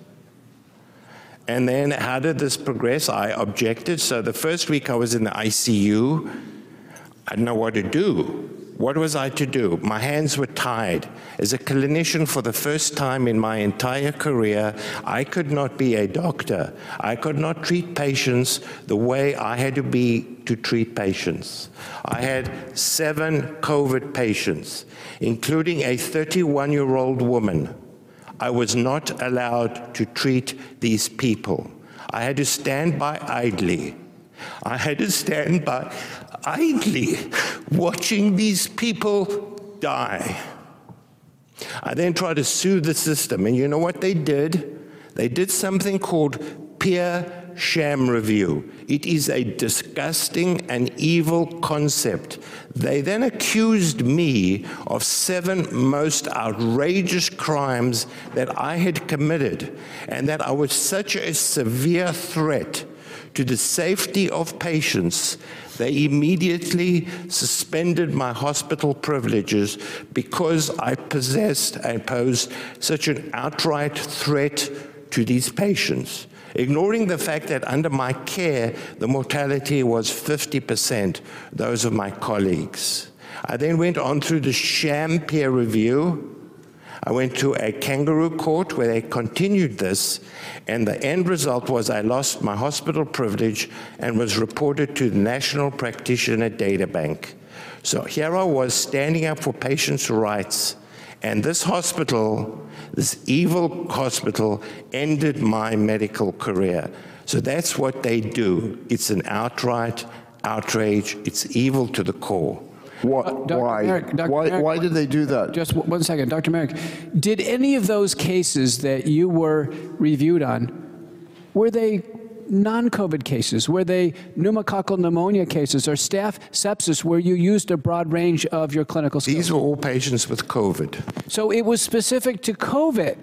And then how did this progress? I objected. So the first week I was in the ICU, I didn't know what to do. What was I to do? My hands were tied. As a clinician, for the first time in my entire career, I could not be a doctor. I could not treat patients the way I had to be to treat patients. I had seven COVID patients, including a 31 year old woman. I was not allowed to treat these people. I had to stand by idly. I had to stand by idly watching these people die. I then tried to sue the system, and you know what they did? They did something called peer sham review. It is a disgusting and evil concept. They then accused me of seven most outrageous crimes that I had committed, and that I was such a severe threat to the safety of patients, they immediately suspended my hospital privileges because I possessed and posed such an outright threat to these patients. Ignoring the fact that under my care, the mortality was 50%, those of my colleagues. I then went on through the sham peer review I went to a kangaroo court where they continued this, and the end result was I lost my hospital privilege and was reported to the National Practitioner Data Bank. So here I was standing up for patients' rights, and this hospital, this evil hospital, ended my medical career. So that's what they do. It's an outright outrage, it's evil to the core. What, oh, Dr. why? Marik, why? Marik, Why did they do that? Just one second, Dr. Marik. Did any of those cases that you were reviewed on, were they non-COVID cases? Were they pneumococcal pneumonia cases or staph sepsis where you used a broad range of your clinical skills? These were all patients with COVID. So it was specific to COVID,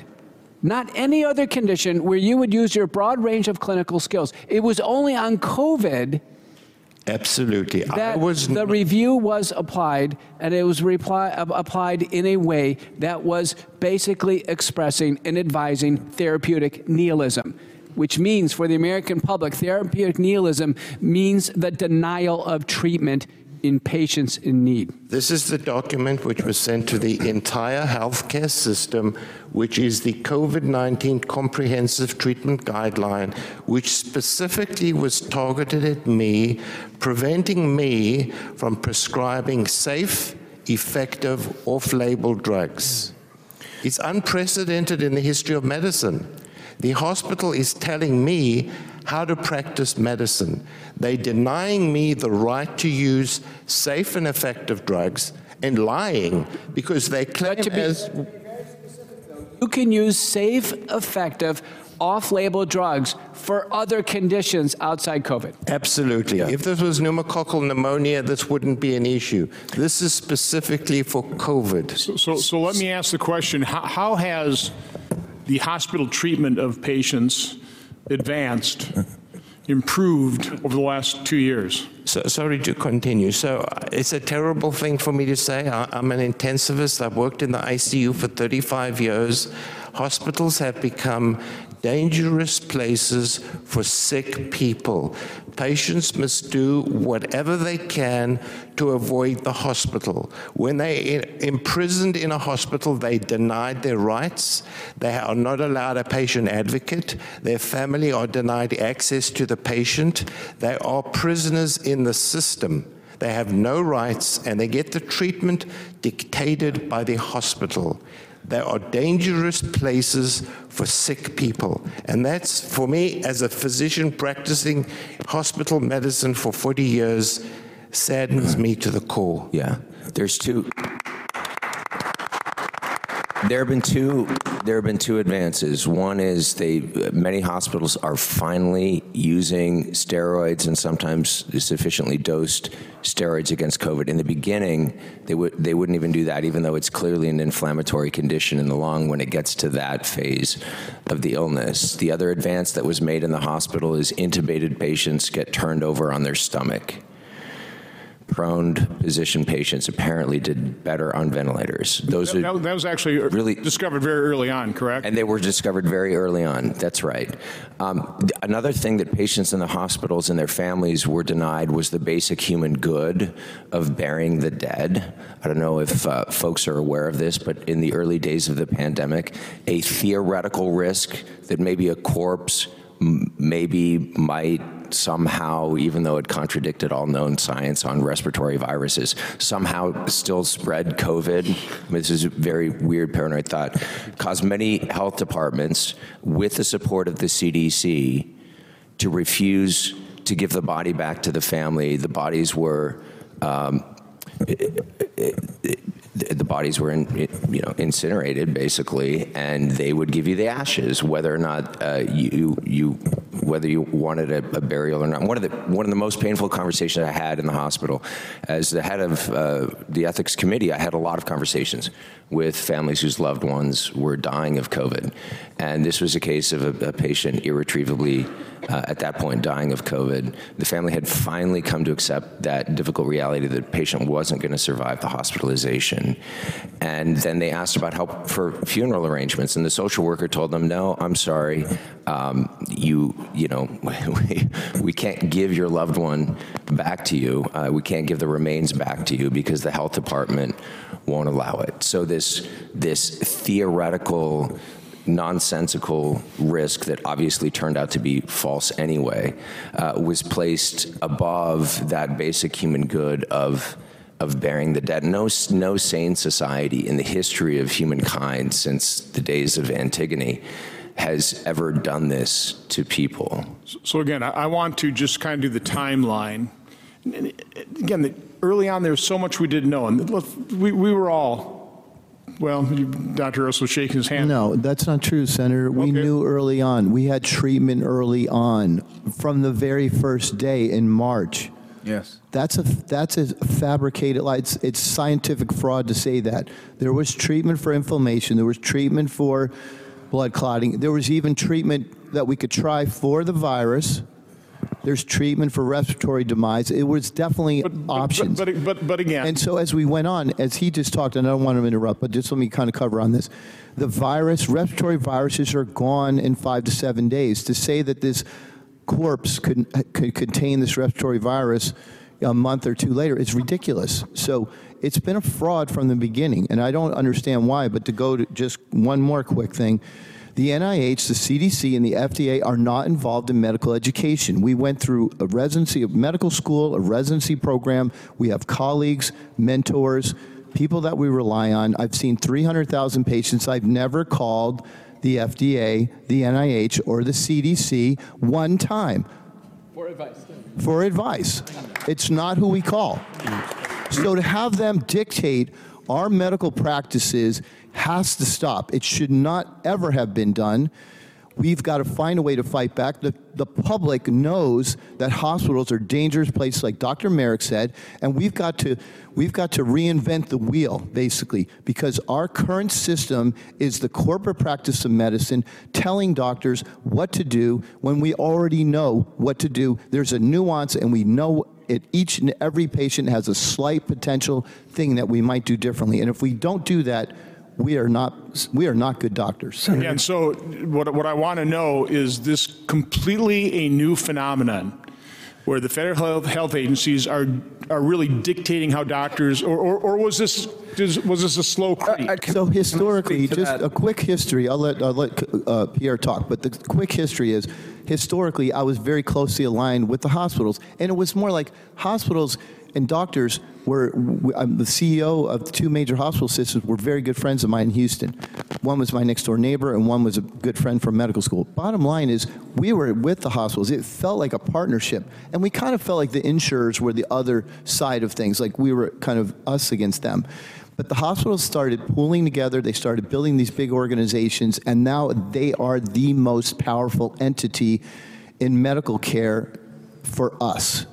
not any other condition where you would use your broad range of clinical skills. It was only on COVID Absolutely. I that was the review was applied, and it was reply, uh, applied in a way that was basically expressing and advising therapeutic nihilism. Which means for the American public, therapeutic nihilism means the denial of treatment in patients in need. This is the document which was sent to the entire healthcare system, which is the COVID 19 Comprehensive Treatment Guideline, which specifically was targeted at me, preventing me from prescribing safe, effective, off label drugs. It's unprecedented in the history of medicine. The hospital is telling me how to practice medicine. They're denying me the right to use safe and effective drugs and lying because they claim to as You can use safe, effective, off label drugs for other conditions outside COVID. Absolutely. If this was pneumococcal pneumonia, this wouldn't be an issue. This is specifically for COVID. So, so, so let me ask the question, how, how has the hospital treatment of patients advanced, improved over the last two years? So, sorry to continue. So uh, it's a terrible thing for me to say. I, I'm an intensivist. I've worked in the ICU for 35 years. Hospitals have become dangerous places for sick people. Patients must do whatever they can to avoid the hospital. When they imprisoned in a hospital, they denied their rights. They are not allowed a patient advocate. Their family are denied access to the patient. They are prisoners in the system. They have no rights and they get the treatment dictated by the hospital. They are dangerous places for sick people. And that's, for me, as a physician practicing hospital medicine for 40 years, saddens me to the core. Yeah. There's two. There have been two. There have been two advances. One is they many hospitals are finally using steroids and sometimes sufficiently dosed steroids against COVID. In the beginning, they would they wouldn't even do that, even though it's clearly an inflammatory condition in the lung when it gets to that phase of the illness. The other advance that was made in the hospital is intubated patients get turned over on their stomach prone position patients apparently did better on ventilators. Those that- that was actually really discovered very early on, correct? and they were discovered very early on. That's right. Um, another thing that patients in the hospitals and their families were denied was the basic human good of burying the dead. I don't know if uh, folks are aware of this, but in the early days of the pandemic, a theoretical risk that maybe a corpse maybe might somehow, even though it contradicted all known science on respiratory viruses, somehow still spread COVID. This is a very weird paranoid thought. Caused many health departments, with the support of the CDC, to refuse to give the body back to the family. The bodies were. Um, the bodies were in, you know incinerated basically and they would give you the ashes whether or not uh, you you whether you wanted a, a, burial or not. One of the one of the most painful conversations I had in the hospital as the head of uh, the ethics committee I had a lot of conversations with families whose loved ones were dying of COVID. And this was a case of a, a patient irretrievably uh, at that point dying of COVID. The family had finally come to accept that difficult reality that the patient wasn't going to survive the hospitalization and then they asked about help for funeral arrangements, and the social worker told them, "No, I'm sorry, um, you you know we, we can't give your loved one back to you. Uh, we can't give the remains back to you because the health department won't allow it." So this this theoretical nonsensical risk that obviously turned out to be false anyway uh, was placed above that basic human good of of burying the dead. No, no sane society in the history of humankind since the days of Antigone has ever done this to people. So again, I, I want to just kind of do the timeline. Again, the- early on, there was so much we didn't know, and look, we, we were all, well, you- Dr. Earls was shaking his hand. No, that's not true, Senator. We knew early on. We had treatment early on from the very first day in March. Yes. That's a that's a fabricated lie. It's, it's scientific fraud to say that. There was treatment for inflammation. There was treatment for blood clotting. There was even treatment that we could try for the virus. There's treatment for respiratory demise. It was definitely options. But, but, but again. And so as we went on, as he just talked, and I don't want to interrupt, but just let me kind of cover on this. The virus, respiratory viruses are gone in five to seven days. To say that this corpse could, could contain this respiratory virus a month or two later It's ridiculous. So it's been a fraud from the beginning, and I don't understand why, but to go to just one more quick thing. The NIH, the CDC, and the FDA are not involved in medical education. We went through a residency of medical school, a residency program. We have colleagues, mentors, people that we rely on. I've seen 300,000 patients. I've never called the FDA, the NIH, or the CDC one time For advice. for advice. It's not who we call. So to have them dictate our medical practices has to stop. It should not ever have been done. We've got to find a way to fight back. The, the public knows that hospitals are dangerous places, like Dr. Marik said, and we've got to we've got to reinvent the wheel, basically, because our current system is the corporate practice of medicine telling doctors what to do when we already know what to do. There's a nuance, and we know it. Each and every patient has a slight potential thing that we might do differently, and if we don't do that, we are not we are not good doctors. And so what, what I want to know is this completely a new phenomenon where the federal health, health agencies are are really dictating how doctors, or, or, or was this does- was this a slow creep? So historically, just a quick history. I'll let I'll let uh, Pierre talk, but the quick history is historically I was very closely aligned with the hospitals, and it was more like hospitals and doctors were. I'm um, the CEO of two major hospital systems. Were very good friends of mine in Houston. One was my next door neighbor, and one was a good friend from medical school. Bottom line is, we were with the hospitals. It felt like a partnership, and we kind of felt like the insurers were the other side of things. Like we were kind of us against them. But the hospitals started pooling together, they started building these big organizations, and now they are the most powerful entity in medical care for us.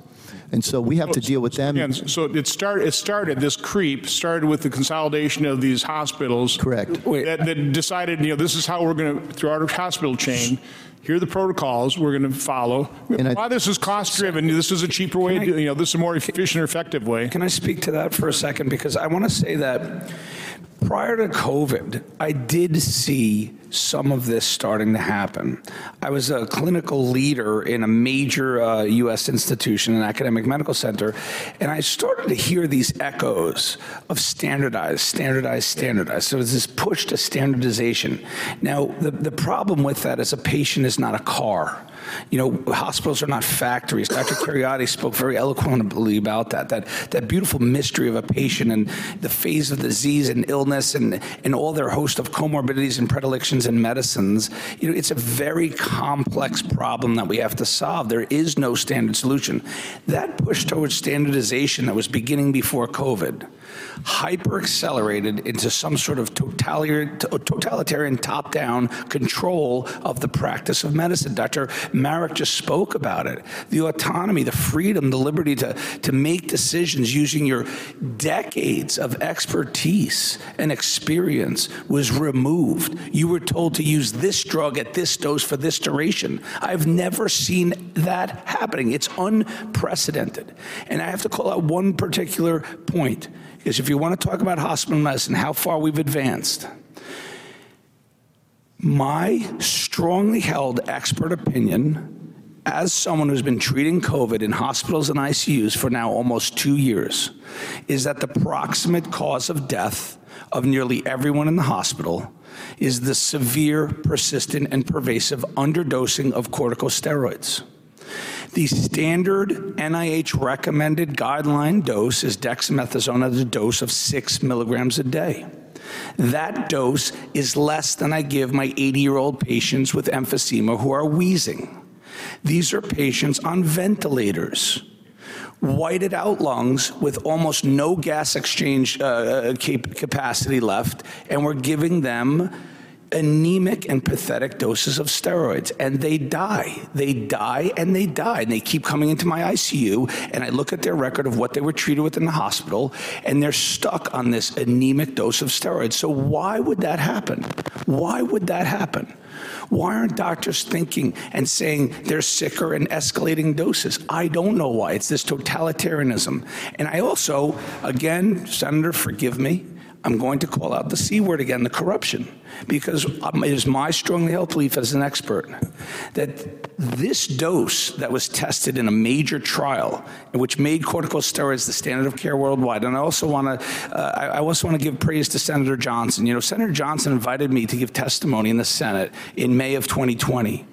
And so we have to deal with them. Again, so it started, it started, this creep started with the consolidation of these hospitals. Correct. That, that decided, you know, this is how we're going to, through our hospital chain, here are the protocols we're going to follow. Why this is cost driven, this is a cheaper way, to you know, this is a more efficient or effective way. Can I speak to that for a second? Because I want to say that prior to COVID, I did see some of this starting to happen. I was a clinical leader in a major uh, U.S. institution, an academic medical center, and I started to hear these echoes of standardized, standardized, standardized. So there's this push to standardization. Now, the, the problem with that is a patient is not a car. You know, hospitals are not factories. Dr. Kheriaty spoke very eloquently about that, that, that beautiful mystery of a patient and the phase of disease and illness and, and all their host of comorbidities and predilections and medicines. You know, it's a very complex problem that we have to solve. There is no standard solution. That push towards standardization that was beginning before COVID hyper accelerated into some sort of totalitarian, totalitarian top down control of the practice of medicine. Dr. Marik just spoke about it. The autonomy, the freedom, the liberty to, to make decisions using your decades of expertise and experience was removed. You were told to use this drug at this dose for this duration. I've never seen that happening. It's unprecedented. And I have to call out one particular point because if you want to talk about hospital medicine, how far we've advanced, my strongly held expert opinion as someone who's been treating COVID in hospitals and ICUs for now almost two years is that the proximate cause of death of nearly everyone in the hospital is the severe, persistent, and pervasive underdosing of corticosteroids. The standard NIH recommended guideline dose is dexamethasone at a dose of six milligrams a day. That dose is less than I give my 80 year old patients with emphysema who are wheezing. These are patients on ventilators whited out lungs with almost no gas exchange uh, capacity left, and we're giving them anemic and pathetic doses of steroids and they die they die and they die and they keep coming into my ICU and I look at their record of what they were treated with in the hospital and they're stuck on this anemic dose of steroids so why would that happen why would that happen why aren't doctors thinking and saying they're sicker and escalating doses? I don't know why. It's this totalitarianism. And I also, again, Senator, forgive me, I'm going to call out the C word again, the corruption, because um, it is my strongly held belief as an expert that this dose that was tested in a major trial, which made corticosteroids the standard of care worldwide, and I also want to, uh, I also want to give praise to Senator Johnson. You know, Senator Johnson invited me to give testimony in the Senate in May of 2020.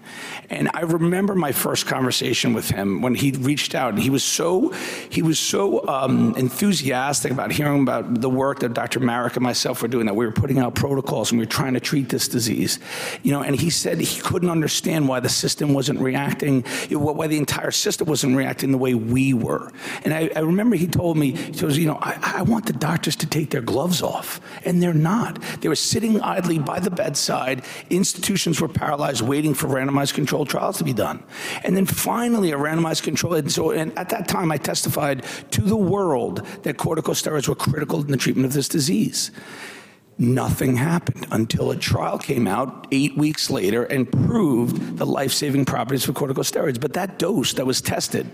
And I remember my first conversation with him when he reached out, and he was so he was so um, enthusiastic about hearing about the work that Dr. Marik and myself were doing. That we were putting out protocols and we were trying to treat this disease, you know. And he said he couldn't understand why the system wasn't reacting, why the entire system wasn't reacting the way we were. And I, I remember he told me, he goes, you know, I, I want the doctors to take their gloves off, and they're not. They were sitting idly by the bedside. Institutions were paralyzed, waiting for randomized controlled trials to be done. And then finally, a randomized control. And so, and at that time, I testified to the world that corticosteroids were critical in the treatment of this disease. Nothing happened until a trial came out eight weeks later and proved the life saving properties for corticosteroids. But that dose that was tested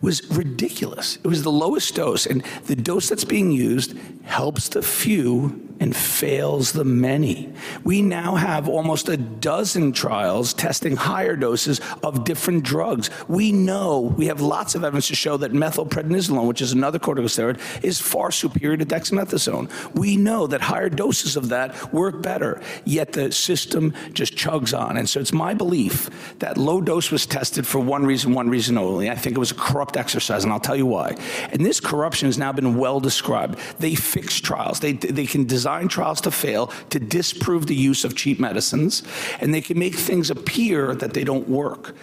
was ridiculous. It was the lowest dose, and the dose that's being used helps the few and fails the many. We now have almost a dozen trials testing higher doses of different drugs. We know, we have lots of evidence to show that methylprednisolone, which is another corticosteroid, is far superior to dexamethasone. We know that higher doses of that work better, yet the system just chugs on. And so it's my belief that low dose was tested for one reason, one reason only. I think it was a corrupt exercise, and I'll tell you why. And this corruption has now been well described. They fix trials. They, they can design trials to fail to disprove the use of cheap medicines, and they can make things appear that they don't work.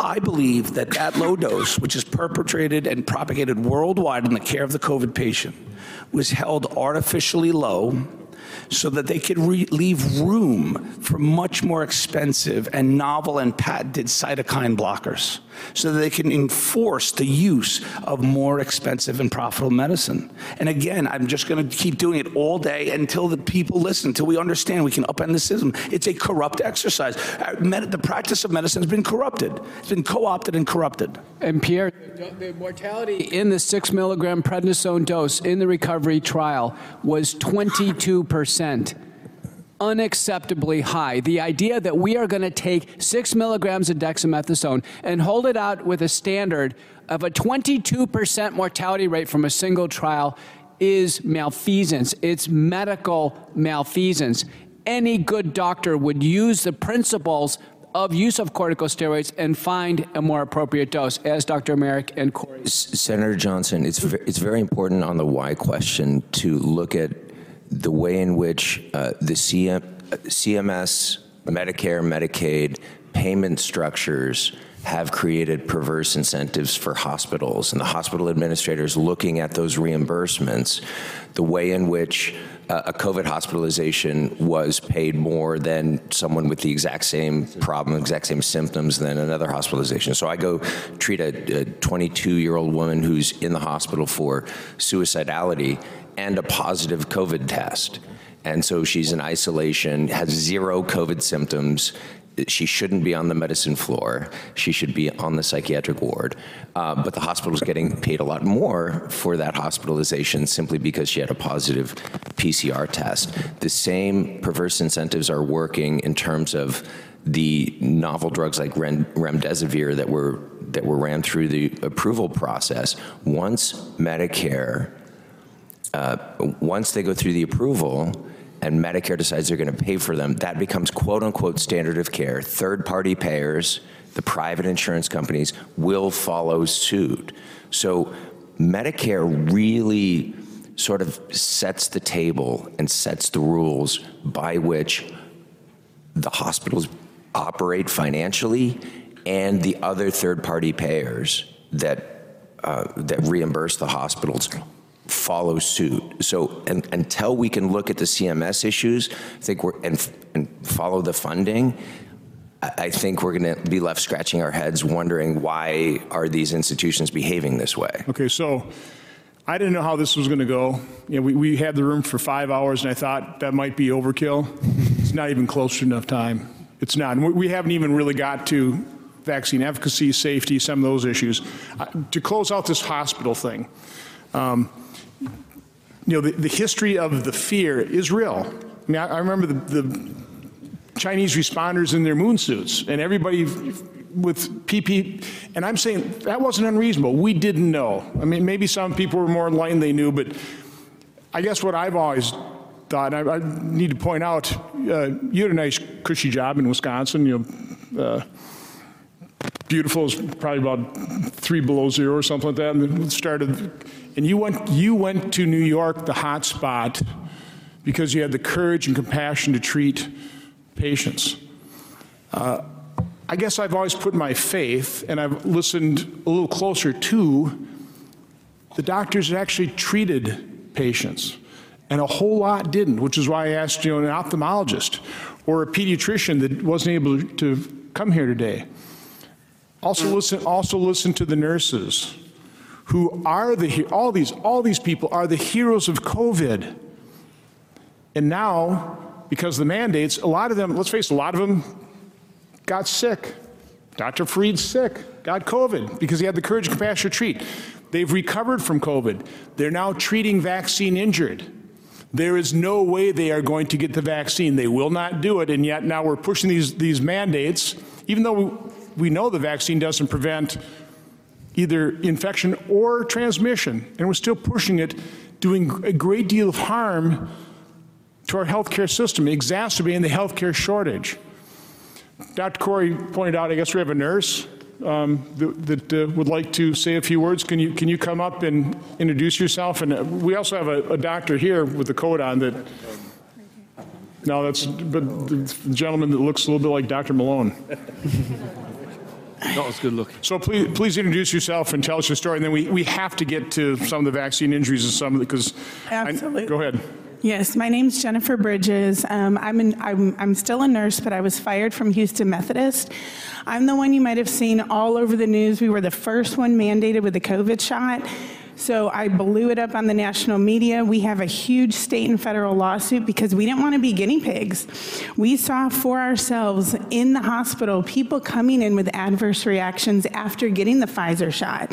I believe that that low dose, which is perpetrated and propagated worldwide in the care of the COVID patient, was held artificially low so that they could leave room for much more expensive and novel and patented cytokine blockers so that they can enforce the use of more expensive and profitable medicine. And again, I'm just going to keep doing it all day until the people listen, until we understand we can upend the system. It's a corrupt exercise. Uh, the practice of medicine has been corrupted. It's been co-opted and corrupted. And Pierre, the mortality in the six milligram prednisone dose in the recovery trial was 22 percent unacceptably high. The idea that we are going to take six milligrams of dexamethasone and hold it out with a standard of a 22% mortality rate from a single trial is malfeasance. It's medical malfeasance. Any good doctor would use the principles of use of corticosteroids and find a more appropriate dose, as Dr. Marik and Kory. Senator Johnson, it's, it's very important on the why question to look at the way in which uh, the CM, CMS, Medicare, Medicaid payment structures have created perverse incentives for hospitals and the hospital administrators looking at those reimbursements, the way in which uh, a COVID hospitalization was paid more than someone with the exact same problem, exact same symptoms than another hospitalization. So I go treat a 22 year old woman who's in the hospital for suicidality and a positive COVID test. And so she's in isolation, has zero COVID symptoms. She shouldn't be on the medicine floor. She should be on the psychiatric ward. Uh, but the hospital is getting paid a lot more for that hospitalization simply because she had a positive PCR test. The same perverse incentives are working in terms of the novel drugs like remdesivir that were that were ran through the approval process. Once Medicare uh, once they go through the approval and Medicare decides they're going to pay for them, that becomes quote unquote standard of care. Third party payers the private insurance companies will follow suit. So Medicare really sort of sets the table and sets the rules by which the hospitals operate financially and the other third-party payers that uh, that reimburse the hospitals follow suit. So and, until we can look at the CMS issues, I think we're and, and follow the funding. I, I think we're going to be left scratching our heads, wondering why are these institutions behaving this way. Okay, so I didn't know how this was going to go. You know, we, we had the room for five hours, and I thought that might be overkill. It's not even close to enough time. It's not. And we, we haven't even really got to vaccine efficacy, safety, some of those issues. Uh, to close out this hospital thing, um, you know, the, the history of the fear is real. I mean, I, I remember the, the Chinese responders in their moon suits, and everybody with PP, and I'm saying that wasn't unreasonable. We didn't know. I mean, maybe some people were more enlightened, they knew, but I guess what I've always thought, I, I need to point out, uh, you had a nice cushy job in Wisconsin, you know, uh, beautiful is probably about three below zero or something like that, and started, and you went, you went to New York, the hot spot, because you had the courage and compassion to treat patients. Uh, I guess I've always put my faith, and I've listened a little closer to the doctors that actually treated patients, and a whole lot didn't, which is why I asked you know, an ophthalmologist or a pediatrician that wasn't able to come here today. Also mm. listen, also listen to the nurses who are the, all these, all these people are the heroes of COVID. And now, because of the mandates, a lot of them, let's face it, a lot of them got sick. Dr. Fareed's sick, got COVID because he had the courage and compassion to treat. They've recovered from COVID. They're now treating vaccine injured. There is no way they are going to get the vaccine. They will not do it, and yet now we're pushing these, these mandates, even though we know the vaccine doesn't prevent either infection or transmission, and we're still pushing it, doing a great deal of harm to our healthcare system, exacerbating the healthcare shortage. Dr. Kory pointed out, I guess we have a nurse um, that, that uh, would like to say a few words. Can you, can you come up and introduce yourself? And uh, we also have a, a doctor here with the coat on that no, that's but the gentleman that looks a little bit like Dr. Malone. Not as good looking. So please, please introduce yourself and tell us your story, and then we, we have to get to some of the vaccine injuries and some of because. Absolutely. go ahead. Yes, my name's Jennifer Bridges. Um, I'm, an, I'm, I'm still a nurse, but I was fired from Houston Methodist. I'm the one you might have seen all over the news. We were the first one mandated with the COVID shot. So I blew it up on the national media. We have a huge state and federal lawsuit because we didn't want to be guinea pigs. We saw for ourselves in the hospital people coming in with adverse reactions after getting the Pfizer shot.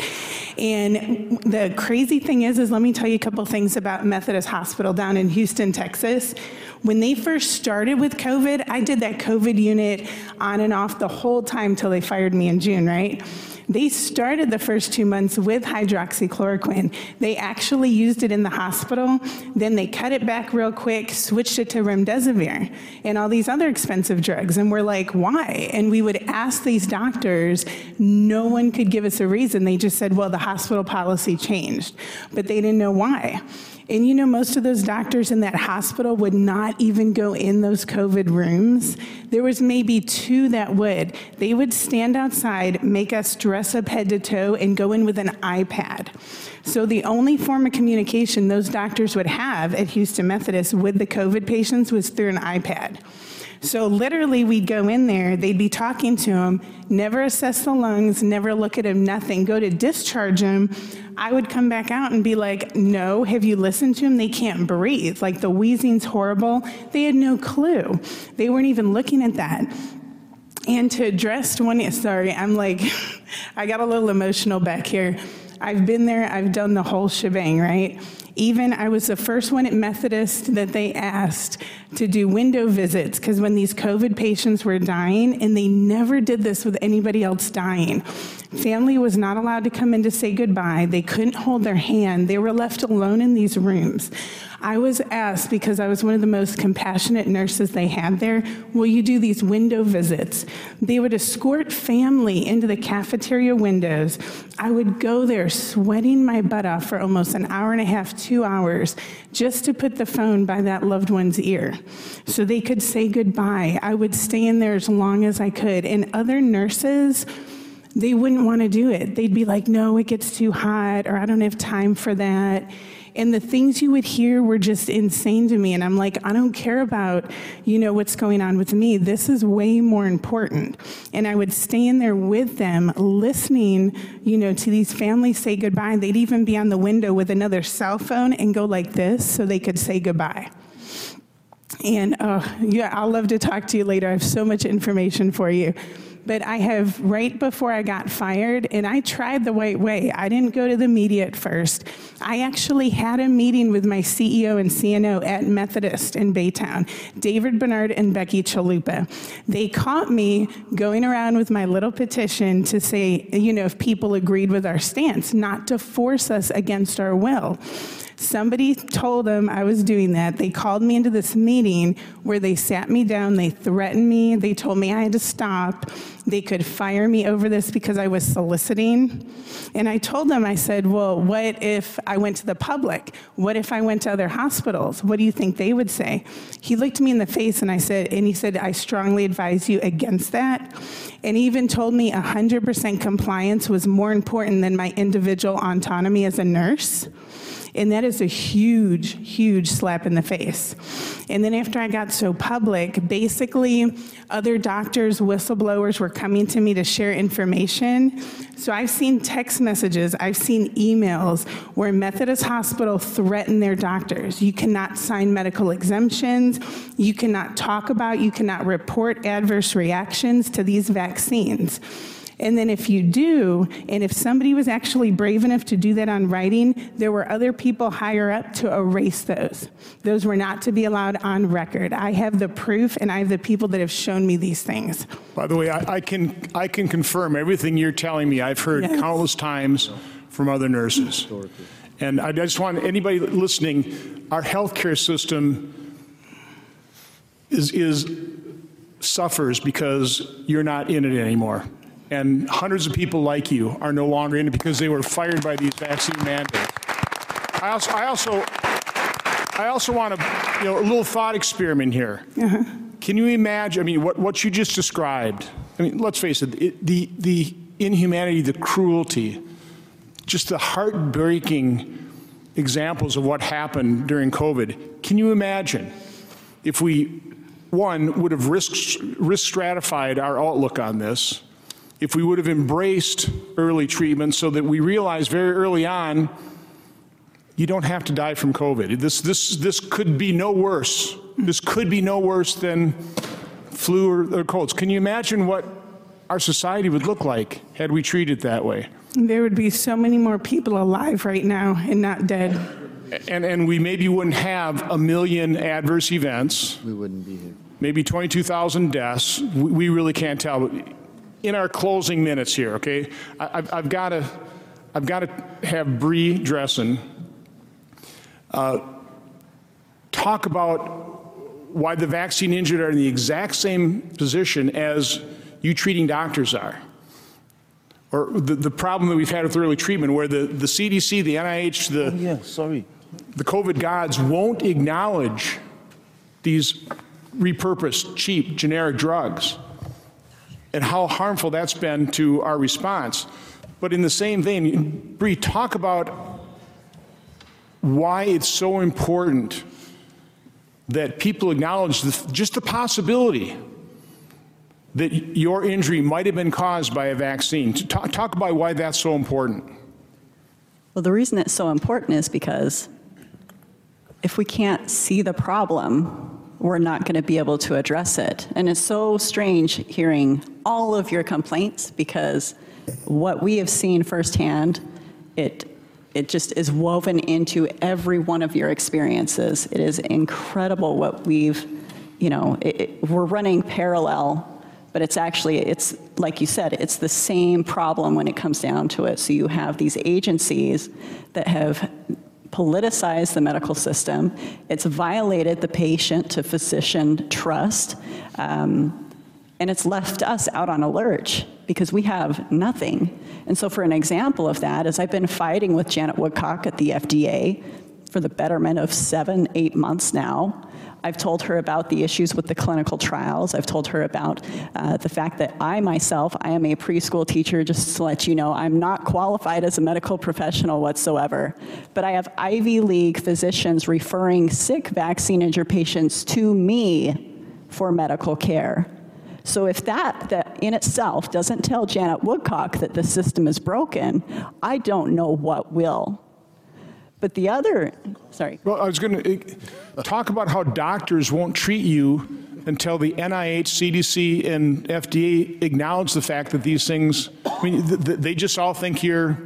And the crazy thing is, is let me tell you a couple things about Methodist Hospital down in Houston, Texas. When they first started with COVID, I did that COVID unit on and off the whole time till they fired me in June, right? They started the first two months with hydroxychloroquine. They actually used it in the hospital. Then they cut it back real quick, switched it to remdesivir and all these other expensive drugs. And we're like, why? And we would ask these doctors, no one could give us a reason. They just said, well, the hospital policy changed. But they didn't know why. And you know, most of those doctors in that hospital would not even go in those COVID rooms. There was maybe two that would. They would stand outside, make us dress up head to toe, and go in with an iPad. So the only form of communication those doctors would have at Houston Methodist with the COVID patients was through an iPad. So literally, we'd go in there, they'd be talking to him, never assess the lungs, never look at him, nothing, go to discharge him. I would come back out and be like, no, have you listened to him? They can't breathe. Like the wheezing's horrible. They had no clue. They weren't even looking at that. And to address one, sorry, I'm like, I got a little emotional back here. I've been there, I've done the whole shebang, right? Even I was the first one at Methodist that they asked to do window visits because when these COVID patients were dying, and they never did this with anybody else dying, family was not allowed to come in to say goodbye. They couldn't hold their hand. They were left alone in these rooms. I was asked, because I was one of the most compassionate nurses they had there, will you do these window visits? They would escort family into the cafeteria windows. I would go there sweating my butt off for almost an hour and a half, two hours, just to put the phone by that loved one's ear so they could say goodbye. I would stay in there as long as I could. And other nurses, they wouldn't want to do it. They'd be like, no, it gets too hot, or I don't have time for that. And the things you would hear were just insane to me. And I'm like, I don't care about, you know, what's going on with me. This is way more important. And I would stay in there with them, listening, you know, to these families say goodbye. They'd even be on the window with another cell phone and go like this so they could say goodbye. And uh, yeah, I'll love to talk to you later. I have so much information for you. But I have, right before I got fired, and I tried the right way. I didn't go to the media at first. I actually had a meeting with my CEO and CNO at Methodist in Baytown, David Bernard and Becky Chalupa. They caught me going around with my little petition to say, you know, if people agreed with our stance, not to force us against our will. Somebody told them I was doing that. They called me into this meeting where they sat me down, they threatened me, they told me I had to stop. They could fire me over this because I was soliciting. And I told them, I said, well, what if I went to the public? What if I went to other hospitals? What do you think they would say? He looked me in the face and I said, and he said, I strongly advise you against that. And he even told me 100% compliance was more important than my individual autonomy as a nurse. And that is a huge, huge slap in the face. And then after I got so public, basically other doctors, whistleblowers were coming to me to share information. So I've seen text messages, I've seen emails where Methodist Hospital threatened their doctors. You cannot sign medical exemptions, you cannot talk about, you cannot report adverse reactions to these vaccines. And then if you do, and if somebody was actually brave enough to do that on writing, there were other people higher up to erase those. Those were not to be allowed on record. I have the proof and I have the people that have shown me these things. By the way, I, I can I can confirm everything you're telling me. I've heard Yes. countless times from other nurses. And I just want anybody listening, our healthcare system is is suffers because you're not in it anymore. And hundreds of people like you are no longer in it because they were fired by these vaccine mandates. I also I also I also want to, you know, a little thought experiment here. Uh-huh. Can you imagine, I mean, what, what you just described, I mean, let's face it, it, the, the inhumanity, the cruelty, just the heartbreaking examples of what happened during COVID. Can you imagine if we, one, would have risk, risk stratified our outlook on this, if we would have embraced early treatment so that we realized very early on you don't have to die from COVID. This, this, this could be no worse. This could be no worse than flu or, or colds. Can you imagine what our society would look like had we treated that way? There would be so many more people alive right now and not dead. And, and we maybe wouldn't have a million adverse events. We wouldn't be here. Maybe 22,000 deaths. We, we really can't tell. In our closing minutes here, okay, I, I've, I've got to, I've got to have Bree Dressen uh, talk about why the vaccine injured are in the exact same position as you treating doctors are. Or the, the problem that we've had with early treatment where the, the CDC, the NIH, the, oh, yeah, sorry. the COVID gods won't acknowledge these repurposed, cheap, generic drugs and how harmful that's been to our response. But in the same vein, Bree, talk about why it's so important that people acknowledge the, just the possibility that your injury might have been caused by a vaccine. Talk, talk about why that's so important. Well, the reason it's so important is because if we can't see the problem, we're not going to be able to address it. And it's so strange hearing all of your complaints because what we have seen firsthand, it it just is woven into every one of your experiences. It is incredible what we've, you know, it, it, we're running parallel, but it's actually, it's like you said, it's the same problem when it comes down to it. So you have these agencies that have politicized the medical system. It's violated the patient to physician trust. Um, and it's left us out on a lurch because we have nothing. And so, for an example of that, as I've been fighting with Janet Woodcock at the FDA for the betterment of seven, eight months now, I've told her about the issues with the clinical trials. I've told her about uh, the fact that I myself, I am a preschool teacher, just to let you know, I'm not qualified as a medical professional whatsoever. But I have Ivy League physicians referring sick vaccine injured patients to me for medical care. So if that, that in itself doesn't tell Janet Woodcock that the system is broken, I don't know what will. But the other, sorry. Well, I was going to eh, talk about how doctors won't treat you until the NIH, CDC, and FDA acknowledge the fact that these things, I mean, th th they just all think you're.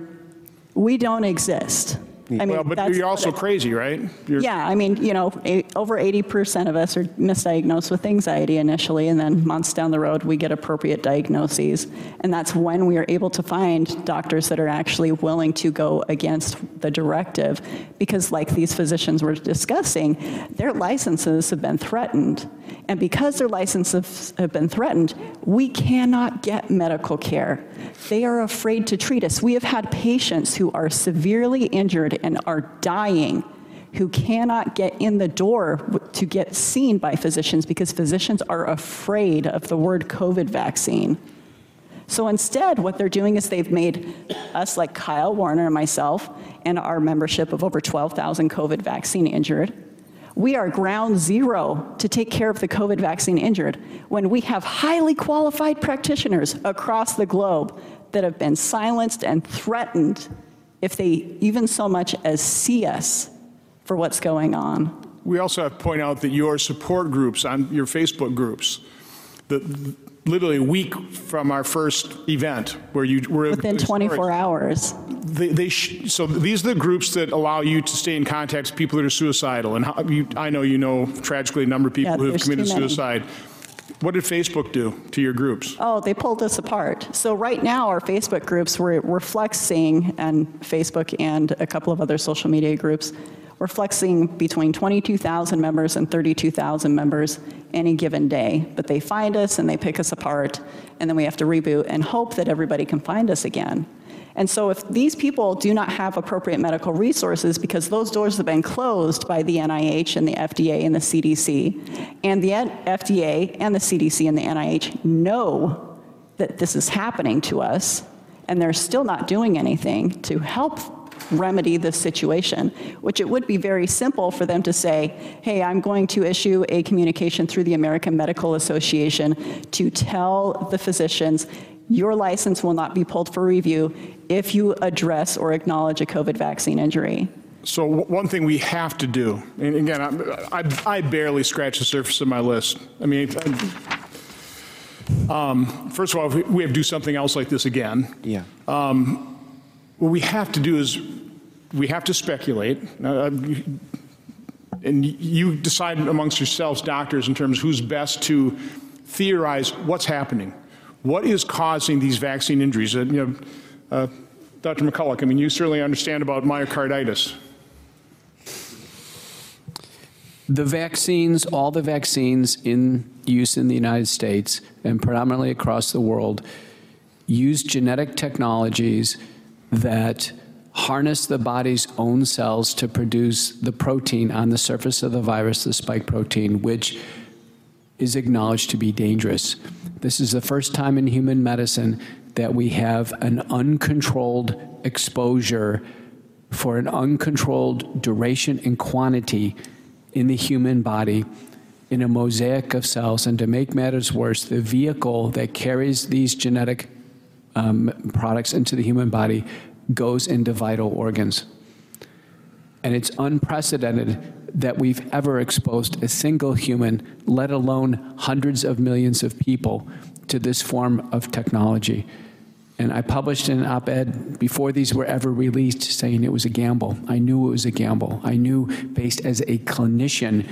We don't exist. I mean, well, but you're also crazy, right? You're, yeah, I mean, you know, a, over 80% of us are misdiagnosed with anxiety initially, and then months down the road, we get appropriate diagnoses. And that's when we are able to find doctors that are actually willing to go against the directive, because like these physicians were discussing, their licenses have been threatened. And because their licenses have been threatened, we cannot get medical care. They are afraid to treat us. We have had patients who are severely injured and are dying who cannot get in the door to get seen by physicians because physicians are afraid of the word COVID vaccine. So instead, what they're doing is they've made us, like Kyle Warner and myself, and our membership of over 12,000 COVID vaccine injured, we are ground zero to take care of the COVID vaccine injured when we have highly qualified practitioners across the globe that have been silenced and threatened if they even so much as see us for what's going on. We also have to point out that your support groups on your Facebook groups, that literally a week from our first event where you were within 24 hours. They, they so these are the groups that allow you to stay in contact with people that are suicidal. And how, you, I know you know tragically a number of people Yeah, who have committed suicide. many. What did Facebook do to your groups? Oh, they pulled us apart. So right now, our Facebook groups, we're, we're flexing, and Facebook and a couple of other social media groups, we're flexing between 22,000 members and 32,000 members any given day. But they find us and they pick us apart, and then we have to reboot and hope that everybody can find us again. And so if these people do not have appropriate medical resources because those doors have been closed by the NIH and the FDA and the CDC, and the FDA and the CDC and the NIH know that this is happening to us, and they're still not doing anything to help remedy this situation, which it would be very simple for them to say, hey, I'm going to issue a communication through the American Medical Association to tell the physicians, your license will not be pulled for review if you address or acknowledge a COVID vaccine injury. So one thing we have to do, and again, I, I, I barely scratch the surface of my list. I mean, um, first of all, we, we have to do something else like this again. Yeah. Um, what we have to do is we have to speculate. Uh, and you decide amongst yourselves, doctors, in terms of who's best to theorize what's happening. What is causing these vaccine injuries? Uh, you know, uh, Dr. McCullough, I mean, you certainly understand about myocarditis. The vaccines, all the vaccines in use in the United States and predominantly across the world, use genetic technologies that harness the body's own cells to produce the protein on the surface of the virus, the spike protein, which is acknowledged to be dangerous. This is the first time in human medicine that we have an uncontrolled exposure for an uncontrolled duration and quantity in the human body in a mosaic of cells. And to make matters worse, the vehicle that carries these genetic um, products into the human body goes into vital organs. And it's unprecedented that we've ever exposed a single human, let alone hundreds of millions of people, to this form of technology. And I published an op ed before these were ever released saying it was a gamble. I knew it was a gamble. I knew, based as a clinician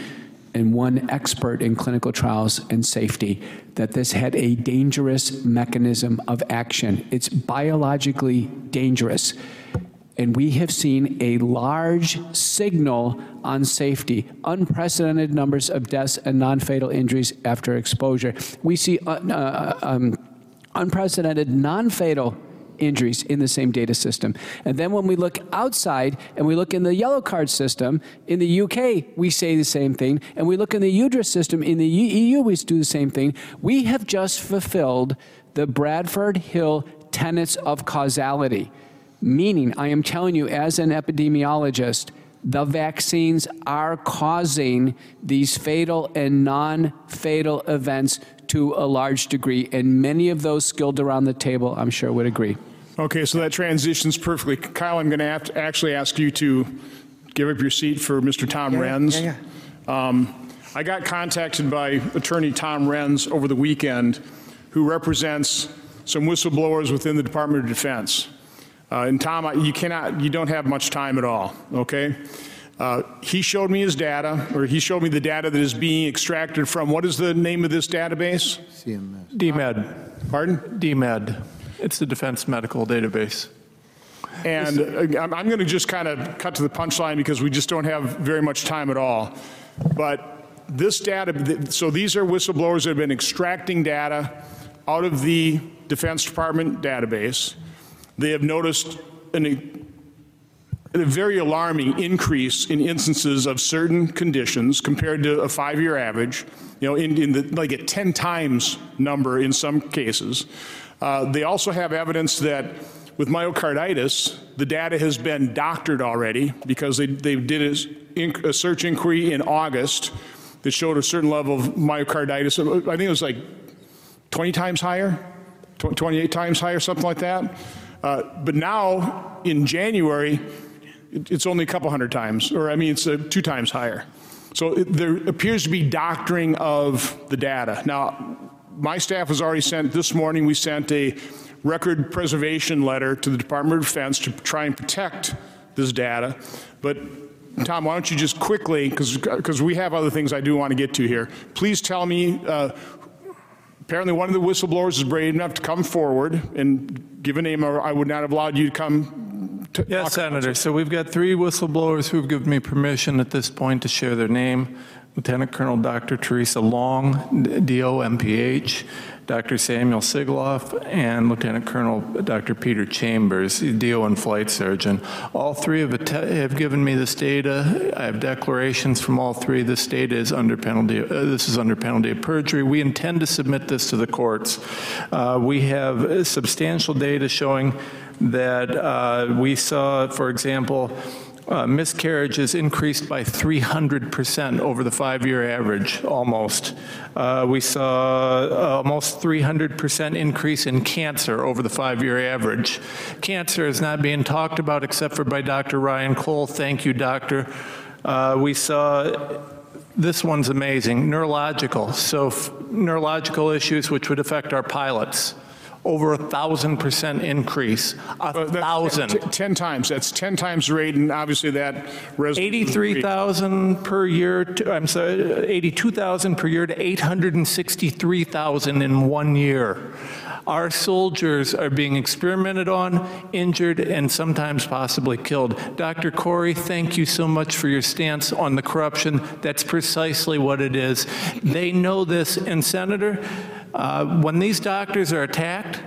and one expert in clinical trials and safety, that this had a dangerous mechanism of action. It's biologically dangerous. And we have seen a large signal on safety, unprecedented numbers of deaths and non-fatal injuries after exposure. We see uh, uh, um, unprecedented non-fatal injuries in the same data system. And then when we look outside and we look in the yellow card system, in the UK, we say the same thing. And we look in the UDRA system, in the EU, we do the same thing. We have just fulfilled the Bradford Hill tenets of causality. Meaning, I am telling you, as an epidemiologist, the vaccines are causing these fatal and non fatal events to a large degree, and many of those skilled around the table, I'm sure, would agree. Okay, so that transitions perfectly. Kyle, I'm going to have to actually ask you to give up your seat for Mr. Tom Yeah, Renz. yeah, Um, I got contacted by attorney Tom Renz over the weekend, who represents some whistleblowers within the Department of Defense. Uh, and Tom, I- you cannot, you don't have much time at all, okay? Uh, he showed me his data, or he showed me the data that is being extracted from, what is the name of this database? CMS. DMED. Pardon? DMED. It's the Defense Medical Database. And uh, I'm, I'm going to just kind of cut to the punchline because we just don't have very much time at all. But this data, th- so these are whistleblowers that have been extracting data out of the Defense Department database. They have noticed an, a very alarming increase in instances of certain conditions compared to a five-year average, you know, in, in the, like a 10 times number in some cases. Uh, they also have evidence that with myocarditis, the data has been doctored already because they, they did a, a search inquiry in August that showed a certain level of myocarditis. I think it was like 20 times higher, 28 times higher, something like that. Uh, but now in January, it- it's only a couple hundred times, or I mean, it's uh, two times higher. So it, there appears to be doctoring of the data. Now, my staff has already sent, this morning, we sent a record preservation letter to the Department of Defense to try and protect this data. But Tom, why don't you just quickly, because we have other things I do want to get to here, please tell me uh, apparently one of the whistleblowers is brave enough to come forward and give a name, or I would not have allowed you to come. To Yes, Senator. So we've got three whistleblowers who've given me permission at this point to share their name. Lieutenant Colonel Dr. Theresa Long, DO-MPH, Dr. Samuel Sigoloff, and Lieutenant Colonel Dr. Peter Chambers, DO and Flight Surgeon. All three have, have given me this data. I have declarations from all three. This data is under penalty. Uh, this is under penalty of perjury. We intend to submit this to the courts. Uh, we have substantial data showing that uh, we saw, for example, uh, miscarriages increased by 300% over the five-year average, almost. Uh, we saw almost 300% increase in cancer over the five-year average. Cancer is not being talked about except for by Dr. Ryan Cole. Thank you, doctor. Uh, we saw this one's amazing, neurological. So neurological issues which would affect our pilots. Over a thousand percent increase, a thousand. T- 10 times, that's 10 times the rate, and obviously that resonates. 83,000 per year, to, I'm sorry, 82,000 per year to 863,000 in one year. Our soldiers are being experimented on, injured, and sometimes possibly killed. Dr. Kory, thank you so much for your stance on the corruption. That's precisely what it is. They know this, and Senator, uh, when these doctors are attacked,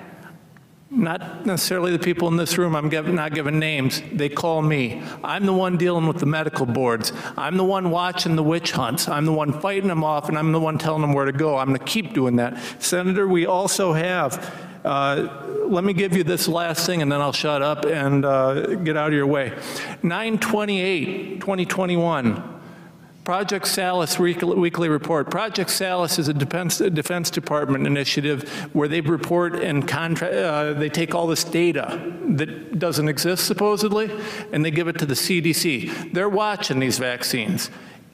not necessarily the people in this room, I'm giv- not giving names, they call me. I'm the one dealing with the medical boards. I'm the one watching the witch hunts. I'm the one fighting them off, and I'm the one telling them where to go. I'm going to keep doing that. Senator, we also have, uh, let me give you this last thing, and then I'll shut up and uh, get out of your way. 928, 2021. Project Salus weekly, report. Project Salus is a defense, defense Department initiative where they report and contract. Uh, they take all this data that doesn't exist supposedly, and they give it to the CDC. They're watching these vaccines.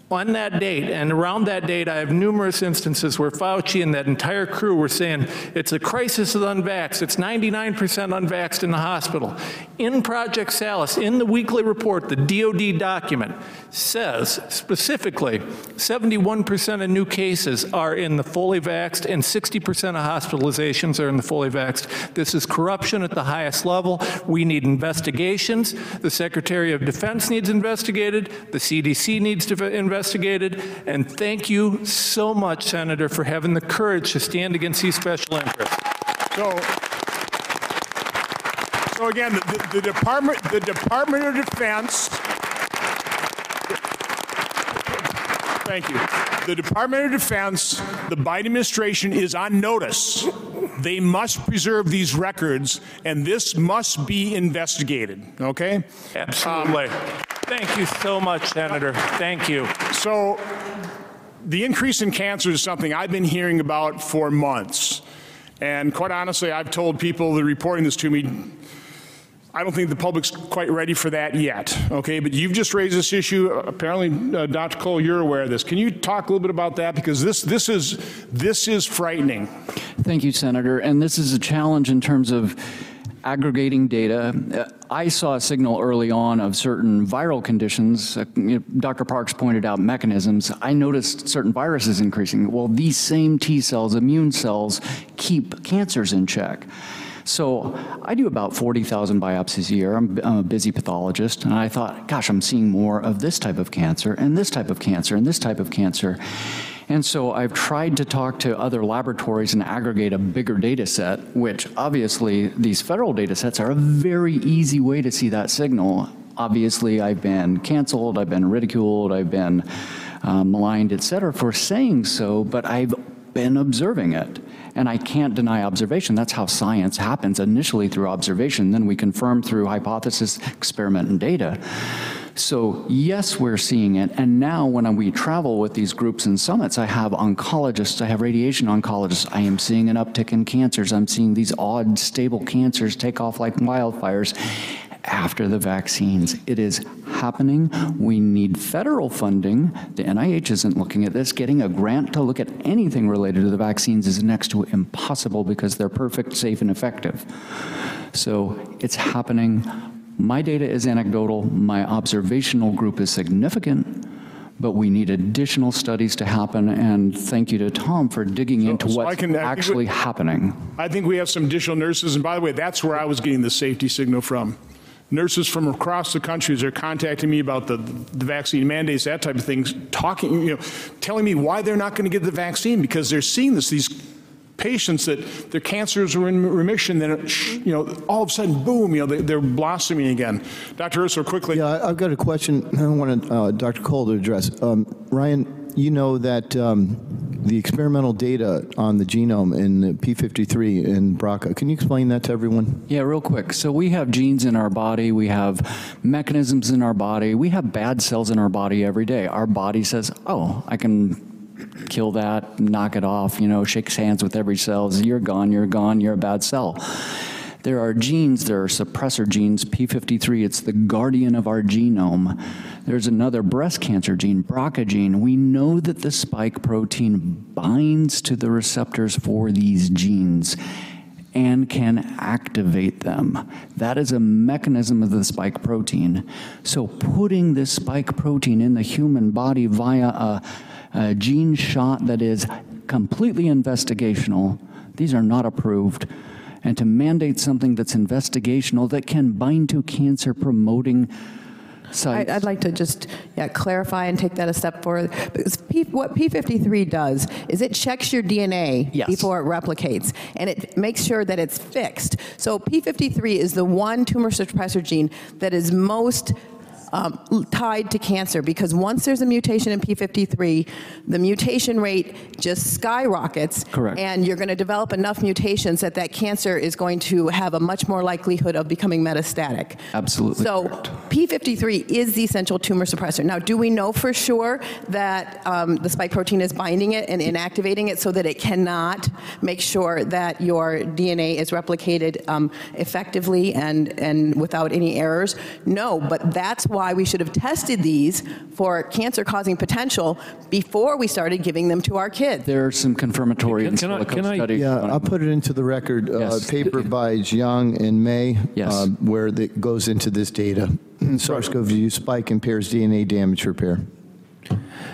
On that date and around that date I have numerous instances where Fauci and that entire crew were saying it's a crisis of unvaxxed. It's 99% unvaxxed in the hospital. In Project Salus in the weekly report the DoD document says specifically 71% of new cases are in the fully vaxxed and 60% of hospitalizations are in the fully vaxxed. This is corruption at the highest level. We need investigations. The Secretary of Defense needs investigated. The CDC needs to investigate investigated. And thank you so much, Senator, for having the courage to stand against these special interests. So, so again, the, the, Department, the Department of Defense. Thank you. The Department of Defense, the Biden administration is on notice. They must preserve these records, and this must be investigated. Okay? Absolutely. Um, Thank you so much, Senator. Thank you. So, the increase in cancer is something I've been hearing about for months. And quite honestly, I've told people that are reporting this to me, I don't think the public's quite ready for that yet. Okay, but you've just raised this issue. Apparently, uh, Dr. Cole, you're aware of this. Can you talk a little bit about that because this this is this is frightening. Thank you, Senator. And this is a challenge in terms of aggregating data. I saw a signal early on of certain viral conditions. Uh, Dr. Parks pointed out mechanisms. I noticed certain viruses increasing. Well, these same T cells, immune cells, keep cancers in check. So I do about 40,000 biopsies a year. I'm, I'm, a busy pathologist, and I thought, gosh, I'm seeing more of this type of cancer, and this type of cancer, and this type of cancer. And so I've tried to talk to other laboratories and aggregate a bigger data set, which obviously these federal data sets are a very easy way to see that signal. Obviously, I've been canceled, I've been ridiculed, I've been uh, maligned, et cetera, for saying so, but I've been observing it. And I can't deny observation. That's how science happens, initially through observation, then we confirm through hypothesis, experiment, and data. So yes, we're seeing it. And now when we travel with these groups and summits, I have oncologists, I have radiation oncologists. I am seeing an uptick in cancers. I'm seeing these odd, stable cancers take off like wildfires after the vaccines. It is happening. We need federal funding. The NIH isn't looking at this. Getting a grant to look at anything related to the vaccines is next to impossible because they're perfect, safe, and effective. So it's happening. My data is anecdotal, my observational group is significant, but we need additional studies to happen, and thank you to Tom for digging so, into so what's can, actually we, happening. I think we have some additional nurses, and by the way, that's where I was getting the safety signal from. Nurses from across the country are contacting me about the, the vaccine mandates, that type of things, talking, you know, telling me why they're not going to get the vaccine because they're seeing this, these patients that their cancers were in remission, then you know all of a sudden, boom, you know they, are blossoming again. Dr. Urso, quickly. Yeah, I've got a question. I want uh, Dr. Cole to address. Um, Ryan, you know that um, the experimental data on the genome in the P53 in BRCA. Can you explain that to everyone? Yeah, real quick. So we have genes in our body, we have mechanisms in our body, we have bad cells in our body every day. Our body says, "Oh, I can kill that, knock it off, you know, shakes hands with every cell. You're gone, you're gone, you're a bad cell. There are genes, there are suppressor genes, P53, it's the guardian of our genome. There's another breast cancer gene, BRCA gene. We know that the spike protein binds to the receptors for these genes and can activate them. That is a mechanism of the spike protein. So putting this spike protein in the human body via a a gene shot that is completely investigational. These are not approved. And to mandate something that's investigational that can bind to cancer promoting sites. I'd like to just yeah, clarify and take that a step further. Because P, what P53 does is it checks your DNA yes. before it replicates, and it makes sure that it's fixed. So P53 is the one tumor suppressor gene that is most um, tied to cancer because once there's a mutation in P53, the mutation rate just skyrockets. Correct. And you're going to develop enough mutations that that cancer is going to have a much more likelihood of becoming metastatic. Absolutely. So correct. P53 is the essential tumor suppressor. Now, do we know for sure that um, the spike protein is binding it and inactivating it so that it cannot make sure that your DNA is replicated um, effectively and, and without any errors? No, but that's why we should have tested these for cancer causing potential before we started giving them to our kids. There are some confirmatory in silico studies. Yeah, I'll put it into the record. Uh, Yes. paper by Jiang in May, Yes. uh, where it goes into this data. SARS-CoV-2 spike impairs DNA damage repair.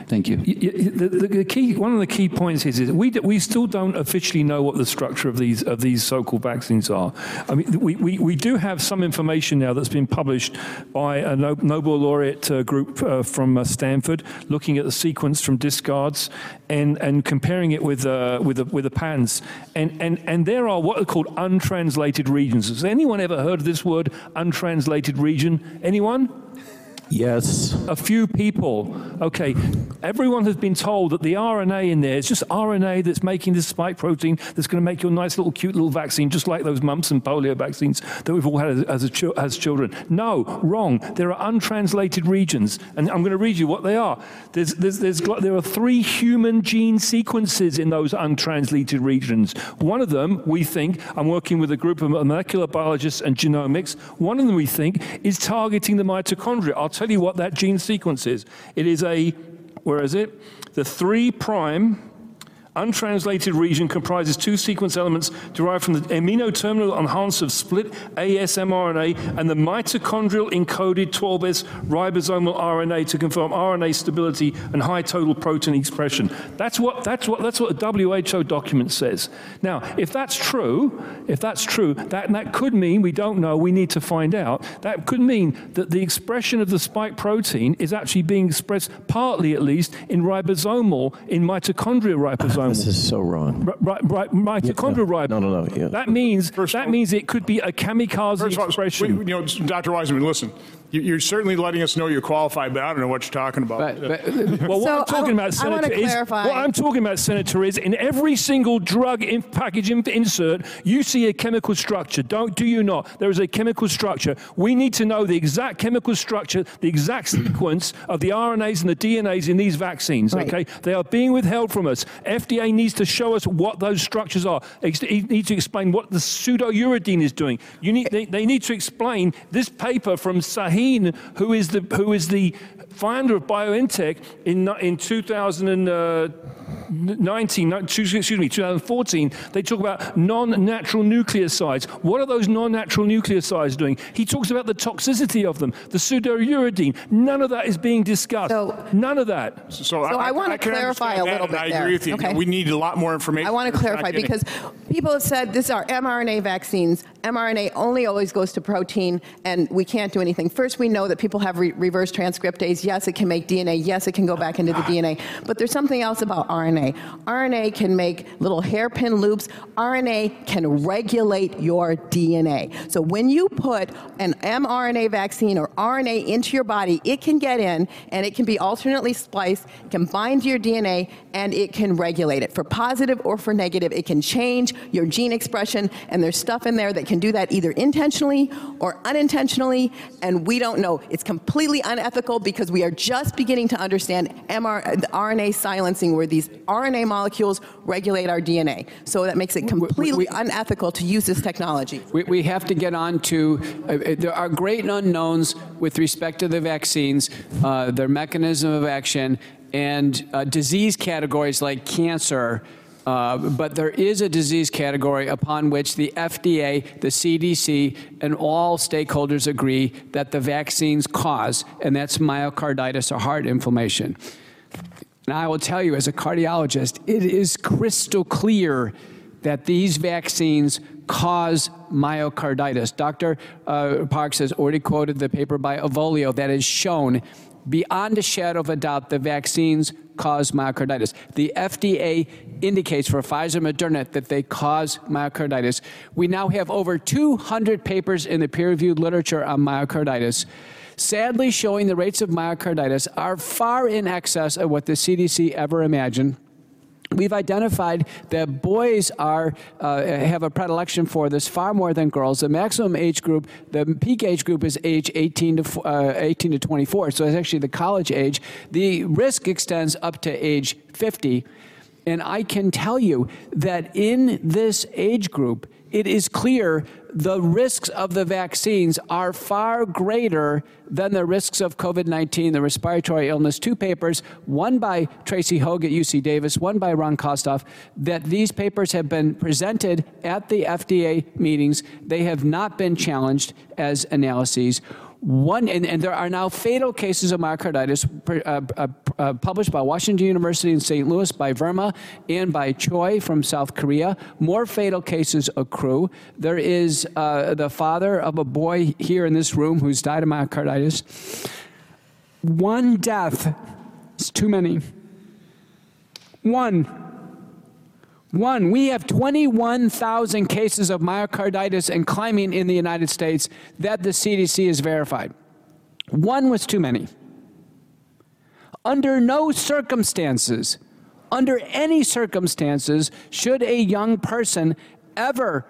Thank you. The, the, the key, one of the key points is, is we, we still don't officially know what the structure of these of these so-called vaccines are. I mean, we, we, we do have some information now that's been published by a Nobel laureate uh, group uh, from uh, Stanford, looking at the sequence from discards and, and comparing it with uh, with the, with the patents. And, and and there are what are called untranslated regions. Has anyone ever heard of this word, untranslated region? Anyone? Yes. A few people. Okay. Everyone has been told that the RNA in there is just RNA that's making this spike protein that's going to make your nice little cute little vaccine, just like those mumps and polio vaccines that we've all had as, as, a chil- as children. No, wrong. There are untranslated regions, and I'm going to read you what they are. There's, there's, there are three human gene sequences in those untranslated regions. One of them, we think, I'm working with a group of molecular biologists and genomics. One of them, we think, is targeting the mitochondria. I'll tell you what that gene sequence is. It is a, where is it? The three prime untranslated region comprises two sequence elements derived from the amino terminal enhancer of split AES mRNA and the mitochondrial encoded 12S ribosomal RNA to confirm RNA stability and high total protein expression. That's what that's what that's what a WHO document says. Now, if that's true, if that's true, that that could mean we don't know, we need to find out. That could mean that the expression of the spike protein is actually being expressed partly at least in ribosomal in mitochondrial ribosomal. This is so wrong. Right, right, mitochondrial ribosome. No, no, no. Yeah. That means that means it could be a kamikaze First of all, expression. we- you know, Dr. Wiseman, listen, you- you're certainly letting us know you're qualified, but I don't know what you're talking about. But- but- well, what So, I'm talking I- about, I wanna Senator, is clarify- what I'm talking about, Senator, is in every single drug in package in- insert, you see a chemical structure. Don't do you not? There is a chemical structure. We need to know the exact chemical structure, the exact sequence of the RNAs and the DNAs in these vaccines. Right. Okay, they are being withheld from us. FDA needs to show us what those structures are. Ex- They need to explain what the pseudouridine is doing. You need, they, they need to explain this paper from Who is the who is the founder of BioNTech in in 2019, uh, excuse me, 2014. They talk about non-natural nucleosides. What are those non-natural nucleosides doing? He talks about the toxicity of them, the pseudouridine. None of that is being discussed. None of that. So, So I wanna clarify a little bit I agree there, with you. okay? We need a lot more information. I want to We're clarify getting. because people have said this are mRNA vaccines. mRNA only always goes to protein, and we can't do anything. First, we know that people have re- reverse transcriptase. Yes, it can make DNA. Yes, it can go back into the DNA. But there's something else about RNA. RNA can make little hairpin loops. RNA can regulate your DNA. So when you put an mRNA vaccine or RNA into your body, it can get in and it can be alternately spliced, it can bind to your DNA, and it can regulate it for positive or for negative. It can change your gene expression, and there's stuff in there that can do that either intentionally or unintentionally, and we don't know. It's completely unethical because we are just beginning to understand MR, the RNA silencing, where these RNA molecules regulate our DNA. So that makes it completely unethical to use this technology. We, we have to get on to, uh, uh, there are great unknowns with respect to the vaccines, uh, their mechanism of action, and uh, disease categories like cancer. Uh, but there is a disease category upon which the FDA, the CDC, and all stakeholders agree that the vaccines cause, and that's myocarditis or heart inflammation. And I will tell you, as a cardiologist, it is crystal clear that these vaccines cause myocarditis. Dr. Uh, Parks has already quoted the paper by Avolio that has shown beyond a shadow of a doubt the vaccines cause myocarditis. The FDA indicates for Pfizer Moderna that they cause myocarditis. We now have over 200 papers in the peer reviewed literature on myocarditis sadly showing the rates of myocarditis are far in excess of what the CDC ever imagined. We've identified that boys are uh, have a predilection for this far more than girls. The maximum age group, the peak age group is age 18 to uh, 18 to 24. So it's actually the college age. The risk extends up to age 50. And I can tell you that in this age group, it is clear the risks of the vaccines are far greater than the risks of COVID 19, the respiratory illness. Two papers, one by Tracy Hoeg at UC Davis, one by Ron Kostoff, that these papers have been presented at the FDA meetings. They have not been challenged as analyses. One, and, and, there are now fatal cases of myocarditis uh, uh, uh, published by Washington University in St. Louis, by Verma, and by Choi from South Korea. More fatal cases accrue. There is uh, the father of a boy here in this room who's died of myocarditis. One death is too many. One. One, we have 21,000 cases of myocarditis and climbing in the United States that the CDC has verified. One was too many. Under no circumstances, under any circumstances, should a young person ever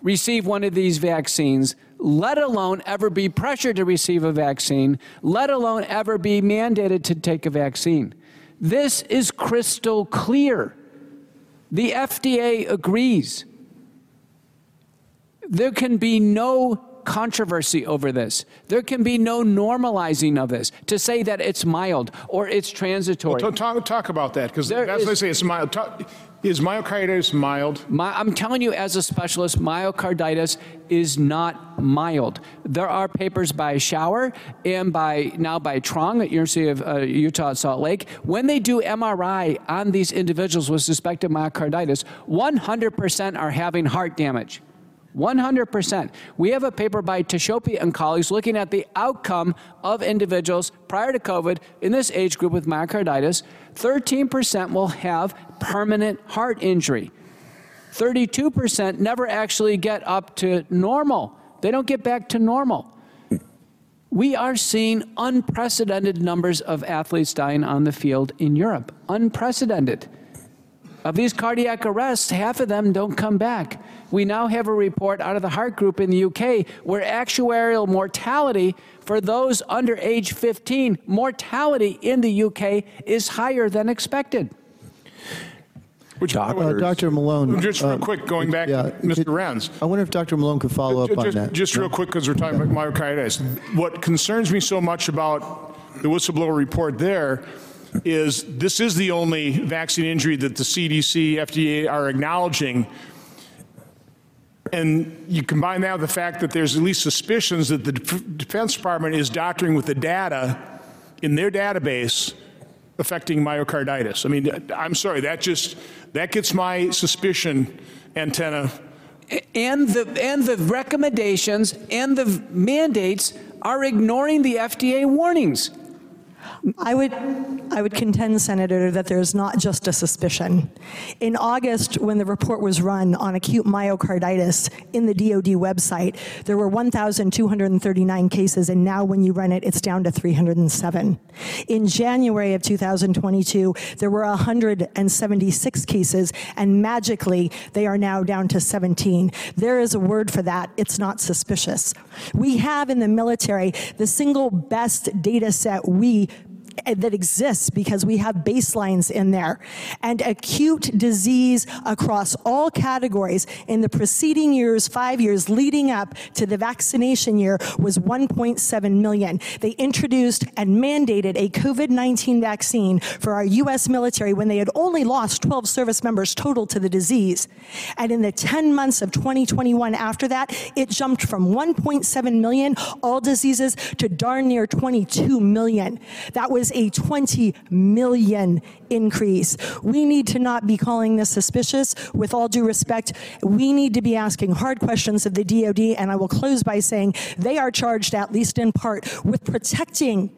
receive one of these vaccines, let alone ever be pressured to receive a vaccine, let alone ever be mandated to take a vaccine. This is crystal clear. The FDA agrees. There can be no controversy over this. There can be no normalizing of this to say that it's mild or it's transitory. Well, talk, talk about that because that's what I say. It's mild. Talk, is myocarditis mild? My, I'm telling you, as a specialist, myocarditis is not mild. There are papers by Schauer and by now by Truong at University of uh, Utah at Salt Lake. When they do MRI on these individuals with suspected myocarditis, 100% are having heart damage. 100%. We have a paper by Teahshopee and colleagues looking at the outcome of individuals prior to COVID in this age group with myocarditis. 13% will have permanent heart injury. 32% never actually get up to normal. They don't get back to normal. We are seeing unprecedented numbers of athletes dying on the field in Europe. Unprecedented. Of these cardiac arrests, half of them don't come back. We now have a report out of the Heart Group in the UK where actuarial mortality for those under age 15, mortality in the UK is higher than expected. Which, uh, Dr. Malone. Just real uh, quick, going back, yeah, Mr. Renz. I wonder if Dr. Malone could follow just, up on that. Just real quick, because we're talking about myocarditis. What concerns me so much about the whistleblower report there is this is the only vaccine injury that the CDC, FDA are acknowledging. And you combine that with the fact that there's at least suspicions that the Defense Department is doctoring with the data in their database affecting myocarditis. I mean, I'm sorry, that just that gets my suspicion antenna. And the and the recommendations and the mandates are ignoring the FDA warnings. I would, I would contend, Senator, that there's not just a suspicion. In August, when the report was run on acute myocarditis in the DoD website, there were 1,239 cases, and now when you run it, it's down to 307. In January of 2022, there were 176 cases, and magically, they are now down to 17. There is a word for that. It's not suspicious. We have in the military the single best data set we Eh, that exists because we have baselines in there. And acute disease across all categories in the preceding years, five years leading up to the vaccination year was 1.7 million. They introduced and mandated a COVID-19 vaccine for our U.S. military when they had only lost 12 service members total to the disease. And in the 10 months of 2021 after that, it jumped from 1.7 million all diseases to darn near 22 million. That was a 20 million increase. We need to not be calling this suspicious. With all due respect, we need to be asking hard questions of the DoD, and I will close by saying they are charged, at least in part, with protecting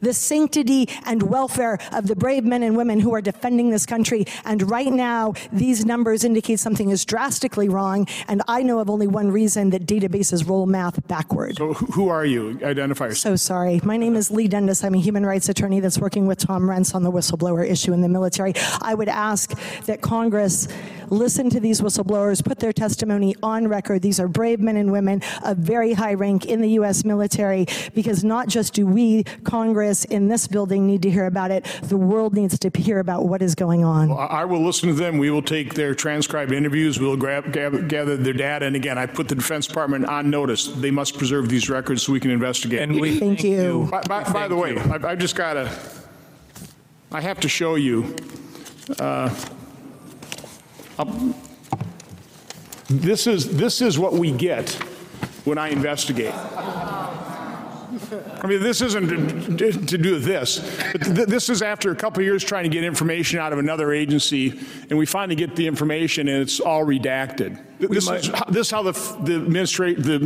the sanctity and welfare of the brave men and women who are defending this country. And right now, these numbers indicate something is drastically wrong. And I know of only one reason that databases roll math backward. So who are you? Identify yourself. So sorry. My name is Leigh Dundas. I'm a human rights attorney that's working with Tom Renz on the whistleblower issue in the military. I would ask that Congress listen to these whistleblowers, put their testimony on record. These are brave men and women of very high rank in the U.S. military because not just do we, Congress, Congress in this building need to hear about it. The world needs to hear about what is going on. Well, I I will listen to them. We will take their transcribed interviews. We'll grab, gather, gather their data. And again, I put the Defense Department on notice. They must preserve these records so we can investigate. And we Thank you. By, by, by the way, I've, I've just got to, I have to show you, uh, this is, this is what we get when I investigate. I mean, this isn't to, to do with this, but th- this is after a couple of years trying to get information out of another agency, and we finally get the information, and it's all redacted. Th- This is, how- this is how the, the administrate, the,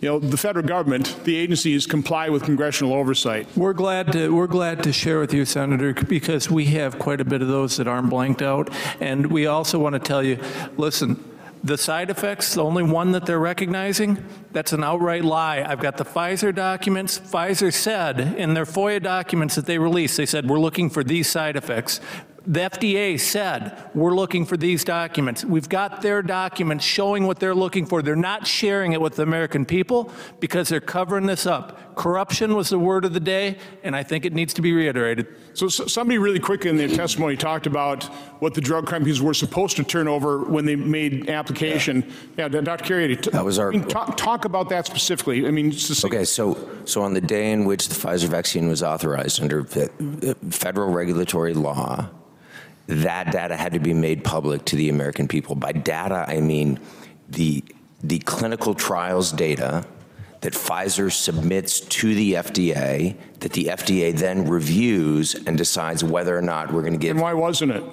you know, the federal government, the agencies comply with congressional oversight. We're glad to we're glad to share with you, Senator, because we have quite a bit of those that aren't blanked out, and we also want to tell you, listen. The side effects, the only one that they're recognizing, that's an outright lie. I've got the Pfizer documents. Pfizer said in their FOIA documents that they released, they said, we're looking for these side effects. The FDA said, we're looking for these documents. We've got their documents showing what they're looking for. They're not sharing it with the American people because they're covering this up. Corruption was the word of the day, and I think it needs to be reiterated. So, so somebody really quick in their testimony talked about what the drug companies were supposed to turn over when they made application. Yeah, Dr. Carrier, t- That was our- I mean, talk, talk about that specifically. I mean, succinct- Okay, so, so on the day in which the Pfizer vaccine was authorized under fe- uh, federal regulatory law, that data had to be made public to the American people. By data, I mean the, the clinical trials data that Pfizer submits to the FDA, that the FDA then reviews and decides whether or not we're going to give. and why wasn't it?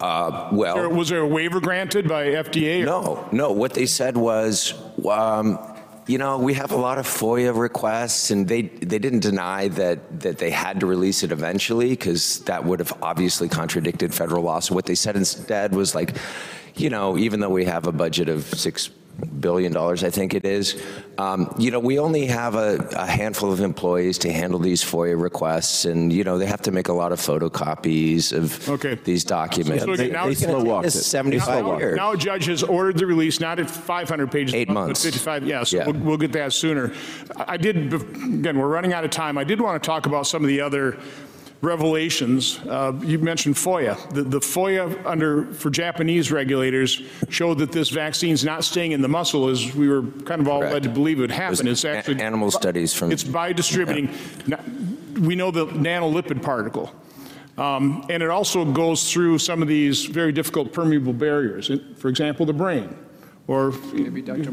Uh, There- well, Was there a waiver granted by FDA? no, no. What they said was, um, you know, we have a lot of FOIA requests, and they they didn't deny that that they had to release it eventually because that would have obviously contradicted federal law. So what they said instead was like, you know, even though we have a budget of six billion dollars, I think it is. Um, you know, we only have a, a handful of employees to handle these FOIA requests, and you know, they have to make a lot of photocopies of Okay. these documents. So again, now it's- It's Seventy-five Now, years. now a judge has ordered the release, not at 500 pages. Eight but months. 55, yeah, so Yeah. We'll, we'll get that sooner. I I did, again, we're running out of time. I did want to talk about some of the other revelations. Uh, You mentioned FOIA. The, the FOIA under, for Japanese regulators showed that this vaccine is not staying in the muscle as we were kind of all led to believe it would happen. It It's actually. a- animal studies from- It's by distributing. Na- We know the nanolipid particle. Um, And it also goes through some of these very difficult permeable barriers, for example, the brain, or.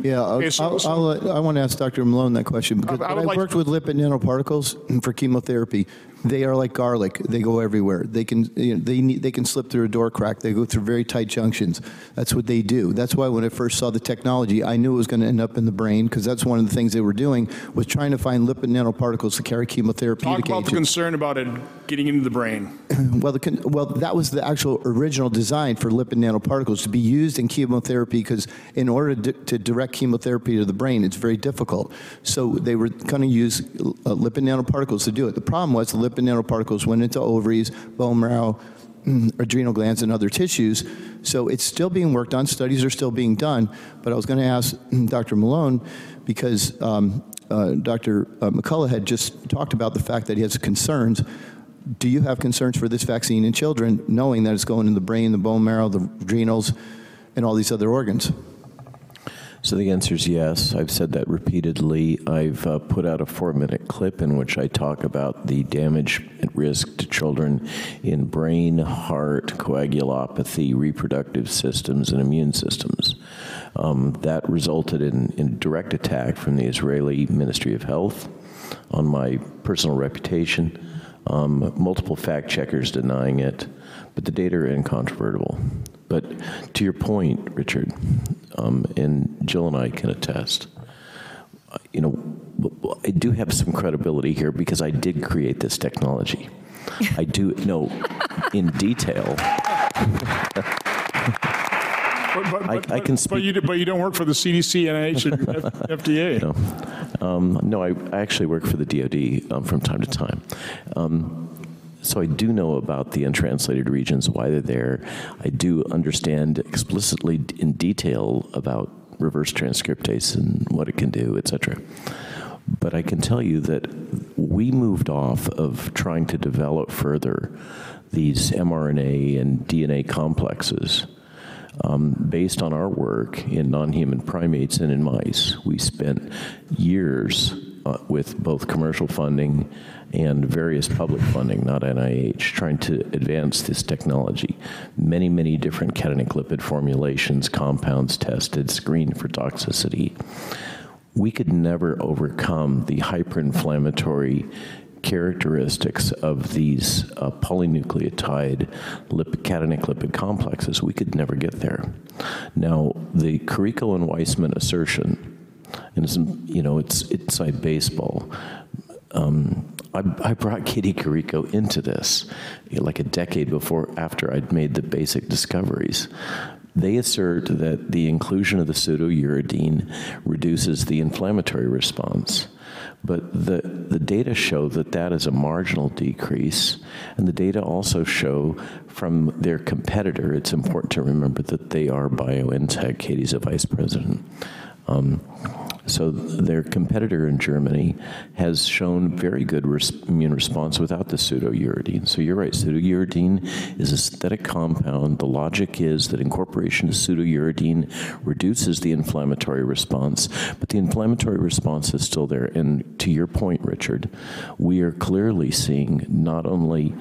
Yeah, I'll, Okay, so- I'll, so- I'll, uh, I want to ask Dr. Malone that question because I, I I've like- worked with lipid nanoparticles for chemotherapy. They are like garlic; they go everywhere. They can, you know, they need, they can slip through a door crack. They go through very tight junctions. That's what they do. That's why when I first saw the technology, I knew it was going to end up in the brain because that's one of the things they were doing was trying to find lipid nanoparticles to carry chemotherapeutic Talk about the concern about it getting into the brain. Well, the, well, that was the actual original design for lipid nanoparticles to be used in chemotherapy because in order to, to direct chemotherapy to the brain, it's very difficult. So they were going to use uh, lipid nanoparticles to do it. The problem was the lipid nanoparticles went into ovaries, bone marrow, mm, adrenal glands, and other tissues. So it's still being worked on. Studies are still being done. But I was going to ask mm, Dr. Malone because um, uh, Dr. uh, McCullough had just talked about the fact that he has concerns do you have concerns for this vaccine in children, knowing that it's going in the brain, the bone marrow, the adrenals, and all these other organs? So the answer is yes. I've said that repeatedly. I've uh, put out a four minute clip in which I talk about the damage at risk to children in brain, heart, coagulopathy, reproductive systems, and immune systems. Um, that resulted in, in direct attack from the Israeli Ministry of Health on my personal reputation. Um, multiple fact checkers denying it, but the data are incontrovertible. But to your point, Richard, um, and Jill and I can attest, you know, I do have some credibility here because I did create this technology. I do know in detail. But, but, I- but, I can speak- you, do- but you don't work for the CDC, NIH, or F- FDA. No, um, no I, I actually work for the DoD um, from time to time. Um, so I do know about the untranslated regions, why they're there. I do understand explicitly in detail about reverse transcriptase and what it can do, et cetera. But I can tell you that we moved off of trying to develop further these mRNA and DNA complexes um, based on our work in non-human primates and in mice. We spent years uh, with both commercial funding and various public funding, not NIH, trying to advance this technology. Many, many different cationic lipid formulations, compounds tested, screened for toxicity. We could never overcome the hyperinflammatory characteristics of these uh, polynucleotide lipid, cationic lipid complexes. We could never get there. Now, the Karikó and Weissman assertion, and it's, you know, it's inside baseball. Um, I, I, brought Kati Karikó into this you know, like a decade before, after I'd made the basic discoveries. They assert that the inclusion of the pseudouridine reduces the inflammatory response. But the, the data show that that is a marginal decrease. And the data also show from their competitor, it's important to remember that they are BioNTech. Kati's a vice president. Um, so their competitor in Germany has shown very good res immune response without the pseudouridine. So you're right, pseudouridine is a synthetic compound. The logic is that incorporation of pseudouridine reduces the inflammatory response, but the inflammatory response is still there. And to your point, Richard, we are clearly seeing not only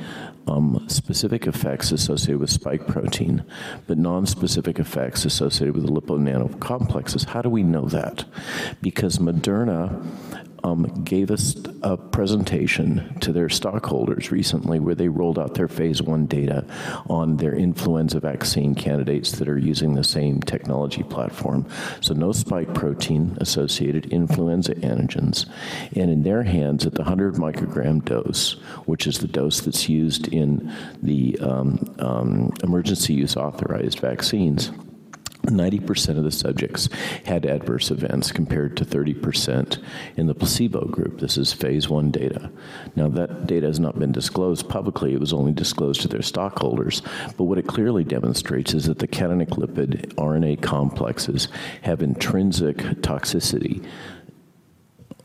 um, specific effects associated with spike protein, but non-specific effects associated with the liponanocomplexes. How do we know that? Because Moderna um, gave us a presentation to their stockholders recently where they rolled out their phase one data on their influenza vaccine candidates that are using the same technology platform. So no spike protein associated influenza antigens. And in their hands at the 100 microgram dose, which is the dose that's used in the um, um, emergency use authorized vaccines, 90% of the subjects had adverse events compared to 30% in the placebo group. This is phase one data. Now, that data has not been disclosed publicly, it was only disclosed to their stockholders. But what it clearly demonstrates is that the cationic lipid RNA complexes have intrinsic toxicity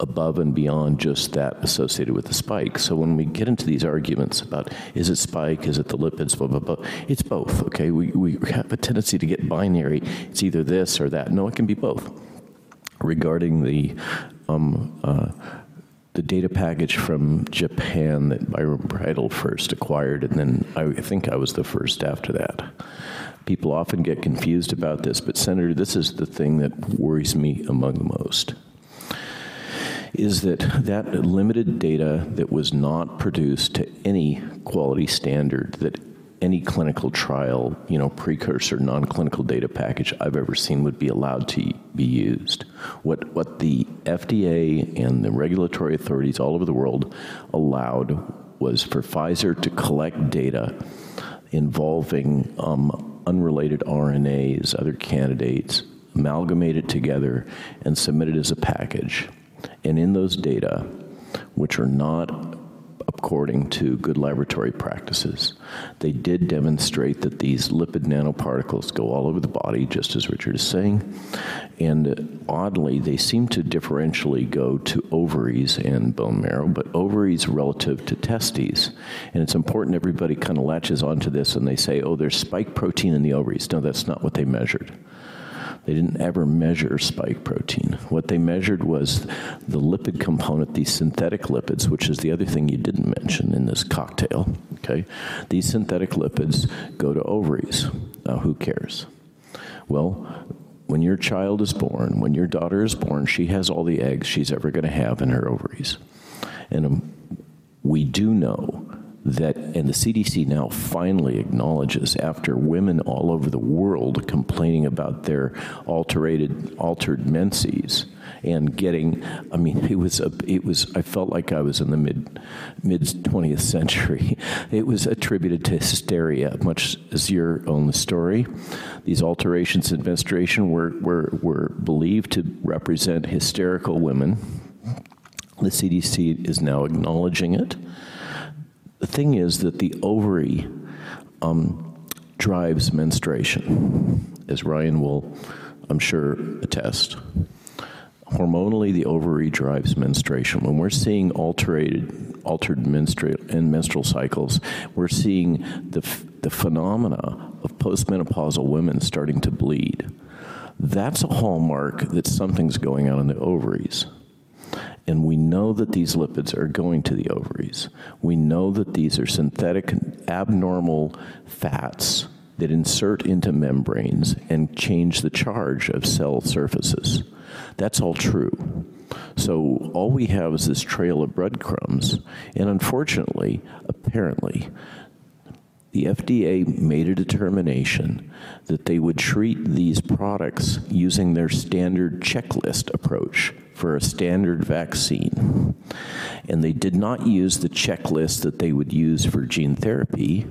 above and beyond just that associated with the spike. So when we get into these arguments about is it spike, is it the lipids, blah, blah, blah, it's both, okay? We, we have a tendency to get binary. It's either this or that. No, it can be both. Regarding the, um, uh, the data package from Japan that Byron Bridle first acquired, and then I think I was the first after that. People often get confused about this, but Senator, this is the thing that worries me among the most is that that limited data that was not produced to any quality standard that any clinical trial, you know, precursor non-clinical data package I've ever seen would be allowed to be used. What what the FDA and the regulatory authorities all over the world allowed was for Pfizer to collect data involving um, unrelated RNAs, other candidates, amalgamate it together, and submit it as a package. And in those data, which are not according to good laboratory practices, they did demonstrate that these lipid nanoparticles go all over the body, just as Richard is saying. And oddly, they seem to differentially go to ovaries and bone marrow, but ovaries relative to testes. And it's important everybody kind of latches onto this and they say, oh, there's spike protein in the ovaries. No, that's not what they measured. They didn't ever measure spike protein. What they measured was the lipid component, these synthetic lipids, which is the other thing you didn't mention in this cocktail. Okay, these synthetic lipids go to ovaries. Now, who cares? Well, when your child is born, when your daughter is born, she has all the eggs she's ever going to have in her ovaries. And um, we do know that, and the CDC now finally acknowledges after women all over the world complaining about their alterated, altered menses and getting, I mean, it was, a, it was, I felt like I was in the mid, mid 20th century. It was attributed to hysteria, much as your own story. These alterations in menstruation were, were, were believed to represent hysterical women. The CDC is now acknowledging it. The thing is that the ovary um, drives menstruation, as Ryan will, I'm sure, attest. Hormonally, the ovary drives menstruation. When we're seeing altered, altered menstrual, and menstrual cycles, we're seeing the, the phenomena of postmenopausal women starting to bleed. That's a hallmark that something's going on in the ovaries. And we know that these lipids are going to the ovaries. We know that these are synthetic, abnormal fats that insert into membranes and change the charge of cell surfaces. That's all true. So all we have is this trail of breadcrumbs. And unfortunately, apparently, the FDA made a determination that they would treat these products using their standard checklist approach for a standard vaccine. And they did not use the checklist that they would use for gene therapy.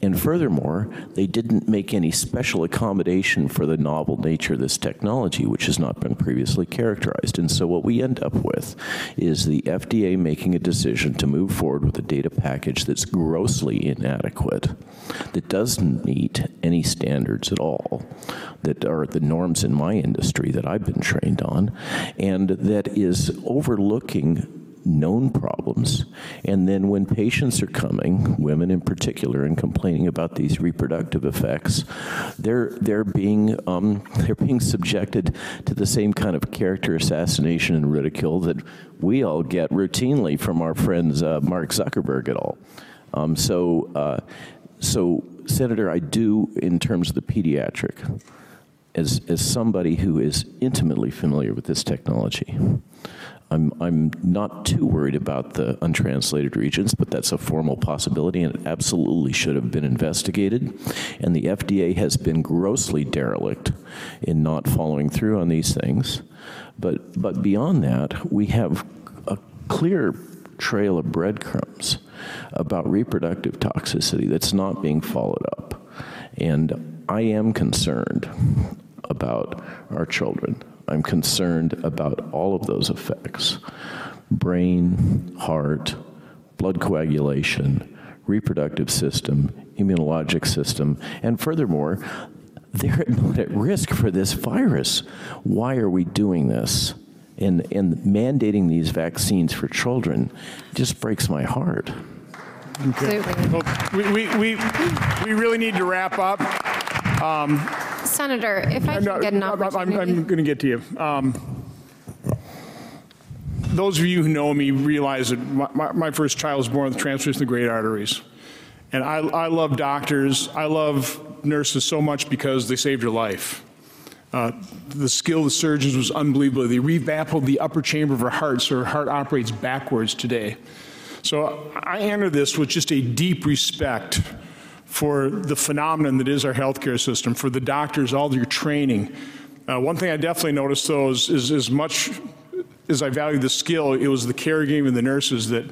And furthermore, they didn't make any special accommodation for the novel nature of this technology, which has not been previously characterized. And so what we end up with is the FDA making a decision to move forward with a data package that's grossly inadequate, that doesn't meet any standards at all, that are the norms in my industry that I've been trained on, and that is overlooking known problems. And then when patients are coming, women in particular, and complaining about these reproductive effects, they're, they're, being, um, they're being subjected to the same kind of character assassination and ridicule that we all get routinely from our friends uh, Mark Zuckerberg et al. Um, so, uh, so, Senator, I do, in terms of the pediatric, as, as somebody who is intimately familiar with this technology, I'm, I'm not too worried about the untranslated regions, but that's a formal possibility and it absolutely should have been investigated. And the FDA has been grossly derelict in not following through on these things. But, but beyond that, we have a clear trail of breadcrumbs about reproductive toxicity that's not being followed up. And I am concerned about our children. I'm concerned about all of those effects brain, heart, blood coagulation, reproductive system, immunologic system, and furthermore, they're not at risk for this virus. Why are we doing this? And, and mandating these vaccines for children just breaks my heart. Okay. Well, we, we, we, we really need to wrap up. Um, Senator, if I can no, get an I'm- I'm, opportunity. I'm going to get to you. Um, those of you who know me realize that my, my, my first child was born with transfers in the great arteries. And I, I love doctors. I love nurses so much because they saved your life. Uh, the skill of the surgeons was unbelievable. They revamped the upper chamber of her heart so her heart operates backwards today. So I enter this with just a deep respect for the phenomenon that is our healthcare system, for the doctors, all your training. Uh, one thing I definitely noticed, though, is, is as much as I value the skill, it was the caregiving of the nurses that,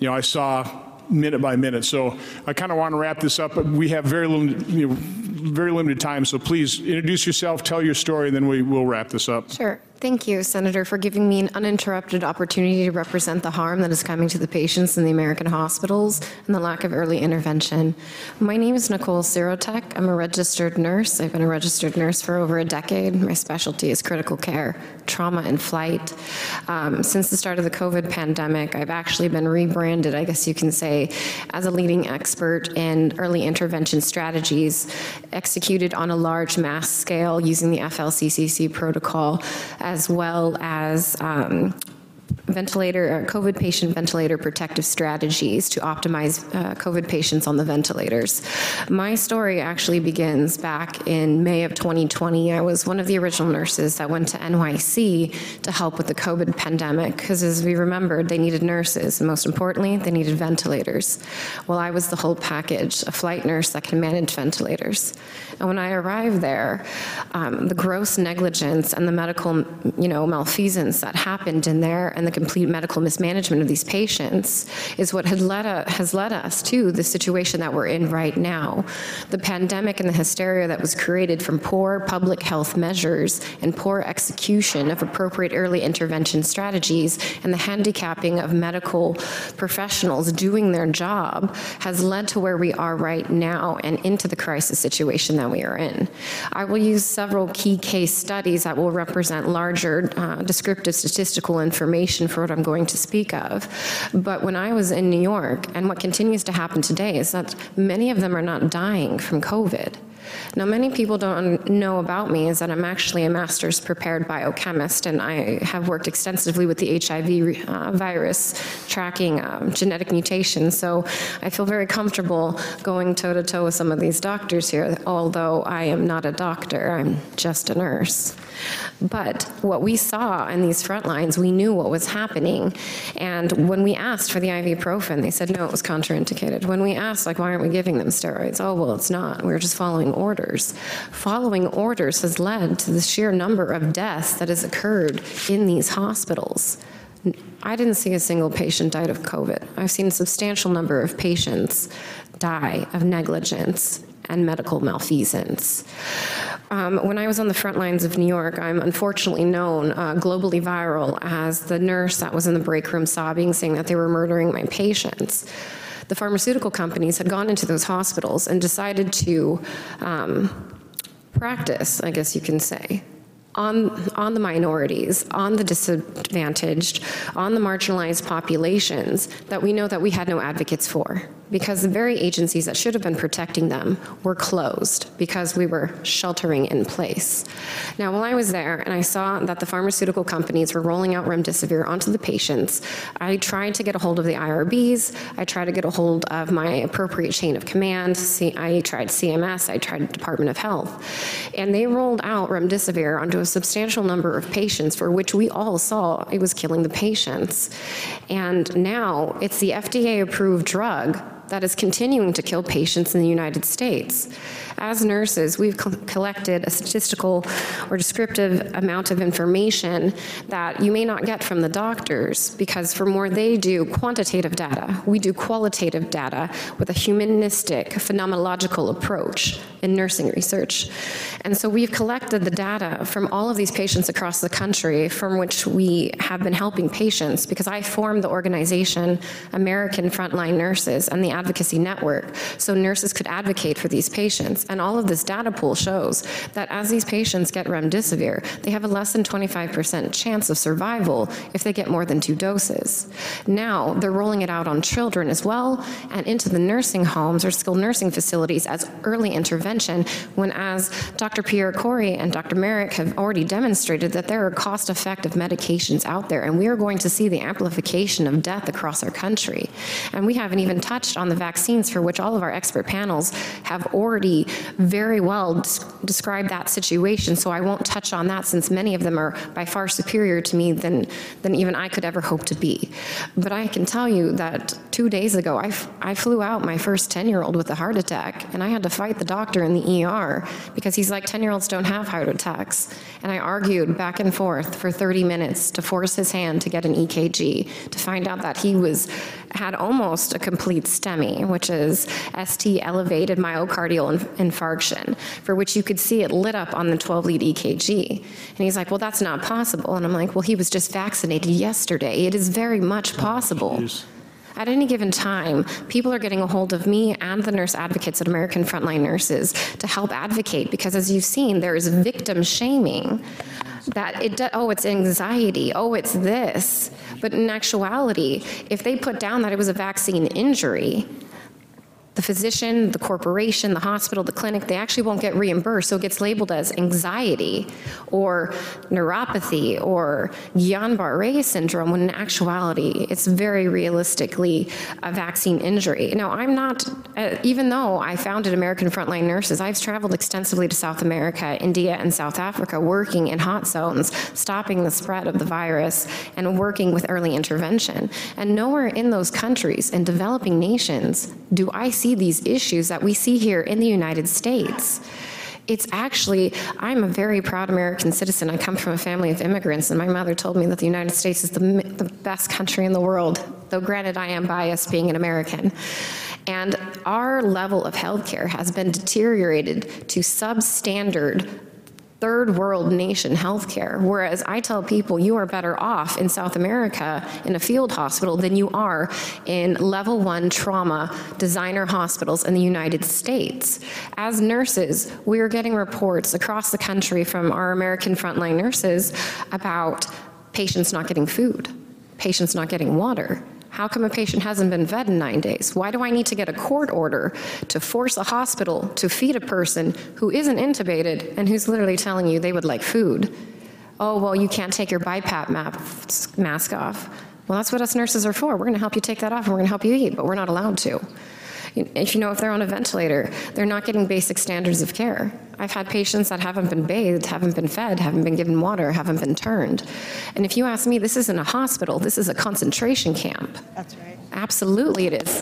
you know, I saw minute by minute. So I kind of want to wrap this up, but we have very limited, you know, very limited time. So please introduce yourself, tell your story, and then we will wrap this up. Sure. Thank you, Senator, for giving me an uninterrupted opportunity to represent the harm that is coming to the patients in the American hospitals and the lack of early intervention. My name is Nicole Sirotek. I'm a registered nurse. I've been a registered nurse for over a decade. My specialty is critical care, trauma, and flight. Um, since the start of the COVID pandemic, I've actually been rebranded, I guess you can say, as a leading expert in early intervention strategies executed on a large mass scale using the FLCCC protocol as well as um, ventilator, uh, COVID patient ventilator protective strategies to optimize uh, COVID patients on the ventilators. My story actually begins back in May of 2020. I was one of the original nurses that went to NYC to help with the COVID pandemic because as we remembered, they needed nurses and most importantly, they needed ventilators. Well, I was the whole package, a flight nurse that can manage ventilators. And when I arrived there, um, the gross negligence and the medical, you know, malfeasance that happened in there and the complete medical mismanagement of these patients is what led has led us to the situation that we're in right now. The pandemic and the hysteria that was created from poor public health measures and poor execution of appropriate early intervention strategies and the handicapping of medical professionals doing their job has led to where we are right now and into the crisis situation that we are in. I will use several key case studies that will represent larger uh, descriptive statistical information for what I'm going to speak of. But when I was in New York, and what continues to happen today is that many of them are not dying from COVID. Now, many people don't know about me is that I'm actually a master's prepared biochemist, and I have worked extensively with the HIV uh, virus, tracking um, genetic mutations. So I feel very comfortable going toe to toe with some of these doctors here, although I am not a doctor, I'm just a nurse. But what we saw in these front lines, we knew what was happening. And when we asked for the ibuprofen, they said, no, it was contraindicated. When we asked, like, why aren't we giving them steroids? Oh, well, it's not. We were just following orders. Following orders has led to the sheer number of deaths that has occurred in these hospitals. I didn't see a single patient died of COVID. I've seen a substantial number of patients die of negligence and medical malfeasance. Um, when I was on the front lines of New York, I'm unfortunately known uh, globally viral as the nurse that was in the break room sobbing, saying that they were murdering my patients. The pharmaceutical companies had gone into those hospitals and decided to um, practice, I guess you can say, on, on the minorities, on the disadvantaged, on the marginalized populations that we know that we had no advocates for because the very agencies that should have been protecting them were closed because we were sheltering in place. Now, while I was there and I saw that the pharmaceutical companies were rolling out remdesivir onto the patients, I tried to get a hold of the IRBs, I tried to get a hold of my appropriate chain of command, I tried CMS, I tried Department of Health, and they rolled out remdesivir onto a substantial number of patients for which we all saw it was killing the patients. And now it's the FDA approved drug that is continuing to kill patients in the United States. As nurses, we've co collected a statistical or descriptive amount of information that you may not get from the doctors because for more they do quantitative data, we do qualitative data with a humanistic phenomenological approach in nursing research. And so we've collected the data from all of these patients across the country from which we have been helping patients because I formed the organization American Frontline Nurses and the Advocacy Network so nurses could advocate for these patients. And all of this data pool shows that as these patients get remdesivir, they have a less than 25% chance of survival if they get more than two doses. Now, they're rolling it out on children as well and into the nursing homes or skilled nursing facilities as early intervention when as Dr. Pierre Kory and Dr. Marik have already demonstrated that there are cost-effective medications out there and we are going to see the amplification of death across our country. And we haven't even touched on the vaccines for which all of our expert panels have already very well described that situation. So I won't touch on that since many of them are by far superior to me than, than even I could ever hope to be. But I can tell you that two days ago, I, I flew out my first 10 year old with a heart attack and I had to fight the doctor in the ER because he's like 10 year olds don't have heart attacks. And I argued back and forth for 30 minutes to force his hand to get an EKG to find out that he was had almost a complete STEMI, which is ST elevated myocardial infarction, for which you could see it lit up on the 12 lead EKG. And he's like, well, that's not possible. And I'm like, well, he was just vaccinated yesterday. It is very much oh, possible. Oh, at any given time, people are getting a hold of me and the nurse advocates at American Frontline Nurses to help advocate because as you've seen, there is victim shaming that it oh it's anxiety oh it's this but in actuality if they put down that it was a vaccine injury the physician, the corporation, the hospital, the clinic, they actually won't get reimbursed. So it gets labeled as anxiety or neuropathy or Guillain-Barré syndrome when in actuality it's very realistically a vaccine injury. Now I'm not, uh, even though I founded American Frontline Nurses, I've traveled extensively to South America, India and South Africa working in hot zones, stopping the spread of the virus and working with early intervention. And nowhere in those countries and developing nations do I see see these issues that we see here in the United States. It's actually, I'm a very proud American citizen. I come from a family of immigrants, and my mother told me that the United States is the, the best country in the world, though granted I am biased being an American. And our level of healthcare has been deteriorated to substandard third world nation healthcare. Whereas I tell people you are better off in South America in a field hospital than you are in level one trauma designer hospitals in the United States. As nurses, we are getting reports across the country from our American frontline nurses about patients not getting food, patients not getting water, how come a patient hasn't been fed in nine days? Why do I need to get a court order to force a hospital to feed a person who isn't intubated and who's literally telling you they would like food? Oh, well, you can't take your BiPAP mask off. Well, that's what us nurses are for. We're going to help you take that off and we're going to help you eat, but we're not allowed to. If you know if they're on a ventilator, they're not getting basic standards of care. I've had patients that haven't been bathed, haven't been fed, haven't been given water, haven't been turned. And if you ask me, this isn't a hospital, this is a concentration camp. That's right. Absolutely it is.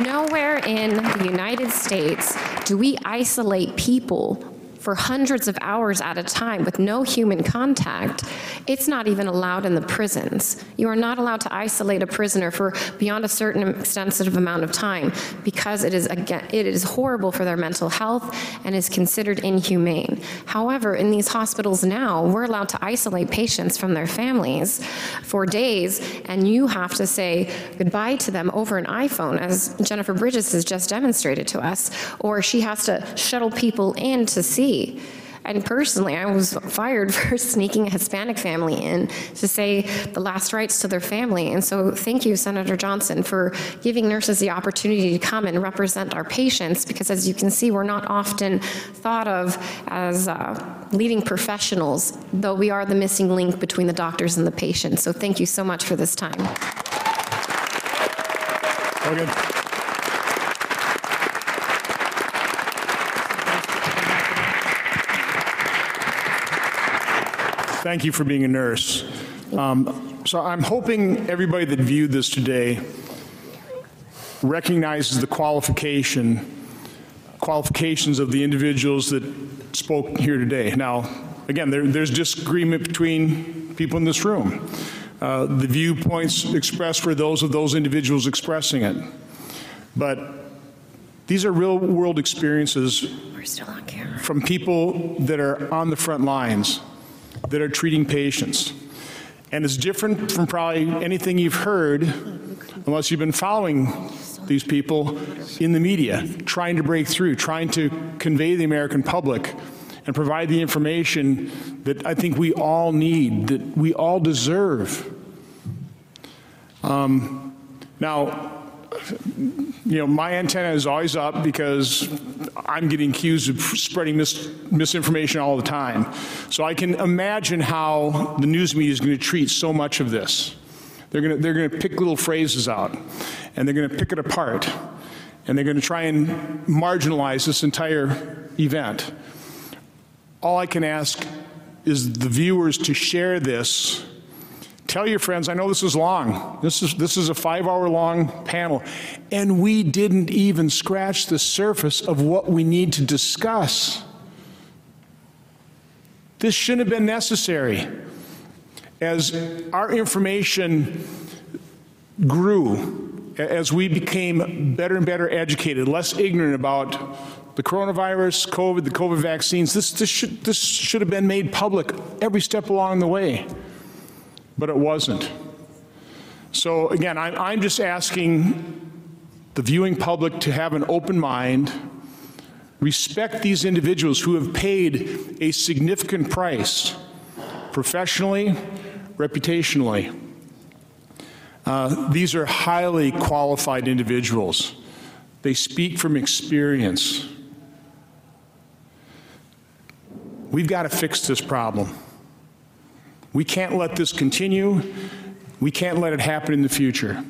Nowhere in the United States do we isolate people for hundreds of hours at a time with no human contact, it's not even allowed in the prisons. You are not allowed to isolate a prisoner for beyond a certain extensive amount of time because it is again it is horrible for their mental health and is considered inhumane. However, in these hospitals now, we're allowed to isolate patients from their families for days and you have to say goodbye to them over an iPhone as Jennifer Bridges has just demonstrated to us or she has to shuttle people in to see and personally, I was fired for sneaking a Hispanic family in to say the last rites to their family. And so thank you, Senator Johnson, for giving nurses the opportunity to come and represent our patients because as you can see, we're not often thought of as uh, leading professionals, though we are the missing link between the doctors and the patients. So thank you so much for this time. Thank you for being a nurse. Um, so I'm hoping everybody that viewed this today recognizes the qualification qualifications of the individuals that spoke here today. Now, again, there, there's disagreement between people in this room. Uh, the viewpoints expressed were those of those individuals expressing it. But these are real world experiences from people that are on the front lines that are treating patients. And it's different from probably anything you've heard unless you've been following these people in the media, trying to break through, trying to convey the American public and provide the information that I think we all need, that we all deserve. Um, now, you know, my antenna is always up because I'm getting accused of spreading mis misinformation all the time. So I can imagine how the news media is going to treat so much of this. They're going to they're going to pick little phrases out and they're going to pick it apart and they're going to try and marginalize this entire event. All I can ask is the viewers to share this Tell your friends, I know this is long. This is this is a 5-hour long panel and we didn't even scratch the surface of what we need to discuss. This shouldn't have been necessary. As our information grew, as we became better and better educated, less ignorant about the coronavirus, COVID, the COVID vaccines, this, this, should, this should have been made public every step along the way but it wasn't. So again, I'm, I'm just asking the viewing public to have an open mind, respect these individuals who have paid a significant price professionally, reputationally. Uh, these are highly qualified individuals. They speak from experience. We've got to fix this problem. We can't let this continue. We can't let it happen in the future.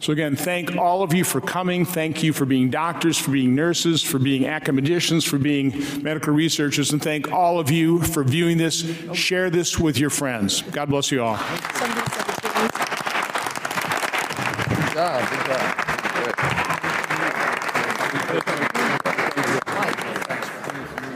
So again, thank all of you for coming. Thank you for being doctors, for being nurses, for being academicians, for being medical researchers, and thank all of you for viewing this. Share this with your friends. God bless you all.